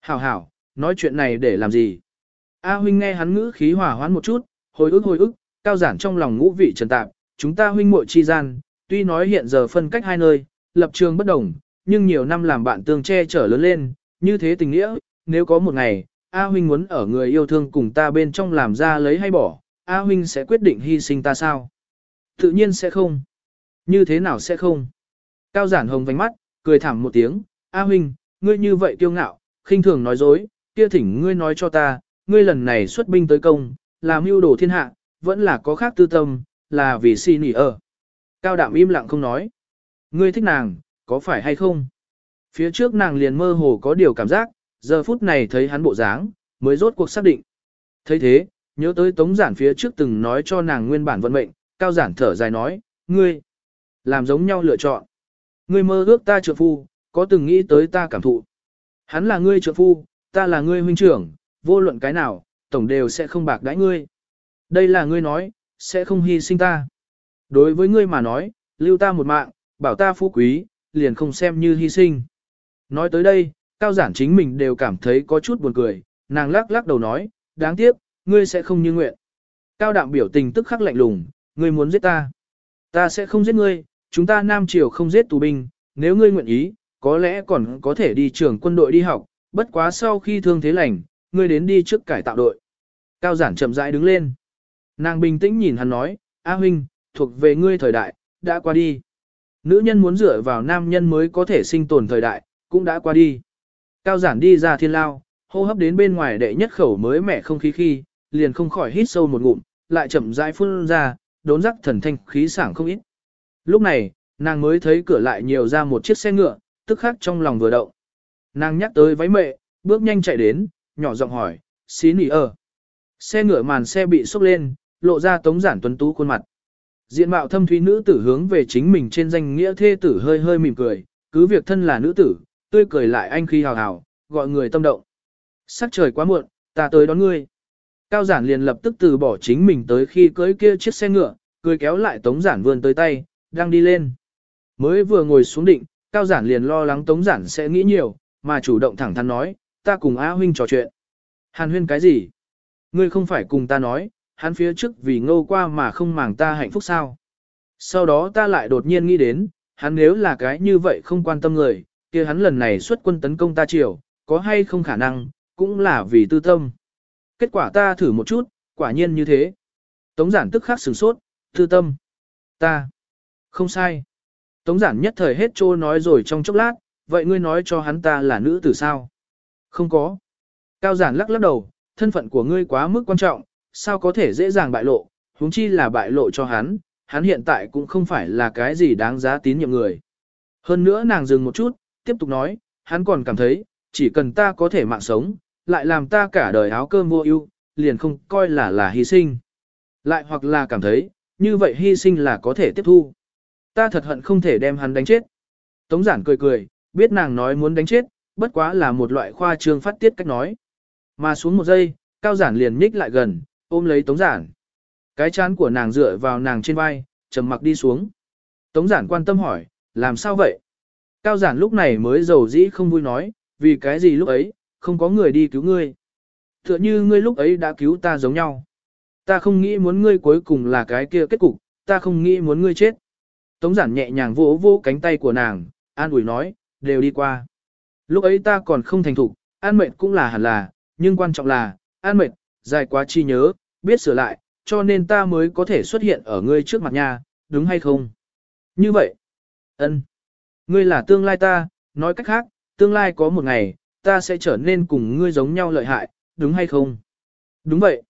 Hảo hảo, nói chuyện này để làm gì? A huynh nghe hắn ngữ khí hòa hoãn một chút, hồi ức hồi ức, cao giản trong lòng ngũ vị trần tạp, chúng ta huynh muội chi gian, tuy nói hiện giờ phân cách hai nơi, lập trường bất đồng, nhưng nhiều năm làm bạn tương che chở lớn lên, như thế tình nghĩa, nếu có một ngày, A huynh muốn ở người yêu thương cùng ta bên trong làm ra lấy hay bỏ, A huynh sẽ quyết định hy sinh ta sao? Tự nhiên sẽ không. Như thế nào sẽ không? Cao giản hồng vánh mắt, cười thảm một tiếng, A huynh, ngươi như vậy kiêu ngạo, khinh thường nói dối, kia thỉnh ngươi nói cho ta, ngươi lần này xuất binh tới công, làm mưu đồ thiên hạ, vẫn là có khác tư tâm, là vì si nỉ ở. Cao đạm im lặng không nói. Ngươi thích nàng, có phải hay không? Phía trước nàng liền mơ hồ có điều cảm giác, giờ phút này thấy hắn bộ dáng, mới rốt cuộc xác định. thấy thế, nhớ tới tống giản phía trước từng nói cho nàng nguyên bản vận mệnh, cao giản thở dài nói, ngươi, làm giống nhau lựa chọn. Ngươi mơ ước ta trượng phu, có từng nghĩ tới ta cảm thụ. Hắn là ngươi trượng phu, ta là ngươi huynh trưởng, vô luận cái nào, tổng đều sẽ không bạc đãi ngươi. Đây là ngươi nói, sẽ không hy sinh ta. Đối với ngươi mà nói, lưu ta một mạng, bảo ta phú quý, liền không xem như hy sinh. Nói tới đây, cao giản chính mình đều cảm thấy có chút buồn cười, nàng lắc lắc đầu nói, đáng tiếc, ngươi sẽ không như nguyện. Cao đạm biểu tình tức khắc lạnh lùng, ngươi muốn giết ta. Ta sẽ không giết ngươi, chúng ta Nam Triều không giết tù binh, nếu ngươi nguyện ý, có lẽ còn có thể đi trường quân đội đi học, bất quá sau khi thương thế lành, ngươi đến đi trước cải tạo đội. Cao giản chậm rãi đứng lên. Nàng bình tĩnh nhìn hắn nói, A huynh, thuộc về ngươi thời đại, đã qua đi. Nữ nhân muốn dựa vào nam nhân mới có thể sinh tồn thời đại, cũng đã qua đi. Cao giản đi ra thiên lao, hô hấp đến bên ngoài đệ nhất khẩu mới mẻ không khí khi, liền không khỏi hít sâu một ngụm, lại chậm rãi phun ra, đốn rắc thần thanh khí sảng không ít. Lúc này, nàng mới thấy cửa lại nhiều ra một chiếc xe ngựa, tức khắc trong lòng vừa động. Nàng nhắc tới váy mệ, bước nhanh chạy đến, nhỏ giọng hỏi, xí nỉ ở. Xe ngựa màn xe bị sốc lên, lộ ra tống giản tuấn tú khuôn mặt. Diện mạo thâm thúy nữ tử hướng về chính mình trên danh nghĩa thê tử hơi hơi mỉm cười, cứ việc thân là nữ tử, tươi cười lại anh khi hào hào, gọi người tâm động. Sắc trời quá muộn, ta tới đón ngươi. Cao giản liền lập tức từ bỏ chính mình tới khi cưới kia chiếc xe ngựa, cười kéo lại tống giản vươn tới tay, đang đi lên. Mới vừa ngồi xuống định, cao giản liền lo lắng tống giản sẽ nghĩ nhiều, mà chủ động thẳng thắn nói, ta cùng A huynh trò chuyện. Hàn huyên cái gì? Ngươi không phải cùng ta nói, hắn phía trước vì ngô qua mà không màng ta hạnh phúc sao. Sau đó ta lại đột nhiên nghĩ đến, hắn nếu là cái như vậy không quan tâm người, kia hắn lần này xuất quân tấn công ta triều, có hay không khả năng, cũng là vì tư tâm. Kết quả ta thử một chút, quả nhiên như thế. Tống giản tức khắc sửng sốt, tư tâm. Ta. Không sai. Tống giản nhất thời hết trô nói rồi trong chốc lát, vậy ngươi nói cho hắn ta là nữ tử sao? Không có. Cao giản lắc lắc đầu, thân phận của ngươi quá mức quan trọng, sao có thể dễ dàng bại lộ, huống chi là bại lộ cho hắn, hắn hiện tại cũng không phải là cái gì đáng giá tín nhiệm người. Hơn nữa nàng dừng một chút, tiếp tục nói, hắn còn cảm thấy, chỉ cần ta có thể mạng sống, lại làm ta cả đời áo cơm vô ưu, liền không coi là là hy sinh. Lại hoặc là cảm thấy, như vậy hy sinh là có thể tiếp thu. Ta thật hận không thể đem hắn đánh chết. Tống giản cười cười, biết nàng nói muốn đánh chết, bất quá là một loại khoa trương phát tiết cách nói. Mà xuống một giây, cao giản liền nhích lại gần, ôm lấy tống giản. Cái chán của nàng dựa vào nàng trên vai, trầm mặc đi xuống. Tống giản quan tâm hỏi, làm sao vậy? Cao giản lúc này mới giàu dĩ không vui nói, vì cái gì lúc ấy, không có người đi cứu ngươi. Tựa như ngươi lúc ấy đã cứu ta giống nhau. Ta không nghĩ muốn ngươi cuối cùng là cái kia kết cục, ta không nghĩ muốn ngươi chết. Tống giản nhẹ nhàng vỗ vỗ cánh tay của nàng, an ủi nói, đều đi qua. Lúc ấy ta còn không thành thục, an mệt cũng là hẳn là, nhưng quan trọng là, an mệt, dài quá chi nhớ, biết sửa lại, cho nên ta mới có thể xuất hiện ở ngươi trước mặt nhà, đúng hay không? Như vậy, ân, ngươi là tương lai ta, nói cách khác, tương lai có một ngày, ta sẽ trở nên cùng ngươi giống nhau lợi hại, đúng hay không? Đúng vậy.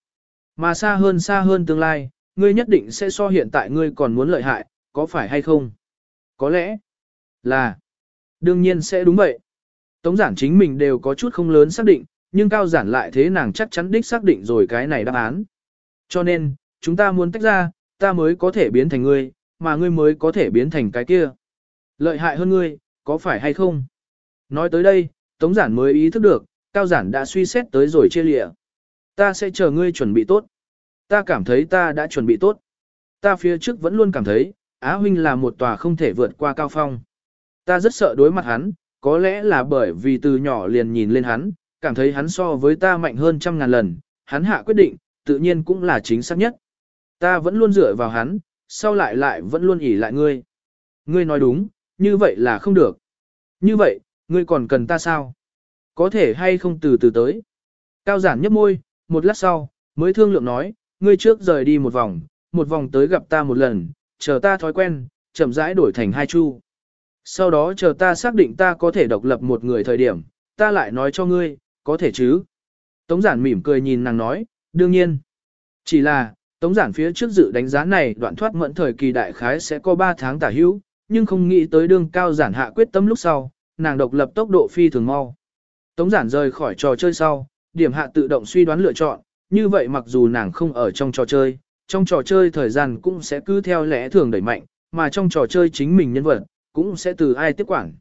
Mà xa hơn xa hơn tương lai, ngươi nhất định sẽ so hiện tại ngươi còn muốn lợi hại, có phải hay không? Có lẽ là, đương nhiên sẽ đúng vậy. Tống giản chính mình đều có chút không lớn xác định, nhưng cao giản lại thế nàng chắc chắn đích xác định rồi cái này đáp án. Cho nên, chúng ta muốn tách ra, ta mới có thể biến thành ngươi, mà ngươi mới có thể biến thành cái kia. Lợi hại hơn ngươi, có phải hay không? Nói tới đây, Tống giản mới ý thức được, cao giản đã suy xét tới rồi chia lịa. Ta sẽ chờ ngươi chuẩn bị tốt. Ta cảm thấy ta đã chuẩn bị tốt. Ta phía trước vẫn luôn cảm thấy, Á Huynh là một tòa không thể vượt qua cao phong. Ta rất sợ đối mặt hắn, có lẽ là bởi vì từ nhỏ liền nhìn lên hắn, cảm thấy hắn so với ta mạnh hơn trăm ngàn lần, hắn hạ quyết định, tự nhiên cũng là chính xác nhất. Ta vẫn luôn dựa vào hắn, sau lại lại vẫn luôn ỉ lại ngươi. Ngươi nói đúng, như vậy là không được. Như vậy, ngươi còn cần ta sao? Có thể hay không từ từ tới. Cao giản nhấp môi, một lát sau, mới thương lượng nói, ngươi trước rời đi một vòng, một vòng tới gặp ta một lần, chờ ta thói quen, chậm rãi đổi thành hai chu. Sau đó chờ ta xác định ta có thể độc lập một người thời điểm, ta lại nói cho ngươi, có thể chứ. Tống giản mỉm cười nhìn nàng nói, đương nhiên. Chỉ là, tống giản phía trước dự đánh giá này đoạn thoát mẫn thời kỳ đại khái sẽ có 3 tháng tả hữu, nhưng không nghĩ tới đương cao giản hạ quyết tâm lúc sau, nàng độc lập tốc độ phi thường mau. Tống giản rời khỏi trò chơi sau, điểm hạ tự động suy đoán lựa chọn, như vậy mặc dù nàng không ở trong trò chơi, trong trò chơi thời gian cũng sẽ cứ theo lẽ thường đẩy mạnh, mà trong trò chơi chính mình nhân vật, cũng sẽ từ ai tiếp quản.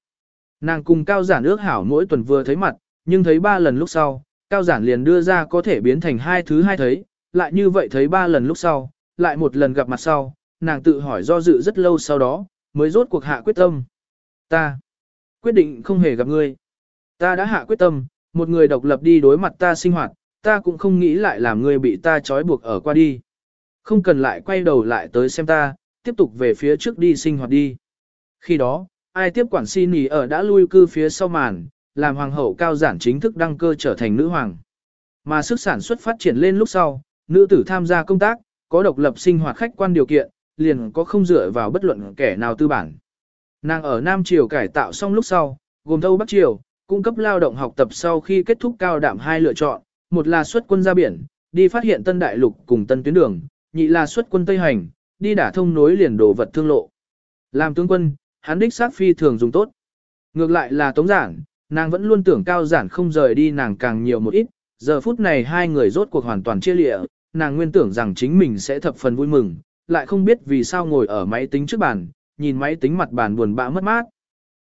Nàng cùng cao giản ước hảo mỗi tuần vừa thấy mặt, nhưng thấy ba lần lúc sau, cao giản liền đưa ra có thể biến thành hai thứ hai thấy, lại như vậy thấy ba lần lúc sau, lại một lần gặp mặt sau, nàng tự hỏi do dự rất lâu sau đó, mới rốt cuộc hạ quyết tâm. Ta quyết định không hề gặp ngươi. Ta đã hạ quyết tâm, một người độc lập đi đối mặt ta sinh hoạt, ta cũng không nghĩ lại làm ngươi bị ta trói buộc ở qua đi. Không cần lại quay đầu lại tới xem ta, tiếp tục về phía trước đi sinh hoạt đi. Khi đó, ai tiếp quản si nghỉ ở đã lui cư phía sau màn, làm hoàng hậu cao giản chính thức đăng cơ trở thành nữ hoàng. Mà sức sản xuất phát triển lên lúc sau, nữ tử tham gia công tác, có độc lập sinh hoạt khách quan điều kiện, liền có không dựa vào bất luận kẻ nào tư bản. Nàng ở Nam Triều cải tạo xong lúc sau, gồm thâu Bắc Triều, cung cấp lao động học tập sau khi kết thúc cao đạm hai lựa chọn, một là xuất quân ra biển, đi phát hiện tân đại lục cùng tân tuyến đường, nhị là xuất quân Tây Hành, đi đả thông nối liền đồ vật thương lộ. Làm tướng quân, hắn đích sát phi thường dùng tốt. Ngược lại là tống giản, nàng vẫn luôn tưởng cao giản không rời đi nàng càng nhiều một ít, giờ phút này hai người rốt cuộc hoàn toàn chia lịa, nàng nguyên tưởng rằng chính mình sẽ thập phần vui mừng, lại không biết vì sao ngồi ở máy tính trước bàn, nhìn máy tính mặt bàn buồn bã mất mát.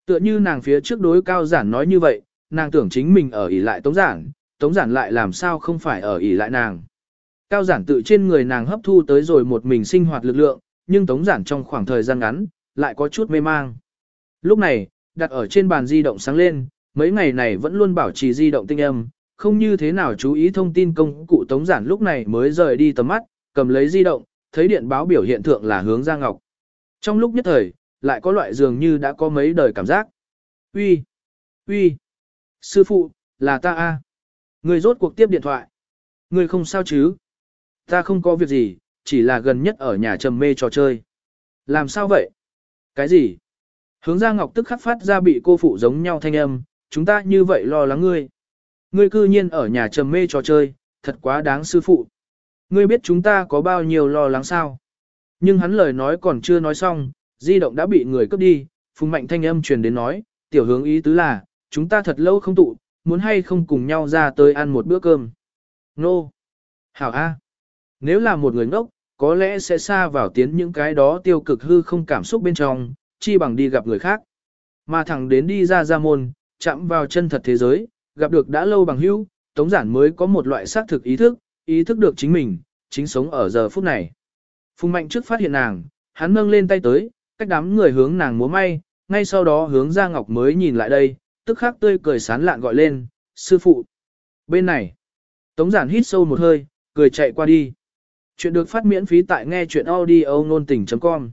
Tựa như nàng phía trước đối cao giản nói như vậy, nàng tưởng chính mình ở ỉ lại tống giản, tống giản lại làm sao không phải ở ỉ lại nàng. Cao giản tự trên người nàng hấp thu tới rồi một mình sinh hoạt lực lượng, nhưng tống giản trong khoảng thời gian ngắn, lại có chút mê mang. Lúc này, đặt ở trên bàn di động sáng lên, mấy ngày này vẫn luôn bảo trì di động tinh âm, không như thế nào chú ý thông tin công cụ tống giản lúc này mới rời đi tầm mắt, cầm lấy di động, thấy điện báo biểu hiện thượng là hướng ra ngọc. Trong lúc nhất thời, lại có loại dường như đã có mấy đời cảm giác. Uy, uy, sư phụ, là ta a. Người rốt cuộc tiếp điện thoại. Người không sao chứ? Ta không có việc gì, chỉ là gần nhất ở nhà trầm mê trò chơi. Làm sao vậy? Cái gì? Hướng ra ngọc tức khắc phát ra bị cô phụ giống nhau thanh âm, chúng ta như vậy lo lắng ngươi. Ngươi cư nhiên ở nhà trầm mê trò chơi, thật quá đáng sư phụ. Ngươi biết chúng ta có bao nhiêu lo lắng sao? Nhưng hắn lời nói còn chưa nói xong, di động đã bị người cướp đi, phùng mạnh thanh âm truyền đến nói, tiểu hướng ý tứ là, chúng ta thật lâu không tụ, muốn hay không cùng nhau ra tới ăn một bữa cơm. Nô! Hảo A! Nếu là một người ngốc, có lẽ sẽ xa vào tiến những cái đó tiêu cực hư không cảm xúc bên trong, chi bằng đi gặp người khác. Mà thẳng đến đi ra ra môn, chạm vào chân thật thế giới, gặp được đã lâu bằng hữu, Tống Giản mới có một loại xác thực ý thức, ý thức được chính mình, chính sống ở giờ phút này. Phùng Mạnh trước phát hiện nàng, hắn nâng lên tay tới, cách đám người hướng nàng múa may, ngay sau đó hướng ra ngọc mới nhìn lại đây, tức khắc tươi cười sán lạn gọi lên, sư phụ. Bên này, Tống Giản hít sâu một hơi, cười chạy qua đi. Chuyện được phát miễn phí tại nghe chuyện audio nôn tình.com